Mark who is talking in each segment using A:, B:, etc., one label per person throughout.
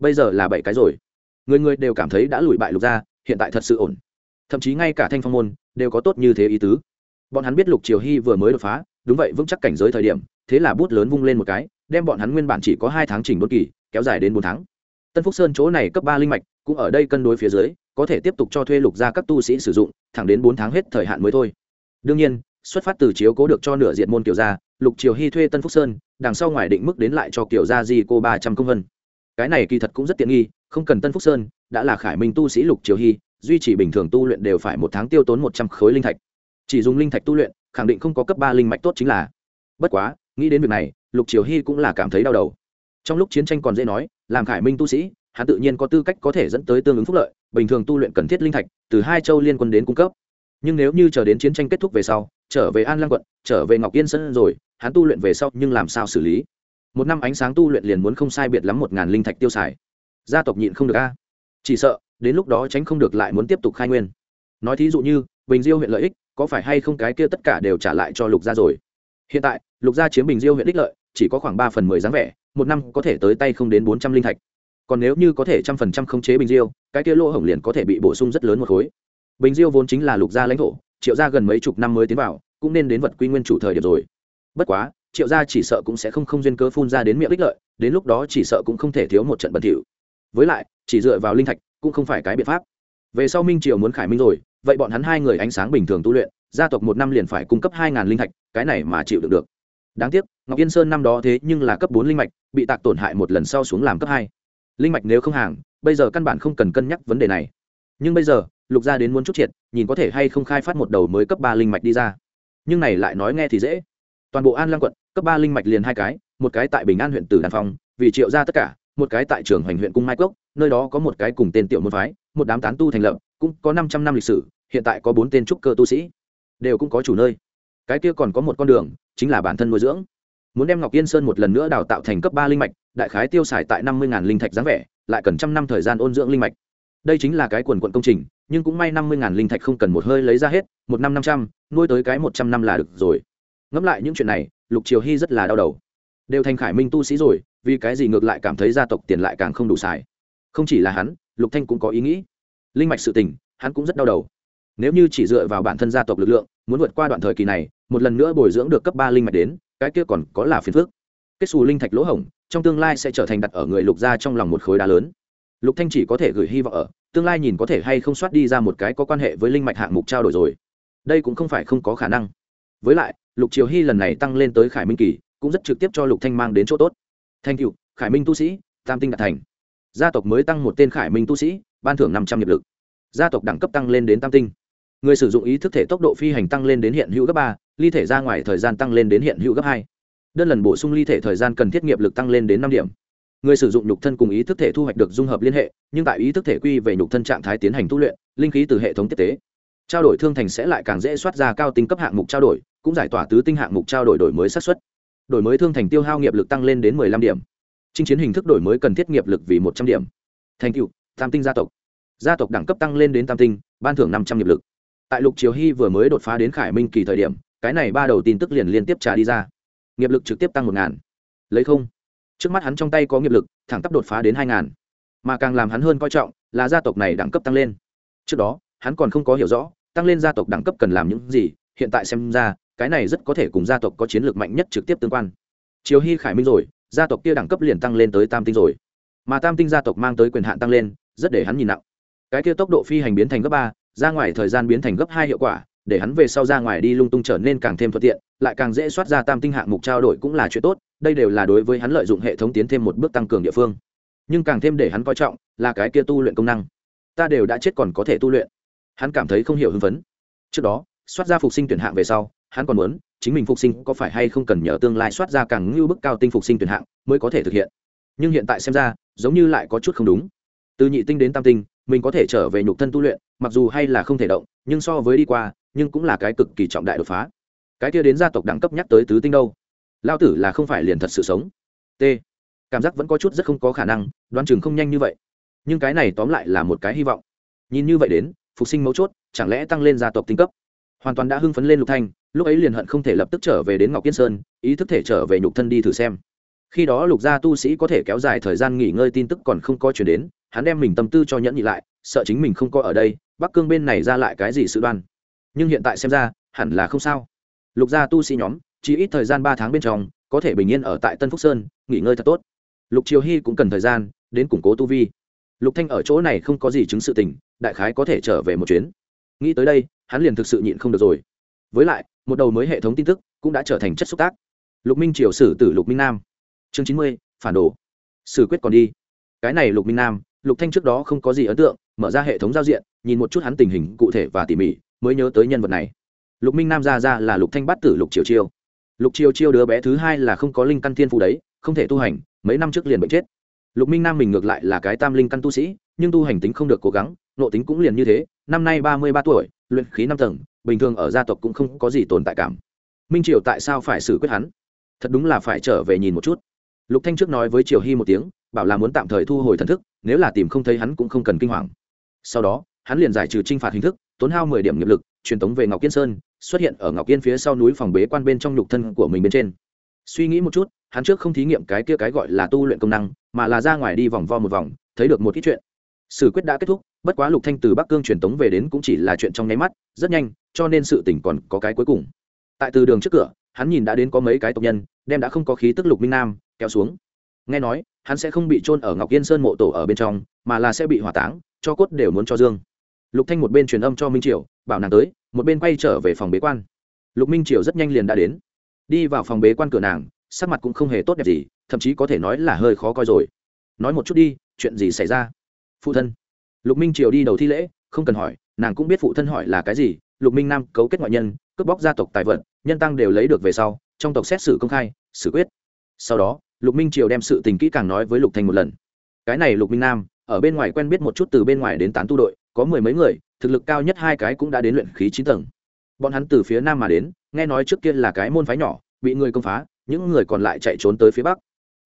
A: bây giờ là bảy cái rồi. Người người đều cảm thấy đã lùi bại lục gia hiện tại thật sự ổn. Thậm chí ngay cả thanh phong môn đều có tốt như thế ý tứ. Bọn hắn biết lục triều hy vừa mới đột phá, đúng vậy, vững chắc cảnh giới thời điểm, thế là bút lớn vung lên một cái, đem bọn hắn nguyên bản chỉ có hai tháng trình đốn kỳ, kéo dài đến bốn tháng. Tân phúc sơn chỗ này cấp ba linh mạch, cũng ở đây cân đối phía dưới, có thể tiếp tục cho thuê lục gia các tu sĩ sử dụng, thẳng đến bốn tháng hết thời hạn mới thôi. Đương nhiên, xuất phát từ chiếu cố được cho nửa diện môn kiểu gia, lục triều hy thuê tân phúc sơn, đằng sau ngoài định mức đến lại cho kiểu gia di cô ba trăm công vân cái này kỳ thật cũng rất tiện nghi, không cần tân phúc sơn, đã là khải minh tu sĩ lục triều hy, duy trì bình thường tu luyện đều phải một tháng tiêu tốn một trăm khối linh thạch. Chỉ dùng linh thạch tu luyện, khẳng định không có cấp ba linh mạch tốt chính là. Bất quá, nghĩ đến việc này, lục triều hy cũng là cảm thấy đau đầu. Trong lúc chiến tranh còn dễ nói, làm khải minh tu sĩ, hắn tự nhiên có tư cách có thể dẫn tới tương ứng phúc lợi, bình thường tu luyện cần thiết linh thạch, từ hai châu liên quân đến cung cấp. Nhưng nếu như chờ đến chiến tranh kết thúc về sau, trở về an lăng quận, trở về ngọc yên sơn rồi, hắn tu luyện về sau nhưng làm sao xử lý? Một năm ánh sáng tu luyện liền muốn không sai biệt lắm một ngàn linh thạch tiêu xài. Gia tộc nhịn không được a. Chỉ sợ, đến lúc đó tránh không được lại muốn tiếp tục khai nguyên. Nói thí dụ như, bình diêu huyện lợi ích, có phải hay không cái kia tất cả đều trả lại cho lục gia rồi? Hiện tại, lục gia chiếm bình diêu huyện ích lợi, chỉ có khoảng ba phần mười dáng vẻ, một năm có thể tới tay không đến bốn trăm linh thạch. Còn nếu như có thể trăm phần trăm khống chế bình diêu, cái kia lỗ hổng liền có thể bị bổ sung rất lớn một khối. Bình diêu vốn chính là lục gia lãnh thổ, triệu gia gần mấy chục năm mới tiến vào, cũng nên đến vật quy nguyên chủ thời điểm rồi. Bất quá triệu gia chỉ sợ cũng sẽ không không duyên cớ phun ra đến miệng ích lợi, đến lúc đó chỉ sợ cũng không thể thiếu một trận bẩn thỉu. Với lại, chỉ dựa vào linh thạch cũng không phải cái biện pháp. Về sau minh triều muốn khải minh rồi, vậy bọn hắn hai người ánh sáng bình thường tu luyện, gia tộc một năm liền phải cung cấp hai ngàn linh thạch, cái này mà chịu được được. Đáng tiếc, ngọc yên sơn năm đó thế nhưng là cấp bốn linh mạch, bị tạc tổn hại một lần sau xuống làm cấp hai. Linh mạch nếu không hàng, bây giờ căn bản không cần cân nhắc vấn đề này. Nhưng bây giờ, lục gia đến muốn chút triệt, nhìn có thể hay không khai phát một đầu mới cấp ba linh mạch đi ra. Nhưng này lại nói nghe thì dễ toàn bộ an lăng quận, cấp ba linh mạch liền hai cái, một cái tại bình an huyện tử đàn phong, vì triệu ra tất cả, một cái tại trường hoành huyện cung mai cốc, nơi đó có một cái cùng tên tiểu môn phái, một đám tán tu thành lập, cũng có năm trăm năm lịch sử, hiện tại có bốn tên trúc cơ tu sĩ. Đều cũng có chủ nơi. Cái kia còn có một con đường, chính là bản thân nuôi dưỡng. Muốn đem ngọc yên sơn một lần nữa đào tạo thành cấp ba linh mạch, đại khái tiêu xài tại năm mươi linh thạch dáng vẻ, lại cần trăm năm thời gian ôn dưỡng linh mạch. Đây chính là cái quần quận công trình, nhưng cũng may năm mươi linh thạch không cần một hơi lấy ra hết, một năm năm trăm, nuôi tới cái một trăm năm là được rồi ngẫm lại những chuyện này, lục triều hy rất là đau đầu. Đều thành khải minh tu sĩ rồi, vì cái gì ngược lại cảm thấy gia tộc tiền lại càng không đủ xài? Không chỉ là hắn, lục thanh cũng có ý nghĩ. Linh mạch sự tình, hắn cũng rất đau đầu. Nếu như chỉ dựa vào bản thân gia tộc lực lượng, muốn vượt qua đoạn thời kỳ này, một lần nữa bồi dưỡng được cấp ba linh mạch đến, cái kia còn có là phiền phức. Kết xù linh thạch lỗ hổng, trong tương lai sẽ trở thành đặt ở người lục gia trong lòng một khối đá lớn. Lục thanh chỉ có thể gửi hy vọng ở, tương lai nhìn có thể hay không soát đi ra một cái có quan hệ với linh mạch hạng mục trao đổi rồi. Đây cũng không phải không có khả năng. Với lại lục triều hy lần này tăng lên tới khải minh kỳ, cũng rất trực tiếp cho lục thanh mang đến chỗ tốt. Thanh cựu khải minh tu sĩ, tam tinh đạt thành. Gia tộc mới tăng một tên khải minh tu sĩ, ban thưởng năm trăm nghiệp lực. Gia tộc đẳng cấp tăng lên đến tam tinh. Người sử dụng ý thức thể tốc độ phi hành tăng lên đến hiện hữu gấp ba, ly thể ra ngoài thời gian tăng lên đến hiện hữu gấp hai. Đơn lần bổ sung ly thể thời gian cần thiết nghiệp lực tăng lên đến năm điểm. Người sử dụng nhục thân cùng ý thức thể thu hoạch được dung hợp liên hệ, nhưng tại ý thức thể quy về nhục thân trạng thái tiến hành tu luyện, linh khí từ hệ thống tiếp tế trao đổi thương thành sẽ lại càng dễ soát ra cao tinh cấp hạng mục trao đổi, cũng giải tỏa tứ tinh hạng mục trao đổi đổi mới sát xuất đổi mới thương thành tiêu hao nghiệp lực tăng lên đến mười lăm điểm. Chinh chiến hình thức đổi mới cần thiết nghiệp lực vì một trăm điểm. Thành cựu tam tinh gia tộc. Gia tộc đẳng cấp tăng lên đến tam tinh, ban thưởng năm trăm nghiệp lực. Tại lục triều hy vừa mới đột phá đến khải minh kỳ thời điểm, cái này ba đầu tin tức liền liên tiếp trả đi ra. Nghiệp lực trực tiếp tăng một ngàn. Lấy không? Trước mắt hắn trong tay có nghiệp lực, thẳng tắp đột phá đến hai ngàn. Mà càng làm hắn hơn coi trọng là gia tộc này đẳng cấp tăng lên. Trước đó, hắn còn không có hiểu rõ tăng lên gia tộc đẳng cấp cần làm những gì, hiện tại xem ra, cái này rất có thể cùng gia tộc có chiến lược mạnh nhất trực tiếp tương quan. Chiều hy khải minh rồi, gia tộc kia đẳng cấp liền tăng lên tới tam tinh rồi. Mà tam tinh gia tộc mang tới quyền hạn tăng lên, rất để hắn nhìn nặng. Cái kia tốc độ phi hành biến thành gấp ba, ra ngoài thời gian biến thành gấp hai hiệu quả, để hắn về sau ra ngoài đi lung tung trở nên càng thêm thuận tiện, lại càng dễ soát ra tam tinh hạng mục trao đổi cũng là chuyện tốt, đây đều là đối với hắn lợi dụng hệ thống tiến thêm một bước tăng cường địa phương. Nhưng càng thêm để hắn coi trọng là cái kia tu luyện công năng. Ta đều đã chết còn có thể tu luyện hắn cảm thấy không hiểu hưng phấn. Trước đó, soát ra phục sinh tuyển hạng về sau, hắn còn muốn, chính mình phục sinh có phải hay không cần nhờ tương lai soát ra càng ngưu bức cao tinh phục sinh tuyển hạng mới có thể thực hiện. Nhưng hiện tại xem ra, giống như lại có chút không đúng. Từ nhị tinh đến tam tinh, mình có thể trở về nhục thân tu luyện, mặc dù hay là không thể động, nhưng so với đi qua, nhưng cũng là cái cực kỳ trọng đại đột phá. Cái kia đến gia tộc đẳng cấp nhắc tới tứ tinh đâu? Lao tử là không phải liền thật sự sống. T. Cảm giác vẫn có chút rất không có khả năng, đoán chừng không nhanh như vậy. Nhưng cái này tóm lại là một cái hy vọng. Nhìn như vậy đến phục sinh mấu chốt, chẳng lẽ tăng lên gia tộc tinh cấp? Hoàn toàn đã hưng phấn lên lục thanh, lúc ấy liền hận không thể lập tức trở về đến ngọc kiên sơn, ý thức thể trở về nhục thân đi thử xem. Khi đó lục gia tu sĩ có thể kéo dài thời gian nghỉ ngơi tin tức còn không có chuyển đến, hắn đem mình tâm tư cho nhẫn nhị lại, sợ chính mình không có ở đây, bắc cương bên này ra lại cái gì sự đoan. Nhưng hiện tại xem ra, hẳn là không sao. Lục gia tu sĩ nhóm, chỉ ít thời gian ba tháng bên trong, có thể bình yên ở tại tân phúc sơn, nghỉ ngơi thật tốt. Lục triều hy cũng cần thời gian, đến củng cố tu vi lục thanh ở chỗ này không có gì chứng sự tình, đại khái có thể trở về một chuyến. Nghĩ tới đây, hắn liền thực sự nhịn không được rồi. Với lại, một đầu mới hệ thống tin tức cũng đã trở thành chất xúc tác. Lục minh triều sử tử lục minh nam. Chương chín mươi, phản đồ. Sử quyết còn đi. Cái này lục minh nam, lục thanh trước đó không có gì ấn tượng, mở ra hệ thống giao diện, nhìn một chút hắn tình hình cụ thể và tỉ mỉ, mới nhớ tới nhân vật này. Lục minh nam ra ra là lục thanh bắt tử lục triều chiêu. Lục triều chiêu đứa bé thứ hai là không có linh căn thiên phù đấy, không thể tu hành, mấy năm trước liền bệnh chết lục minh nam mình ngược lại là cái tam linh căn tu sĩ, nhưng tu hành tính không được cố gắng nộ tính cũng liền như thế, năm nay ba mươi ba tuổi, luyện khí năm tầng, bình thường ở gia tộc cũng không có gì tồn tại cảm. Minh triều tại sao phải xử quyết hắn? Thật đúng là phải trở về nhìn một chút. Lục thanh trước nói với triều hy một tiếng, bảo là muốn tạm thời thu hồi thần thức, nếu là tìm không thấy hắn cũng không cần kinh hoàng. Sau đó, hắn liền giải trừ t r i n h phạt hình thức, tốn hao mười điểm nghiệp lực, truyền tống về ngọc kiên sơn, xuất hiện ở ngọc kiên phía sau núi phòng bế quan bên trong nhục thân của mình bên trên. Suy nghĩ một chút hắn trước không thí nghiệm cái kia cái gọi là tu luyện công năng, mà là ra ngoài đi vòng vo một vòng, thấy được một ít chuyện. Sự quyết đã kết thúc, bất quá lục thanh từ bắc cương truyền tống về đến cũng chỉ là chuyện trong nháy mắt, rất nhanh, cho nên sự tình còn có cái cuối cùng. Tại từ đường trước cửa, hắn nhìn đã đến có mấy cái tộc nhân, đem đã không có khí tức lục minh nam, kéo xuống. Nghe nói, hắn sẽ không bị trôn ở ngọc yên sơn mộ tổ ở bên trong, mà là sẽ bị hỏa táng, cho cốt đều muốn cho dương. Lục thanh một bên truyền âm cho minh triều, bảo nàng tới, một bên quay trở về phòng bế quan. Lục minh triều rất nhanh liền đã đến. Đi vào phòng bế quan cửa nàng sắc mặt cũng không hề tốt đẹp gì, thậm chí có thể nói là hơi khó coi rồi. Nói một chút đi, chuyện gì xảy ra? Phụ thân. Lục minh triều đi đầu thi lễ, không cần hỏi, nàng cũng biết phụ thân hỏi là cái gì, lục minh nam cấu kết ngoại nhân, cướp bóc gia tộc tài vận nhân tăng đều lấy được về sau, trong tộc xét xử công khai, xử quyết. Sau đó, lục minh triều đem sự tình kỹ càng nói với lục thanh một lần. Cái này lục minh nam, ở bên ngoài quen biết một chút từ bên ngoài đến tán tu đội, có mười mấy người, thực lực cao nhất hai cái cũng đã đến luyện khí chín tầng. Bọn hắn từ phía nam mà đến, nghe nói trước kia là cái môn phái nhỏ, bị người công phá những người còn lại chạy trốn tới phía bắc.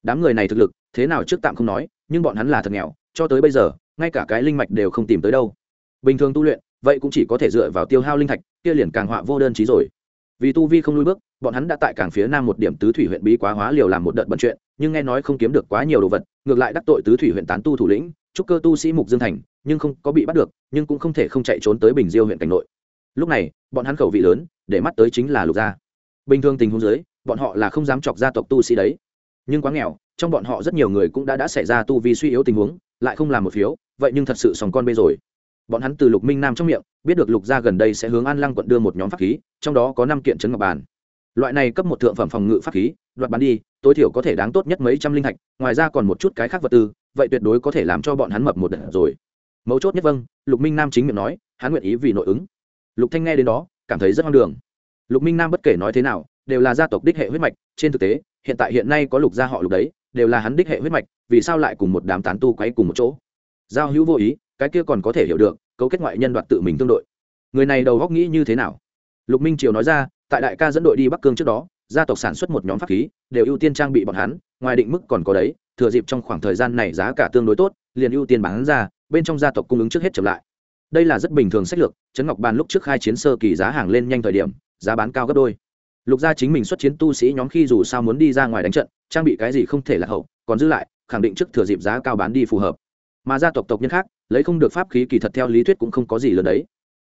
A: Đám người này thực lực, thế nào trước tạm không nói, nhưng bọn hắn là thật nghèo, cho tới bây giờ, ngay cả cái linh mạch đều không tìm tới đâu. Bình thường tu luyện, vậy cũng chỉ có thể dựa vào tiêu hao linh thạch, kia liền càng họa vô đơn chí rồi. Vì tu vi không lui bước, bọn hắn đã tại cảng phía nam một điểm tứ thủy huyện bí quá hóa liều làm một đợt bận chuyện, nhưng nghe nói không kiếm được quá nhiều đồ vật, ngược lại đắc tội tứ thủy huyện tán tu thủ lĩnh trúc cơ tu sĩ mục dương thành, nhưng không có bị bắt được, nhưng cũng không thể không chạy trốn tới bình diêu huyện cảnh nội. Lúc này, bọn hắn khẩu vị lớn, để mắt tới chính là lục gia. Bình thường tình huống dưới bọn họ là không dám chọc gia tộc tu sĩ đấy. Nhưng quá nghèo, trong bọn họ rất nhiều người cũng đã đã xảy ra tu vi suy yếu tình huống, lại không làm một phiếu, vậy nhưng thật sự sòng con bê rồi. Bọn hắn từ lục minh nam trong miệng, biết được lục gia gần đây sẽ hướng an lăng quận đưa một nhóm pháp khí, trong đó có năm kiện chấn ngọc bàn. Loại này cấp một thượng phẩm phòng ngự pháp khí, đoạt bán đi, tối thiểu có thể đáng tốt nhất mấy trăm linh thạch ngoài ra còn một chút cái khác vật tư, vậy tuyệt đối có thể làm cho bọn hắn mập một đợt rồi. Mấu chốt nhất vâng lục minh nam chính miệng nói, hắn nguyện ý vì nội ứng. Lục thanh nghe đến đó, cảm thấy rất hoang đường. Lục minh nam bất kể nói thế nào đều là gia tộc đích hệ huyết mạch, trên thực tế, hiện tại hiện nay có lục gia họ lục đấy, đều là hắn đích hệ huyết mạch, vì sao lại cùng một đám tán tu quấy cùng một chỗ? Giao hữu vô ý, cái kia còn có thể hiểu được, cấu kết ngoại nhân đoạt tự mình tương đội. Người này đầu góc nghĩ như thế nào? Lục minh triều nói ra, tại đại ca dẫn đội đi bắc cương trước đó, gia tộc sản xuất một nhóm pháp khí, đều ưu tiên trang bị bọn hắn, ngoài định mức còn có đấy, thừa dịp trong khoảng thời gian này giá cả tương đối tốt, liền ưu tiên bán ra, bên trong gia tộc cung ứng trước hết chậm lại. Đây là rất bình thường sách lược, trấn ngọc bàn lúc trước khai chiến sơ kỳ giá hàng lên nhanh thời điểm, giá bán cao gấp đôi lục gia chính mình xuất chiến tu sĩ nhóm khi dù sao muốn đi ra ngoài đánh trận, trang bị cái gì không thể là hậu, còn giữ lại, khẳng định trước thừa dịp giá cao bán đi phù hợp. Mà gia tộc tộc nhân khác, lấy không được pháp khí kỳ thật theo lý thuyết cũng không có gì lớn đấy.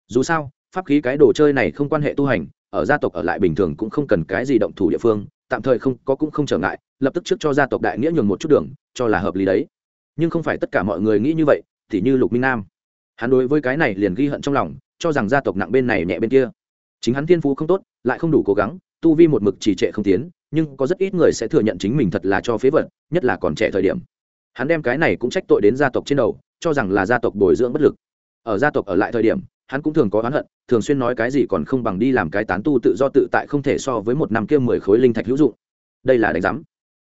A: Dù sao, pháp khí cái đồ chơi này không quan hệ tu hành, ở gia tộc ở lại bình thường cũng không cần cái gì động thủ địa phương, tạm thời không, có cũng không trở ngại, lập tức trước cho gia tộc đại nghĩa nhường một chút đường, cho là hợp lý đấy. Nhưng không phải tất cả mọi người nghĩ như vậy, thì như lục minh nam. Hắn đối với cái này liền ghi hận trong lòng, cho rằng gia tộc nặng bên này nhẹ bên kia. Chính hắn thiên phú không tốt, lại không đủ cố gắng tu vi một mực trì trệ không tiến, nhưng có rất ít người sẽ thừa nhận chính mình thật là cho phế vật, nhất là còn trẻ thời điểm. Hắn đem cái này cũng trách tội đến gia tộc trên đầu, cho rằng là gia tộc bồi dưỡng bất lực. Ở gia tộc ở lại thời điểm, hắn cũng thường có oán hận, thường xuyên nói cái gì còn không bằng đi làm cái tán tu tự do tự tại không thể so với một năm kia mười khối linh thạch hữu dụng. Đây là đánh giám.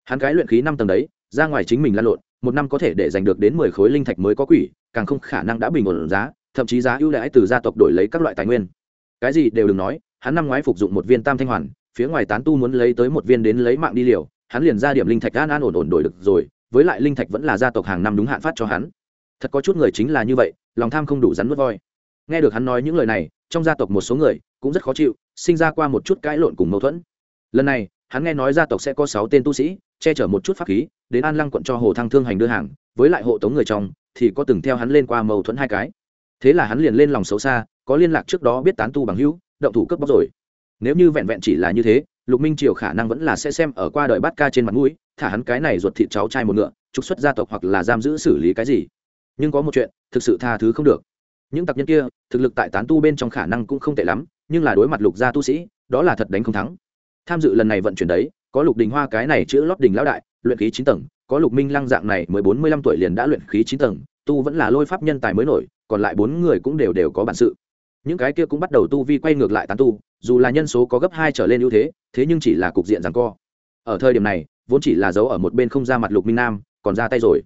A: Hắn cái luyện khí năm tầng đấy, ra ngoài chính mình lan lộn, một năm có thể để giành được đến mười khối linh thạch mới có quỷ, càng không khả năng đã bình ổn giá, thậm chí giá ưu đãi từ gia tộc đổi lấy các loại tài nguyên. Cái gì đều đừng nói hắn năm ngoái phục dụng một viên tam thanh hoàn, phía ngoài tán tu muốn lấy tới một viên đến lấy mạng đi liều, hắn liền ra điểm linh thạch an an ổn ổn đổi được rồi, với lại linh thạch vẫn là gia tộc hàng năm đúng hạn phát cho hắn. Thật có chút người chính là như vậy, lòng tham không đủ rắn mất voi. Nghe được hắn nói những lời này, trong gia tộc một số người cũng rất khó chịu, sinh ra qua một chút cãi lộn cùng mâu thuẫn. Lần này, hắn nghe nói gia tộc sẽ có sáu tên tu sĩ, che chở một chút pháp khí, đến an lăng quận cho hồ thăng thương hành đưa hàng, với lại hộ tống người trong, thì có từng theo hắn lên qua mâu thuẫn hai cái. Thế là hắn liền lên lòng xấu xa, có liên lạc trước đó biết tán tu bằng hữu động thủ cướp bóc rồi. Nếu như vẹn vẹn chỉ là như thế, lục minh triều khả năng vẫn là sẽ xem ở qua đời bát ca trên mặt mũi, thả hắn cái này ruột thịt cháu trai một ngựa, trục xuất gia tộc hoặc là giam giữ xử lý cái gì. Nhưng có một chuyện, thực sự tha thứ không được. Những tặc nhân kia, thực lực tại tán tu bên trong khả năng cũng không tệ lắm, nhưng là đối mặt lục gia tu sĩ, đó là thật đánh không thắng. Tham dự lần này vận chuyển đấy, có lục đình hoa cái này chữ lót đình lão đại, luyện khí chín tầng, có lục minh lăng dạng này mới bốn mươi lăm tuổi liền đã luyện khí chín tầng, tu vẫn là lôi pháp nhân tài mới nổi, còn lại bốn người cũng đều đều có bản sự những cái kia cũng bắt đầu tu vi quay ngược lại tán tu, dù là nhân số có gấp hai trở lên ưu thế thế nhưng chỉ là cục diện rằng co. Ở thời điểm này, vốn chỉ là dấu ở một bên không ra mặt lục minh nam, còn ra tay rồi.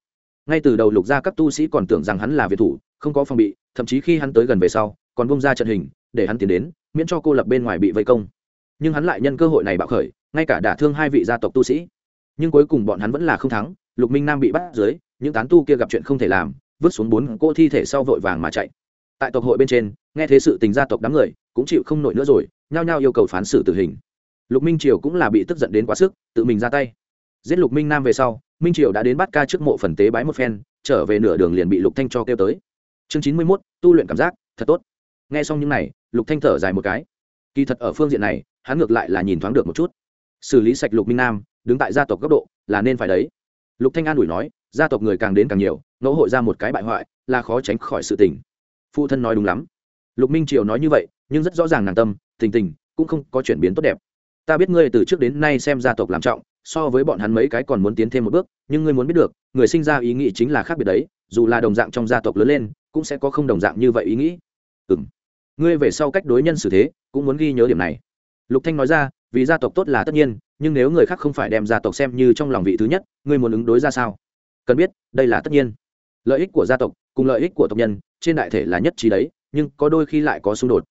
A: Ngay từ đầu lục gia các tu sĩ còn tưởng rằng hắn là việt thủ, không có phòng bị, thậm chí khi hắn tới gần về sau, còn bông ra trận hình, để hắn tiến đến, miễn cho cô lập bên ngoài bị vây công. Nhưng hắn lại nhân cơ hội này bạo khởi, ngay cả đả thương hai vị gia tộc tu sĩ. Nhưng cuối cùng bọn hắn vẫn là không thắng, lục minh nam bị bắt dưới, những tán tu kia gặp chuyện không thể làm, vứt xuống bốn cỗ thi thể sau vội vàng mà chạy. Tại tộc hội bên trên nghe thế sự tình gia tộc đám người, cũng chịu không nổi nữa rồi, nhao nhao yêu cầu phán xử tử hình. Lục minh triều cũng là bị tức giận đến quá sức, tự mình ra tay. Giết lục minh nam về sau, minh triều đã đến bắt ca trước mộ phần tế bái một phen, trở về nửa đường liền bị lục thanh cho kêu tới. Chương chín mươi mốt, tu luyện cảm giác, thật tốt. Nghe xong những này, lục thanh thở dài một cái. Kỳ thật ở phương diện này, hắn ngược lại là nhìn thoáng được một chút. Xử lý sạch lục minh nam, đứng tại gia tộc góc độ, là nên phải đấy. Lục thanh an ủi nói, gia tộc người càng đến càng nhiều, ngẫu hội ra một cái bại hoại, là khó tránh khỏi sự tình. Phụ thân nói đúng lắm lục minh triều nói như vậy, nhưng rất rõ ràng nàng tâm, tình tình cũng không có chuyển biến tốt đẹp. Ta biết ngươi từ trước đến nay xem gia tộc làm trọng, so với bọn hắn mấy cái còn muốn tiến thêm một bước, nhưng ngươi muốn biết được, người sinh ra ý nghĩ chính là khác biệt đấy, dù là đồng dạng trong gia tộc lớn lên, cũng sẽ có không đồng dạng như vậy ý nghĩ. Ừ m ngươi về sau cách đối nhân xử thế, cũng muốn ghi nhớ điểm này. Lục thanh nói ra, vì gia tộc tốt là tất nhiên, nhưng nếu người khác không phải đem gia tộc xem như trong lòng vị thứ nhất, ngươi muốn ứng đối ra sao? Cần biết, đây là tất nhiên. Lợi ích của gia tộc, cùng lợi ích của tộc nhân, trên đại thể là nhất trí đấy nhưng có đôi khi lại có xung đột.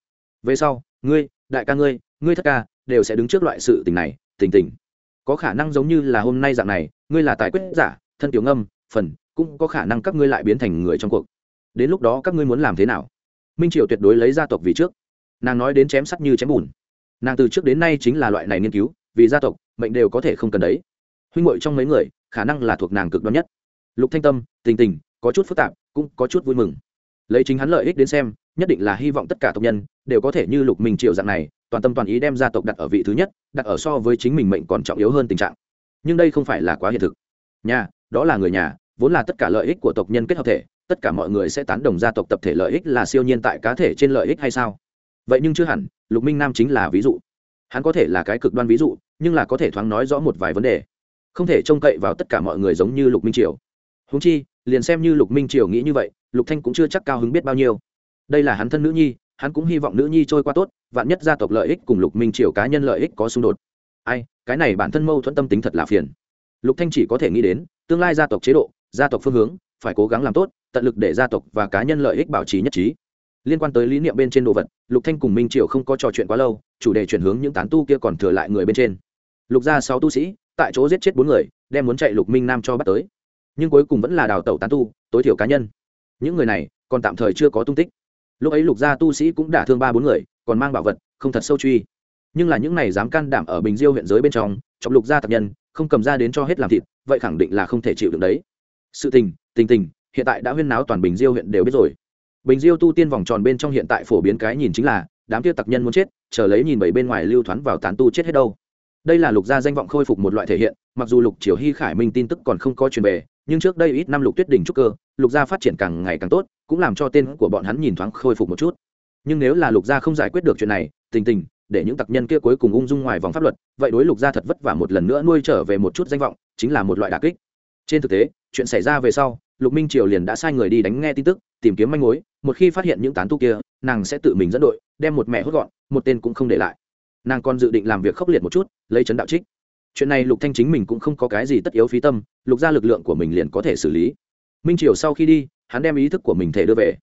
A: Về sau, ngươi, đại ca ngươi ngươi thất ca, đều sẽ đứng trước loại sự tình này, tình tình. Có khả năng giống như là hôm nay dạng này, ngươi là tài quyết giả, thân tiểu ngâm, phần, cũng có khả năng các ngươi lại biến thành người trong cuộc. Đến lúc đó các ngươi muốn làm thế nào? Minh triều tuyệt đối lấy gia tộc vì trước. Nàng nói đến chém sắt như chém bùn. Nàng từ trước đến nay chính là loại này nghiên cứu, vì gia tộc, mệnh đều có thể không cần đấy. Huynh hội trong mấy người, khả năng là thuộc nàng cực đoan nhất. Lục thanh tâm, tình tình, có chút phức tạp, cũng có chút vui mừng lấy chính hắn lợi ích đến xem, nhất định là hy vọng tất cả tộc nhân đều có thể như lục minh triều dạng này, toàn tâm toàn ý đem gia tộc đặt ở vị thứ nhất, đặt ở so với chính mình mệnh còn trọng yếu hơn tình trạng. Nhưng đây không phải là quá hiện thực. Nhà, đó là người nhà, vốn là tất cả lợi ích của tộc nhân kết hợp thể, tất cả mọi người sẽ tán đồng gia tộc tập thể lợi ích là siêu nhiên tại cá thể trên lợi ích hay sao? Vậy nhưng chưa hẳn, lục minh nam chính là ví dụ. Hắn có thể là cái cực đoan ví dụ, nhưng là có thể thoáng nói rõ một vài vấn đề. Không thể trông cậy vào tất cả mọi người giống như lục minh triều. Húng chi, liền xem như lục minh triều nghĩ như vậy lục thanh cũng chưa chắc cao hứng biết bao nhiêu. Đây là hắn thân nữ nhi, hắn cũng hy vọng nữ nhi trôi qua tốt, vạn nhất gia tộc lợi ích cùng lục minh triều cá nhân lợi ích có xung đột. Ai, cái này bản thân mâu thuẫn tâm tính thật là phiền. Lục thanh chỉ có thể nghĩ đến, tương lai gia tộc chế độ, gia tộc phương hướng, phải cố gắng làm tốt, tận lực để gia tộc và cá nhân lợi ích bảo trì nhất trí. Liên quan tới lý niệm bên trên đồ vật, lục thanh cùng minh triều không có trò chuyện quá lâu, chủ đề chuyển hướng những tán tu kia còn thừa lại người bên trên. Lục gia sáu tu sĩ, tại chỗ giết chết bốn người, đem muốn chạy lục minh nam cho bắt tới. Nhưng cuối cùng vẫn là đào tẩu tán tu, tối thiểu cá nhân những người này còn tạm thời chưa có tung tích. Lúc ấy lục gia tu sĩ cũng đả thương ba bốn người, còn mang bảo vật, không thật sâu truy. Nhưng là những này dám can đảm ở bình diêu huyện giới bên trong trọng lục gia tập nhân, không cầm ra đến cho hết làm thịt, vậy khẳng định là không thể chịu được đấy. Sự tình tình tình, hiện tại đã huyên náo toàn bình diêu huyện đều biết rồi. Bình diêu tu tiên vòng tròn bên trong hiện tại phổ biến cái nhìn chính là, đám kia tặc nhân muốn chết, chờ lấy nhìn bảy bên ngoài lưu thoán vào tán tu chết hết đâu. Đây là lục gia danh vọng khôi phục một loại thể hiện, mặc dù lục triều hy khải minh tin tức còn không có truyền về nhưng trước đây ít năm lục tuyết đỉnh trúc cơ, lục gia phát triển càng ngày càng tốt, cũng làm cho tên của bọn hắn nhìn thoáng khôi phục một chút. Nhưng nếu là lục gia không giải quyết được chuyện này, tình tình, để những tặc nhân kia cuối cùng ung dung ngoài vòng pháp luật, vậy đối lục gia thật vất vả một lần nữa nuôi trở về một chút danh vọng, chính là một loại đà kích. Trên thực tế, chuyện xảy ra về sau, lục minh triều liền đã sai người đi đánh nghe tin tức, tìm kiếm manh mối, một khi phát hiện những tán tu kia, nàng sẽ tự mình dẫn đội, đem một mẹ hốt gọn, một tên cũng không để lại. Nàng còn dự định làm việc khốc liệt một chút, lấy chấn đạo trích chuyện này lục thanh chính mình cũng không có cái gì tất yếu phí tâm, lục ra lực lượng của mình liền có thể xử lý. Minh triều sau khi đi, hắn đem ý thức của mình thể đưa về.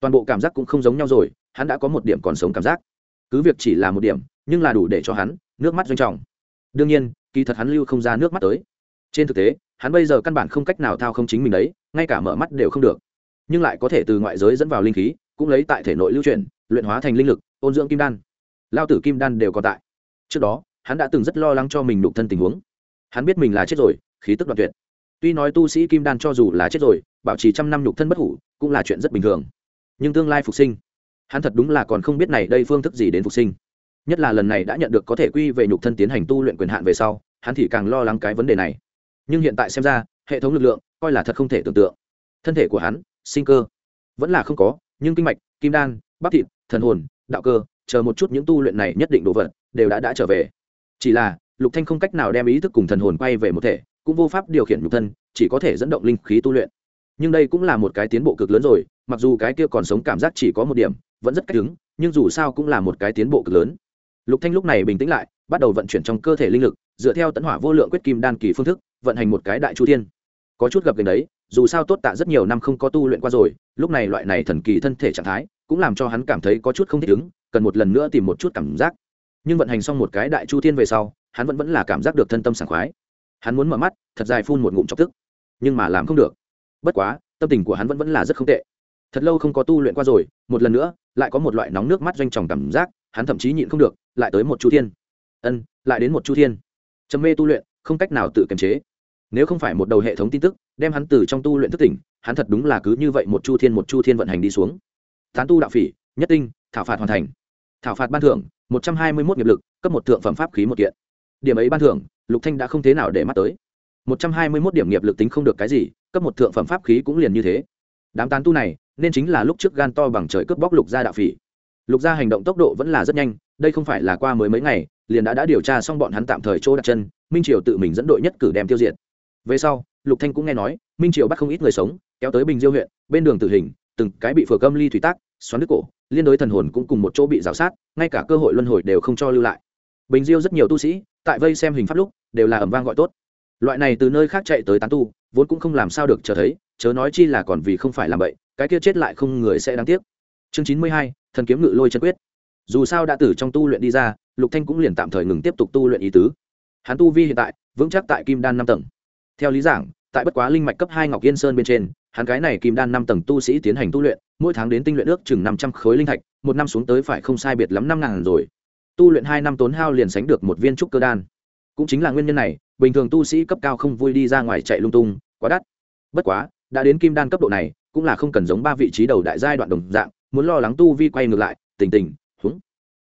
A: Toàn bộ cảm giác cũng không giống nhau rồi, hắn đã có một điểm còn sống cảm giác. Cứ việc chỉ là một điểm, nhưng là đủ để cho hắn nước mắt doanh trọng. Đương nhiên, kỳ thật hắn lưu không ra nước mắt tới. Trên thực tế, hắn bây giờ căn bản không cách nào thao không chính mình đấy, ngay cả mở mắt đều không được. Nhưng lại có thể từ ngoại giới dẫn vào linh khí, cũng lấy tại thể nội lưu chuyển luyện hóa thành linh lực, ôn dưỡng kim đan. Lao tử kim đan đều còn tại. Trước đó hắn đã từng rất lo lắng cho mình đục thân tình huống. Hắn biết mình là chết rồi, khí tức đoạn tuyệt. Tuy nói tu sĩ kim đan cho dù là chết rồi, bảo trì trăm năm nhục thân bất hủ, cũng là chuyện rất bình thường. Nhưng tương lai phục sinh, hắn thật đúng là còn không biết này đây phương thức gì đến phục sinh. Nhất là lần này đã nhận được có thể quy về nhục thân tiến hành tu luyện quyền hạn về sau, hắn thì càng lo lắng cái vấn đề này. Nhưng hiện tại xem ra, hệ thống lực lượng coi là thật không thể tưởng tượng. Thân thể của hắn, sinh cơ, vẫn là không có, nhưng kinh mạch, kim đan, bắp thịt, thần hồn, đạo cơ, chờ một chút những tu luyện này nhất định đồ vật đều đã đã trở về chỉ là, lục thanh không cách nào đem ý thức cùng thần hồn quay về một thể, cũng vô pháp điều khiển nhục thân, chỉ có thể dẫn động linh khí tu luyện. Nhưng đây cũng là một cái tiến bộ cực lớn rồi, mặc dù cái kia còn sống cảm giác chỉ có một điểm, vẫn rất cách đứng nhưng dù sao cũng là một cái tiến bộ cực lớn. Lục thanh lúc này bình tĩnh lại, bắt đầu vận chuyển trong cơ thể linh lực, dựa theo tấn hỏa vô lượng quyết kim đan kỳ phương thức, vận hành một cái đại chu thiên. Có chút gặp gần đấy, dù sao tốt tạ rất nhiều năm không có tu luyện qua rồi, lúc này loại này thần kỳ thân thể trạng thái, cũng làm cho hắn cảm thấy có chút không thích ứng, cần một lần nữa tìm một chút cảm giác nhưng vận hành xong một cái đại chu thiên về sau, hắn vẫn vẫn là cảm giác được thân tâm sảng khoái. Hắn muốn mở mắt, thật dài phun một ngụm chọc tức, nhưng mà làm không được. Bất quá, tâm tình của hắn vẫn vẫn là rất không tệ. Thật lâu không có tu luyện qua rồi, một lần nữa, lại có một loại nóng nước mắt doanh tròng cảm giác, hắn thậm chí nhịn không được, lại tới một chu thiên. Ân, lại đến một chu thiên. Trầm mê tu luyện, không cách nào tự kiềm chế. Nếu không phải một đầu hệ thống tin tức, đem hắn từ trong tu luyện thức tỉnh, hắn thật đúng là cứ như vậy một chu thiên một chu thiên vận hành đi xuống. Tán tu đạo phỉ, nhất tinh, thảo phạt hoàn thành. Thảo phạt ban thưởng một trăm hai mươi mốt nghiệp lực, cấp một thượng phẩm pháp khí một kiện. Điểm ấy ban thưởng, lục thanh đã không thế nào để mắt tới. một trăm hai mươi mốt điểm nghiệp lực tính không được cái gì, cấp một thượng phẩm pháp khí cũng liền như thế. Đám tán tu này, nên chính là lúc trước gan to bằng trời cướp bóc lục gia đạo phỉ. Lục gia hành động tốc độ vẫn là rất nhanh, đây không phải là qua mới mấy ngày, liền đã đã điều tra xong bọn hắn tạm thời chỗ đặt chân, minh triều tự mình dẫn đội nhất cử đem tiêu diệt. Về sau, lục thanh cũng nghe nói, minh triều bắt không ít người sống, kéo tới bình diêu huyện, bên đường tử hình, từng cái bị phở cơm ly thủy tác, xoắn nước cổ liên đối thần hồn cũng cùng một chỗ bị rào sát, ngay cả cơ hội luân hồi đều không cho lưu lại. Bình diêu rất nhiều tu sĩ, tại vây xem hình pháp lúc, đều là ẩm vang gọi tốt. Loại này từ nơi khác chạy tới tán tu, vốn cũng không làm sao được chờ thấy, chớ nói chi là còn vì không phải làm vậy cái kia chết lại không người sẽ đáng tiếc. Chương chín mươi hai, thần kiếm ngự lôi chân quyết. Dù sao đã từ trong tu luyện đi ra, lục thanh cũng liền tạm thời ngừng tiếp tục tu luyện ý tứ. Hắn tu vi hiện tại, vững chắc tại kim đan năm tầng. Theo lý giảng tại bất quá linh mạch cấp hai ngọc yên sơn bên trên, hắn cái này kim đan năm tầng tu sĩ tiến hành tu luyện, mỗi tháng đến tinh luyện ước chừng năm trăm khối linh thạch, một năm xuống tới phải không sai biệt lắm năm ngàn rồi. Tu luyện hai năm tốn hao liền sánh được một viên trúc cơ đan. Cũng chính là nguyên nhân này, bình thường tu sĩ cấp cao không vui đi ra ngoài chạy lung tung, quá đắt. Bất quá, đã đến kim đan cấp độ này, cũng là không cần giống ba vị trí đầu đại giai đoạn đồng dạng, muốn lo lắng tu vi quay ngược lại, tình tình húng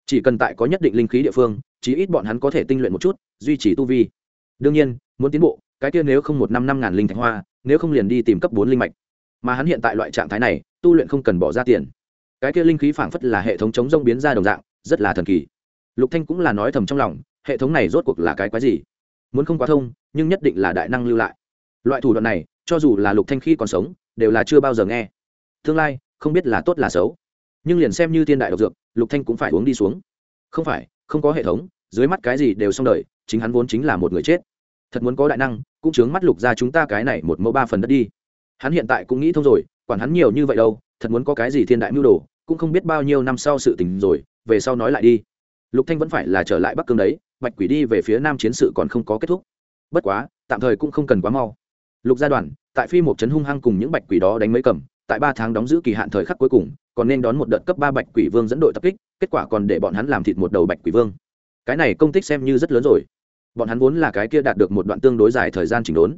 A: chỉ cần tại có nhất định linh khí địa phương, chí ít bọn hắn có thể tinh luyện một chút, duy trì tu vi. Đương nhiên, muốn tiến bộ cái kia nếu không một năm năm ngàn linh thạch hoa, nếu không liền đi tìm cấp bốn linh mạch. Mà hắn hiện tại loại trạng thái này, tu luyện không cần bỏ ra tiền. Cái kia linh khí phảng phất là hệ thống chống rông biến ra đồng dạng, rất là thần kỳ. Lục thanh cũng là nói thầm trong lòng, hệ thống này rốt cuộc là cái quái gì? Muốn không quá thông, nhưng nhất định là đại năng lưu lại. Loại thủ đoạn này, cho dù là lục thanh khi còn sống, đều là chưa bao giờ nghe. Tương lai, không biết là tốt là xấu. Nhưng liền xem như thiên đại độc dược, lục thanh cũng phải uống đi xuống. Không phải, không có hệ thống, dưới mắt cái gì đều xong đời, chính hắn vốn chính là một người chết thật muốn có đại năng, cũng chướng mắt lục ra chúng ta cái này một mẫu ba phần đất đi. Hắn hiện tại cũng nghĩ thông rồi, quản hắn nhiều như vậy đâu, thật muốn có cái gì thiên đại mưu đồ, cũng không biết bao nhiêu năm sau sự tình rồi, về sau nói lại đi. Lục thanh vẫn phải là trở lại bắc cương đấy, bạch quỷ đi về phía nam chiến sự còn không có kết thúc. Bất quá, tạm thời cũng không cần quá mau. Lục gia đoàn, tại phi một trấn hung hăng cùng những bạch quỷ đó đánh mấy cầm, tại ba tháng đóng giữ kỳ hạn thời khắc cuối cùng, còn nên đón một đợt cấp ba bạch quỷ vương dẫn đội tập kích, kết quả còn để bọn hắn làm thịt một đầu bạch quỷ vương. Cái này công tích xem như rất lớn rồi bọn hắn vốn là cái kia đạt được một đoạn tương đối dài thời gian chỉnh đốn.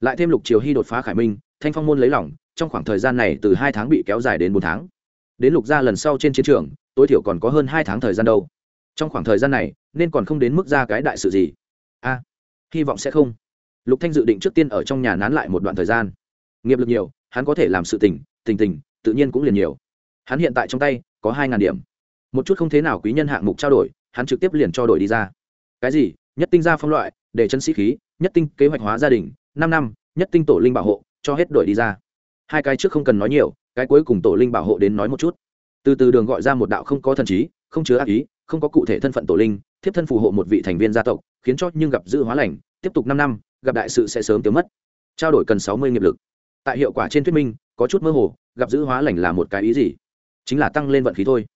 A: Lại thêm lục triều hy đột phá khải minh, thanh phong môn lấy lỏng trong khoảng thời gian này từ hai tháng bị kéo dài đến bốn tháng. Đến lục gia lần sau trên chiến trường, tối thiểu còn có hơn hai tháng thời gian đâu. Trong khoảng thời gian này, nên còn không đến mức ra cái đại sự gì. A, hy vọng sẽ không. Lục thanh dự định trước tiên ở trong nhà nán lại một đoạn thời gian. Nghiệp lực nhiều, hắn có thể làm sự tình tình tình, tự nhiên cũng liền nhiều. Hắn hiện tại trong tay, có hai ngàn điểm. Một chút không thế nào quý nhân hạng mục trao đổi, hắn trực tiếp liền cho đổi đi ra. Cái gì? Nhất tinh gia phong loại, để chân sĩ khí, nhất tinh kế hoạch hóa gia đình, năm năm, nhất tinh tổ linh bảo hộ, cho hết đổi đi ra. Hai cái trước không cần nói nhiều, cái cuối cùng tổ linh bảo hộ đến nói một chút. Từ từ đường gọi ra một đạo không có thần trí, không chứa ác ý, không có cụ thể thân phận tổ linh, thiếp thân phù hộ một vị thành viên gia tộc, khiến cho nhưng gặp dự hóa lành, tiếp tục năm năm, gặp đại sự sẽ sớm tiêu mất. Trao đổi cần sáu mươi nghiệp lực. Tại hiệu quả trên thuyết minh, có chút mơ hồ, gặp giữ hóa lành là một cái ý gì? Chính là tăng lên vận khí thôi.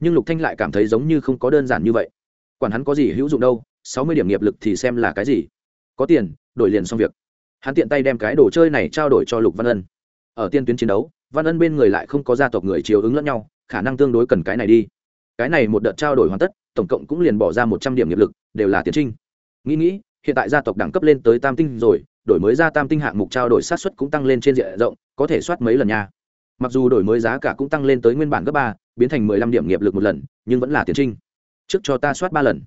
A: Nhưng lục thanh lại cảm thấy giống như không có đơn giản như vậy. Quản hắn có gì hữu dụng đâu sáu mươi điểm nghiệp lực thì xem là cái gì? Có tiền, đổi liền xong việc. Hắn tiện tay đem cái đồ chơi này trao đổi cho lục văn ân. Ở tiên tuyến chiến đấu, văn ân bên người lại không có gia tộc người chiều ứng lẫn nhau, khả năng tương đối cần cái này đi. Cái này một đợt trao đổi hoàn tất, tổng cộng cũng liền bỏ ra một trăm điểm nghiệp lực, đều là tiến trinh. Nghĩ nghĩ, hiện tại gia tộc đẳng cấp lên tới tam tinh rồi, đổi mới ra tam tinh hạng mục trao đổi sát xuất cũng tăng lên trên diện rộng, có thể soát mấy lần nha. Mặc dù đổi mới giá cả cũng tăng lên tới nguyên bản gấp ba, biến thành mười lăm điểm nghiệp lực một lần, nhưng vẫn là tiến trinh. Trước cho ta soát ba lần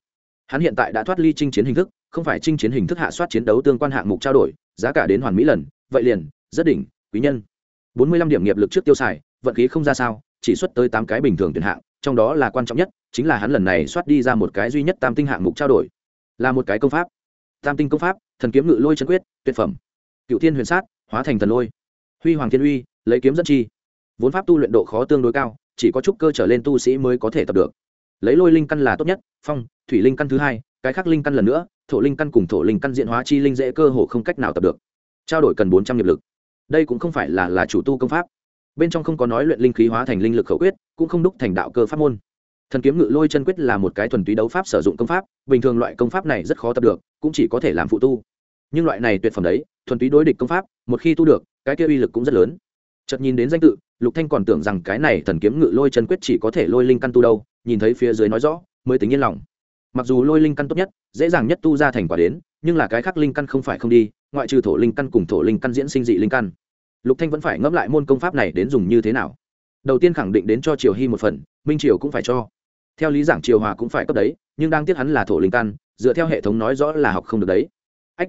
A: hắn hiện tại đã thoát ly chinh chiến hình thức, không phải chinh chiến hình thức hạ soát chiến đấu tương quan hạng mục trao đổi, giá cả đến hoàn mỹ lần, vậy liền, rất đỉnh, quý nhân. Bốn mươi lăm điểm nghiệp lực trước tiêu xài, vận khí không ra sao, chỉ xuất tới tám cái bình thường tuyển hạng, trong đó là quan trọng nhất, chính là hắn lần này soát đi ra một cái duy nhất tam tinh hạng mục trao đổi. Là một cái công pháp. Tam tinh công pháp, thần kiếm ngự lôi chân quyết, tuyệt phẩm. Cựu thiên huyền sát, hóa thành thần lôi. Huy hoàng thiên uy, lấy kiếm dẫn chi. Vốn pháp tu luyện độ khó tương đối cao, chỉ có chút cơ trở lên tu sĩ mới có thể tập được lấy lôi linh căn là tốt nhất, phong, thủy linh căn thứ hai, cái khác linh căn lần nữa, thổ linh căn cùng thổ linh căn diện hóa chi linh dễ cơ hồ không cách nào tập được. Trao đổi cần bốn trăm nghiệp lực. Đây cũng không phải là là chủ tu công pháp. Bên trong không có nói luyện linh khí hóa thành linh lực khẩu quyết, cũng không đúc thành đạo cơ pháp môn. Thần kiếm ngự lôi chân quyết là một cái thuần túy đấu pháp sử dụng công pháp, bình thường loại công pháp này rất khó tập được, cũng chỉ có thể làm phụ tu. Nhưng loại này tuyệt phẩm đấy, thuần túy đối địch công pháp, một khi tu được, cái kia uy lực cũng rất lớn chợt nhìn đến danh tự, lục thanh còn tưởng rằng cái này thần kiếm ngự lôi chân quyết chỉ có thể lôi linh căn tu đâu, nhìn thấy phía dưới nói rõ, mới tính yên lòng. Mặc dù lôi linh căn tốt nhất, dễ dàng nhất tu ra thành quả đến, nhưng là cái khác linh căn không phải không đi, ngoại trừ thổ linh căn cùng thổ linh căn diễn sinh dị linh căn. Lục thanh vẫn phải ngẫm lại môn công pháp này đến dùng như thế nào. Đầu tiên khẳng định đến cho triều hy một phần, minh triều cũng phải cho. Theo lý giảng triều hòa cũng phải cấp đấy, nhưng đang tiếc hắn là thổ linh căn, dựa theo hệ thống nói rõ là học không được đấy. Ách,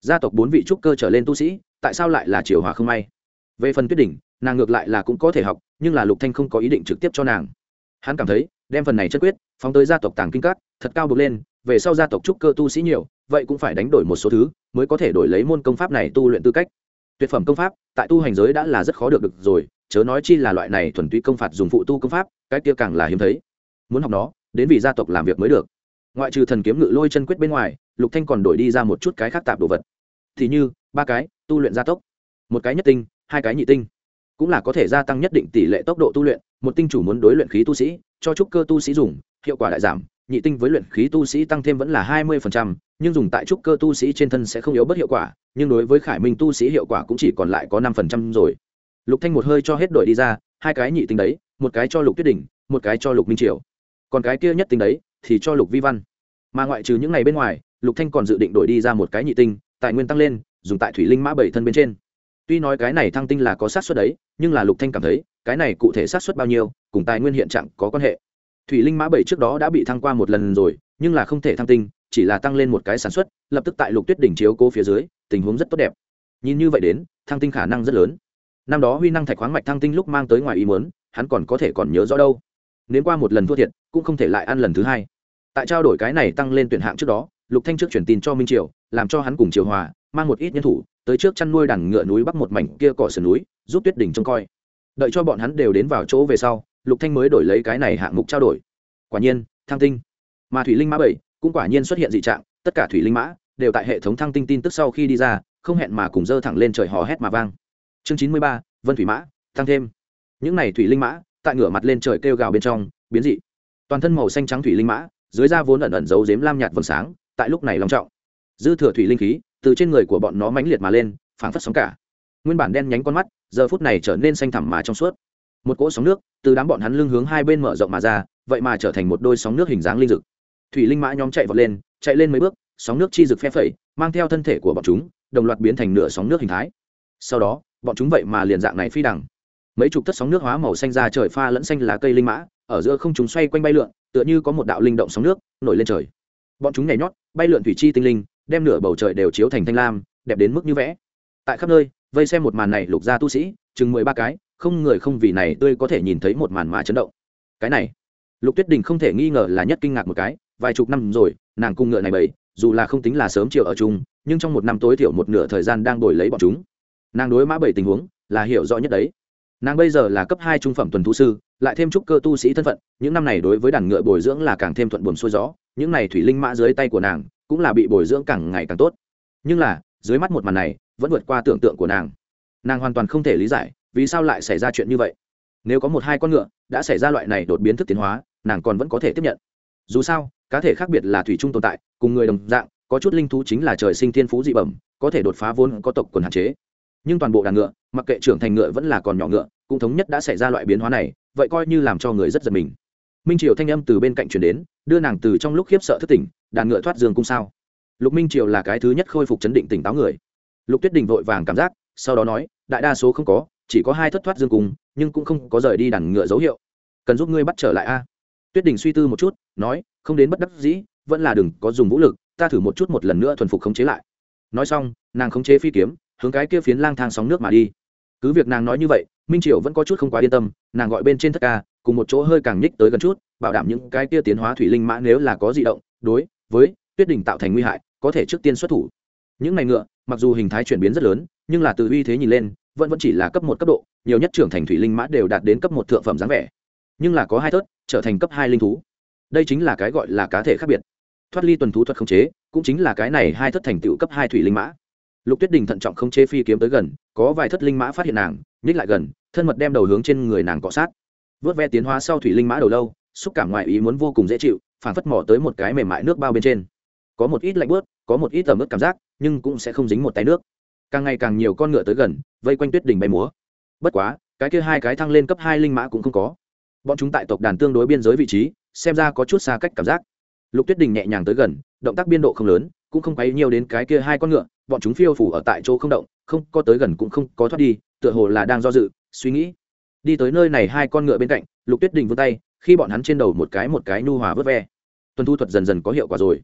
A: gia tộc bốn vị trúc cơ trở lên tu sĩ, tại sao lại là triều hòa không may? Về phần tuyết đỉnh, nàng ngược lại là cũng có thể học, nhưng là lục thanh không có ý định trực tiếp cho nàng. Hắn cảm thấy, đem phần này chất quyết, phóng tới gia tộc tàng kinh các, thật cao bực lên, về sau gia tộc trúc cơ tu sĩ nhiều, vậy cũng phải đánh đổi một số thứ, mới có thể đổi lấy môn công pháp này tu luyện tư cách. Tuyệt phẩm công pháp, tại tu hành giới đã là rất khó được được rồi, chớ nói chi là loại này thuần túy công phạt dùng phụ tu công pháp, cái kia càng là hiếm thấy. Muốn học nó, đến vì gia tộc làm việc mới được. Ngoại trừ thần kiếm ngự lôi chân quyết bên ngoài, lục thanh còn đổi đi ra một chút cái khác tạp đồ vật. Thì như, ba cái, tu luyện gia tốc. Một cái nhất tinh hai cái nhị tinh. Cũng là có thể gia tăng nhất định tỷ lệ tốc độ tu luyện, một tinh chủ muốn đối luyện khí tu sĩ, cho trúc cơ tu sĩ dùng, hiệu quả đại giảm, nhị tinh với luyện khí tu sĩ tăng thêm vẫn là hai mươi nhưng dùng tại trúc cơ tu sĩ trên thân sẽ không yếu bất hiệu quả, nhưng đối với khải minh tu sĩ hiệu quả cũng chỉ còn lại có năm rồi. Lục thanh một hơi cho hết đội đi ra, hai cái nhị tinh đấy, một cái cho lục tuyết đỉnh, một cái cho lục minh triều. Còn cái kia nhất tinh đấy, thì cho lục vi văn. Mà ngoại trừ những ngày bên ngoài, lục thanh còn dự định đổi đi ra một cái nhị tinh, tài nguyên tăng lên, dùng tại thủy linh mã bảy thân bên trên tuy nói cái này thăng tinh là có sát xuất đấy, nhưng là lục thanh cảm thấy, cái này cụ thể sát xuất bao nhiêu, cùng tài nguyên hiện trạng có quan hệ. Thủy linh mã bảy trước đó đã bị thăng qua một lần rồi, nhưng là không thể thăng tinh, chỉ là tăng lên một cái sản xuất, lập tức tại lục tuyết đỉnh chiếu cố phía dưới, tình huống rất tốt đẹp. Nhìn như vậy đến, thăng tinh khả năng rất lớn. Năm đó huy năng thạch khoáng mạch thăng tinh lúc mang tới ngoài ý muốn, hắn còn có thể còn nhớ rõ đâu. Nếu qua một lần thua thiệt, cũng không thể lại ăn lần thứ hai. Tại trao đổi cái này tăng lên tuyển hạng trước đó, lục thanh trước truyền tin cho minh triều, làm cho hắn cùng triều hòa, mang một ít nhân thủ tới trước chăn nuôi đàn ngựa núi bắc một mảnh kia cỏ sườn núi, giúp tuyết đỉnh trông coi. Đợi cho bọn hắn đều đến vào chỗ về sau, lục thanh mới đổi lấy cái này hạng mục trao đổi. Quả nhiên, thăng tinh. Mà thủy linh mã bảy cũng quả nhiên xuất hiện dị trạng, tất cả thủy linh mã đều tại hệ thống thăng tinh tin tức sau khi đi ra, không hẹn mà cùng dơ thẳng lên trời hò hét mà vang. Chương chín mươi ba, vân thủy mã tăng thêm. Những này thủy linh mã, tại ngửa mặt lên trời kêu gào bên trong, biến dị. Toàn thân màu xanh trắng thủy linh mã, dưới da vốn ẩn ẩn giấu giếm lam nhạt vầng sáng, tại lúc này long trọng. Dư thừa thủy linh khí từ trên người của bọn nó mãnh liệt mà lên, phảng phất sóng cả. Nguyên bản đen nhánh con mắt, giờ phút này trở nên xanh thẳm mà trong suốt. Một cỗ sóng nước từ đám bọn hắn lưng hướng hai bên mở rộng mà ra, vậy mà trở thành một đôi sóng nước hình dáng linh dực. Thủy linh mã nhóm chạy vọt lên, chạy lên mấy bước, sóng nước chi rực phe phẩy, mang theo thân thể của bọn chúng, đồng loạt biến thành nửa sóng nước hình thái. Sau đó, bọn chúng vậy mà liền dạng này phi đằng. Mấy chục tất sóng nước hóa màu xanh ra trời pha lẫn xanh lá cây linh mã, ở giữa không chúng xoay quanh bay lượn, tựa như có một đạo linh động sóng nước nổi lên trời. Bọn chúng nhảy nhót, bay lượn thủy chi tinh linh đem nửa bầu trời đều chiếu thành thanh lam, đẹp đến mức như vẽ. Tại khắp nơi, vây xem một màn này lục ra tu sĩ, chừng mười ba cái, không người không vì này tươi có thể nhìn thấy một màn mà chấn động. Cái này, lục tuyết đình không thể nghi ngờ là nhất kinh ngạc một cái, vài chục năm rồi, nàng cung ngựa này bầy, dù là không tính là sớm chiều ở chung, nhưng trong một năm tối thiểu một nửa thời gian đang đổi lấy bọn chúng. Nàng đối mã bảy tình huống là hiểu rõ nhất đấy. Nàng bây giờ là cấp hai trung phẩm tuần thú sư, lại thêm trúc cơ tu sĩ thân phận, những năm này đối với đàn ngựa bồi dưỡng là càng thêm thuận buồm xuôi gió, những này thủy linh mã dưới tay của nàng cũng là bị bồi dưỡng càng ngày càng tốt. Nhưng là, dưới mắt một màn này, vẫn vượt qua tưởng tượng của nàng. Nàng hoàn toàn không thể lý giải, vì sao lại xảy ra chuyện như vậy. Nếu có một hai con ngựa đã xảy ra loại này đột biến thức tiến hóa, nàng còn vẫn có thể tiếp nhận. Dù sao, cá thể khác biệt là thủy chung tồn tại, cùng người đồng dạng, có chút linh thú chính là trời sinh thiên phú dị bẩm, có thể đột phá vốn có tộc quần hạn chế. Nhưng toàn bộ đàn ngựa, mặc kệ trưởng thành ngựa vẫn là còn nhỏ ngựa, cũng thống nhất đã xảy ra loại biến hóa này, vậy coi như làm cho người rất giật mình minh triều thanh âm từ bên cạnh chuyển đến, đưa nàng từ trong lúc khiếp sợ thất tỉnh, đàn ngựa thoát dương cung sao. Lục minh triều là cái thứ nhất khôi phục chấn định tỉnh táo người. Lục tuyết đình vội vàng cảm giác, sau đó nói, đại đa số không có, chỉ có hai thất thoát dương cung, nhưng cũng không có rời đi đàn ngựa dấu hiệu. Cần giúp ngươi bắt trở lại a. Tuyết đình suy tư một chút, nói, không đến bất đắc dĩ, vẫn là đừng có dùng vũ lực, ta thử một chút một lần nữa thuần phục khống chế lại. Nói xong, nàng khống chế phi kiếm, hướng cái kia phiến lang thang sóng nước mà đi cứ việc nàng nói như vậy, minh triều vẫn có chút không quá yên tâm, nàng gọi bên trên thất ca, cùng một chỗ hơi càng nhích tới gần chút, bảo đảm những cái kia tiến hóa thủy linh mã nếu là có di động, đối với tuyết đình tạo thành nguy hại, có thể trước tiên xuất thủ. Những này ngựa, mặc dù hình thái chuyển biến rất lớn, nhưng là từ uy thế nhìn lên, vẫn vẫn chỉ là cấp một cấp độ, nhiều nhất trưởng thành thủy linh mã đều đạt đến cấp một thượng phẩm dáng vẻ. Nhưng là có hai tớt trở thành cấp hai linh thú. Đây chính là cái gọi là cá thể khác biệt. Thoát ly tuần thú thuật không chế, cũng chính là cái này hai thất thành tựu cấp hai thủy linh mã lục tuyết đình thận trọng không chế phi kiếm tới gần, có vài thất linh mã phát hiện nàng, nhích lại gần, thân mật đem đầu hướng trên người nàng cọ sát. Vớt ve tiến hóa sau thủy linh mã đầu lâu, xúc cảm ngoại ý muốn vô cùng dễ chịu, phản phất mỏ tới một cái mềm mại nước bao bên trên. Có một ít lạnh bớt, có một ít tầm ướt cảm giác, nhưng cũng sẽ không dính một tay nước. Càng ngày càng nhiều con ngựa tới gần, vây quanh tuyết đình bay múa. Bất quá, cái kia hai cái thăng lên cấp hai linh mã cũng không có. Bọn chúng tại tộc đàn tương đối biên giới vị trí, xem ra có chút xa cách cảm giác. Lục tuyết đình nhẹ nhàng tới gần, động tác biên độ không lớn cũng không quấy nhiều đến cái kia hai con ngựa, bọn chúng phiêu phủ ở tại chỗ không động, không có tới gần cũng không có thoát đi, tựa hồ là đang do dự, suy nghĩ. Đi tới nơi này hai con ngựa bên cạnh, lục tuyết đình vươn tay, khi bọn hắn trên đầu một cái một cái nu hòa vớt ve. Tuân thu thuật dần dần có hiệu quả rồi.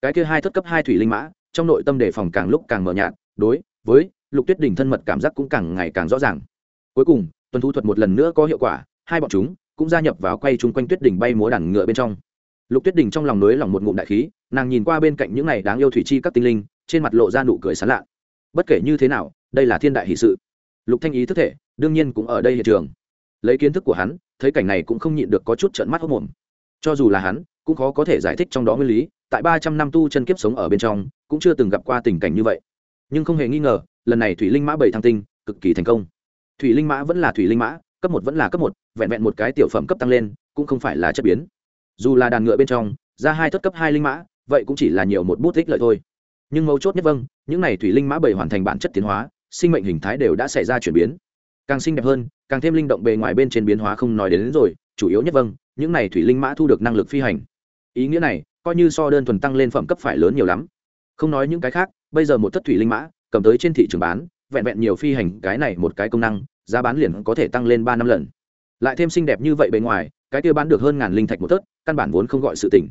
A: Cái kia hai thất cấp hai thủy linh mã, trong nội tâm đề phòng càng lúc càng mờ nhạt, đối với lục tuyết đình thân mật cảm giác cũng càng ngày càng rõ ràng. Cuối cùng tuân thu thuật một lần nữa có hiệu quả, hai bọn chúng cũng gia nhập vào quay chung quanh tuyết đình bay múa đàn ngựa bên trong. Lục tuyết đình trong lòng nới lòng một ngụm đại khí nàng nhìn qua bên cạnh những này đáng yêu thủy chi các tinh linh, trên mặt lộ ra nụ cười sán lạ. Bất kể như thế nào, đây là thiên đại hỷ sự. Lục thanh ý thức thể, đương nhiên cũng ở đây hiện trường. Lấy kiến thức của hắn, thấy cảnh này cũng không nhịn được có chút trợn mắt hốc mồm cho dù là hắn, cũng khó có thể giải thích trong đó nguyên lý, tại ba trăm năm tu chân kiếp sống ở bên trong, cũng chưa từng gặp qua tình cảnh như vậy. Nhưng không hề nghi ngờ, lần này thủy linh mã bảy thăng tinh, cực kỳ thành công. Thủy linh mã vẫn là thủy linh mã, cấp một vẫn là cấp một, vẹn vẹn một cái tiểu phẩm cấp tăng lên, cũng không phải là chất biến. Dù là đàn ngựa bên trong, ra hai thất cấp hai linh mã vậy cũng chỉ là nhiều một bút tích lợi thôi. Nhưng mấu chốt nhất vâng những n à y thủy linh mã bảy hoàn thành bản chất tiến hóa sinh mệnh hình thái đều đã xảy ra chuyển biến. Càng xinh đẹp hơn càng thêm linh động bề ngoài bên trên biến hóa không nói đến, đến rồi chủ yếu nhất vâng những n à y thủy linh mã thu được năng lực phi hành. Ý nghĩa này coi như so đơn thuần tăng lên phẩm cấp phải lớn nhiều lắm. Không nói những cái khác bây giờ một thất thủy linh mã cầm tới trên thị trường bán vẹn vẹn nhiều phi hành cái này một cái công năng giá bán liền có thể tăng lên ba năm lần. Lại thêm xinh đẹp như vậy bề ngoài cái kia bán được hơn ngàn linh thạch một thất căn bản vốn không gọi sự tỉnh.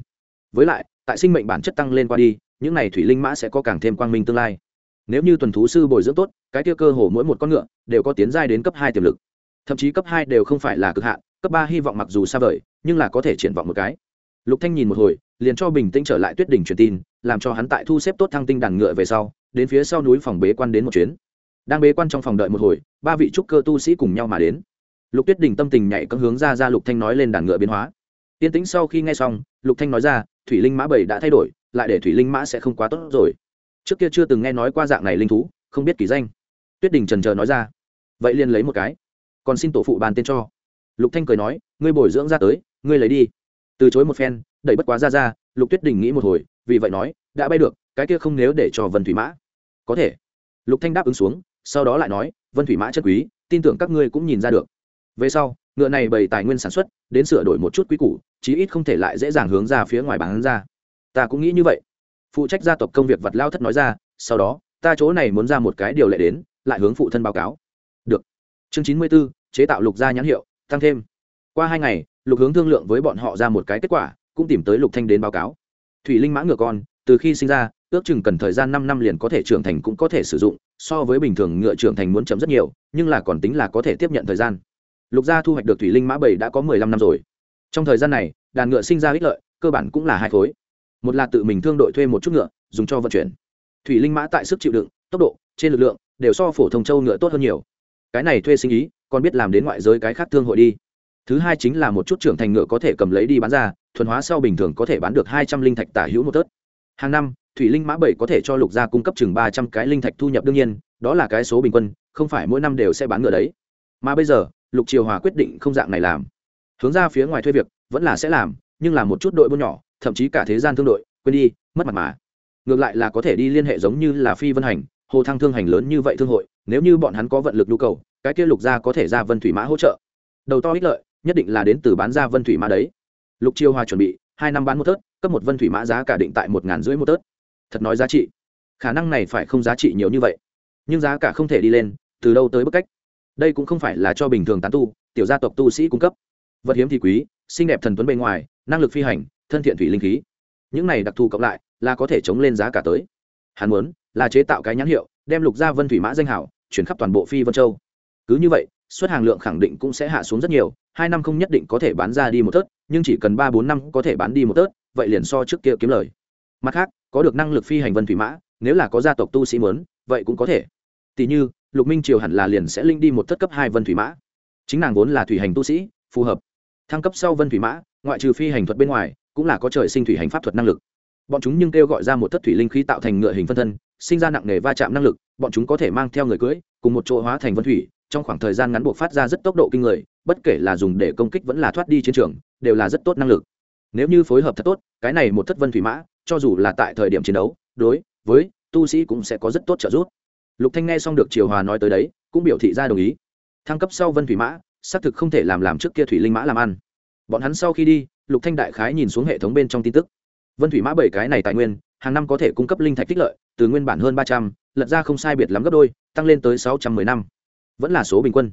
A: Với lại tại sinh mệnh bản chất tăng lên qua đi, những này thủy linh mã sẽ có càng thêm quang minh tương lai. Nếu như tuần thú sư bồi dưỡng tốt, cái tiêu cơ hồ mỗi một con ngựa đều có tiến giai đến cấp hai tiềm lực. Thậm chí cấp hai đều không phải là cực hạn, cấp ba hy vọng mặc dù xa vời, nhưng là có thể triển vọng một cái. Lục thanh nhìn một hồi, liền cho bình tĩnh trở lại tuyết đỉnh truyền tin, làm cho hắn tại thu xếp tốt thăng tinh đàn ngựa về sau, đến phía sau núi phòng bế quan đến một chuyến. Đang bế quan trong phòng đợi một hồi, ba vị trúc cơ tu sĩ cùng nhau mà đến. Lục tuyết Đỉnh tâm tình nhảy cấm hướng ra ra lục thanh nói lên đàn ngựa biến hóa. Yên tĩnh sau khi nghe xong, lục thanh nói ra thủy linh mã bảy đã thay đổi, lại để thủy linh mã sẽ không quá tốt rồi. Trước kia chưa từng nghe nói qua dạng này linh thú, không biết kỳ danh. Tuyết đình trần chờ nói ra. Vậy liền lấy một cái. Còn xin tổ phụ bàn tên cho. Lục thanh cười nói, ngươi bồi dưỡng ra tới, ngươi lấy đi. Từ chối một phen, đẩy bất quá ra ra, lục tuyết đình nghĩ một hồi, vì vậy nói, đã bay được, cái kia không nếu để cho vân thủy mã. Có thể. Lục thanh đáp ứng xuống, sau đó lại nói, vân thủy mã chất quý, tin tưởng các ngươi cũng nhìn ra được. Về sau ngựa này bày tài nguyên sản xuất đến sửa đổi một chút quý củ chí ít không thể lại dễ dàng hướng ra phía ngoài bán ra. Ta cũng nghĩ như vậy. Phụ trách gia tộc công việc vật lao thất nói ra sau đó ta chỗ này muốn ra một cái điều lệ đến lại hướng phụ thân báo cáo. Được. Chương chín mươi 94, chế tạo lục gia nhãn hiệu tăng thêm. Qua hai ngày lục hướng thương lượng với bọn họ ra một cái kết quả cũng tìm tới lục thanh đến báo cáo. Thủy linh mã ngựa con từ khi sinh ra ước chừng cần thời gian năm năm liền có thể trưởng thành cũng có thể sử dụng so với bình thường ngựa trưởng thành muốn chấm rất nhiều nhưng là còn tính là có thể tiếp nhận thời gian lục gia thu hoạch được thủy linh mã bảy đã có mười lăm năm rồi. Trong thời gian này, đàn ngựa sinh ra ích lợi, cơ bản cũng là hai khối. Một là tự mình thương đội thuê một chút ngựa, dùng cho vận chuyển. Thủy linh mã tại sức chịu đựng, tốc độ, trên lực lượng đều so phổ thông châu ngựa tốt hơn nhiều. Cái này thuê sinh ý, còn biết làm đến ngoại giới cái khác thương hội đi. Thứ hai chính là một chút trưởng thành ngựa có thể cầm lấy đi bán ra, thuần hóa sau bình thường có thể bán được hai trăm linh thạch tả hữu một tớt. Hàng năm, thủy linh mã bảy có thể cho lục gia cung cấp chừng ba trăm cái linh thạch thu nhập đương nhiên, đó là cái số bình quân, không phải mỗi năm đều sẽ bán ngựa đấy. Mà bây giờ lục triều hòa quyết định không dạng này làm. Hướng ra phía ngoài thuê việc, vẫn là sẽ làm, nhưng là một chút đội buôn nhỏ, thậm chí cả thế gian thương đội, quên đi, mất mặt mà. Ngược lại là có thể đi liên hệ giống như là phi vân hành, hồ thăng thương hành lớn như vậy thương hội, nếu như bọn hắn có vận lực nhu cầu, cái kia lục gia có thể ra vân thủy mã hỗ trợ. Đầu to ích lợi, nhất định là đến từ bán ra vân thủy mã đấy. Lục chiêu hoa chuẩn bị, hai năm bán một tớt, cấp một vân thủy mã giá cả định tại một ngàn rưỡi một tớt. Thật nói giá trị. Khả năng này phải không giá trị nhiều như vậy. Nhưng giá cả không thể đi lên, từ đâu tới bức cách? Đây cũng không phải là cho bình thường tán tu, tiểu gia tộc tu sĩ cung cấp. Vật hiếm thì quý, xinh đẹp thần tuấn bề ngoài, năng lực phi hành, thân thiện thủy linh khí. Những này đặc thù cộng lại, là có thể chống lên giá cả tới. Hắn muốn, là chế tạo cái nhãn hiệu, đem lục gia vân thủy mã danh hảo, chuyển khắp toàn bộ phi vân châu. Cứ như vậy, xuất hàng lượng khẳng định cũng sẽ hạ xuống rất nhiều, hai năm không nhất định có thể bán ra đi một tớt, nhưng chỉ cần ba bốn năm có thể bán đi một tớt, vậy liền so trước kia kiếm lời. Mặt khác, có được năng lực phi hành vân thủy mã, nếu là có gia tộc tu sĩ mớn vậy cũng có thể. Tỷ như lục minh triều hẳn là liền sẽ linh đi một thất cấp hai vân thủy mã. Chính nàng vốn là thủy hành tu sĩ, phù hợp. Thăng cấp sau vân thủy mã, ngoại trừ phi hành thuật bên ngoài, cũng là có trời sinh thủy hành pháp thuật năng lực. Bọn chúng nhưng kêu gọi ra một thất thủy linh khí tạo thành ngựa hình phân thân, sinh ra nặng nề va chạm năng lực, bọn chúng có thể mang theo người cưỡi cùng một chỗ hóa thành vân thủy, trong khoảng thời gian ngắn buộc phát ra rất tốc độ kinh người, bất kể là dùng để công kích vẫn là thoát đi chiến trường, đều là rất tốt năng lực. Nếu như phối hợp thật tốt, cái này một thất vân thủy mã, cho dù là tại thời điểm chiến đấu, đối, với, tu sĩ cũng sẽ có rất tốt trợ giúp lục thanh nghe xong được triều hòa nói tới đấy, cũng biểu thị ra đồng ý. Thăng cấp sau vân thủy mã, xác thực không thể làm làm trước kia thủy linh mã làm ăn. Bọn hắn sau khi đi, lục thanh đại khái nhìn xuống hệ thống bên trong tin tức. Vân thủy mã bảy cái này tài nguyên, hàng năm có thể cung cấp linh thạch tích lợi, từ nguyên bản hơn ba trăm, lật ra không sai biệt lắm gấp đôi, tăng lên tới sáu trăm mười năm. Vẫn là số bình quân.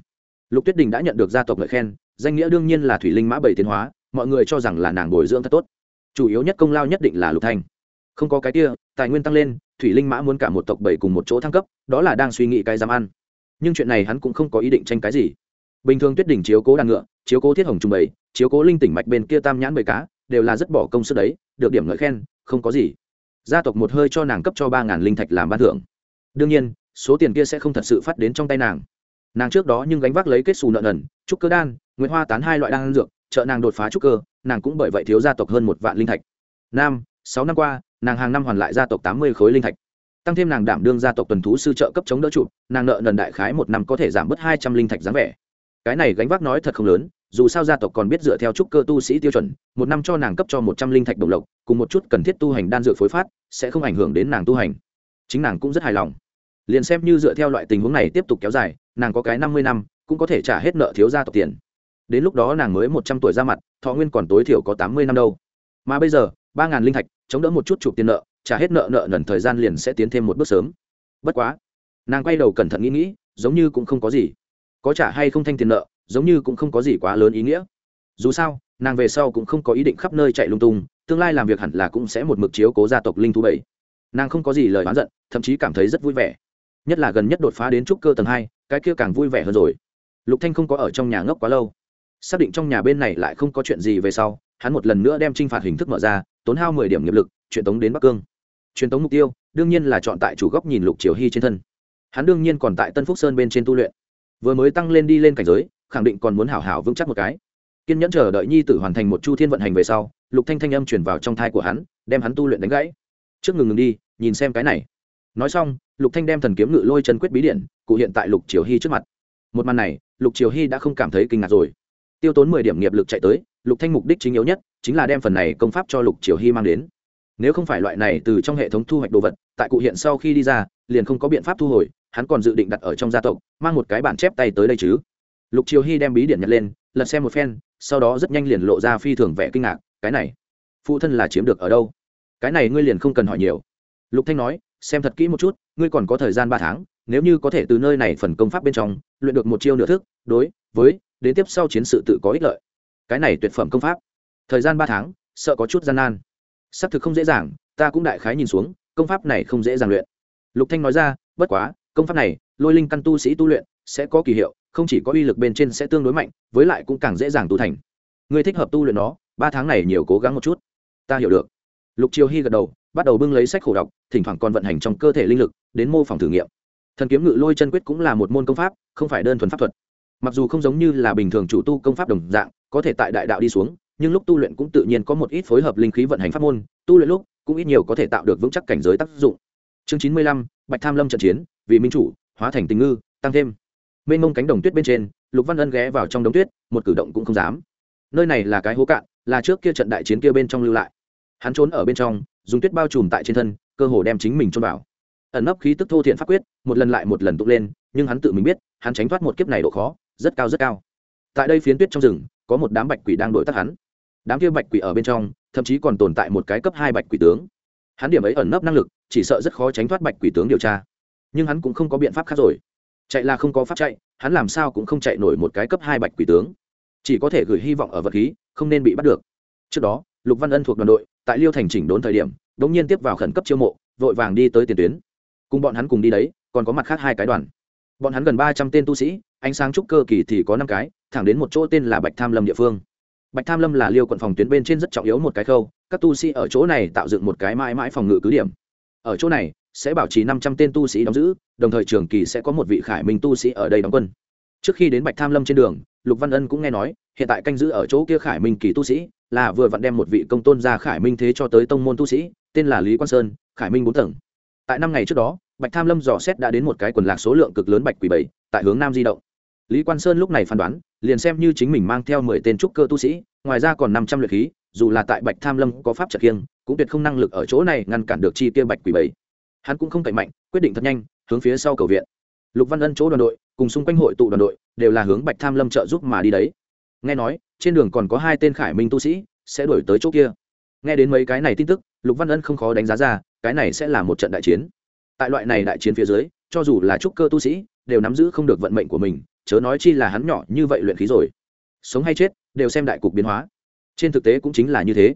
A: Lục tuyết đình đã nhận được gia tộc ngợi khen, danh nghĩa đương nhiên là thủy linh mã bảy tiến hóa, mọi người cho rằng là nàng bồi dưỡng thật tốt. Chủ yếu nhất công lao nhất định là lục thanh. Không có cái kia, tài nguyên tăng lên thủy linh mã muốn cả một tộc bảy cùng một chỗ thăng cấp, đó là đang suy nghĩ cái dám ăn. Nhưng chuyện này hắn cũng không có ý định tranh cái gì. Bình thường tuyết đỉnh chiếu cố đàn ngựa, chiếu cố thiết hồng trung bảy, chiếu cố linh tỉnh mạch bên kia tam nhãn bầy cá, đều là rất bỏ công sức đấy, được điểm ngợi khen, không có gì. Gia tộc một hơi cho nàng cấp cho ba ngàn linh thạch làm ban thưởng. Đương nhiên, số tiền kia sẽ không thật sự phát đến trong tay nàng. Nàng trước đó nhưng gánh vác lấy kết xù nợ nần, trúc cơ đan nguyễn hoa tán hai loại đan dược, trợ nàng đột phá trúc cơ, nàng cũng bởi vậy thiếu gia tộc hơn một vạn linh thạch. Nam, sáu năm qua nàng hàng năm hoàn lại gia tộc tám mươi khối linh thạch. Tăng thêm nàng đảm đương gia tộc tuần thú sư trợ cấp chống đỡ trụ nàng nợ nần đại khái một năm có thể giảm bớt hai trăm linh thạch dáng vẻ. Cái này gánh vác nói thật không lớn, dù sao gia tộc còn biết dựa theo trúc cơ tu sĩ tiêu chuẩn, một năm cho nàng cấp cho một trăm linh thạch đồng lộc, cùng một chút cần thiết tu hành đan dược phối phát, sẽ không ảnh hưởng đến nàng tu hành. Chính nàng cũng rất hài lòng. Liền xem như dựa theo loại tình huống này tiếp tục kéo dài, nàng có cái năm mươi năm, cũng có thể trả hết nợ thiếu gia tộc tiền. Đến lúc đó nàng mới một trăm tuổi ra mặt, thọ nguyên còn tối thiểu có tám mươi năm đâu. Mà bây giờ ba ngàn linh thạch, chống đỡ một chút chụp tiền nợ, trả hết nợ nợ nần thời gian liền sẽ tiến thêm một bước sớm. Bất quá, nàng quay đầu cẩn thận nghĩ nghĩ, giống như cũng không có gì. Có trả hay không thanh tiền nợ, giống như cũng không có gì quá lớn ý nghĩa. Dù sao, nàng về sau cũng không có ý định khắp nơi chạy lung tung, tương lai làm việc hẳn là cũng sẽ một mực chiếu cố gia tộc linh thú bảy. Nàng không có gì lời oán giận, thậm chí cảm thấy rất vui vẻ. Nhất là gần nhất đột phá đến trúc cơ tầng hai, cái kia càng vui vẻ hơn rồi. Lục thanh không có ở trong nhà ngốc quá lâu. Xác định trong nhà bên này lại không có chuyện gì về sau, hắn một lần nữa đem trinh phạt hình thức mở ra tốn hao mười điểm nghiệp lực, truyền tống đến bắc cương. Truyền tống mục tiêu, đương nhiên là chọn tại chủ góc nhìn lục triều hy trên thân. Hắn đương nhiên còn tại tân phúc sơn bên trên tu luyện. Vừa mới tăng lên đi lên cảnh giới, khẳng định còn muốn hảo hảo vững chắc một cái. Kiên nhẫn chờ đợi nhi tử hoàn thành một chu thiên vận hành về sau, lục thanh thanh âm chuyển vào trong thai của hắn, đem hắn tu luyện đánh gãy. Trước ngừng ngừng đi, nhìn xem cái này. Nói xong, lục thanh đem thần kiếm ngự lôi chân quyết bí điện, cụ hiện tại lục triều hy trước mặt. Một màn này, lục triều hy đã không cảm thấy kinh ngạc rồi. Tiêu tốn mười điểm nghiệp lực chạy tới, lục thanh mục đích chính yếu nhất chính là đem phần này công pháp cho lục triều hy mang đến. Nếu không phải loại này từ trong hệ thống thu hoạch đồ vật, tại cụ hiện sau khi đi ra, liền không có biện pháp thu hồi, hắn còn dự định đặt ở trong gia tộc, mang một cái bản chép tay tới đây chứ. Lục triều hy đem bí điện nhặt lên, lật xem một phen, sau đó rất nhanh liền lộ ra phi thường vẻ kinh ngạc, cái này, phụ thân là chiếm được ở đâu? Cái này ngươi liền không cần hỏi nhiều. Lục thanh nói, xem thật kỹ một chút, ngươi còn có thời gian ba tháng, nếu như có thể từ nơi này phần công pháp bên trong, luyện được một chiêu nửa thức, đối, với, đến tiếp sau chiến sự tự có ích lợi. Cái này tuyệt phẩm công pháp thời gian ba tháng, sợ có chút gian nan. Xác thực không dễ dàng, ta cũng đại khái nhìn xuống, công pháp này không dễ dàng luyện. Lục thanh nói ra, bất quá, công pháp này, lôi linh căn tu sĩ tu luyện, sẽ có kỳ hiệu, không chỉ có uy lực bên trên sẽ tương đối mạnh, với lại cũng càng dễ dàng tu thành. Người thích hợp tu luyện nó, ba tháng này nhiều cố gắng một chút. Ta hiểu được. Lục triều hy gật đầu, bắt đầu bưng lấy sách khổ đọc, thỉnh thoảng còn vận hành trong cơ thể linh lực, đến mô phỏng thử nghiệm. Thần kiếm ngự lôi chân quyết cũng là một môn công pháp, không phải đơn thuần pháp thuật. Mặc dù không giống như là bình thường chủ tu công pháp đồng dạng, có thể tại đại đạo đi xuống nhưng lúc tu luyện cũng tự nhiên có một ít phối hợp linh khí vận hành pháp môn, tu luyện lúc cũng ít nhiều có thể tạo được vững chắc cảnh giới tác dụng. Chương chín mươi lăm, bạch tham lâm trận chiến, vì minh chủ, hóa thành tình ngư, tăng thêm. Mênh mông cánh đồng tuyết bên trên, lục văn ân ghé vào trong đống tuyết, một cử động cũng không dám. Nơi này là cái hố cạn, là trước kia trận đại chiến kia bên trong lưu lại. Hắn trốn ở bên trong, dùng tuyết bao trùm tại trên thân, cơ hồ đem chính mình trôn vào. Ẩn nấp khí tức thô thiện pháp quyết, một lần lại một lần tụng lên, nhưng hắn tự mình biết, hắn tránh thoát một kiếp này độ khó, rất cao rất cao. Tại đây phiến tuyết trong rừng, có một đám bạch quỷ đang đuổi tắt hắn đám kia bạch quỷ ở bên trong, thậm chí còn tồn tại một cái cấp hai bạch quỷ tướng. Hắn điểm ấy ẩn nấp năng lực, chỉ sợ rất khó tránh thoát bạch quỷ tướng điều tra. Nhưng hắn cũng không có biện pháp khác rồi. Chạy là không có pháp chạy, hắn làm sao cũng không chạy nổi một cái cấp hai bạch quỷ tướng. Chỉ có thể gửi hy vọng ở vật khí, không nên bị bắt được. Trước đó, lục văn ân thuộc đoàn đội, tại liêu thành chỉnh đốn thời điểm đ ỗ n g nhiên tiếp vào khẩn cấp chiêu mộ, vội vàng đi tới tiền tuyến. Cùng bọn hắn cùng đi đấy, còn có mặt khác hai cái đoàn. Bọn hắn gần ba trăm tên tu sĩ, ánh sáng trúc cơ kỳ thì có năm cái, thẳng đến một chỗ tên là bạch tham lâm địa phương bạch tham lâm là liêu quận phòng tuyến bên trên rất trọng yếu một cái khâu, các tu sĩ ở chỗ này tạo dựng một cái mãi mãi phòng ngự cứ điểm. Ở chỗ này, sẽ bảo trì năm trăm tên tu sĩ đóng giữ, đồng thời trường kỳ sẽ có một vị khải minh tu sĩ ở đây đóng quân. Trước khi đến bạch tham lâm trên đường, lục văn ân cũng nghe nói, hiện tại canh giữ ở chỗ kia khải minh kỳ tu sĩ, là vừa vặn đem một vị công tôn ra khải minh thế cho tới tông môn tu sĩ, tên là lý quan sơn, khải minh bốn tầng. Tại năm ngày trước đó, bạch tham lâm dò xét đã đến một cái quần lạc số lượng cực lớn bạch quỷ bảy, tại hướng nam di động lý quan sơn lúc này phán đoán, liền xem như chính mình mang theo mười tên trúc cơ tu sĩ, ngoài ra còn năm trăm lượt khí, dù là tại bạch tham lâm có pháp trật kiêng, cũng tuyệt không năng lực ở chỗ này ngăn cản được chi kia bạch quỷ bảy hắn cũng không cậy mạnh, quyết định thật nhanh, hướng phía sau cầu viện. Lục văn ân chỗ đoàn đội, cùng xung quanh hội tụ đoàn đội, đều là hướng bạch tham lâm trợ giúp mà đi đấy. Nghe nói, trên đường còn có hai tên khải minh tu sĩ, sẽ đổi tới chỗ kia. Nghe đến mấy cái này tin tức, lục văn ân không khó đánh giá ra, cái này sẽ là một trận đại chiến. Tại loại này đại chiến phía dưới, cho dù là trúc cơ tu sĩ, đều nắm giữ không được vận mệnh của mình chớ nói chi là hắn nhỏ như vậy luyện khí rồi. Sống hay chết, đều xem đại cục biến hóa. Trên thực tế cũng chính là như thế.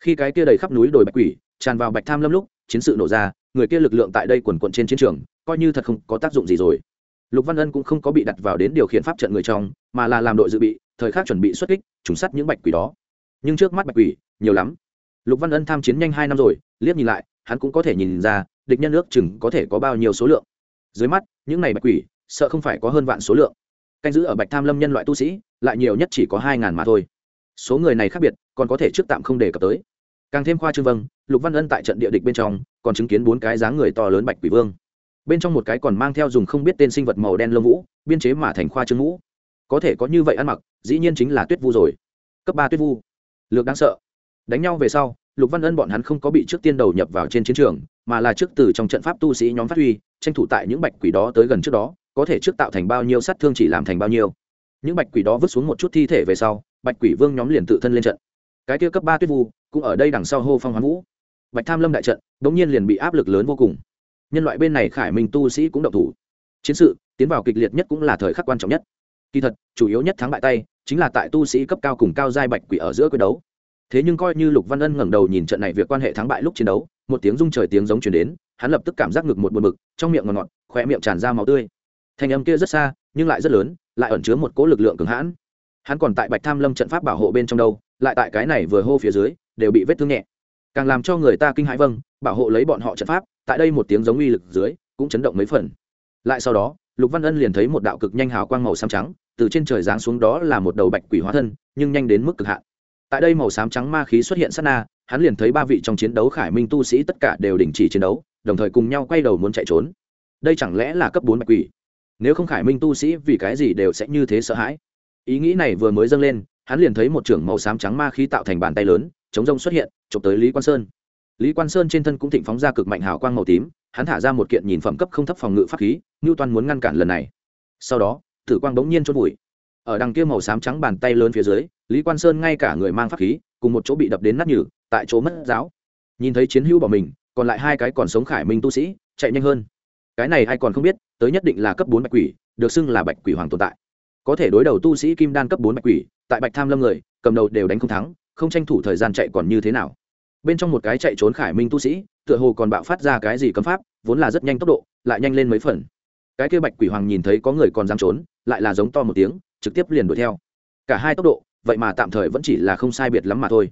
A: Khi cái kia đầy khắp núi đồi bạch quỷ, tràn vào bạch tham lâm lúc, chiến sự nổ ra, người kia lực lượng tại đây quần quận trên chiến trường, coi như thật không có tác dụng gì rồi. Lục văn ân cũng không có bị đặt vào đến điều khiển pháp trận người trong, mà là làm đội dự bị, thời khắc chuẩn bị xuất kích, trùng sát những bạch quỷ đó. Nhưng trước mắt bạch quỷ, nhiều lắm. Lục văn ân tham chiến nhanh hai năm rồi, liếc nhìn lại, hắn cũng có thể nhìn ra, địch nhân nước chừng có thể có bao nhiêu số lượng. Dưới mắt, những này bạch quỷ, sợ không phải có hơn vạn số lượng canh giữ ở bạch tham lâm nhân loại tu sĩ, lại nhiều nhất chỉ có hai ngàn mà thôi. Số người này khác biệt, còn có thể trước tạm không đề cập tới. Càng thêm khoa trương vâng lục văn ân tại trận địa địch bên trong, còn chứng kiến bốn cái dáng người to lớn bạch quỷ vương. Bên trong một cái còn mang theo dùng không biết tên sinh vật màu đen lông vũ, biên chế mà thành khoa trương ngũ. Có thể có như vậy ăn mặc, dĩ nhiên chính là tuyết vu rồi. Cấp ba tuyết vu. Lược đáng sợ. Đánh nhau về sau, lục văn ân bọn hắn không có bị trước tiên đầu nhập vào trên chiến trường, mà là trước từ trong trận pháp tu sĩ nhóm phát huy, tranh thủ tại những bạch quỷ đó tới gần trước đó có thể trước tạo thành bao nhiêu sát thương chỉ làm thành bao nhiêu. Những bạch quỷ đó vứt xuống một chút thi thể về sau, bạch quỷ vương nhóm liền tự thân lên trận. Cái kia cấp ba tuyết vu cũng ở đây đằng sau hô phong hoán vũ. Bạch tham lâm đại trận đ ỗ n g nhiên liền bị áp lực lớn vô cùng. Nhân loại bên này khải minh tu sĩ cũng động thủ. Chiến sự, tiến vào kịch liệt nhất cũng là thời khắc quan trọng nhất. Kỳ thật, chủ yếu nhất thắng bại tay, chính là tại tu sĩ cấp cao cùng cao giai bạch quỷ ở giữa quyết đấu. Thế nhưng coi như lục văn ân ngẩng đầu nhìn trận này việc quan hệ thắng bại lúc chiến đấu, một tiếng rung trời tiếng giống chuyển đến, hắn lập tức cảm giác ngực một buồn bực, trong miệng ngọt ngọt khoe miệng tràn ra máu tươi thanh âm kia rất xa, nhưng lại rất lớn, lại ẩn chứa một cỗ lực lượng cường hãn. Hắn còn tại bạch tham lâm trận pháp bảo hộ bên trong đâu, lại tại cái này vừa hô phía dưới, đều bị vết thương nhẹ. Càng làm cho người ta kinh hãi vâng bảo hộ lấy bọn họ trận pháp, tại đây một tiếng giống uy lực dưới, cũng chấn động mấy phần. Lại sau đó, lục văn ân liền thấy một đạo cực nhanh hào quang màu xám trắng, từ trên trời giáng xuống đó là một đầu bạch quỷ hóa thân, nhưng nhanh đến mức cực hạn. Tại đây màu xám trắng ma khí xuất hiện sát na, hắn liền thấy ba vị trong chiến đấu khải minh tu sĩ tất cả đều đình chỉ chiến đấu, đồng thời cùng nhau quay đầu muốn chạy trốn. Đây chẳng lẽ là cấp bốn bạch quỷ? Nếu không khải minh tu sĩ vì cái gì đều sẽ như thế sợ hãi ý nghĩ này vừa mới dâng lên hắn liền thấy một trưởng màu xám trắng ma khí tạo thành bàn tay lớn chống rông xuất hiện chụp tới lý quan sơn lý quan sơn trên thân cũng thịnh phóng ra cực mạnh hào quang màu tím hắn thả ra một kiện nhìn phẩm cấp không thấp phòng ngự pháp khí ngưu toan muốn ngăn cản lần này sau đó tử quang bỗng nhiên chốt bụi ở đằng kia màu xám trắng bàn tay lớn phía dưới lý quan sơn ngay cả người mang pháp khí cùng một chỗ bị đập đến nát nhử tại chỗ mất giáo nhìn thấy chiến hữu bỏ mình còn lại hai cái còn sống khải minh tu sĩ chạy nhanh hơn cái này ai còn không biết tới nhất định là cấp bốn bạch quỷ, được xưng là bạch quỷ hoàng tồn tại. Có thể đối đầu tu sĩ kim đan cấp bốn bạch quỷ, tại bạch tham lâm người, cầm đầu đều đánh không thắng, không tranh thủ thời gian chạy còn như thế nào. Bên trong một cái chạy trốn khải minh tu sĩ, tựa hồ còn bạo phát ra cái gì cấm pháp, vốn là rất nhanh tốc độ, lại nhanh lên mấy phần. Cái kia bạch quỷ hoàng nhìn thấy có người còn dám trốn, lại là giống to một tiếng, trực tiếp liền đuổi theo. Cả hai tốc độ, vậy mà tạm thời vẫn chỉ là không sai biệt lắm mà thôi.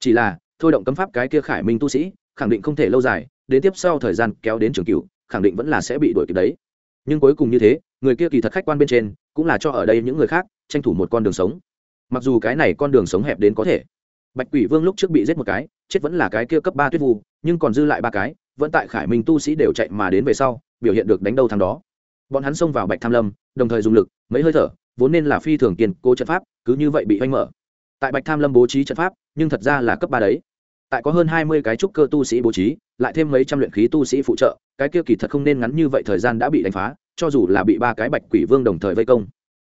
A: Chỉ là, thôi động cấm pháp cái kia khải minh tu sĩ, khẳng định không thể lâu dài, đến tiếp sau thời gian kéo đến trường cửu, khẳng định vẫn là sẽ bị đuổi kịp đấy nhưng cuối cùng như thế, người kia kỳ thật khách quan bên trên, cũng là cho ở đây những người khác, tranh thủ một con đường sống. Mặc dù cái này con đường sống hẹp đến có thể. Bạch quỷ vương lúc trước bị giết một cái, chết vẫn là cái kia cấp ba tuyết vu, nhưng còn dư lại ba cái, vẫn tại khải minh tu sĩ đều chạy mà đến về sau, biểu hiện được đánh đâu thằng đó. Bọn hắn xông vào bạch tham lâm, đồng thời dùng lực, mấy hơi thở, vốn nên là phi thường kiên cố trận pháp, cứ như vậy bị oanh mở. Tại bạch tham lâm bố trí trận pháp, nhưng thật ra là cấp ba đấy tại có hơn hai mươi cái trúc cơ tu sĩ bố trí, lại thêm mấy trăm luyện khí tu sĩ phụ trợ, cái kia kỳ thật không nên ngắn như vậy thời gian đã bị đánh phá, cho dù là bị ba cái bạch quỷ vương đồng thời vây công.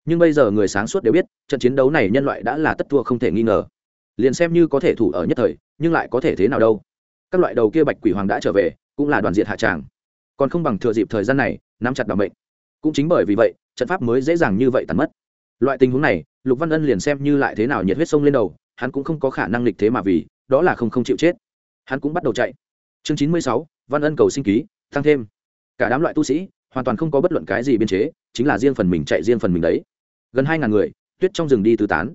A: Nhưng bây giờ người sáng suốt đều biết, trận chiến đấu này nhân loại đã là tất thua không thể nghi ngờ. Liền xem như có thể thủ ở nhất thời, nhưng lại có thể thế nào đâu. Các loại đầu kia bạch quỷ hoàng đã trở về, cũng là đoàn diện hạ tràng. Còn không bằng thừa dịp thời gian này, nắm chặt đảm mệnh. Cũng chính bởi vì vậy, trận pháp mới dễ dàng như vậy tàn mất. Loại tình huống này, lục văn ân liền xem như lại thế nào nhiệt huyết sông lên đầu, hắn cũng không có khả năng lịch thế mà vì đó là không không chịu chết. Hắn cũng bắt đầu chạy. Chương chín mươi sáu, văn ân cầu sinh ký, tăng thêm. Cả đám loại tu sĩ, hoàn toàn không có bất luận cái gì biên chế, chính là riêng phần mình chạy riêng phần mình đấy. Gần hai ngàn người, tuyết trong rừng đi tứ tán.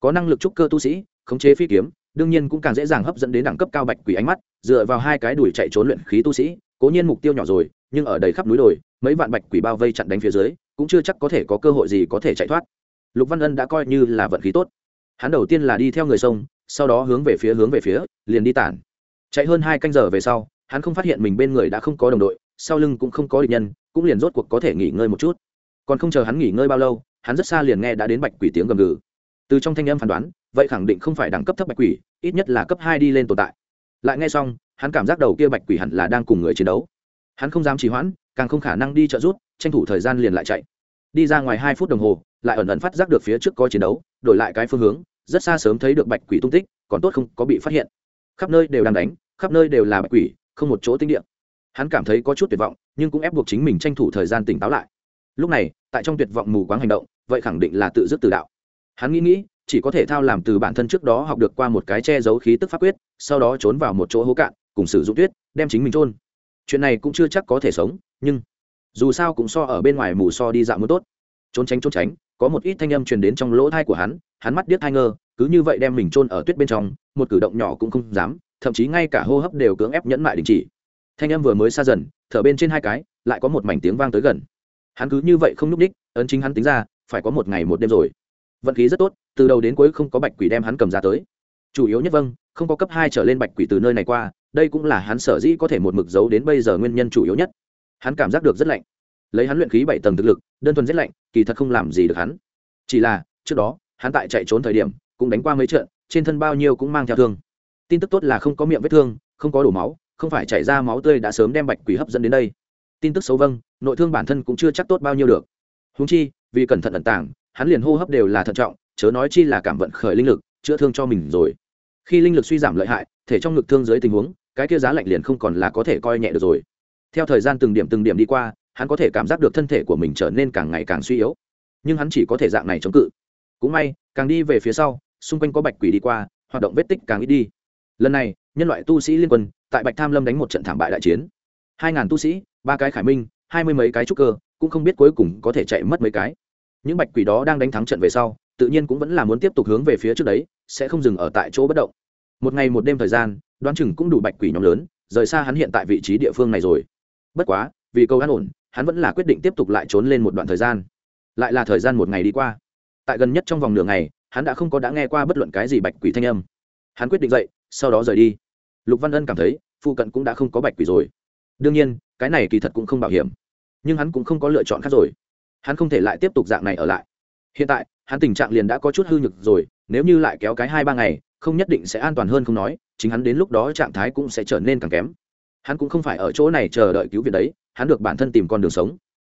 A: Có năng lực trúc cơ tu sĩ, khống chế phi kiếm, đương nhiên cũng càng dễ dàng hấp dẫn đến đẳng cấp cao bạch quỷ ánh mắt, dựa vào hai cái đuổi chạy trốn luyện khí tu sĩ, cố nhiên mục tiêu nhỏ rồi, nhưng ở đầy khắp núi đồi, mấy vạn bạch quỷ bao vây chặn đánh phía dưới, cũng chưa chắc có thể có cơ hội gì có thể chạy thoát. Lục văn ân đã coi như là vận khí tốt. Hắn đầu tiên là đi theo người sông sau đó hướng về phía hướng về phía, liền đi tản. Chạy hơn hai canh giờ về sau, hắn không phát hiện mình bên người đã không có đồng đội, sau lưng cũng không có địch nhân, cũng liền rốt cuộc có thể nghỉ ngơi một chút. Còn không chờ hắn nghỉ ngơi bao lâu, hắn rất xa liền nghe đã đến bạch quỷ tiếng gầm gừ. Từ trong thanh âm phán đoán, vậy khẳng định không phải đẳng cấp thấp bạch quỷ, ít nhất là cấp hai đi lên tồn tại. Lại nghe xong, hắn cảm giác đầu kia bạch quỷ hẳn là đang cùng người chiến đấu. Hắn không dám trì hoãn, càng không khả năng đi trợ rút tranh thủ thời gian liền lại chạy. Đi ra ngoài hai phút đồng hồ, lại ẩn ẩn phát giác được phía trước có chiến đấu, đổi lại cái phương hướng rất xa sớm thấy được bạch quỷ tung tích, còn tốt không có bị phát hiện. Khắp nơi đều đang đánh, khắp nơi đều là bạch quỷ, không một chỗ tinh điện hắn cảm thấy có chút tuyệt vọng, nhưng cũng ép buộc chính mình tranh thủ thời gian tỉnh táo lại. Lúc này, tại trong tuyệt vọng mù quáng hành động, vậy khẳng định là tự dứt từ đạo. Hắn nghĩ nghĩ, chỉ có thể thao làm từ bản thân trước đó học được qua một cái che giấu khí tức pháp quyết, sau đó trốn vào một chỗ hố cạn, cùng sử dụng tuyết, đem chính mình trôn chuyện này cũng chưa chắc có thể sống, nhưng dù sao cũng so ở bên ngoài mù so đi dạo muốn tốt. Trốn tránh trốn tránh, có một ít thanh âm truyền đến trong lỗ thai của hắn hắn mắt điếc hai ngơ, cứ như vậy đem mình trôn ở tuyết bên trong, một cử động nhỏ cũng không dám, thậm chí ngay cả hô hấp đều cưỡng ép nhẫn mại đình chỉ. Thanh âm vừa mới xa dần, thở bên trên hai cái, lại có một mảnh tiếng vang tới gần. Hắn cứ như vậy không nhúc ních ấn chính hắn tính ra, phải có một ngày một đêm rồi. Vận khí rất tốt, từ đầu đến cuối không có bạch quỷ đem hắn cầm ra tới. Chủ yếu nhất vâng không có cấp hai trở lên bạch quỷ từ nơi này qua, đây cũng là hắn sở dĩ có thể một mực giấu đến bây giờ nguyên nhân chủ yếu nhất. Hắn cảm giác được rất lạnh. Lấy hắn luyện khí bảy tầng thực lực, đơn thuần rất lạnh, kỳ thật không làm gì được hắn. Chỉ là, trước đó hắn tại chạy trốn thời điểm, cũng đánh qua mấy trận, trên thân bao nhiêu cũng mang theo thương. Tin tức tốt là không có miệng vết thương, không có đổ máu, không phải chảy ra máu tươi đã sớm đem bạch quỷ hấp dẫn đến đây. Tin tức xấu vâng nội thương bản thân cũng chưa chắc tốt bao nhiêu được. Húng chi, vì cẩn thận ẩn tàng, hắn liền hô hấp đều là thận trọng, chớ nói chi là cảm vận khởi linh lực, chữa thương cho mình rồi. Khi linh lực suy giảm lợi hại, thể trong ngực thương dưới tình huống, cái kia giá lạnh liền không còn là có thể coi nhẹ được rồi. Theo thời gian từng điểm từng điểm đi qua, hắn có thể cảm giác được thân thể của mình trở nên càng ngày càng suy yếu. Nhưng hắn chỉ có thể dạng này chống cự cũng may, càng đi về phía sau, xung quanh có bạch quỷ đi qua, hoạt động vết tích càng ít đi. Lần này, nhân loại tu sĩ liên quân, tại bạch tham lâm đánh một trận thảm bại đại chiến. Hai ngàn tu sĩ, ba cái khải minh, hai mươi mấy cái trúc cơ, cũng không biết cuối cùng có thể chạy mất mấy cái. Những bạch quỷ đó đang đánh thắng trận về sau, tự nhiên cũng vẫn là muốn tiếp tục hướng về phía trước đấy, sẽ không dừng ở tại chỗ bất động. Một ngày một đêm thời gian, đoán chừng cũng đủ bạch quỷ nhóm lớn, rời xa hắn hiện tại vị trí địa phương này rồi. Bất quá, vì câu an ổn, hắn vẫn là quyết định tiếp tục lại trốn lên một đoạn thời gian. Lại là thời gian một ngày đi qua tại gần nhất trong vòng nửa ngày, hắn đã không có đã nghe qua bất luận cái gì bạch quỷ thanh âm. Hắn quyết định dậy, sau đó rời đi. Lục văn ân cảm thấy, phụ cận cũng đã không có bạch quỷ rồi. Đương nhiên, cái này kỳ thật cũng không bảo hiểm. Nhưng hắn cũng không có lựa chọn khác rồi. Hắn không thể lại tiếp tục dạng này ở lại. Hiện tại, hắn tình trạng liền đã có chút hư nhược rồi, nếu như lại kéo cái hai ba ngày, không nhất định sẽ an toàn hơn không nói, chính hắn đến lúc đó trạng thái cũng sẽ trở nên càng kém. Hắn cũng không phải ở chỗ này chờ đợi cứu viện đấy, hắn được bản thân tìm con đường sống.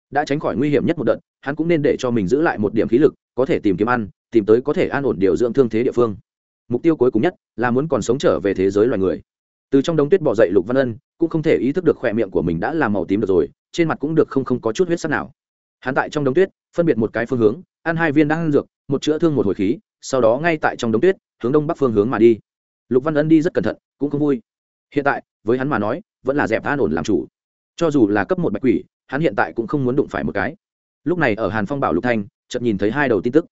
A: Đã tránh khỏi nguy hiểm nhất một đợt, hắn cũng nên để cho mình giữ lại một điểm khí lực có thể tìm kiếm ăn, tìm tới có thể an ổn điều dưỡng thương thế địa phương. Mục tiêu cuối cùng nhất là muốn còn sống trở về thế giới loài người. Từ trong đống tuyết bỏ dậy lục văn ân cũng không thể ý thức được khỏe miệng của mình đã làm màu tím được rồi, trên mặt cũng được không không có chút huyết sắc nào. Hắn tại trong đống tuyết, phân biệt một cái phương hướng, ăn hai viên đang ăn dược, một chữa thương một hồi khí, sau đó ngay tại trong đống tuyết, hướng đông bắc phương hướng mà đi. Lục văn ân đi rất cẩn thận, cũng không vui. Hiện tại, với hắn mà nói, vẫn là dẹp an ổn làm chủ. Cho dù là cấp một bạch quỷ, hắn hiện tại cũng không muốn đụng phải một cái. Lúc này ở hàn phong bảo lục thanh chợt nhìn thấy hai đầu tin tức.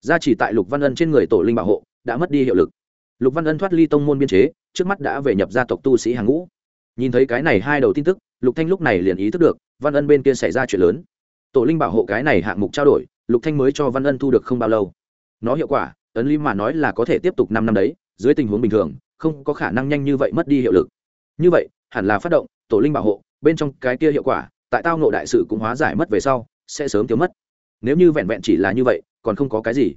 A: Gia chỉ tại lục văn ân trên người tổ linh bảo hộ, đã mất đi hiệu lực. Lục văn ân thoát ly tông môn biên chế, trước mắt đã về nhập gia tộc tu sĩ hàng ngũ. Nhìn thấy cái này hai đầu tin tức, lục thanh lúc này liền ý thức được, văn ân bên kia xảy ra chuyện lớn. Tổ linh bảo hộ cái này hạng mục trao đổi, lục thanh mới cho văn ân thu được không bao lâu. Nó hiệu quả, ấn lý mà nói là có thể tiếp tục năm năm đấy, dưới tình huống bình thường, không có khả năng nhanh như vậy mất đi hiệu lực. Như vậy, hẳn là phát động, tổ linh bảo hộ, bên trong cái kia hiệu quả, tại tao ngộ đại sự cũng hóa giải mất về sau, sẽ sớm thiếu mất nếu như vẹn vẹn chỉ là như vậy, còn không có cái gì.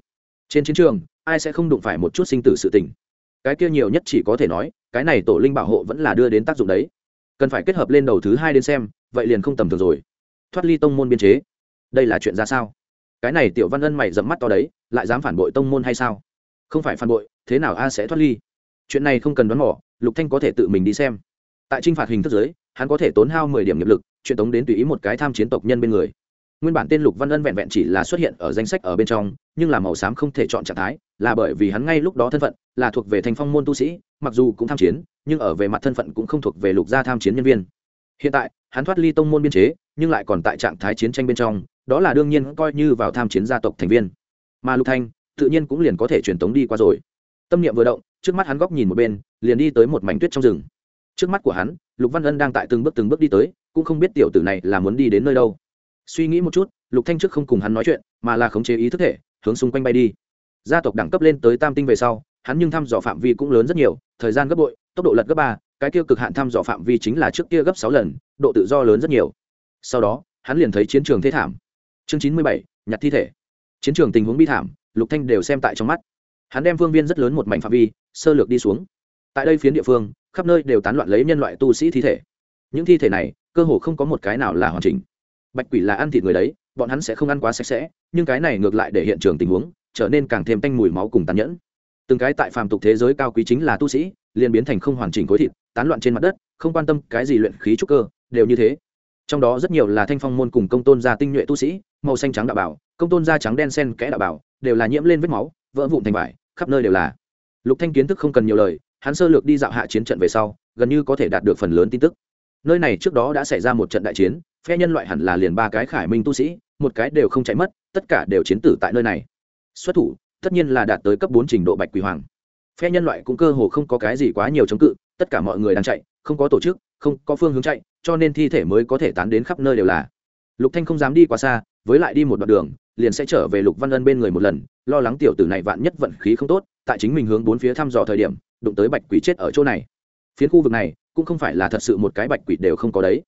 A: Trên chiến trường, ai sẽ không đụng phải một chút sinh tử sự tình? Cái kia nhiều nhất chỉ có thể nói, cái này tổ linh bảo hộ vẫn là đưa đến tác dụng đấy. Cần phải kết hợp lên đầu thứ hai đến xem, vậy liền không tầm thường rồi. Thoát ly tông môn biên chế. Đây là chuyện ra sao? Cái này tiểu văn ân mày dẫm mắt to đấy, lại dám phản bội tông môn hay sao? Không phải phản bội, thế nào a sẽ thoát ly? Chuyện này không cần đoán mỏ lục thanh có thể tự mình đi xem. Tại trinh phạt hình thức giới hắn có thể tốn hao mười điểm nghiệp lực chuyện tống đến tùy ý một cái tham chiến tộc nhân bên người nguyên bản tên lục văn ân vẹn vẹn chỉ là xuất hiện ở danh sách ở bên trong, nhưng là màu xám không thể chọn trạng thái, là bởi vì hắn ngay lúc đó thân phận là thuộc về thành phong môn tu sĩ, mặc dù cũng tham chiến, nhưng ở về mặt thân phận cũng không thuộc về lục gia tham chiến nhân viên. Hiện tại, hắn thoát ly tông môn biên chế, nhưng lại còn tại trạng thái chiến tranh bên trong, đó là đương nhiên coi như vào tham chiến gia tộc thành viên. Mà lục thanh, tự nhiên cũng liền có thể truyền tống đi qua rồi. Tâm niệm vừa động, trước mắt hắn góc nhìn một bên, liền đi tới một mảnh tuyết trong rừng. Trước mắt của hắn, lục văn ân đang tại từng bước từng bước đi tới, cũng không biết tiểu tử này là muốn đi đến nơi đâu suy nghĩ một chút, lục thanh trước không cùng hắn nói chuyện, mà là khống chế ý thức thể, hướng xung quanh bay đi. Gia tộc đẳng cấp lên tới tam tinh về sau, hắn nhưng thăm dò phạm vi cũng lớn rất nhiều, thời gian gấp bội, tốc độ lật gấp ba, cái kia cực hạn thăm dò phạm vi chính là trước kia gấp sáu lần, độ tự do lớn rất nhiều. Sau đó, hắn liền thấy chiến trường thế thảm. Chương chín mươi bảy, nhặt thi thể. Chiến trường tình huống bi thảm, lục thanh đều xem tại trong mắt. Hắn đem phương viên rất lớn một mảnh phạm vi, sơ lược đi xuống. Tại đây phiến địa phương, khắp nơi đều tán loạn lấy nhân loại tu sĩ thi thể. Những thi thể này, cơ hồ không có một cái nào là hoàn chỉnh bạch quỷ là ăn thịt người đấy, bọn hắn sẽ không ăn quá sạch sẽ, nhưng cái này ngược lại để hiện trường tình huống trở nên càng thêm tanh mùi máu cùng tàn nhẫn. Từng cái tại phàm tục thế giới cao quý chính là tu sĩ, liền biến thành không hoàn chỉnh khối thịt, tán loạn trên mặt đất, không quan tâm cái gì luyện khí trúc cơ, đều như thế. Trong đó rất nhiều là thanh phong môn cùng công tôn gia tinh nhuệ tu sĩ, màu xanh trắng đạo bảo, công tôn da trắng đen sen kẽ đạo bảo, đều là nhiễm lên vết máu, vỡ vụn thành vải, khắp nơi đều là. Lục thanh kiến thức không cần nhiều lời, hắn sơ lược đi dạo hạ chiến trận về sau, gần như có thể đạt được phần lớn tin tức. Nơi này trước đó đã xảy ra một trận đại chiến phe nhân loại hẳn là liền ba cái khải minh tu sĩ, một cái đều không chạy mất, tất cả đều chiến tử tại nơi này. Xuất thủ, tất nhiên là đạt tới cấp bốn trình độ bạch quỷ hoàng. Phe nhân loại cũng cơ hồ không có cái gì quá nhiều chống cự, tất cả mọi người đang chạy, không có tổ chức, không có phương hướng chạy, cho nên thi thể mới có thể tán đến khắp nơi đều là. Lục thanh không dám đi quá xa, với lại đi một đoạn đường, liền sẽ trở về lục văn ân bên người một lần, lo lắng tiểu tử này vạn nhất vận khí không tốt, tại chính mình hướng bốn phía thăm dò thời điểm, đụng tới bạch quỷ chết ở chỗ này. Phiến khu vực này, cũng không phải là thật sự một cái bạch quỷ đều không có đấy.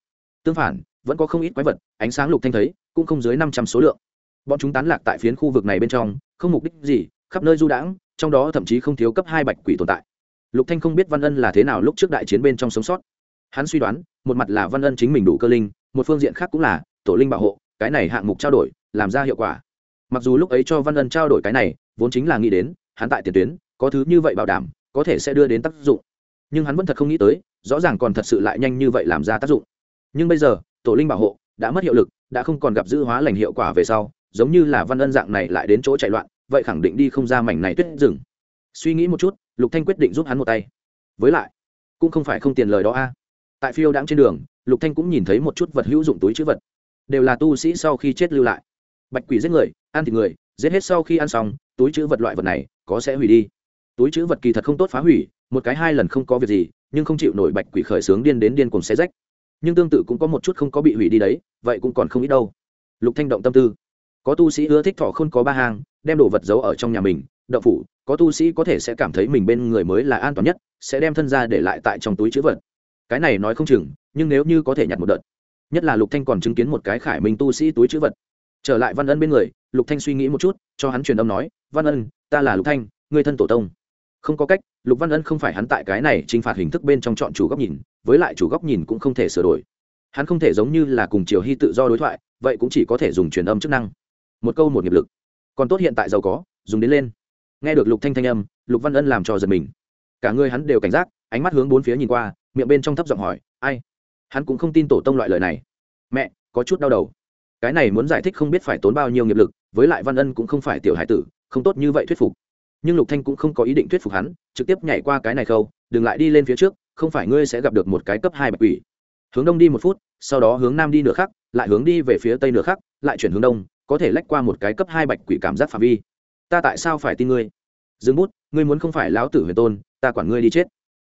A: Tương phản vẫn có không ít quái vật, ánh sáng lục thanh thấy, cũng không dưới năm trăm số lượng. Bọn chúng tán lạc tại phiến khu vực này bên trong, không mục đích gì, khắp nơi du đãng, trong đó thậm chí không thiếu cấp hai bạch quỷ tồn tại. Lục thanh không biết văn ân là thế nào lúc trước đại chiến bên trong sống sót. Hắn suy đoán, một mặt là văn ân chính mình đủ cơ linh, một phương diện khác cũng là tổ linh bảo hộ, cái này hạng mục trao đổi, làm ra hiệu quả. Mặc dù lúc ấy cho văn ân trao đổi cái này, vốn chính là nghĩ đến, hắn tại tiền tuyến, có thứ như vậy bảo đảm, có thể sẽ đưa đến tác dụng. Nhưng hắn vẫn thật không nghĩ tới, rõ ràng còn thật sự lại nhanh như vậy làm ra tác dụng. Nhưng bây giờ tổ linh bảo hộ, đã mất hiệu lực, đã không còn gặp dư hóa lành hiệu quả về sau, giống như là văn ân dạng này lại đến chỗ chạy loạn, vậy khẳng định đi không ra mảnh này tuyết rừng. Suy nghĩ một chút, lục thanh quyết định giúp hắn một tay. Với lại, cũng không phải không tiền lời đó a. Tại phiêu đãng trên đường, lục thanh cũng nhìn thấy một chút vật hữu dụng túi chữ vật. Đều là tu sĩ sau khi chết lưu lại. Bạch quỷ giết người, ăn thịt người, giết hết sau khi ăn xong, túi chữ vật loại vật này, có sẽ hủy đi. Túi chữ vật kỳ thật không tốt phá hủy, một cái hai lần không có việc gì, nhưng không chịu nổi bạch quỷ khởi sướng điên đến điên cùng xé rách nhưng tương tự cũng có một chút không có bị hủy đi đấy, vậy cũng còn không ít đâu. Lục thanh động tâm tư. Có tu sĩ ưa thích thọ không có ba hàng đem đồ vật giấu ở trong nhà mình đậu phủ, có tu sĩ có thể sẽ cảm thấy mình bên người mới là an toàn nhất, sẽ đem thân ra để lại tại trong túi chữ vật. Cái này nói không chừng, nhưng nếu như có thể nhặt một đợt. Nhất là lục thanh còn chứng kiến một cái khải minh tu sĩ túi chữ vật. Trở lại văn ân bên người, lục thanh suy nghĩ một chút, cho hắn truyền âm nói, văn ân, ta là lục thanh, người thân tổ tông. Không có cách, lục văn ân không phải hắn tại cái này t r i n h phạt hình thức bên trong chọn chủ góc nhìn với lại chủ góc nhìn cũng không thể sửa đổi. Hắn không thể giống như là cùng triều hy tự do đối thoại, vậy cũng chỉ có thể dùng truyền âm chức năng. Một câu một nghiệp lực. Còn tốt hiện tại giàu có, dùng đến lên. Nghe được lục thanh thanh âm, lục văn ân làm cho giật mình. Cả người hắn đều cảnh giác, ánh mắt hướng bốn phía nhìn qua, miệng bên trong thấp giọng hỏi, ai? Hắn cũng không tin tổ tông loại lời này. Mẹ, có chút đau đầu. Cái này muốn giải thích không biết phải tốn bao nhiêu nghiệp lực, với lại văn ân cũng không phải tiểu hải tử, không tốt như vậy thuyết phục. Nhưng lục thanh cũng không có ý định thuyết phục hắn, trực tiếp nhảy qua cái này khâu, đừng lại đi lên phía trước không phải ngươi sẽ gặp được một cái cấp hai bạch quỷ. Hướng đông đi một phút, sau đó hướng nam đi nửa khắc, lại hướng đi về phía tây nửa khắc, lại chuyển hướng đông, có thể lách qua một cái cấp hai bạch quỷ cảm giác phạm vi. Ta tại sao phải tin ngươi? Dừng bút, ngươi muốn không phải lão tử huyền tôn, ta quản ngươi đi chết.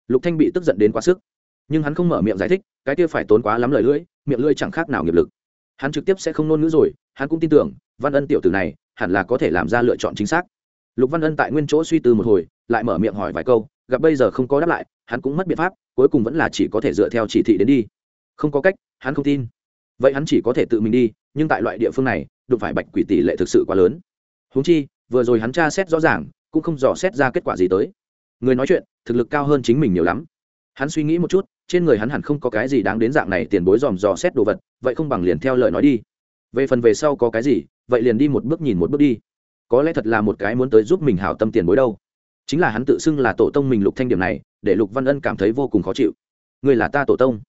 A: Lục thanh bị tức giận đến quá sức. Nhưng hắn không mở miệng giải thích, cái kia phải tốn quá lắm lời lưỡi, miệng lưỡi chẳng khác nào nghiệp lực. Hắn trực tiếp sẽ không nôn ngữ rồi, hắn cũng tin tưởng, văn ân tiểu tử này, hẳn là có thể làm ra lựa chọn chính xác. Lục văn ân tại nguyên chỗ suy tư một hồi, lại mở miệng hỏi vài câu, gặp bây giờ không có đáp lại hắn cũng mất biện pháp, cuối cùng vẫn là chỉ có thể dựa theo chỉ thị đến đi. Không có cách, hắn không tin. Vậy hắn chỉ có thể tự mình đi, nhưng tại loại địa phương này, đụng phải bạch quỷ tỷ lệ thực sự quá lớn. Húng chi, vừa rồi hắn tra xét rõ ràng, cũng không dò xét ra kết quả gì tới. Người nói chuyện, thực lực cao hơn chính mình nhiều lắm. Hắn suy nghĩ một chút, trên người hắn hẳn không có cái gì đáng đến dạng này tiền bối dòm dò xét đồ vật, vậy không bằng liền theo lời nói đi. Về phần về sau có cái gì, vậy liền đi một bước nhìn một bước đi. Có lẽ thật là một cái muốn tới giúp mình hảo tâm tiền bối đâu. Chính là hắn tự xưng là tổ tông mình lục thanh điểm này để lục văn ân cảm thấy vô cùng khó chịu. Ngươi là ta tổ tông.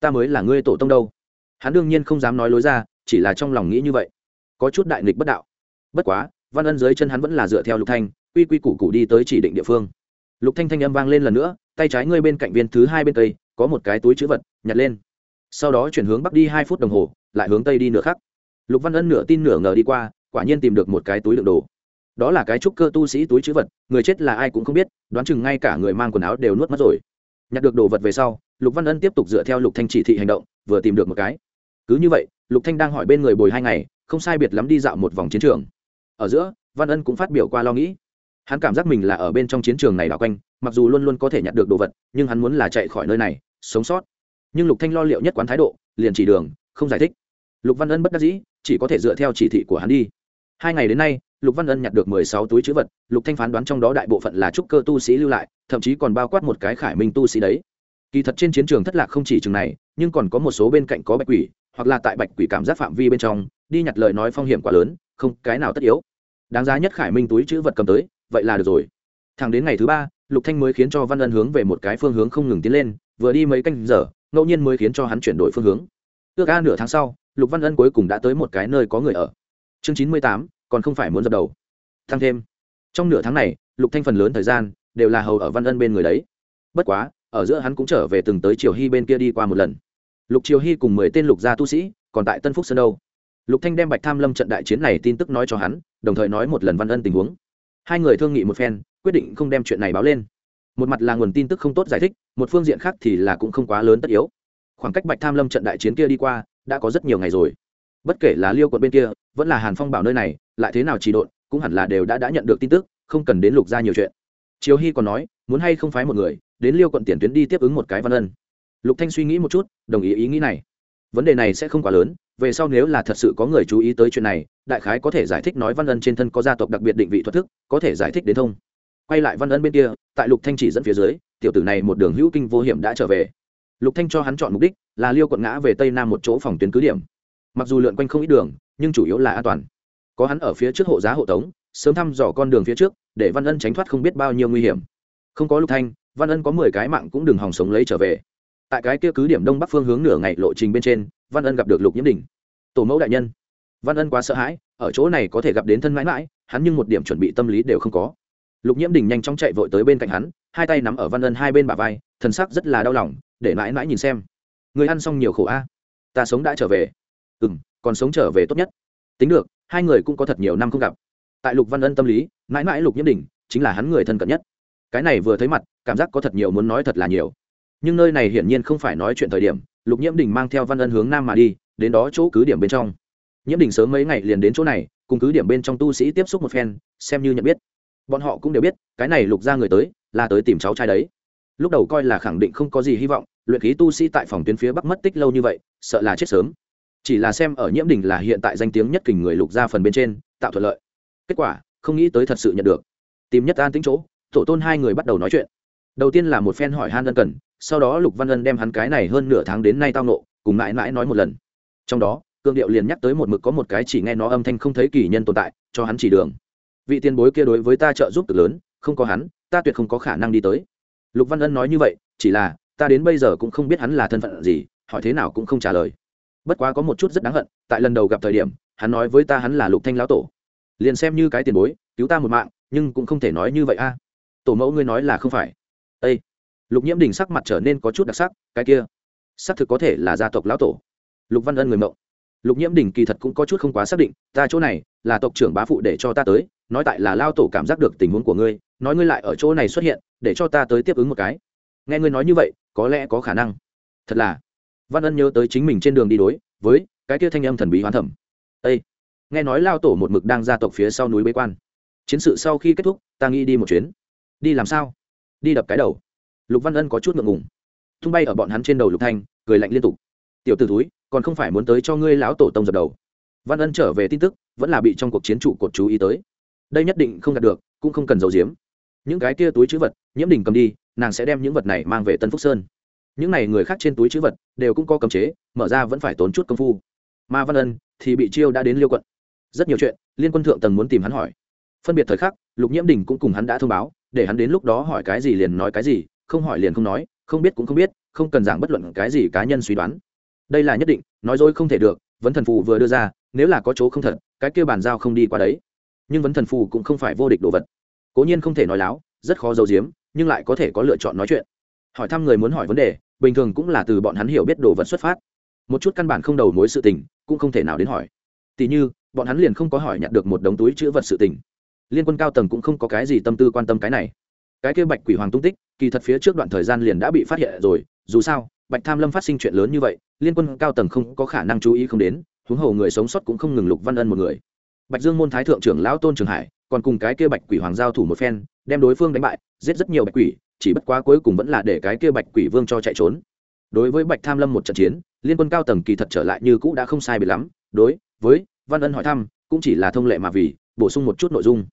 A: Ta mới là ngươi tổ tông đâu. Hắn đương nhiên không dám nói lối ra, chỉ là trong lòng nghĩ như vậy. Có chút đại nghịch bất đạo. Bất quá, văn ân dưới chân hắn vẫn là dựa theo lục thanh, quy quy củ củ đi tới chỉ định địa phương. Lục thanh thanh âm vang lên lần nữa, tay trái ngươi bên cạnh viên thứ hai bên tây có một cái túi chữ vật, nhặt lên. Sau đó chuyển hướng bắc đi hai phút đồng hồ, lại hướng tây đi nửa khắc. Lục văn ân nửa tin nửa ngờ đi qua, quả nhiên tìm được một cái túi đựng đồ đó là cái trúc cơ tu sĩ túi chữ vật, người chết là ai cũng không biết, đoán chừng ngay cả người mang quần áo đều nuốt mất rồi. Nhặt được đồ vật về sau, lục văn ân tiếp tục dựa theo lục thanh chỉ thị hành động, vừa tìm được một cái. Cứ như vậy, lục thanh đang hỏi bên người bồi hai ngày, không sai biệt lắm đi dạo một vòng chiến trường. Ở giữa, văn ân cũng phát biểu qua lo nghĩ. Hắn cảm giác mình là ở bên trong chiến trường này đảo quanh, mặc dù luôn luôn có thể nhặt được đồ vật, nhưng hắn muốn là chạy khỏi nơi này, sống sót. Nhưng lục thanh lo liệu nhất quán thái độ, liền chỉ đường, không giải thích. Lục văn ân bất đắc dĩ, chỉ có thể dựa theo chỉ thị của hắn đi hai ngày đến nay, lục văn ân nhặt được mười sáu túi chữ vật, lục thanh phán đoán trong đó đại bộ phận là trúc cơ tu sĩ lưu lại, thậm chí còn bao quát một cái khải minh tu sĩ đấy. Kỳ thật trên chiến trường thất lạc không chỉ chừng này, nhưng còn có một số bên cạnh có bạch quỷ, hoặc là tại bạch quỷ cảm giác phạm vi bên trong, đi nhặt lời nói phong hiểm quá lớn, không, cái nào tất yếu. Đáng giá nhất khải minh túi chữ vật cầm tới, vậy là được rồi. Thẳng đến ngày thứ ba, lục thanh mới khiến cho văn ân hướng về một cái phương hướng không ngừng tiến lên, vừa đi mấy canh giờ, ngẫu nhiên mới khiến cho hắn chuyển đổi phương hướng. Ước a nửa tháng sau, lục văn ân cuối cùng đã tới một cái nơi có người ở chương chín mươi tám, còn không phải muốn dập đầu. Thăng thêm. Trong nửa tháng này, lục thanh phần lớn thời gian đều là hầu ở văn ân bên người đấy. Bất quá, ở giữa hắn cũng trở về từng tới triều hy bên kia đi qua một lần. Lục triều hy cùng mười tên lục gia tu sĩ còn tại tân phúc sơn đâu. Lục thanh đem bạch tham lâm trận đại chiến này tin tức nói cho hắn, đồng thời nói một lần văn ân tình huống. Hai người thương nghị một phen, quyết định không đem chuyện này báo lên. Một mặt là nguồn tin tức không tốt giải thích, một phương diện khác thì là cũng không quá lớn tất yếu. Khoảng cách bạch tham lâm trận đại chiến kia đi qua, đã có rất nhiều ngày rồi bất kể là liêu quận bên kia, vẫn là hàn phong bảo nơi này, lại thế nào trì độn, cũng hẳn là đều đã đã nhận được tin tức, không cần đến lục ra nhiều chuyện. Triều hy còn nói, muốn hay không phái một người, đến liêu quận tiền tuyến đi tiếp ứng một cái văn ân. Lục thanh suy nghĩ một chút, đồng ý ý nghĩ này. Vấn đề này sẽ không quá lớn, về sau nếu là thật sự có người chú ý tới chuyện này, đại khái có thể giải thích nói văn ân trên thân có gia tộc đặc biệt định vị thuật thức, có thể giải thích đến thông. Quay lại văn ân bên kia, tại lục thanh chỉ dẫn phía dưới, tiểu tử này một đường hữu kinh vô hiểm đã trở về. Lục thanh cho hắn chọn mục đích, là liêu quận ngã về tây nam một chỗ phòng tuyến cứ điểm mặc dù lượn quanh không ít đường, nhưng chủ yếu là an toàn. Có hắn ở phía trước hộ giá hộ tống, sớm thăm dò con đường phía trước, để văn ân tránh thoát không biết bao nhiêu nguy hiểm. Không có lục thanh, văn ân có mười cái mạng cũng đừng hòng sống lấy trở về. Tại cái kia cứ điểm đông bắc phương hướng nửa ngày lộ trình bên trên, văn ân gặp được lục nhiễm đình. Tổ mẫu đại nhân. Văn ân quá sợ hãi, ở chỗ này có thể gặp đến thân mãi mãi, hắn nhưng một điểm chuẩn bị tâm lý đều không có. Lục nhiễm đình nhanh chóng chạy vội tới bên cạnh hắn, hai tay nắm ở văn ân hai bên bả vai, thần sắc rất là đau lòng, để mãi mãi nhìn xem. Người ăn xong nhiều khổ a. Ta sống đã trở về ừ m còn sống trở về tốt nhất. Tính được, hai người cũng có thật nhiều năm không gặp. Tại lục văn ân tâm lý, mãi mãi lục nhiễm đình chính là hắn người thân cận nhất. Cái này vừa thấy mặt, cảm giác có thật nhiều muốn nói thật là nhiều. Nhưng nơi này hiển nhiên không phải nói chuyện thời điểm, lục nhiễm đình mang theo văn ân hướng nam mà đi, đến đó chỗ cứ điểm bên trong. Nhiễm đình sớm mấy ngày liền đến chỗ này, cùng cứ điểm bên trong tu sĩ tiếp xúc một phen, xem như nhận biết. Bọn họ cũng đều biết, cái này lục ra người tới, là tới tìm cháu trai đấy. Lúc đầu coi là khẳng định không có gì hy vọng, luyện khí tu sĩ tại phòng tuyến phía bắc mất tích lâu như vậy, sợ là chết sớm chỉ là xem ở nhiễm đình là hiện tại danh tiếng nhất kình người lục ra phần bên trên, tạo thuận lợi. Kết quả, không nghĩ tới thật sự nhận được. Tìm nhất an tính chỗ, tổ tôn hai người bắt đầu nói chuyện. Đầu tiên là một phen hỏi han ân cần, sau đó lục văn ân đem hắn cái này hơn nửa tháng đến nay tao nộ cùng mãi mãi nói một lần. Trong đó, cương điệu liền nhắc tới một mực có một cái chỉ nghe nó âm thanh không thấy kỳ nhân tồn tại, cho hắn chỉ đường. Vị tiền bối kia đối với ta trợ giúp cực lớn, không có hắn, ta tuyệt không có khả năng đi tới. Lục văn ân nói như vậy, chỉ là, ta đến bây giờ cũng không biết hắn là thân phận gì, hỏi thế nào cũng không trả lời bất quá có một chút rất đáng hận, tại lần đầu gặp thời điểm, hắn nói với ta hắn là lục thanh lão tổ. Liền xem như cái tiền bối, cứu ta một mạng, nhưng cũng không thể nói như vậy a. Tổ mẫu ngươi nói là không phải. Ây lục nhiễm đình sắc mặt trở nên có chút đặc sắc, cái kia. Xác thực có thể là gia tộc lão tổ. Lục văn ân người mộng. Lục nhiễm đình kỳ thật cũng có chút không quá xác định, ta chỗ này, là tộc trưởng bá phụ để cho ta tới, nói tại là lao tổ cảm giác được tình huống của ngươi, nói ngươi lại ở chỗ này xuất hiện, để cho ta tới tiếp ứng một cái. Nghe ngươi nói như vậy, có lẽ có khả năng. Thật là văn ân nhớ tới chính mình trên đường đi đối với cái kia thanh âm thần bí hoán thẩm. Â nghe nói lao tổ một mực đang gia tộc phía sau núi bế quan. Chiến sự sau khi kết thúc, ta nghĩ đi một chuyến. Đi làm sao? Đi đập cái đầu. Lục văn ân có chút ngượng ngùng. Tung bay ở bọn hắn trên đầu lục thanh, cười lạnh liên tục. Tiểu t ử túi còn không phải muốn tới cho ngươi lão tổ tông dập đầu. Văn ân trở về tin tức, vẫn là bị trong cuộc chiến trụ cột chú ý tới. Đây nhất định không đạt được, cũng không cần giấu giếm. Những cái kia túi chữ vật, nhiễm đình cầm đi, nàng sẽ đem những vật này mang về tân phúc sơn những này người khác trên túi chữ vật đều cũng có cấm chế, mở ra vẫn phải tốn chút công phu. Mà văn ân thì bị chiêu đã đến liêu quận. Rất nhiều chuyện, liên quân thượng tầng muốn tìm hắn hỏi. Phân biệt thời khắc, lục nhiễm đình cũng cùng hắn đã thông báo, để hắn đến lúc đó hỏi cái gì liền nói cái gì, không hỏi liền không nói, không biết cũng không biết, không cần giảng bất luận cái gì cá nhân suy đoán. Đây là nhất định, nói dối không thể được, vấn thần phù vừa đưa ra, nếu là có chỗ không thật, cái kia bàn giao không đi qua đấy. Nhưng vấn thần phù cũng không phải vô địch đồ vật. Cố nhiên không thể nói láo, rất khó giấu giếm, nhưng lại có thể có lựa chọn nói chuyện. Hỏi thăm người muốn hỏi vấn đề bình thường cũng là từ bọn hắn hiểu biết đồ vật xuất phát. Một chút căn bản không đầu mối sự tình, cũng không thể nào đến hỏi. Tỉ như, bọn hắn liền không có hỏi nhặt được một đống túi chữ vật sự tình. Liên quân cao tầng cũng không có cái gì tâm tư quan tâm cái này. Cái kia bạch quỷ hoàng tung tích, kỳ thật phía trước đoạn thời gian liền đã bị phát hiện rồi, dù sao, bạch tham lâm phát sinh chuyện lớn như vậy, liên quân cao tầng không có khả năng chú ý không đến, huống hồ người sống sót cũng không ngừng lục văn ân một người. Bạch dương môn thái thượng trưởng lão tôn trường hải còn cùng cái kia bạch quỷ hoàng giao thủ một phen, đem đối phương đánh bại, giết rất nhiều bạch quỷ, chỉ bất quá cuối cùng vẫn là để cái kia bạch quỷ vương cho chạy trốn. Đối với bạch tham lâm một trận chiến, liên quân cao tầng kỳ thật trở lại như cũ đã không sai biệt lắm, đối với văn ân hỏi thăm, cũng chỉ là thông lệ mà vì, bổ sung một chút nội dung.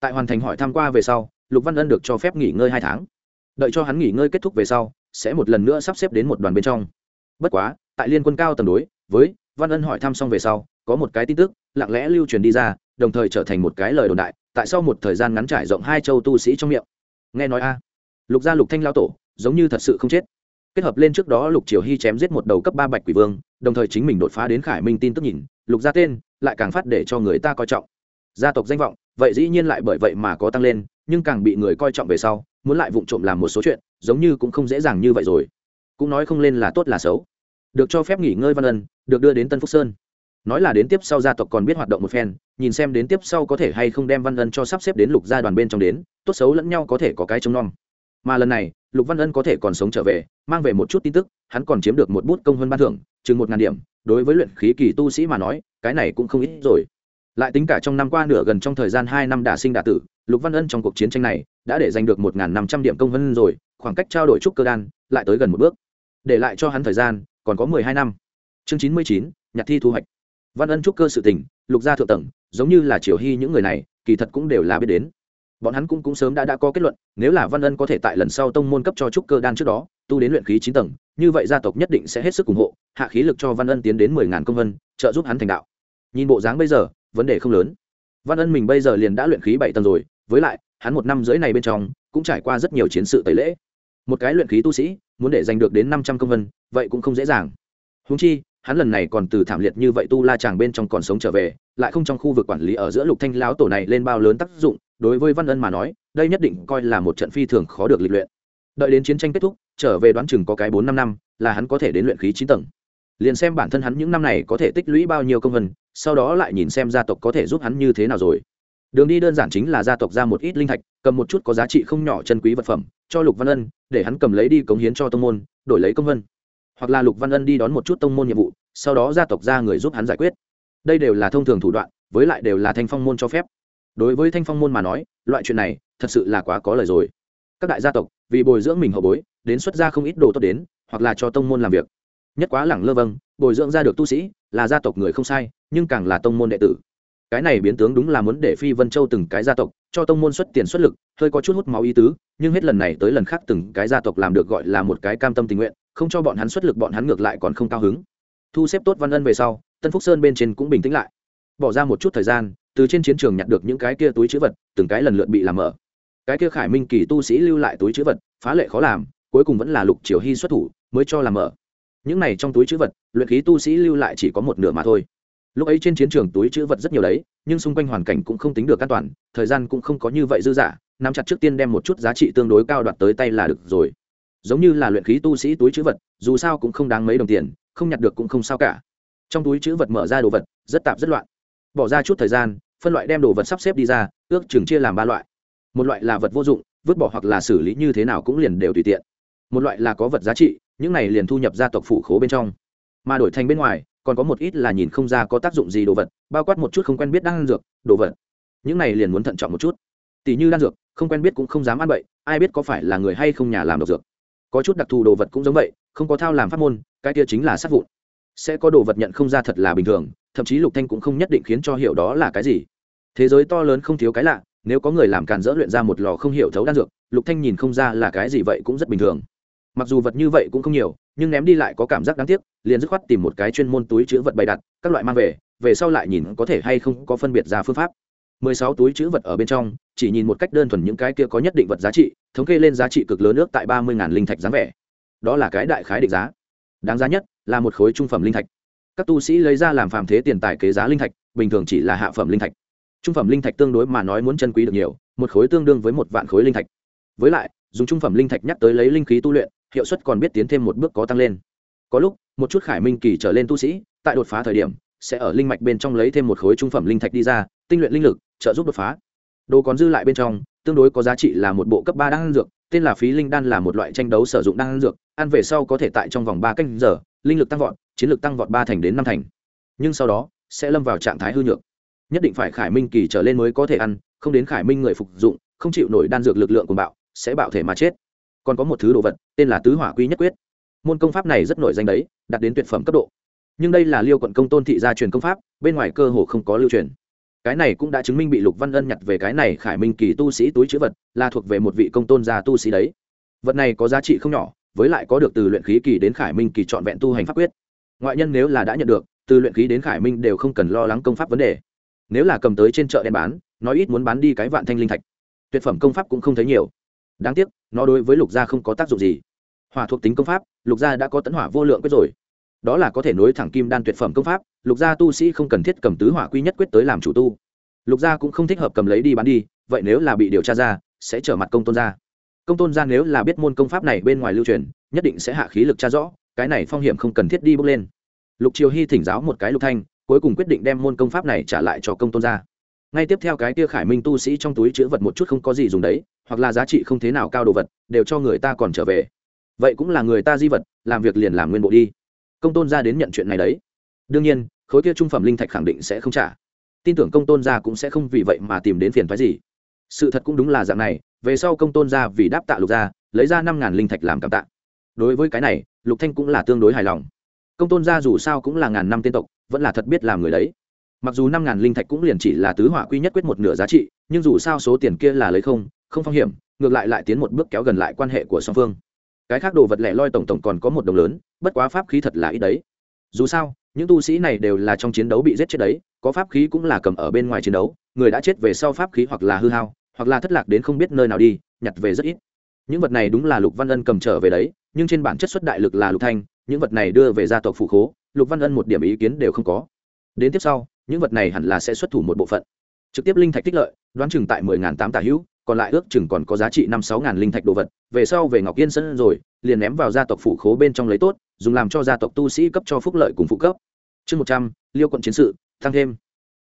A: Tại hoàn thành hỏi thăm qua về sau, lục văn ân được cho phép nghỉ ngơi hai tháng. Đợi cho hắn nghỉ ngơi kết thúc về sau, sẽ một lần nữa sắp xếp đến một đoàn bên trong. Bất quá, tại liên quân cao tầng đối với văn ân hỏi thăm xong về sau, có một cái tin tức lặng lẽ lưu truyền đi ra, đồng thời trở thành một cái lời đồn đại tại sau một thời gian ngắn trải rộng hai châu tu sĩ trong miệng. Nghe nói a, lục gia lục thanh lao tổ, giống như thật sự không chết. Kết hợp lên trước đó lục triều hy chém giết một đầu cấp ba bạch quỷ vương, đồng thời chính mình đột phá đến khải minh tin tức nhìn, lục gia tên, lại càng phát để cho người ta coi trọng. Gia tộc danh vọng, vậy dĩ nhiên lại bởi vậy mà có tăng lên, nhưng càng bị người coi trọng về sau, muốn lại vụng trộm làm một số chuyện, giống như cũng không dễ dàng như vậy rồi. Cũng nói không lên là tốt là xấu. Được cho phép nghỉ ngơi văn ân, được đưa đến tân phúc sơn nói là đến tiếp sau gia tộc còn biết hoạt động một phen, nhìn xem đến tiếp sau có thể hay không đem văn ân cho sắp xếp đến lục gia đoàn bên trong đến, tốt xấu lẫn nhau có thể có cái trông nom mà lần này, lục văn ân có thể còn sống trở về, mang về một chút tin tức, hắn còn chiếm được một bút công hơn ban thưởng, chừng một ngàn điểm, đối với luyện khí kỳ tu sĩ mà nói, cái này cũng không ít rồi. Lại tính cả trong năm qua nửa gần trong thời gian hai năm đả sinh đả tử, lục văn ân trong cuộc chiến tranh này, đã để giành được một ngàn năm trăm điểm công vân rồi, khoảng cách trao đổi trúc cơ đan, lại tới gần một bước. Để lại cho hắn thời gian, còn có mười hai năm. Chương chín mươi chín nhạc thi thu hoạch văn ân trúc cơ sự tình, lục gia thượng tầng, giống như là triều hy những người này, kỳ thật cũng đều là biết đến. Bọn hắn cũng cũng sớm đã đã có kết luận, nếu là văn ân có thể tại lần sau tông môn cấp cho trúc cơ đan trước đó, tu đến luyện khí chín tầng, như vậy gia tộc nhất định sẽ hết sức ủng hộ, hạ khí lực cho văn ân tiến đến mười ngàn công vân, trợ giúp hắn thành đạo. Nhìn bộ dáng bây giờ, vấn đề không lớn. Văn ân mình bây giờ liền đã luyện khí bảy tầng rồi, với lại, hắn một năm rưỡi này bên trong, cũng trải qua rất nhiều chiến sự tẩy lễ. Một cái luyện khí tu sĩ, muốn để giành được đến năm trăm công vân, vậy cũng không dễ dàng. Húng chi hắn lần này còn từ thảm liệt như vậy tu la chàng bên trong còn sống trở về, lại không trong khu vực quản lý ở giữa lục thanh lão tổ này lên bao lớn tác dụng, đối với văn ân mà nói, đây nhất định coi là một trận phi thường khó được lịch luyện. Đợi đến chiến tranh kết thúc, trở về đoán chừng có cái bốn năm năm, là hắn có thể đến luyện khí chín tầng. Liền xem bản thân hắn những năm này có thể tích lũy bao nhiêu công vân, sau đó lại nhìn xem gia tộc có thể giúp hắn như thế nào rồi. Đường đi đơn giản chính là gia tộc ra một ít linh thạch, cầm một chút có giá trị không nhỏ chân quý vật phẩm, cho lục văn ân, để hắn cầm lấy đi cống hiến cho tông môn, đổi lấy công vân hoặc là lục văn ân đi đón một chút tông môn nhiệm vụ, sau đó gia tộc ra người giúp hắn giải quyết. Đây đều là thông thường thủ đoạn, với lại đều là thanh phong môn cho phép. Đối với thanh phong môn mà nói, loại chuyện này thật sự là quá có lời rồi. Các đại gia tộc, vì bồi dưỡng mình hậu bối, đến xuất ra không ít đồ tốt đến, hoặc là cho tông môn làm việc. Nhất quá lẳng lơ vâng bồi dưỡng ra được tu sĩ là gia tộc người không sai, nhưng càng là tông môn đệ tử cái này biến tướng đúng là muốn để phi vân châu từng cái gia tộc cho tông môn xuất tiền xuất lực, hơi có chút hút máu ý tứ, nhưng hết lần này tới lần khác từng cái gia tộc làm được gọi là một cái cam tâm tình nguyện, không cho bọn hắn xuất lực bọn hắn ngược lại còn không cao hứng. Thu xếp tốt văn ân về sau, tân phúc sơn bên trên cũng bình tĩnh lại. Bỏ ra một chút thời gian, từ trên chiến trường nhặt được những cái kia túi chữ vật, từng cái lần lượt bị làm mở. Cái kia khải minh kỳ tu sĩ lưu lại túi chữ vật, phá lệ khó làm, cuối cùng vẫn là lục triều hy xuất thủ, mới cho làm mở. Những này trong túi chữ vật, luyện khí tu sĩ lưu lại chỉ có một nửa mà thôi lúc ấy trên chiến trường túi chữ vật rất nhiều đấy, nhưng xung quanh hoàn cảnh cũng không tính được an toàn, thời gian cũng không có như vậy dư dả, nắm chặt trước tiên đem một chút giá trị tương đối cao đoạt tới tay là được rồi. Giống như là luyện khí tu sĩ túi chữ vật, dù sao cũng không đáng mấy đồng tiền, không nhặt được cũng không sao cả. Trong túi chữ vật mở ra đồ vật, rất tạp rất loạn. Bỏ ra chút thời gian, phân loại đem đồ vật sắp xếp đi ra, ước chừng chia làm ba loại. Một loại là vật vô dụng, vứt bỏ hoặc là xử lý như thế nào cũng liền đều tùy tiện. Một loại là có vật giá trị, những này liền thu nhập gia tộc phủ khố bên trong. Mà đổi thành bên ngoài còn có một ít là nhìn không ra có tác dụng gì đồ vật, bao quát một chút không quen biết đang ăn dược, đồ vật. Những này liền muốn thận trọng một chút. Tỷ như đan dược, không quen biết cũng không dám ăn bậy, ai biết có phải là người hay không nhà làm độc dược. Có chút đặc thù đồ vật cũng giống vậy, không có thao làm pháp môn, cái kia chính là sát vụn. Sẽ có đồ vật nhận không ra thật là bình thường, thậm chí lục thanh cũng không nhất định khiến cho hiểu đó là cái gì. Thế giới to lớn không thiếu cái lạ, nếu có người làm càn dỡ luyện ra một lò không hiểu thấu đan dược, lục thanh nhìn không ra là cái gì vậy cũng rất bình thường mặc dù vật như vậy cũng không nhiều, nhưng ném đi lại có cảm giác đáng tiếc, liền dứt khoát tìm một cái chuyên môn túi chứa vật bày đặt, các loại mang về về sau lại nhìn có thể hay không có phân biệt ra phương pháp. Mười sáu túi chứa vật ở bên trong, chỉ nhìn một cách đơn thuần những cái kia có nhất định vật giá trị, thống kê lên giá trị cực lớn nước tại ba mươi linh thạch dáng vẻ. Đó là cái đại khái định giá. Đáng giá nhất là một khối trung phẩm linh thạch. Các tu sĩ lấy ra làm phàm thế tiền tài kế giá linh thạch, bình thường chỉ là hạ phẩm linh thạch. Trung phẩm linh thạch tương đối mà nói muốn chân quý được nhiều, một khối tương đương với một vạn khối linh thạch. Với lại, dùng trung phẩm linh thạch nhắc tới lấy linh khí tu luyện hiệu suất còn biết tiến thêm một bước có tăng lên. Có lúc, một chút khải minh kỳ trở lên tu sĩ, tại đột phá thời điểm, sẽ ở linh mạch bên trong lấy thêm một khối trung phẩm linh thạch đi ra, tinh luyện linh lực, trợ giúp đột phá. Đồ còn dư lại bên trong, tương đối có giá trị là một bộ cấp ba đan dược, tên là phí linh đan là một loại tranh đấu sử dụng đan dược, ăn về sau có thể tại trong vòng ba canh giờ, linh lực tăng vọt, chiến lực tăng vọt ba thành đến năm thành. Nhưng sau đó, sẽ lâm vào trạng thái hư nhược. Nhất định phải khải minh kỳ trở lên mới có thể ăn, không đến khải minh người phục dụng, không chịu nổi đan dược lực lượng của bạo, sẽ bạo thể mà chết còn có một thứ đồ vật, tên là tứ hỏa quy nhất quyết. Môn công pháp này rất nổi danh đấy, đạt đến tuyệt phẩm cấp độ. Nhưng đây là liêu quận công tôn thị gia truyền công pháp, bên ngoài cơ hồ không có lưu truyền. Cái này cũng đã chứng minh bị lục văn ân nhặt về cái này khải minh kỳ tu sĩ túi chữ vật, là thuộc về một vị công tôn gia tu sĩ đấy. Vật này có giá trị không nhỏ, với lại có được từ luyện khí kỳ đến khải minh kỳ trọn vẹn tu hành pháp quyết. Ngoại nhân nếu là đã nhận được, từ luyện khí đến khải minh đều không cần lo lắng công pháp vấn đề. Nếu là cầm tới trên chợ đen bán nói ít muốn bán đi cái vạn thanh linh thạch. Tuyệt phẩm công pháp cũng không thấy nhiều đáng tiếc, nó đối với lục gia không có tác dụng gì. Hỏa thuộc tính công pháp, lục gia đã có tấn hỏa vô lượng quyết rồi. Đó là có thể nối thẳng kim đan tuyệt phẩm công pháp, lục gia tu sĩ không cần thiết cầm tứ hỏa quy nhất quyết tới làm chủ tu. Lục gia cũng không thích hợp cầm lấy đi bán đi, vậy nếu là bị điều tra ra, sẽ trở mặt công tôn gia. Công tôn gia nếu là biết môn công pháp này bên ngoài lưu truyền, nhất định sẽ hạ khí lực tra rõ, cái này phong hiểm không cần thiết đi bước lên. Lục triều hy thỉnh giáo một cái lục thanh, cuối cùng quyết định đem môn công pháp này trả lại cho công tôn gia ngay tiếp theo cái kia khải minh tu sĩ trong túi chữ vật một chút không có gì dùng đấy, hoặc là giá trị không thế nào cao đồ vật, đều cho người ta còn trở về. Vậy cũng là người ta di vật, làm việc liền làm nguyên bộ đi. Công tôn gia đến nhận chuyện này đấy. Đương nhiên, khối kia trung phẩm linh thạch khẳng định sẽ không trả. Tin tưởng công tôn gia cũng sẽ không vì vậy mà tìm đến phiền phái gì. Sự thật cũng đúng là dạng này, về sau công tôn gia vì đáp tạ lục gia, lấy ra năm ngàn linh thạch làm cảm tạ. Đối với cái này, lục thanh cũng là tương đối hài lòng. Công tôn gia dù sao cũng là ngàn năm tiên tộc, vẫn là thật biết làm người đấy mặc dù năm ngàn linh thạch cũng liền chỉ là tứ hỏa quy nhất quyết một nửa giá trị, nhưng dù sao số tiền kia là lấy không không phong hiểm, ngược lại lại tiến một bước kéo gần lại quan hệ của song phương. Cái khác đồ vật lẻ loi tổng tổng còn có một đồng lớn, bất quá pháp khí thật là ít đấy. Dù sao, những tu sĩ này đều là trong chiến đấu bị giết chết đấy, có pháp khí cũng là cầm ở bên ngoài chiến đấu, người đã chết về sau pháp khí hoặc là hư hao, hoặc là thất lạc đến không biết nơi nào đi, nhặt về rất ít. Những vật này đúng là lục văn ân cầm trở về đấy, nhưng trên bản chất xuất đại lực là lục thanh, những vật này đưa về gia tộc phụ khố, lục văn ân một điểm ý kiến đều không có. Đến tiếp sau những vật này hẳn là sẽ xuất thủ một bộ phận. Trực tiếp linh thạch tích lợi, đoán chừng tại mười ngàn tám tả hữu, còn lại ước chừng còn có giá trị năm sáu ngàn linh thạch đồ vật. Về sau về ngọc yên sân rồi, liền ném vào gia tộc phủ khố bên trong lấy tốt, dùng làm cho gia tộc tu sĩ cấp cho phúc lợi cùng phụ cấp. Chương một trăm, liêu quận chiến sự, tăng thêm.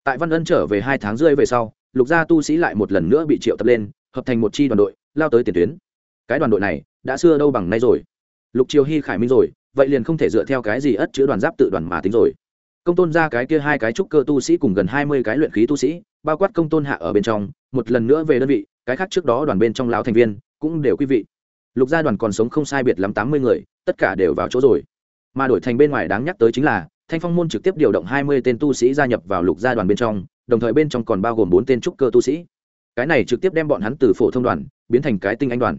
A: Tại văn ân trở về hai tháng rưỡi về sau, lục gia tu sĩ lại một lần nữa bị triệu tập lên, hợp thành một chi đoàn đội, lao tới tiền tuyến. Cái đoàn đội này đã xưa đâu bằng nay rồi. Lục triều hy khải minh rồi, vậy liền không thể dựa theo cái gì ất chữ đoàn giáp tự đoàn mà tính rồi công tôn ra cái kia hai cái trúc cơ tu sĩ cùng gần hai mươi cái luyện khí tu sĩ, bao quát công tôn hạ ở bên trong, một lần nữa về đơn vị, cái khác trước đó đoàn bên trong lão thành viên cũng đều quý vị. Lục gia đoàn còn sống không sai biệt lắm tám mươi người, tất cả đều vào chỗ rồi. Mà đổi thành bên ngoài đáng nhắc tới chính là, thanh phong môn trực tiếp điều động hai mươi tên tu sĩ gia nhập vào lục gia đoàn bên trong, đồng thời bên trong còn bao gồm bốn tên trúc cơ tu sĩ. Cái này trực tiếp đem bọn hắn từ phổ thông đoàn biến thành cái tinh anh đoàn.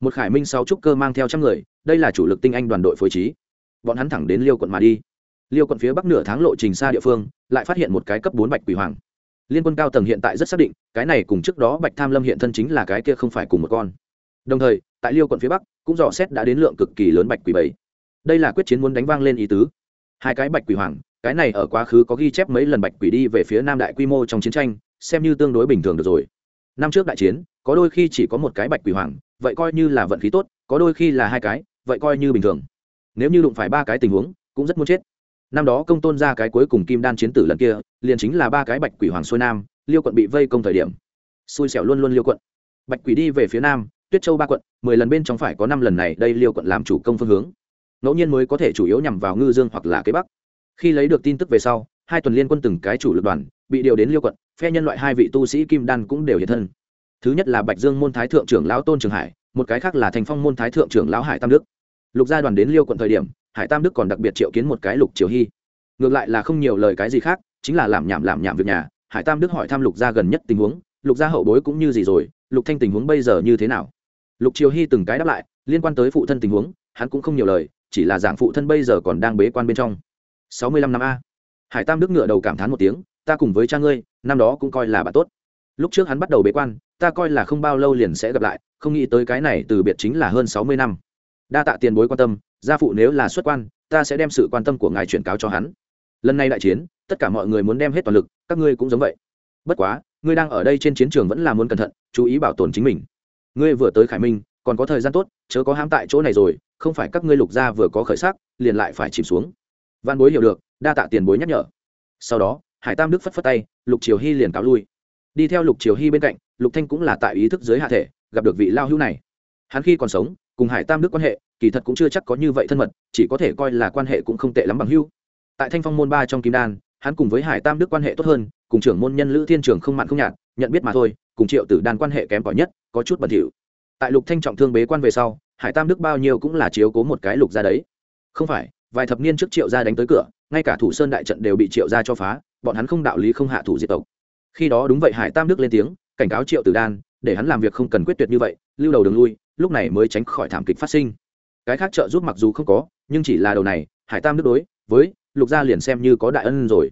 A: Một khải minh sau trúc cơ mang theo trăm người, đây là chủ lực tinh anh đoàn đội phối trí. Bọn hắn thẳng đến liêu quận mà đi liêu quận phía bắc nửa tháng lộ trình xa địa phương, lại phát hiện một cái cấp bốn bạch quỷ hoàng. Liên quân cao tầng hiện tại rất xác định, cái này cùng trước đó bạch tham lâm hiện thân chính là cái kia không phải cùng một con. Đồng thời, tại liêu quận phía bắc, cũng dò xét đã đến lượng cực kỳ lớn bạch quỷ bảy. Đây là quyết chiến muốn đánh vang lên ý tứ. Hai cái bạch quỷ hoàng, cái này ở quá khứ có ghi chép mấy lần bạch quỷ đi về phía nam đại quy mô trong chiến tranh, xem như tương đối bình thường được rồi. Năm trước đại chiến, có đôi khi chỉ có một cái bạch quỷ hoàng, vậy coi như là vận khí tốt, có đôi khi là hai cái, vậy coi như bình thường. Nếu như đụng phải ba cái tình huống, cũng rất muốn chết năm đó công tôn ra cái cuối cùng kim đan chiến tử lần kia, liền chính là ba cái bạch quỷ hoàng xuôi nam, liêu quận bị vây công thời điểm. Xui xẻo luôn luôn liêu quận. Bạch quỷ đi về phía nam, tuyết châu ba quận, mười lần bên trong phải có năm lần này đây liêu quận làm chủ công phương hướng. Ngẫu nhiên mới có thể chủ yếu nhằm vào ngư dương hoặc là kế bắc. Khi lấy được tin tức về sau, hai tuần liên quân từng cái chủ lực đoàn bị điều đến liêu quận, phe nhân loại hai vị tu sĩ kim đan cũng đều hiện thân. Thứ nhất là bạch dương môn thái thượng trưởng lão tôn trường hải, một cái khác là thành phong môn thái thượng trưởng lão hải tam đức. Lục gia đoàn đến liêu quận thời điểm hải tam đức còn đặc biệt triệu kiến một cái lục triều hy. Ngược lại là không nhiều lời cái gì khác, chính là làm nhảm làm nhảm việc nhà. Hải tam đức hỏi thăm lục gia gần nhất tình huống, lục gia hậu bối cũng như gì rồi, lục thanh tình huống bây giờ như thế nào? Lục triều hy từng cái đáp lại, liên quan tới phụ thân tình huống, hắn cũng không nhiều lời, chỉ là dạng phụ thân bây giờ còn đang bế quan bên trong. Sáu mươi lăm năm a. Hải tam đức ngựa đầu cảm thán một tiếng, ta cùng với cha ngươi, năm đó cũng coi là bạn tốt. Lúc trước hắn bắt đầu bế quan, ta coi là không bao lâu liền sẽ gặp lại, không nghĩ tới cái này từ biệt chính là hơn sáu mươi năm đa tạ tiền bối quan tâm, gia phụ nếu là xuất quan, ta sẽ đem sự quan tâm của ngài chuyển cáo cho hắn. Lần này đại chiến, tất cả mọi người muốn đem hết toàn lực, các ngươi cũng giống vậy. Bất quá, ngươi đang ở đây trên chiến trường vẫn là muốn cẩn thận, chú ý bảo tồn chính mình. Ngươi vừa tới khải minh, còn có thời gian tốt, chớ có hãm tại chỗ này rồi, không phải các ngươi lục gia vừa có khởi sắc, liền lại phải chìm xuống. Văn bối hiểu được, đa tạ tiền bối nhắc nhở. Sau đó, hải tam đức phất phất tay, lục triều hy liền cáo lui. Đi theo lục triều hy bên cạnh, lục thanh cũng là tại ý thức giới hạ thể, gặp được vị lao hữu này. Hắn khi còn sống cùng hải tam đức quan hệ, kỳ thật cũng chưa chắc có như vậy thân mật, chỉ có thể coi là quan hệ cũng không tệ lắm bằng hưu. tại thanh phong môn ba trong kim đan, hắn cùng với hải tam đức quan hệ tốt hơn, cùng trưởng môn nhân lữ thiên trường không mặn không nhạt, nhận biết mà thôi, cùng triệu tử đan quan hệ kém cỏi nhất, có chút bẩn thỉu. Tại lục thanh trọng thương bế quan về sau, hải tam đức bao nhiêu cũng là chiếu cố một cái lục ra đấy. Không phải, vài thập niên trước triệu gia đánh tới cửa, ngay cả thủ sơn đại trận đều bị triệu gia cho phá, bọn hắn không đạo lý không hạ thủ diệt tộc. Khi đó đúng vậy hải tam đức lên tiếng, cảnh cáo triệu tử đan, để hắn làm việc không cần quyết tuyệt như vậy, lưu đầu đường lui lúc này mới tránh khỏi thảm kịch phát sinh. Cái khác trợ giúp mặc dù không có, nhưng chỉ là đầu này, hải tam đức đối, với lục gia liền xem như có đại ân rồi.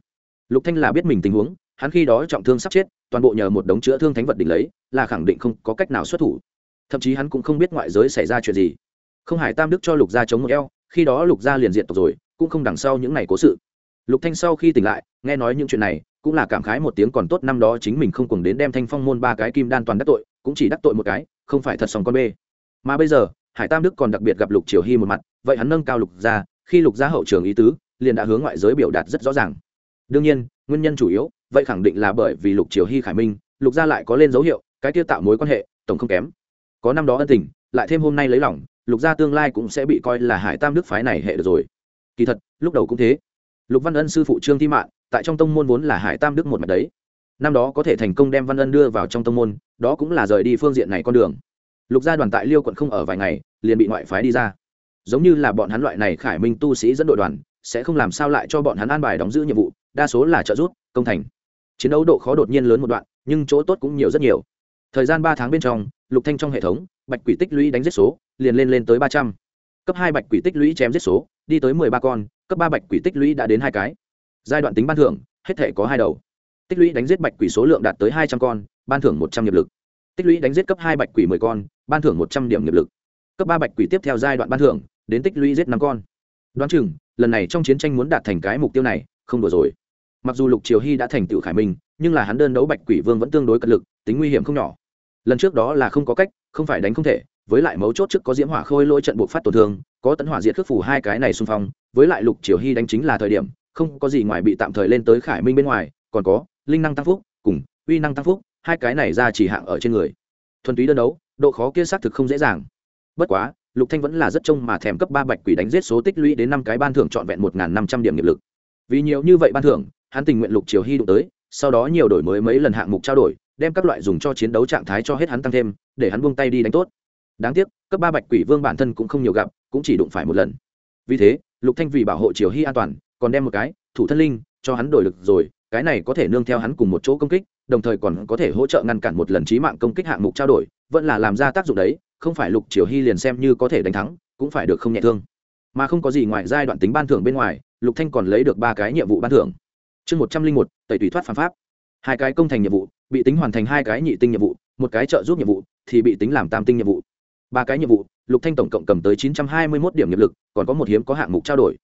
A: Lục thanh là biết mình tình huống, hắn khi đó trọng thương sắp chết, toàn bộ nhờ một đống chữa thương thánh vật đỉnh lấy, là khẳng định không có cách nào xuất thủ. Thậm chí hắn cũng không biết ngoại giới xảy ra chuyện gì. Không hải tam đức cho lục gia chống một eo, khi đó lục gia liền diện tộc rồi, cũng không đằng sau những ngày cố sự. Lục thanh sau khi tỉnh lại, nghe nói những chuyện này, cũng là cảm khái một tiếng còn tốt năm đó chính mình không cùng đến đem thanh phong môn ba cái kim đan toàn đắc tội, cũng chỉ đắc tội một cái, không phải thật sòng con bê mà bây giờ, hải tam đức còn đặc biệt gặp lục triều hy một mặt, vậy hắn nâng cao lục gia, khi lục gia hậu trường ý tứ, liền đã hướng ngoại giới biểu đạt rất rõ ràng. Đương nhiên, nguyên nhân chủ yếu, vậy khẳng định là bởi vì lục triều hy khải minh, lục gia lại có lên dấu hiệu, cái tiêu tạo mối quan hệ, tổng không kém. Có năm đó ân tình, lại thêm hôm nay lấy lòng, lục gia tương lai cũng sẽ bị coi là hải tam đức phái này hệ được rồi. Kỳ thật, lúc đầu cũng thế. Lục văn ân sư phụ trương thi mạng tại trong tông môn vốn là hải tam đức một mặt đấy. Năm đó có thể thành công đem văn ân đưa vào trong tông môn, đó cũng là rời đi phương diện này con đường lục gia đoàn tại liêu quận không ở vài ngày, liền bị ngoại phái đi ra. Giống như là bọn hắn loại này khải minh tu sĩ dẫn đội đoàn, sẽ không làm sao lại cho bọn hắn an bài đóng giữ nhiệm vụ, đa số là trợ giúp, công thành. Chiến đấu độ khó đột nhiên lớn một đoạn, nhưng chỗ tốt cũng nhiều rất nhiều. Thời gian ba tháng bên trong, lục thanh trong hệ thống, bạch quỷ tích lũy đánh giết số, liền lên lên tới ba trăm. Cấp hai bạch quỷ tích lũy chém giết số, đi tới mười ba con, cấp ba bạch quỷ tích lũy đã đến hai cái. Giai đoạn tính ban thưởng, hết thể có hai đầu. Tích lũy đánh giết bạch quỷ số lượng đạt tới hai trăm con, ban thưởng một trăm nghiệp lực tích lũy đánh giết cấp hai bạch quỷ mười con, ban thưởng một trăm điểm nghiệp lực. Cấp ba bạch quỷ tiếp theo giai đoạn ban thưởng, đến tích lũy giết năm con. Đoán chừng, lần này trong chiến tranh muốn đạt thành cái mục tiêu này, không đủ rồi. Mặc dù lục triều hy đã thành tựu khải minh, nhưng là hắn đơn đấu bạch quỷ vương vẫn tương đối cật lực, tính nguy hiểm không nhỏ. Lần trước đó là không có cách, không phải đánh không thể, với lại mấu chốt trước có diễm hỏa khôi lôi trận buộc phát tổn thương, có tấn hỏa diệt khước phủ hai cái này xung phong, với lại lục triều hy đánh chính là thời điểm, không có gì ngoài bị tạm thời lên tới khải minh bên ngoài, còn có linh năng tăng phúc, cùng uy năng tăng phúc hai cái này ra chỉ hạng ở trên người. Thuần túy đơn đấu, độ khó kia xác thực không dễ dàng. Bất quá, lục thanh vẫn là rất trông mà thèm cấp ba bạch quỷ đánh giết số tích lũy đến năm cái ban thưởng trọn vẹn một năm trăm điểm nghiệp lực. Vì nhiều như vậy ban thưởng, hắn tình nguyện lục triều hy đụng tới, sau đó nhiều đổi mới mấy lần hạng mục trao đổi, đem các loại dùng cho chiến đấu trạng thái cho hết hắn tăng thêm, để hắn buông tay đi đánh tốt. Đáng tiếc, cấp ba bạch quỷ vương bản thân cũng không nhiều gặp, cũng chỉ đụng phải một lần. Vì thế, lục thanh vì bảo hộ triều hy an toàn, còn đem một cái, thủ thân linh, cho hắn đổi lực rồi, cái này có thể nương theo hắn cùng một chỗ công kích đồng thời còn có thể hỗ trợ ngăn cản một lần trí mạng công kích hạng mục trao đổi, vẫn là làm ra tác dụng đấy, không phải lục triều hy liền xem như có thể đánh thắng, cũng phải được không nhẹ thương. Mà không có gì ngoài giai đoạn tính ban thưởng bên ngoài, lục thanh còn lấy được ba cái nhiệm vụ ban thưởng. Chương một trăm linh một, tẩy tùy thoát phản pháp. Hai cái công thành nhiệm vụ, bị tính hoàn thành hai cái nhị tinh nhiệm vụ, một cái trợ giúp nhiệm vụ, thì bị tính làm tam tinh nhiệm vụ. Ba cái nhiệm vụ, lục thanh tổng cộng cầm tới chín trăm hai mươi 921 điểm nghiệp lực, còn có một hiếm có hạng mục trao đổi.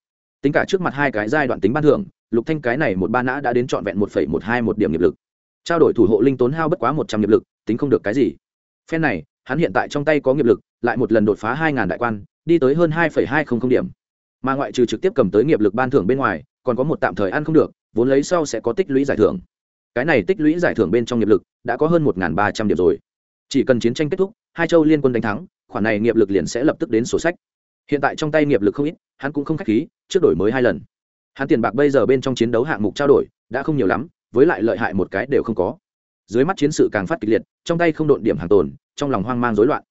A: Tính cả trước mặt hai cái giai đoạn tính ban thưởng, lục thanh cái này một ba nã đã đến trọn vẹn một phẩy một hai một điểm nghiệp lực trao đổi thủ hộ linh tốn hao bất quá một trăm nghiệp lực, tính không được cái gì. Phen này, hắn hiện tại trong tay có nghiệp lực, lại một lần đột phá hai ngàn đại quan, đi tới hơn hai phẩy hai không không điểm. Mà ngoại trừ trực tiếp cầm tới nghiệp lực ban thưởng bên ngoài, còn có một tạm thời ăn không được, vốn lấy sau sẽ có tích lũy giải thưởng. Cái này tích lũy giải thưởng bên trong nghiệp lực đã có hơn một ba trăm điểm rồi. Chỉ cần chiến tranh kết thúc, hai châu liên quân đánh thắng, khoản này nghiệp lực liền sẽ lập tức đến sổ sách. Hiện tại trong tay nghiệp lực không ít, hắn cũng không k h á c h khí, trước đổi mới hai lần. Hắn tiền bạc bây giờ bên trong chiến đấu hạng mục trao đổi, đã không nhiều lắm với lại lợi hại một cái đều không có. Dưới mắt chiến sự càng phát kịch liệt, trong tay không độn điểm hàng tồn, trong lòng hoang mang rối loạn.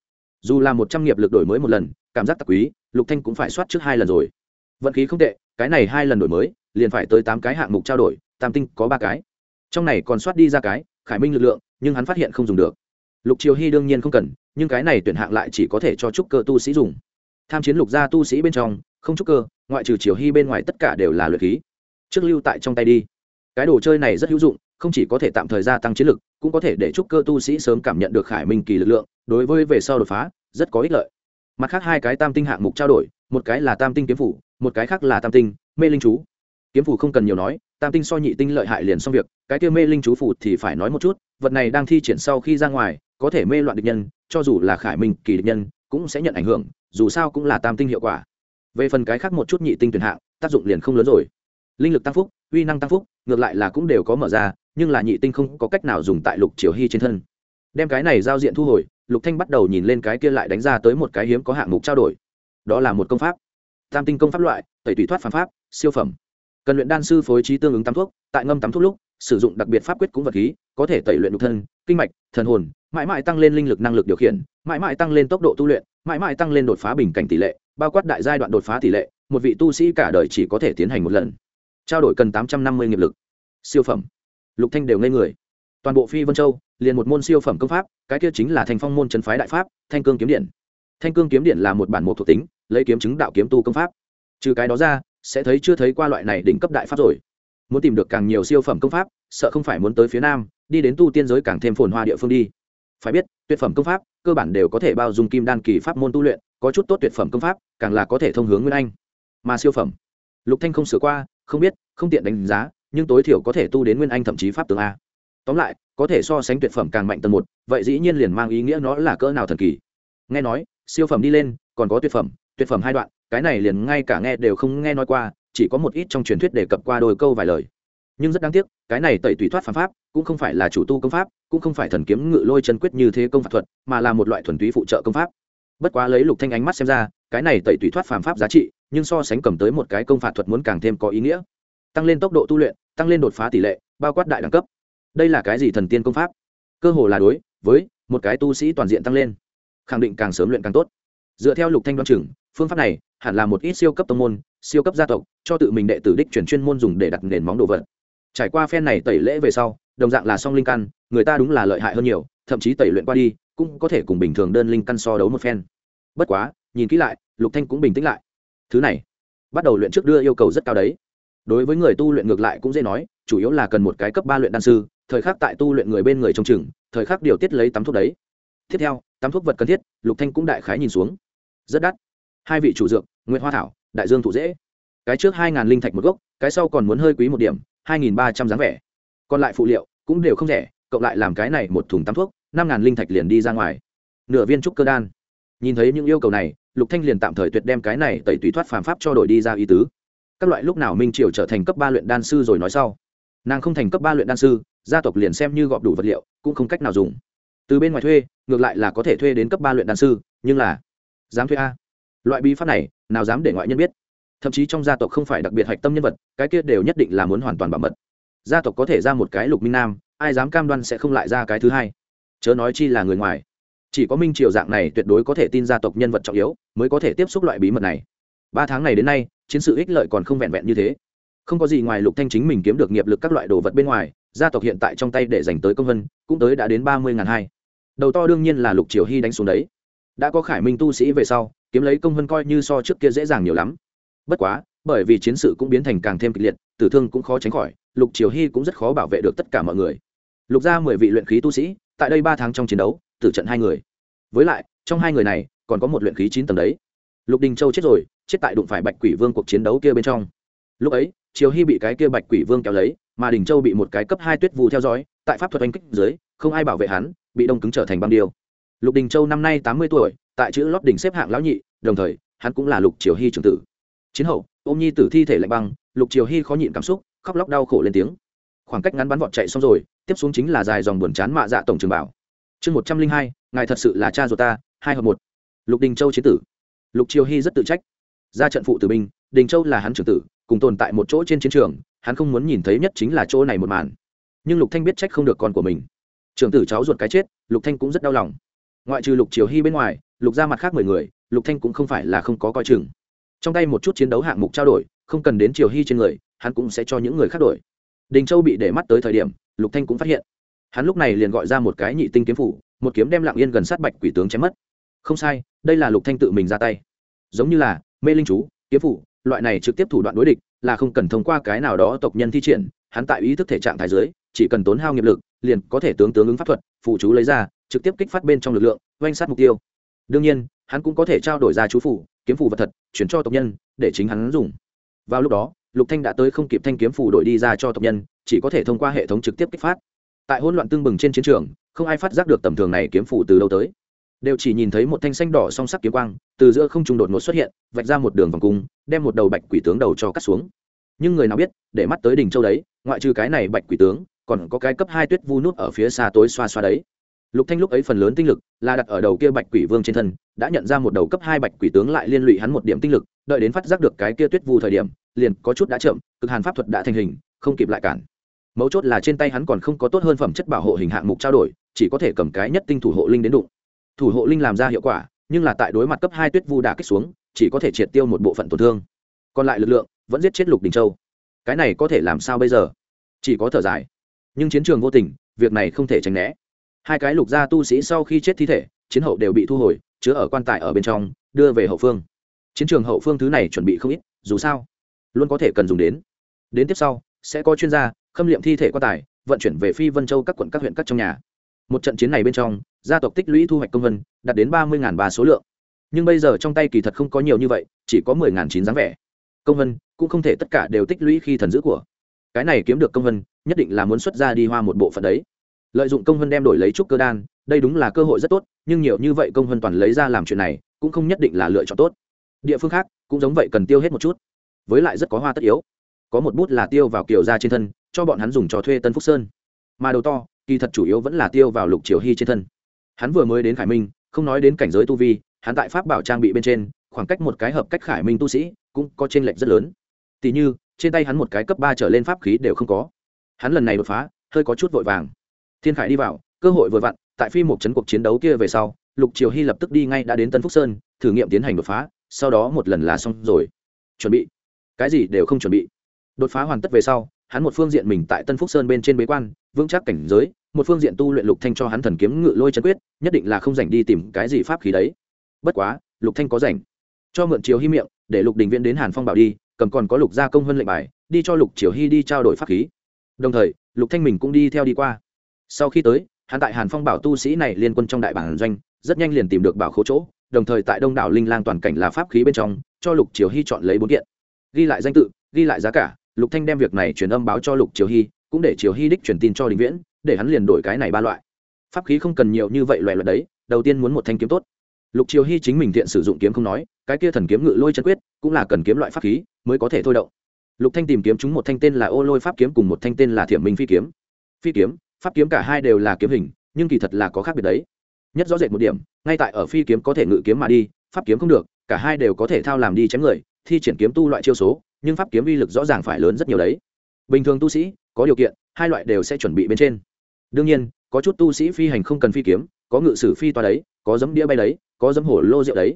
A: Dù là một trăm nghiệp lực đổi mới một lần, cảm giác tặc quý, lục thanh cũng phải soát trước hai lần rồi. Vận khí không tệ, cái này hai lần đổi mới, liền phải tới tám cái hạng mục trao đổi, tam tinh có ba cái. Trong này còn soát đi ra cái, khải minh lực lượng, nhưng hắn phát hiện không dùng được. Lục triều hy đương nhiên không cần, nhưng cái này tuyển hạng lại chỉ có thể cho trúc cơ tu sĩ dùng. Tham chiến lục gia tu sĩ bên trong, không trúc cơ, ngoại trừ triều hy bên ngoài tất cả đều là luyện khí. Trước lưu tại trong tay đi cái đồ chơi này rất hữu dụng, không chỉ có thể tạm thời gia tăng chiến lực, cũng có thể để trúc cơ tu sĩ sớm cảm nhận được khải minh kỳ lực lượng, đối với về sau đột phá, rất có ích lợi. Mặt khác hai cái tam tinh hạng mục trao đổi, một cái là tam tinh kiếm phủ, một cái khác là tam tinh mê linh chú. Kiếm phủ không cần nhiều nói, tam tinh so nhị tinh lợi hại liền xong việc, cái kia mê linh chú phủ thì phải nói một chút, vật này đang thi triển sau khi ra ngoài, có thể mê loạn địch nhân, cho dù là khải minh kỳ địch nhân, cũng sẽ nhận ảnh hưởng, dù sao cũng là tam tinh hiệu quả. Về phần cái khác một chút nhị tinh tuyển hạng, tác dụng liền không lớn rồi. Linh lực tăng phúc uy năng tăng phúc, ngược lại là cũng đều có mở ra, nhưng là nhị tinh không có cách nào dùng tại lục triều hy trên thân. Đem cái này giao diện thu hồi, lục thanh bắt đầu nhìn lên cái kia lại đánh ra tới một cái hiếm có hạng mục trao đổi. Đó là một công pháp. Tam tinh công pháp loại, tẩy tùy thoát phản pháp, siêu phẩm. Cần luyện đan sư phối trí tương ứng tắm thuốc, tại ngâm tắm thuốc lúc, sử dụng đặc biệt pháp quyết cũng vật khí, có thể tẩy luyện nhục thân, kinh mạch, thần hồn, mãi mãi tăng lên linh lực năng lực điều khiển, mãi mãi tăng lên tốc độ tu luyện, mãi mãi tăng lên đột phá bình cảnh tỷ lệ, bao quát đại giai đoạn đột phá tỷ lệ, một vị tu sĩ cả đời chỉ có thể tiến hành một lần trao đổi cần tám trăm năm mươi nghiệp lực. Siêu phẩm. Lục thanh đều ngây người. Toàn bộ phi vân châu, liền một môn siêu phẩm công pháp, cái kia chính là thành phong môn trấn phái đại pháp, thanh cương kiếm điện. Thanh cương kiếm điện là một bản một thuộc tính, lấy kiếm chứng đạo kiếm tu công pháp. Trừ cái đó ra, sẽ thấy chưa thấy qua loại này đỉnh cấp đại pháp rồi. Muốn tìm được càng nhiều siêu phẩm công pháp, sợ không phải muốn tới phía nam, đi đến tu tiên giới càng thêm phồn hoa địa phương đi. Phải biết, tuyệt phẩm công pháp, cơ bản đều có thể bao dung kim đan kỳ pháp môn tu luyện, có chút tốt tuyệt phẩm công pháp, càng là có thể thông hướng nguyên anh. Mà siêu phẩm. Lục thanh không sửa qua không biết, không tiện đánh giá, nhưng tối thiểu có thể tu đến nguyên anh thậm chí pháp tướng a. Tóm lại, có thể so sánh tuyệt phẩm càng mạnh tầng một, vậy dĩ nhiên liền mang ý nghĩa nó là cỡ nào thần kỳ. Nghe nói, siêu phẩm đi lên, còn có tuyệt phẩm tuyệt phẩm hai đoạn, cái này liền ngay cả nghe đều không nghe nói qua, chỉ có một ít trong truyền thuyết đề cập qua đôi câu vài lời. Nhưng rất đáng tiếc, cái này tẩy tùy thoát phàm pháp, cũng không phải là chủ tu công pháp, cũng không phải thần kiếm ngự lôi chân quyết như thế công pháp thuật, mà là một loại thuần túy phụ trợ công pháp. Bất quá lấy lục thanh ánh mắt xem ra, cái này tẩy tùy thoát phàm pháp giá trị nhưng so sánh cầm tới một cái công phạt thuật muốn càng thêm có ý nghĩa. Tăng lên tốc độ tu luyện, tăng lên đột phá tỷ lệ, bao quát đại đẳng cấp. Đây là cái gì thần tiên công pháp? Cơ hồ là đối với một cái tu sĩ toàn diện tăng lên. Khẳng định càng sớm luyện càng tốt. Dựa theo lục thanh đoan trưởng phương pháp này hẳn là một ít siêu cấp tông môn, siêu cấp gia tộc cho tự mình đệ tử đích chuyển chuyên môn dùng để đặt nền móng đồ vật. Trải qua phen này tẩy lễ về sau, đồng dạng là song linh căn, người ta đúng là lợi hại hơn nhiều, thậm chí tẩy luyện qua đi, cũng có thể cùng bình thường đơn linh căn so đấu một phen. Bất quá, nhìn kỹ lại, lục thanh cũng bình tĩnh lại thứ này, bắt đầu luyện trước đưa yêu cầu rất cao đấy. Đối với người tu luyện ngược lại cũng dễ nói, chủ yếu là cần một cái cấp ba luyện đan sư, thời khắc tại tu luyện người bên người trong chừng, thời khắc điều tiết lấy tắm thuốc đấy. Tiếp theo, tắm thuốc vật cần thiết, lục thanh cũng đại khái nhìn xuống. Rất đắt. Hai vị chủ dược nguyễn hoa thảo, đại dương thụ dễ. Cái trước hai ngàn linh thạch một gốc, cái sau còn muốn hơi quý một điểm, hai nghìn ba trăm dáng vẻ. Còn lại phụ liệu cũng đều không rẻ, cộng lại làm cái này một thùng tắm thuốc, năm ngàn linh thạch liền đi ra ngoài. Nửa viên trúc cơ đan. Nhìn thấy những yêu cầu này lục thanh liền tạm thời tuyệt đem cái này tẩy tùy thoát phàm pháp cho đổi đi ra ý tứ. Các loại lúc nào minh triều trở thành cấp ba luyện đan sư rồi nói sau. Nàng không thành cấp ba luyện đan sư, gia tộc liền xem như gọp đủ vật liệu, cũng không cách nào dùng. Từ bên ngoài thuê, ngược lại là có thể thuê đến cấp ba luyện đan sư, nhưng là dám thuê a? Loại bí pháp này, nào dám để ngoại nhân biết? Thậm chí trong gia tộc không phải đặc biệt hạch tâm nhân vật, cái kia đều nhất định là muốn hoàn toàn bảo mật. Gia tộc có thể ra một cái lục minh nam, ai dám cam đoan sẽ không lại ra cái thứ hai? Chớ nói chi là người ngoài chỉ có minh triều dạng này tuyệt đối có thể tin gia tộc nhân vật trọng yếu mới có thể tiếp xúc loại bí mật này. Ba tháng này đến nay, chiến sự ích lợi còn không vẹn vẹn như thế. Không có gì ngoài lục thanh chính mình kiếm được nghiệp lực các loại đồ vật bên ngoài, gia tộc hiện tại trong tay để dành tới công vân, cũng tới đã đến ba mươi ngàn hai. Đầu to đương nhiên là lục triều hy đánh xuống đấy. Đã có khải minh tu sĩ về sau, kiếm lấy công vân coi như so trước kia dễ dàng nhiều lắm. Bất quá, bởi vì chiến sự cũng biến thành càng thêm kịch liệt, tử thương cũng khó tránh khỏi, lục triều hy cũng rất khó bảo vệ được tất cả mọi người. Lục ra mười vị luyện khí tu sĩ, tại đây ba tháng trong chiến đấu tử trận hai người. Với lại, trong hai người này, còn có một luyện khí chín tầng đấy. Lục đình châu chết rồi, chết tại đụng phải bạch quỷ vương cuộc chiến đấu kia bên trong. Lúc ấy, triều hy bị cái kia bạch quỷ vương kéo lấy, mà đình châu bị một cái cấp hai tuyết vụ theo dõi, tại pháp thuật oanh kích dưới, không ai bảo vệ hắn, bị đông cứng trở thành băng điêu. Lục đình châu năm nay tám mươi tuổi, tại chữ lót đỉnh xếp hạng lão nhị, đồng thời, hắn cũng là lục triều hy trưởng tử. Chiến hậu, ôm nhi tử thi thể lạnh băng, lục triều hy khó nhịn cảm xúc, khóc lóc đau khổ lên tiếng. Khoảng cách ngắn bắn vọt chạy xong rồi, tiếp xuống chính là dài dòng buồn chán mạ dạ tổng trường bảo chương một trăm linh hai, ngài thật sự là cha ruột ta, hai hợp một. Lục đình châu chiến tử. Lục triều hy rất tự trách. Ra trận phụ tử binh, đình châu là hắn trưởng tử, cùng tồn tại một chỗ trên chiến trường, hắn không muốn nhìn thấy nhất chính là chỗ này một màn. Nhưng lục thanh biết trách không được con của mình. Trưởng tử cháu ruột cái chết, lục thanh cũng rất đau lòng. Ngoại trừ lục triều hy bên ngoài, lục ra mặt khác mười người, lục thanh cũng không phải là không có coi chừng. Trong tay một chút chiến đấu hạng mục trao đổi, không cần đến triều hy trên người, hắn cũng sẽ cho những người khác đổi. Đình châu bị để mắt tới thời điểm, lục thanh cũng phát hiện hắn lúc này liền gọi ra một cái nhị tinh kiếm phủ một kiếm đem lặng yên gần sát bạch quỷ tướng chém mất. Không sai đây là lục thanh tự mình ra tay. Giống như là mê linh chú kiếm phủ loại này trực tiếp thủ đoạn đối địch là không cần thông qua cái nào đó tộc nhân thi triển hắn tại ý thức thể trạng thái dưới, chỉ cần tốn hao nghiệp lực liền có thể tướng tướng ứng pháp thuật phụ chú lấy ra trực tiếp kích phát bên trong lực lượng oanh sát mục tiêu. Đương nhiên hắn cũng có thể trao đổi ra chú phủ kiếm phủ vật thật chuyển cho tộc nhân để chính hắn dùng. Vào lúc đó lục thanh đã tới không kịp thanh kiếm phủ đổi đi ra cho tộc nhân chỉ có thể thông qua hệ thống trực tiếp kích phát tại hỗn loạn tương bừng trên chiến trường, không ai phát giác được tầm thường này kiếm phủ từ đâu tới. Đều chỉ nhìn thấy một thanh xanh đỏ song sắc kiếm quang, từ giữa không trung đột ngột xuất hiện, vạch ra một đường vòng cung, đem một đầu bạch quỷ tướng đầu cho cắt xuống. Nhưng người nào biết, để mắt tới đỉnh châu đấy, ngoại trừ cái này bạch quỷ tướng, còn có cái cấp hai tuyết vu nút ở phía xa tối xoa xoa đấy. Lục thanh lúc ấy phần lớn tinh lực là đặt ở đầu kia bạch quỷ vương trên thân, đã nhận ra một đầu cấp hai bạch quỷ tướng lại liên lụy hắn một điểm tinh lực, đợi đến phát giác được cái kia tuyết vu thời điểm, liền có chút đã chậm, cực hàn pháp thuật đã thành hình, không kịp lại cản mấu chốt là trên tay hắn còn không có tốt hơn phẩm chất bảo hộ hình hạng mục trao đổi, chỉ có thể cầm cái nhất tinh thủ hộ linh đến đụng. Thủ hộ linh làm ra hiệu quả, nhưng là tại đối mặt cấp hai tuyết vu đả kích xuống, chỉ có thể triệt tiêu một bộ phận tổn thương. Còn lại lực lượng, vẫn giết chết lục đình châu. Cái này có thể làm sao bây giờ? Chỉ có thở dài. Nhưng chiến trường vô tình, việc này không thể tránh né. Hai cái lục gia tu sĩ sau khi chết thi thể, chiến hậu đều bị thu hồi, chứa ở quan tài ở bên trong, đưa về hậu phương. Chiến trường hậu phương thứ này chuẩn bị không ít, dù sao, luôn có thể cần dùng đến. Đến tiếp sau, sẽ có chuyên gia khâm liệm thi thể quan tài, vận chuyển về phi vân châu các quận các huyện các trong nhà. Một trận chiến này bên trong, gia tộc tích lũy thu hoạch công vân, đạt đến ba mươi ba số lượng. Nhưng bây giờ trong tay kỳ thật không có nhiều như vậy, chỉ có mười chín dáng vẻ. Công vân cũng không thể tất cả đều tích lũy khi thần giữ của. Cái này kiếm được công vân, nhất định là muốn xuất ra đi hoa một bộ phận đấy. Lợi dụng công vân đem đổi lấy trúc cơ đan, đây đúng là cơ hội rất tốt, nhưng nhiều như vậy công vân toàn lấy ra làm chuyện này, cũng không nhất định là lựa chọn tốt. Địa phương khác cũng giống vậy cần tiêu hết một chút. Với lại rất có hoa tất yếu. Có một bút là tiêu vào kiểu ra trên thân cho bọn hắn dùng cho thuê tân phúc sơn mà đầu to kỳ thật chủ yếu vẫn là tiêu vào lục triều hy trên thân hắn vừa mới đến khải minh không nói đến cảnh giới tu vi hắn tại pháp bảo trang bị bên trên khoảng cách một cái hợp cách khải minh tu sĩ cũng có t r ê n lệch rất lớn tỉ như trên tay hắn một cái cấp ba trở lên pháp khí đều không có hắn lần này đột phá hơi có chút vội vàng thiên khải đi vào cơ hội vừa vặn tại phi một chấn cuộc chiến đấu kia về sau lục triều hy lập tức đi ngay đã đến tân phúc sơn thử nghiệm tiến hành đột phá sau đó một lần là xong rồi chuẩn bị cái gì đều không chuẩn bị đột phá hoàn tất về sau hắn một phương diện mình tại tân phúc sơn bên trên bế quan, vững chắc cảnh giới, một phương diện tu luyện lục thanh cho hắn thần kiếm ngự lôi chân quyết, nhất định là không rảnh đi tìm cái gì pháp khí đấy. Bất quá, lục thanh có rảnh. Cho mượn triều hy miệng, để lục đình viễn đến hàn phong bảo đi, cầm còn có lục gia công hơn lệnh bài, đi cho lục triều hy đi trao đổi pháp khí. Đồng thời, lục thanh mình cũng đi theo đi qua. Sau khi tới, hắn tại hàn phong bảo tu sĩ này liên quân trong đại bản doanh, rất nhanh liền tìm được bảo khố chỗ, đồng thời tại đông đảo linh lang toàn cảnh là pháp khí bên trong, cho lục triều hy chọn lấy bốn kiện. Ghi lại danh tự, ghi lại giá cả lục thanh đem việc này truyền âm báo cho lục triều hy, cũng để triều hy đích truyền tin cho đình viễn, để hắn liền đổi cái này ba loại. Pháp khí không cần nhiều như vậy loại loại đấy, đầu tiên muốn một thanh kiếm tốt. Lục triều hy chính mình thiện sử dụng kiếm không nói, cái kia thần kiếm ngự lôi chân quyết, cũng là cần kiếm loại pháp khí, mới có thể thôi động. Lục thanh tìm kiếm chúng một thanh tên là ô lôi pháp kiếm cùng một thanh tên là thiểm minh phi kiếm. Phi kiếm, pháp kiếm cả hai đều là kiếm hình, nhưng kỳ thật là có khác biệt đấy. Nhất rõ rệt một điểm, ngay tại ở phi kiếm có thể ngự kiếm mà đi, pháp kiếm không được, cả hai đều có thể thao làm đi chém người, thi triển kiếm tu loại chiêu số nhưng pháp kiếm uy lực rõ ràng phải lớn rất nhiều đấy. Bình thường tu sĩ, có điều kiện, hai loại đều sẽ chuẩn bị bên trên. Đương nhiên, có chút tu sĩ phi hành không cần phi kiếm, có ngự sử phi toa đấy, có giấm đĩa bay đấy, có giấm hổ lô rượu đấy.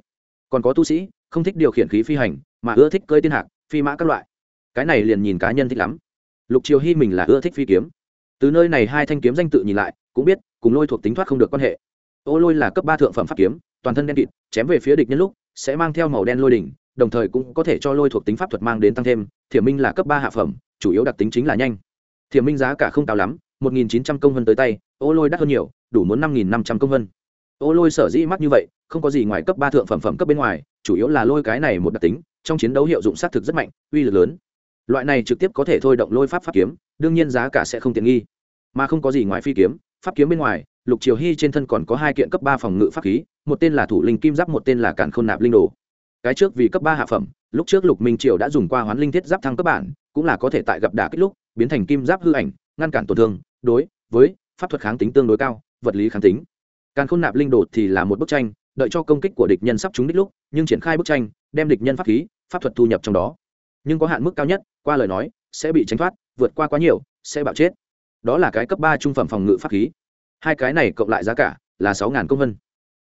A: Còn có tu sĩ, không thích điều khiển khí phi hành, mà ưa thích cơi tiên hạc, phi mã các loại. Cái này liền nhìn cá nhân thích lắm. Lục triều hy mình là ưa thích phi kiếm. Từ nơi này hai thanh kiếm danh tự nhìn lại, cũng biết, cùng lôi thuộc tính thoát không được quan hệ. Ô lôi là cấp ba thượng phẩm pháp kiếm, toàn thân đen kịt, chém về phía địch nhân lúc, sẽ mang theo màu đen lôi đỉnh đồng thời cũng có thể cho lôi thuộc tính pháp thuật mang đến tăng thêm, thiểm minh là cấp ba hạ phẩm, chủ yếu đặc tính chính là nhanh. Thiểm minh giá cả không cao lắm, một nghìn chín trăm công vân tới tay, ô lôi đắt hơn nhiều, đủ muốn năm nghìn năm trăm công vân. Ô lôi sở dĩ mắc như vậy, không có gì ngoài cấp ba thượng phẩm phẩm cấp bên ngoài, chủ yếu là lôi cái này một đặc tính, trong chiến đấu hiệu dụng xác thực rất mạnh, uy lực lớn. Loại này trực tiếp có thể thôi động lôi pháp pháp kiếm, đương nhiên giá cả sẽ không tiện nghi. Mà không có gì ngoài phi kiếm, pháp kiếm bên ngoài, lục triều hy trên thân còn có hai kiện cấp ba phòng ngự pháp khí, một tên là thủ linh kim giáp, một tên là cản khôn nạp linh đồ cái trước vì cấp ba hạ phẩm, lúc trước lục minh triều đã dùng qua hoán linh thiết giáp thăng cấp bản, cũng là có thể tại gặp đả kích lúc, biến thành kim giáp hư ảnh, ngăn cản tổn thương, đối với pháp thuật kháng tính tương đối cao, vật lý kháng tính. Càng khôn nạp linh đột thì là một bức tranh, đợi cho công kích của địch nhân sắp trúng đích lúc, nhưng triển khai bức tranh, đem địch nhân pháp khí, pháp thuật thu nhập trong đó. Nhưng có hạn mức cao nhất, qua lời nói, sẽ bị tránh thoát, vượt qua quá nhiều, sẽ bạo chết. Đó là cái cấp ba trung phẩm phòng ngự pháp khí. Hai cái này cộng lại giá cả là sáu công vân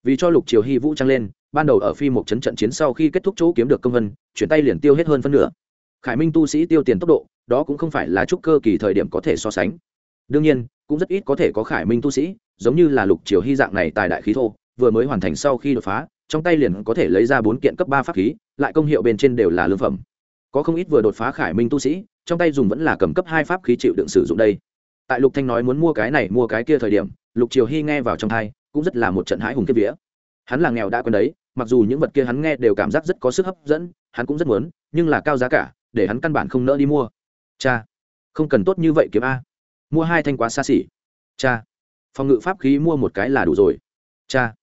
A: vì cho lục triều hy vũ trăng lên, ban đầu ở phi một chấn trận chiến sau khi kết thúc chỗ kiếm được công vân, chuyển tay liền tiêu hết hơn phân nửa. Khải minh tu sĩ tiêu tiền tốc độ, đó cũng không phải là chúc cơ kỳ thời điểm có thể so sánh. Đương nhiên, cũng rất ít có thể có khải minh tu sĩ, giống như là lục triều hy dạng này tài đại khí thô, vừa mới hoàn thành sau khi đột phá, trong tay liền có thể lấy ra bốn kiện cấp ba pháp khí, lại công hiệu bên trên đều là lương phẩm. Có không ít vừa đột phá khải minh tu sĩ, trong tay dùng vẫn là cầm cấp hai pháp khí chịu đựng sử dụng đây. Tại lục thanh nói muốn mua cái này, mua cái kia thời điểm, lục triều hy nghe vào trong thai cũng rất là một trận hãi hùng kiếp vía. Hắn là nghèo đã quen đấy, mặc dù những vật kia hắn nghe đều cảm giác rất có sức hấp dẫn, hắn cũng rất muốn, nhưng là cao giá cả, để hắn căn bản không nỡ đi mua. Cha, không cần tốt như vậy kiếm a. Mua hai thanh quá xa xỉ. Cha, phòng ngự pháp khí mua một cái là đủ rồi. Cha,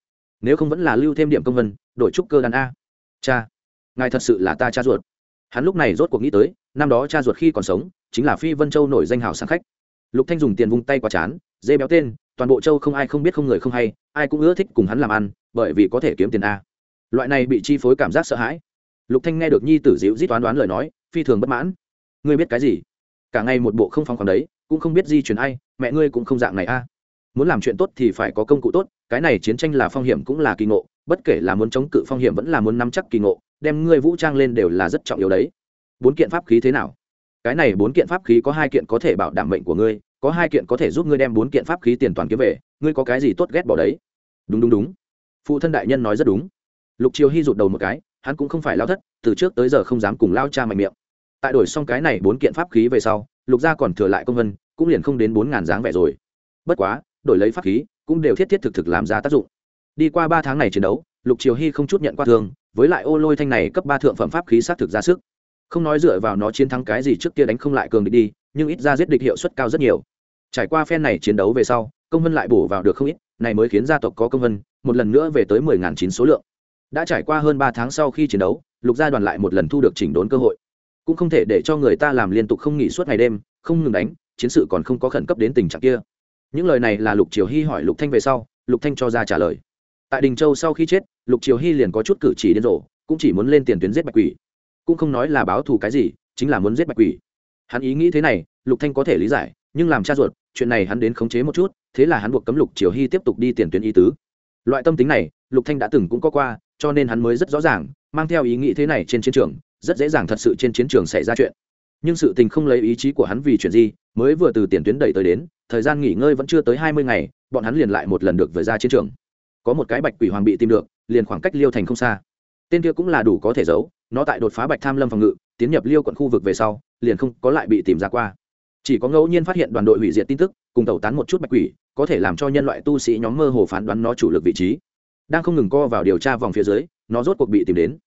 A: nếu không vẫn là lưu thêm điểm công vân, đổi trúc cơ đàn a. Cha, ngài thật sự là ta cha ruột. Hắn lúc này rốt cuộc nghĩ tới, năm đó cha ruột khi còn sống, chính là phi vân châu nổi danh hào sáng khách. Lục thanh dùng tiền vung tay qua chán, dê béo tên toàn bộ châu không ai không biết không người không hay, ai cũng ưa thích cùng hắn làm ăn, bởi vì có thể kiếm tiền a. Loại này bị chi phối cảm giác sợ hãi. Lục thanh nghe được nhi tử dịu dít toán đoán lời nói, phi thường bất mãn. Ngươi biết cái gì? Cả ngày một bộ không phong khoáng đấy, cũng không biết di chuyển ai, mẹ ngươi cũng không dạng này a. Muốn làm chuyện tốt thì phải có công cụ tốt, cái này chiến tranh là phong hiểm cũng là kỳ ngộ, bất kể là muốn chống cự phong hiểm vẫn là muốn nắm chắc kỳ ngộ, đem ngươi vũ trang lên đều là rất trọng yếu đấy. Bốn kiện pháp khí thế nào? Cái này bốn kiện pháp khí có hai kiện có thể bảo đảm mệnh của ngươi có hai kiện có thể giúp ngươi đem bốn kiện pháp khí tiền toàn kiếm về, ngươi có cái gì tốt ghét bỏ đấy? Đúng đúng đúng. Phụ thân đại nhân nói rất đúng. Lục triều hy rụt đầu một cái, hắn cũng không phải lao thất, từ trước tới giờ không dám cùng lao cha mạnh miệng. Tại đổi xong cái này bốn kiện pháp khí về sau, lục gia còn thừa lại công vân, cũng liền không đến bốn ngàn dáng vẻ rồi. Bất quá, đổi lấy pháp khí, cũng đều thiết thiết thực thực làm ra tác dụng. Đi qua ba tháng này chiến đấu, lục triều hy không chút nhận qua thương, với lại ô lôi thanh này cấp ba thượng phẩm pháp khí xác thực ra sức. Không nói dựa vào nó chiến thắng cái gì trước kia đánh không lại cường địch đi nhưng ít ra giết địch hiệu suất cao rất nhiều. Trải qua phen này chiến đấu về sau, công vân lại bổ vào được không ít, này mới khiến gia tộc có công vân, một lần nữa về tới mười ngàn chín số lượng. Đã trải qua hơn ba tháng sau khi chiến đấu, lục gia đoàn lại một lần thu được chỉnh đốn cơ hội. Cũng không thể để cho người ta làm liên tục không nghỉ suốt ngày đêm, không ngừng đánh, chiến sự còn không có khẩn cấp đến tình trạng kia. Những lời này là lục triều hy hỏi lục thanh về sau, lục thanh cho ra trả lời. Tại đình châu sau khi chết, lục triều hy liền có chút cử chỉ điên rồ, cũng chỉ muốn lên tiền tuyến giết bạch quỷ. Cũng không nói là báo thù cái gì, chính là muốn giết bạch quỷ hắn ý nghĩ thế này, lục thanh có thể lý giải, nhưng làm cha ruột, chuyện này hắn đến khống chế một chút, thế là hắn buộc cấm lục triều hy tiếp tục đi tiền tuyến y tứ. Loại tâm tính này, lục thanh đã từng cũng có qua, cho nên hắn mới rất rõ ràng, mang theo ý nghĩ thế này trên chiến trường, rất dễ dàng thật sự trên chiến trường xảy ra chuyện. Nhưng sự tình không lấy ý chí của hắn vì chuyện gì, mới vừa từ tiền tuyến đẩy tới đến, thời gian nghỉ ngơi vẫn chưa tới hai mươi ngày, bọn hắn liền lại một lần được về ra chiến trường. Có một cái bạch quỷ hoàng bị tìm được, liền khoảng cách liêu thành không xa. Tên kia cũng là đủ có thể giấu, nó tại đột phá bạch tham lâm phòng ngự, tiến nhập liêu quận khu vực về sau liền không có lại bị tìm ra qua. Chỉ có ngẫu nhiên phát hiện đoàn đội hủy diệt tin tức, cùng tẩu tán một chút bạch quỷ, có thể làm cho nhân loại tu sĩ nhóm mơ hồ phán đoán nó chủ lực vị trí. Đang không ngừng co vào điều tra vòng phía dưới, nó rốt cuộc bị tìm đến.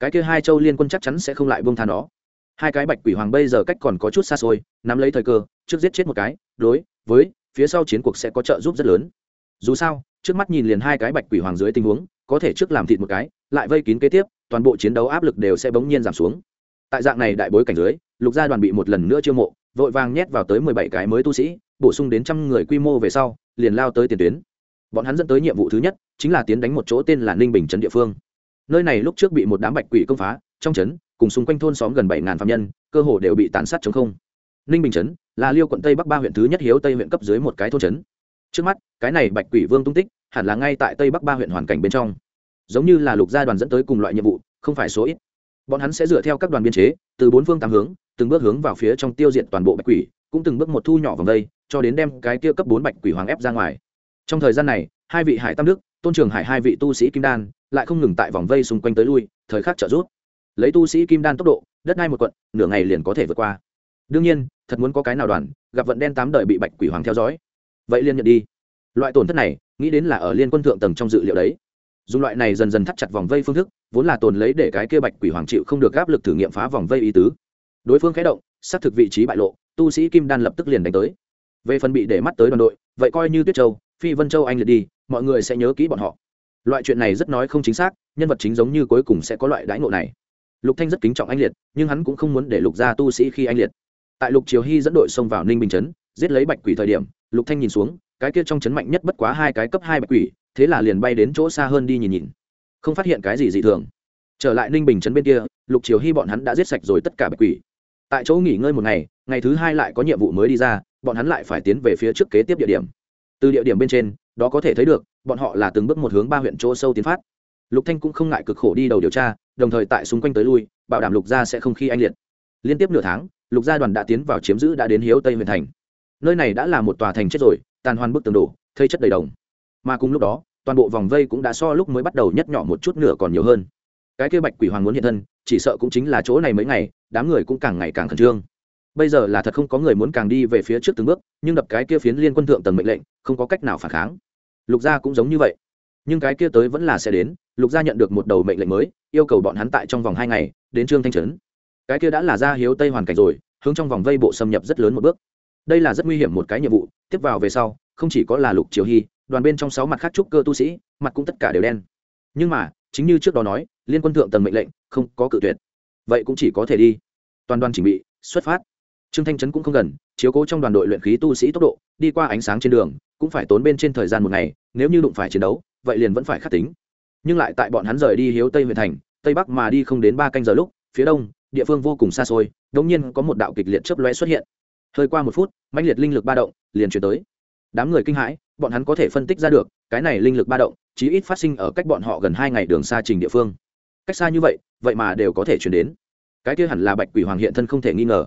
A: Cái kia hai châu liên quân chắc chắn sẽ không lại bông tha nó. Hai cái bạch quỷ hoàng bây giờ cách còn có chút xa xôi, nắm lấy thời cơ, trước giết chết một cái, đối với, phía sau chiến cuộc sẽ có trợ giúp rất lớn. Dù sao, trước mắt nhìn liền hai cái bạch quỷ hoàng dưới tình huống, có thể trước làm thịt một cái, lại vây kín kế tiếp, toàn bộ chiến đấu áp lực đều sẽ bỗng nhiên giảm xuống tại dạng này đại bối cảnh dưới, lục gia đoàn bị một lần nữa chiêu mộ, vội vàng nhét vào tới mười bảy cái mới tu sĩ, bổ sung đến trăm người quy mô về sau, liền lao tới tiền tuyến. Bọn hắn dẫn tới nhiệm vụ thứ nhất, chính là tiến đánh một chỗ tên là ninh bình trấn địa phương. Nơi này lúc trước bị một đám bạch quỷ công phá, trong trấn, cùng xung quanh thôn xóm gần bảy ngàn phạm nhân, cơ hồ đều bị tàn sát chống không. Ninh bình trấn là liêu quận tây bắc ba huyện thứ nhất hiếu tây huyện cấp dưới một cái thôn trấn. Trước mắt, cái này bạch quỷ vương tung tích, hẳn là ngay tại tây bắc ba huyện hoàn cảnh bên trong. Giống như là lục gia đoàn dẫn tới cùng loại nhiệm vụ, không phải số ít bọn hắn sẽ dựa theo các đoàn biên chế, từ bốn phương tám hướng, từng bước hướng vào phía trong tiêu diệt toàn bộ bạch quỷ, cũng từng bước một thu nhỏ vòng đây, cho đến đem cái tiêu cấp bốn bạch quỷ hoàng ép ra ngoài. Trong thời gian này, hai vị hải tam đức, tôn trường hải hai vị tu sĩ kim đan, lại không ngừng tại vòng vây xung quanh tới lui, thời khắc trợ rút lấy tu sĩ kim đan tốc độ, đất ngay một quận, nửa ngày liền có thể vượt qua. Đương nhiên, thật muốn có cái nào đoàn, gặp vận đen tám đời bị bạch quỷ hoàng theo dõi. Vậy liên nhận đi. Loại tổn thất này, nghĩ đến là ở liên quân thượng tầng trong dự liệu đấy. Dùng loại này dần dần thắt chặt vòng vây phương thức vốn là tồn lấy để cái kia bạch quỷ hoàng chịu không được áp lực thử nghiệm phá vòng vây ý tứ. Đối phương khé động, xác thực vị trí bại lộ, tu sĩ kim đan lập tức liền đánh tới. Về phần bị để mắt tới đoàn đội, vậy coi như tuyết châu, phi vân châu anh liệt đi, mọi người sẽ nhớ kỹ bọn họ. Loại chuyện này rất nói không chính xác, nhân vật chính giống như cuối cùng sẽ có loại đãi ngộ này. Lục thanh rất kính trọng anh liệt, nhưng hắn cũng không muốn để lục gia tu sĩ khi anh liệt. Tại lục triều hy dẫn đội xông vào ninh bình chấn giết lấy bạch quỷ thời điểm, lục thanh nhìn xuống, cái kia trong chấn mạnh nhất bất quá hai cái cấp hai bạch quỷ, thế là liền bay đến chỗ xa hơn đi nhìn nhìn không phát hiện cái gì dị thường. Trở lại ninh bình trấn bên kia, lục triều hy bọn hắn đã giết sạch rồi tất cả bạch quỷ. Tại chỗ nghỉ ngơi một ngày ngày thứ hai lại có nhiệm vụ mới đi ra, bọn hắn lại phải tiến về phía trước kế tiếp địa điểm. Từ địa điểm bên trên, đó có thể thấy được, bọn họ là từng bước một hướng ba huyện chỗ sâu tiến phát. Lục thanh cũng không ngại cực khổ đi đầu điều tra, đồng thời tại xung quanh tới lui, bảo đảm lục gia sẽ không khi anh liệt. Liên tiếp nửa tháng, lục gia đoàn đã tiến vào chiếm giữ đã đến hiếu tây huyện thành. Nơi này đã là một tòa thành chết rồi, tàn hoan bức tường đổ, thây chất đầy đồng. Mà cùng lúc đó toàn bộ vòng vây cũng đã so lúc mới bắt đầu nhất nhỏ một chút nửa còn nhiều hơn. Cái kia bạch quỷ hoàng muốn hiện thân, chỉ sợ cũng chính là chỗ này mấy ngày, đám người cũng càng ngày càng khẩn trương. Bây giờ là thật không có người muốn càng đi về phía trước từng bước, nhưng đập cái kia phiến liên quân thượng tầng mệnh lệnh, không có cách nào phản kháng. Lục gia cũng giống như vậy. Nhưng cái kia tới vẫn là sẽ đến, lục gia nhận được một đầu mệnh lệnh mới, yêu cầu bọn hắn tại trong vòng hai ngày, đến trương thanh trấn. Cái kia đã là gia hiếu tây hoàn cảnh rồi, hướng trong vòng vây bộ xâm nhập rất lớn một bước. Đây là rất nguy hiểm một cái nhiệm vụ, tiếp vào về sau, không chỉ có là lục triều hy đoàn bên trong sáu mặt khác trúc cơ tu sĩ, mặt cũng tất cả đều đen. Nhưng mà, chính như trước đó nói, liên quân thượng tầng mệnh lệnh, không có cự tuyệt. Vậy cũng chỉ có thể đi. Toàn đoàn chỉnh bị, xuất phát. Trương thanh trấn cũng không gần, chiếu cố trong đoàn đội luyện khí tu sĩ tốc độ, đi qua ánh sáng trên đường, cũng phải tốn bên trên thời gian một ngày, nếu như đụng phải chiến đấu, vậy liền vẫn phải khắc tính. Nhưng lại tại bọn hắn rời đi hiếu tây huyện thành, tây bắc mà đi không đến ba canh giờ lúc, phía đông, địa phương vô cùng xa xôi đống nhiên có một đạo kịch liệt chớp lóe xuất hiện. Hơi qua một phút, mãnh liệt linh lực ba động, liền chuyển tới. Đám người kinh hãi bọn hắn có thể phân tích ra được, cái này linh lực ba động, chí ít phát sinh ở cách bọn họ gần hai ngày đường xa trình địa phương. Cách xa như vậy vậy mà đều có thể chuyển đến. Cái kia hẳn là bạch quỷ hoàng hiện thân không thể nghi ngờ.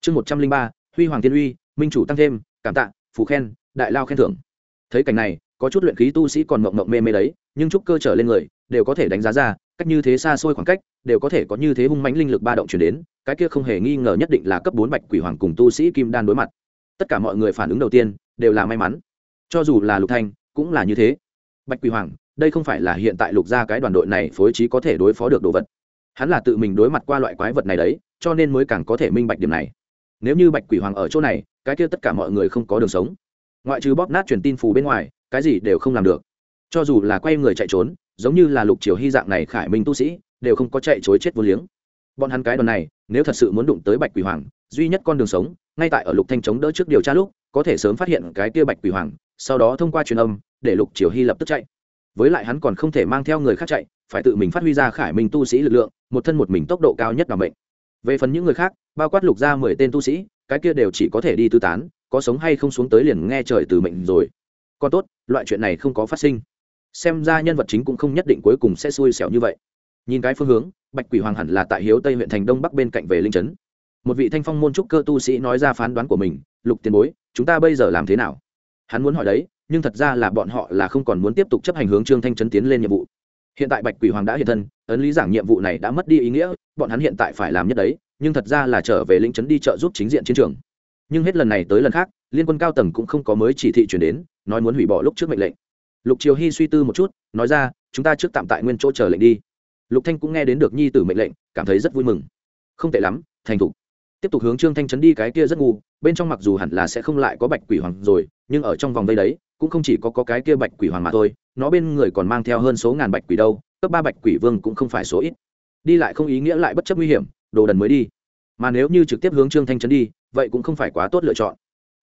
A: Chương một trăm linh ba, huy hoàng tiên uy, minh chủ tăng thêm, cảm tạ, phù khen, đại lao khen thưởng. Thấy cảnh này, có chút luyện khí tu sĩ còn mộng mộng mê mê đấy, nhưng chút cơ trở lên người, đều có thể đánh giá ra, cách như thế xa xôi khoảng cách, đều có thể có như thế hung mãnh linh lực ba động chuyển đến, cái kia không hề nghi ngờ nhất định là cấp bốn bạch quỷ hoàng cùng tu sĩ kim đan đối mặt. Tất cả mọi người phản ứng đầu tiên, đều là may mắn cho dù là lục thanh, cũng là như thế. Bạch quỷ hoàng, đây không phải là hiện tại lục gia cái đoàn đội này phối trí có thể đối phó được đồ vật. Hắn là tự mình đối mặt qua loại quái vật này đấy, cho nên mới càng có thể minh bạch điểm này. Nếu như bạch quỷ hoàng ở chỗ này, cái kia tất cả mọi người không có đường sống. Ngoại trừ bóp nát truyền tin phù bên ngoài, cái gì đều không làm được. Cho dù là quay người chạy trốn, giống như là lục triều hy dạng này khải minh tu sĩ, đều không có chạy chối chết vô liếng. Bọn hắn cái đoàn này, nếu thật sự muốn đụng tới bạch quỷ hoàng, duy nhất con đường sống ngay tại ở lục thanh chống đỡ trước điều tra lúc, có thể sớm phát hiện cái kia bạch quỷ hoàng, sau đó thông qua truyền âm, để lục triều hy lập tức chạy. Với lại hắn còn không thể mang theo người khác chạy, phải tự mình phát huy ra khải minh tu sĩ lực lượng, một thân một mình tốc độ cao nhất là mệnh. Về phần những người khác, bao quát lục ra mười tên tu sĩ, cái kia đều chỉ có thể đi tư tán, có sống hay không xuống tới liền nghe trời từ mệnh rồi. Còn tốt, loại chuyện này không có phát sinh. Xem ra nhân vật chính cũng không nhất định cuối cùng sẽ xui xẻo như vậy. Nhìn cái phương hướng, bạch quỷ hoàng hẳn là tại hiếu tây huyện thành đông bắc bên cạnh về linh trấn một vị thanh phong môn trúc cơ tu sĩ nói ra phán đoán của mình, lục tiền bối, chúng ta bây giờ làm thế nào? Hắn muốn hỏi đấy, nhưng thật ra là bọn họ là không còn muốn tiếp tục chấp hành hướng trương thanh chấn tiến lên nhiệm vụ. Hiện tại bạch quỷ hoàng đã hiện thân, ấn lý giảng nhiệm vụ này đã mất đi ý nghĩa, bọn hắn hiện tại phải làm nhất đấy, nhưng thật ra là trở về lĩnh trấn đi trợ giúp chính diện chiến trường. Nhưng hết lần này tới lần khác, liên quân cao tầng cũng không có mới chỉ thị chuyển đến, nói muốn hủy bỏ lúc trước mệnh lệnh. Lục triều hy suy tư một chút, nói ra, chúng ta trước tạm tại nguyên chỗ chờ lệnh đi. Lục thanh cũng nghe đến được nhi tử mệnh lệnh, cảm thấy rất vui mừng. Không tệ lắm, thành thục tiếp tục hướng trương thanh trấn đi cái kia rất ngu bên trong mặc dù hẳn là sẽ không lại có bạch quỷ hoàng rồi nhưng ở trong vòng đây đấy cũng không chỉ có, có cái kia bạch quỷ hoàng mà thôi nó bên người còn mang theo hơn số ngàn bạch quỷ đâu cấp ba bạch quỷ vương cũng không phải số ít. Đi lại không ý nghĩa lại bất chấp nguy hiểm đồ đần mới đi. Mà nếu như trực tiếp hướng trương thanh trấn đi vậy cũng không phải quá tốt lựa chọn.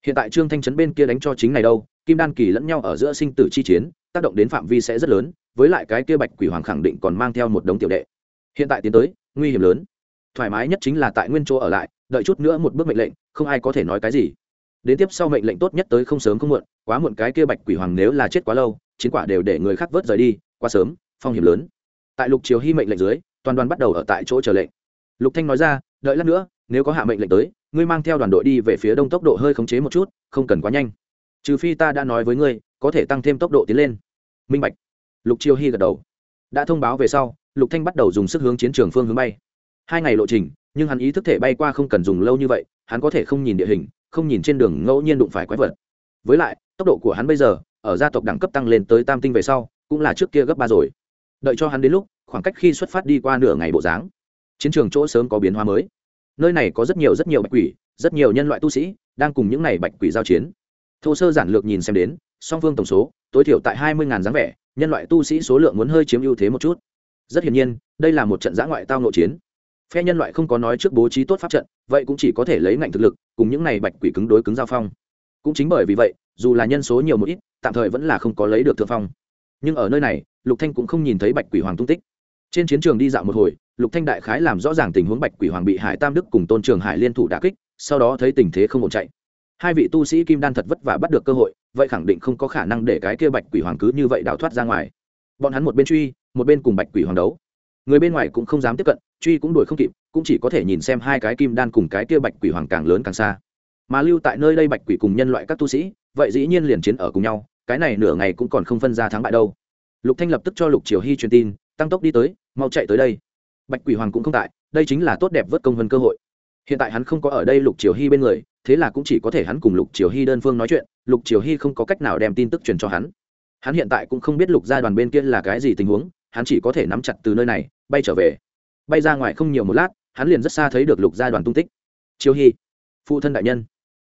A: Hiện tại trương thanh trấn bên kia đánh cho chính này đâu kim đan kỳ lẫn nhau ở giữa sinh tử chi chiến tác động đến phạm vi sẽ rất lớn với lại cái kia bạch quỷ hoàng khẳng định còn mang theo một đống tiểu đệ. Hiện tại tiến tới nguy hiểm lớn. Thoải mái nhất chính là tại nguyên chỗ ở lại đợi chút nữa một bước mệnh lệnh, không ai có thể nói cái gì. Đến tiếp sau mệnh lệnh tốt nhất tới không sớm không muộn, quá muộn cái kia bạch quỷ hoàng nếu là chết quá lâu, chiến quả đều để người khác vớt rời đi, quá sớm, phong hiểm lớn. Tại lục triều hy mệnh lệnh dưới, toàn đoàn bắt đầu ở tại chỗ chờ lệnh. Lục thanh nói ra, đợi lát nữa, nếu có hạ mệnh lệnh tới, ngươi mang theo đoàn đội đi về phía đông tốc độ hơi khống chế một chút, không cần quá nhanh. Trừ phi ta đã nói với ngươi, có thể tăng thêm tốc độ tiến lên. Minh bạch. Lục triều hy gật đầu. Đã thông báo về sau, lục thanh bắt đầu dùng sức hướng chiến trường phương hướng bay. Hai ngày lộ trình nhưng hắn ý thức thể bay qua không cần dùng lâu như vậy, hắn có thể không nhìn địa hình, không nhìn trên đường ngẫu nhiên đụng phải quái vật. Với lại, tốc độ của hắn bây giờ, ở gia tộc đẳng cấp tăng lên tới tam tinh về sau, cũng là trước kia gấp ba rồi. Đợi cho hắn đến lúc, khoảng cách khi xuất phát đi qua nửa ngày bộ dáng, chiến trường chỗ sớm có biến hóa mới. Nơi này có rất nhiều rất nhiều bạch quỷ, rất nhiều nhân loại tu sĩ đang cùng những này bạch quỷ giao chiến. Thô sơ giản lược nhìn xem đến, song phương tổng số, tối thiểu tại hai mươi ngàn dáng vẻ, nhân loại tu sĩ số lượng muốn hơi chiếm ưu thế một chút. Rất hiển nhiên, đây là một trận giã ngoại tao nội chiến phe nhân loại không có nói trước bố trí tốt pháp trận, vậy cũng chỉ có thể lấy ngạnh thực lực, cùng những này bạch quỷ cứng đối cứng giao phong. Cũng chính bởi vì vậy, dù là nhân số nhiều một ít, tạm thời vẫn là không có lấy được thượng phong. Nhưng ở nơi này, lục thanh cũng không nhìn thấy bạch quỷ hoàng tung tích. Trên chiến trường đi dạo một hồi, lục thanh đại khái làm rõ ràng tình huống bạch quỷ hoàng bị hải tam đức cùng tôn trường hải liên thủ đả kích, sau đó thấy tình thế không ổn chạy. Hai vị tu sĩ kim đan thật vất vả bắt được cơ hội, vậy khẳng định không có khả năng để cái kia bạch quỷ hoàng cứ như vậy đào thoát ra ngoài. Bọn hắn một bên truy, một bên cùng bạch quỷ hoàng đấu người bên ngoài cũng không dám tiếp cận, truy cũng đuổi không kịp, cũng chỉ có thể nhìn xem hai cái kim đan cùng cái kia bạch quỷ hoàng càng lớn càng xa. Mà lưu tại nơi đây bạch quỷ cùng nhân loại các tu sĩ, vậy dĩ nhiên liền chiến ở cùng nhau, cái này nửa ngày cũng còn không phân ra thắng bại đâu. Lục thanh lập tức cho lục triều hy truyền tin, tăng tốc đi tới, mau chạy tới đây. Bạch quỷ hoàng cũng không tại, đây chính là tốt đẹp vớt công hơn cơ hội. Hiện tại hắn không có ở đây lục triều hy bên người, thế là cũng chỉ có thể hắn cùng lục triều hy đơn phương nói chuyện, lục triều hy không có cách nào đem tin tức truyền cho hắn. Hắn hiện tại cũng không biết lục gia đoàn bên kia là cái gì tình huống, hắn chỉ có thể nắm chặt từ nơi này bay trở về. Bay ra ngoài không nhiều một lát, hắn liền rất xa thấy được lục gia đoàn tung tích. Triều hy phụ thân đại nhân.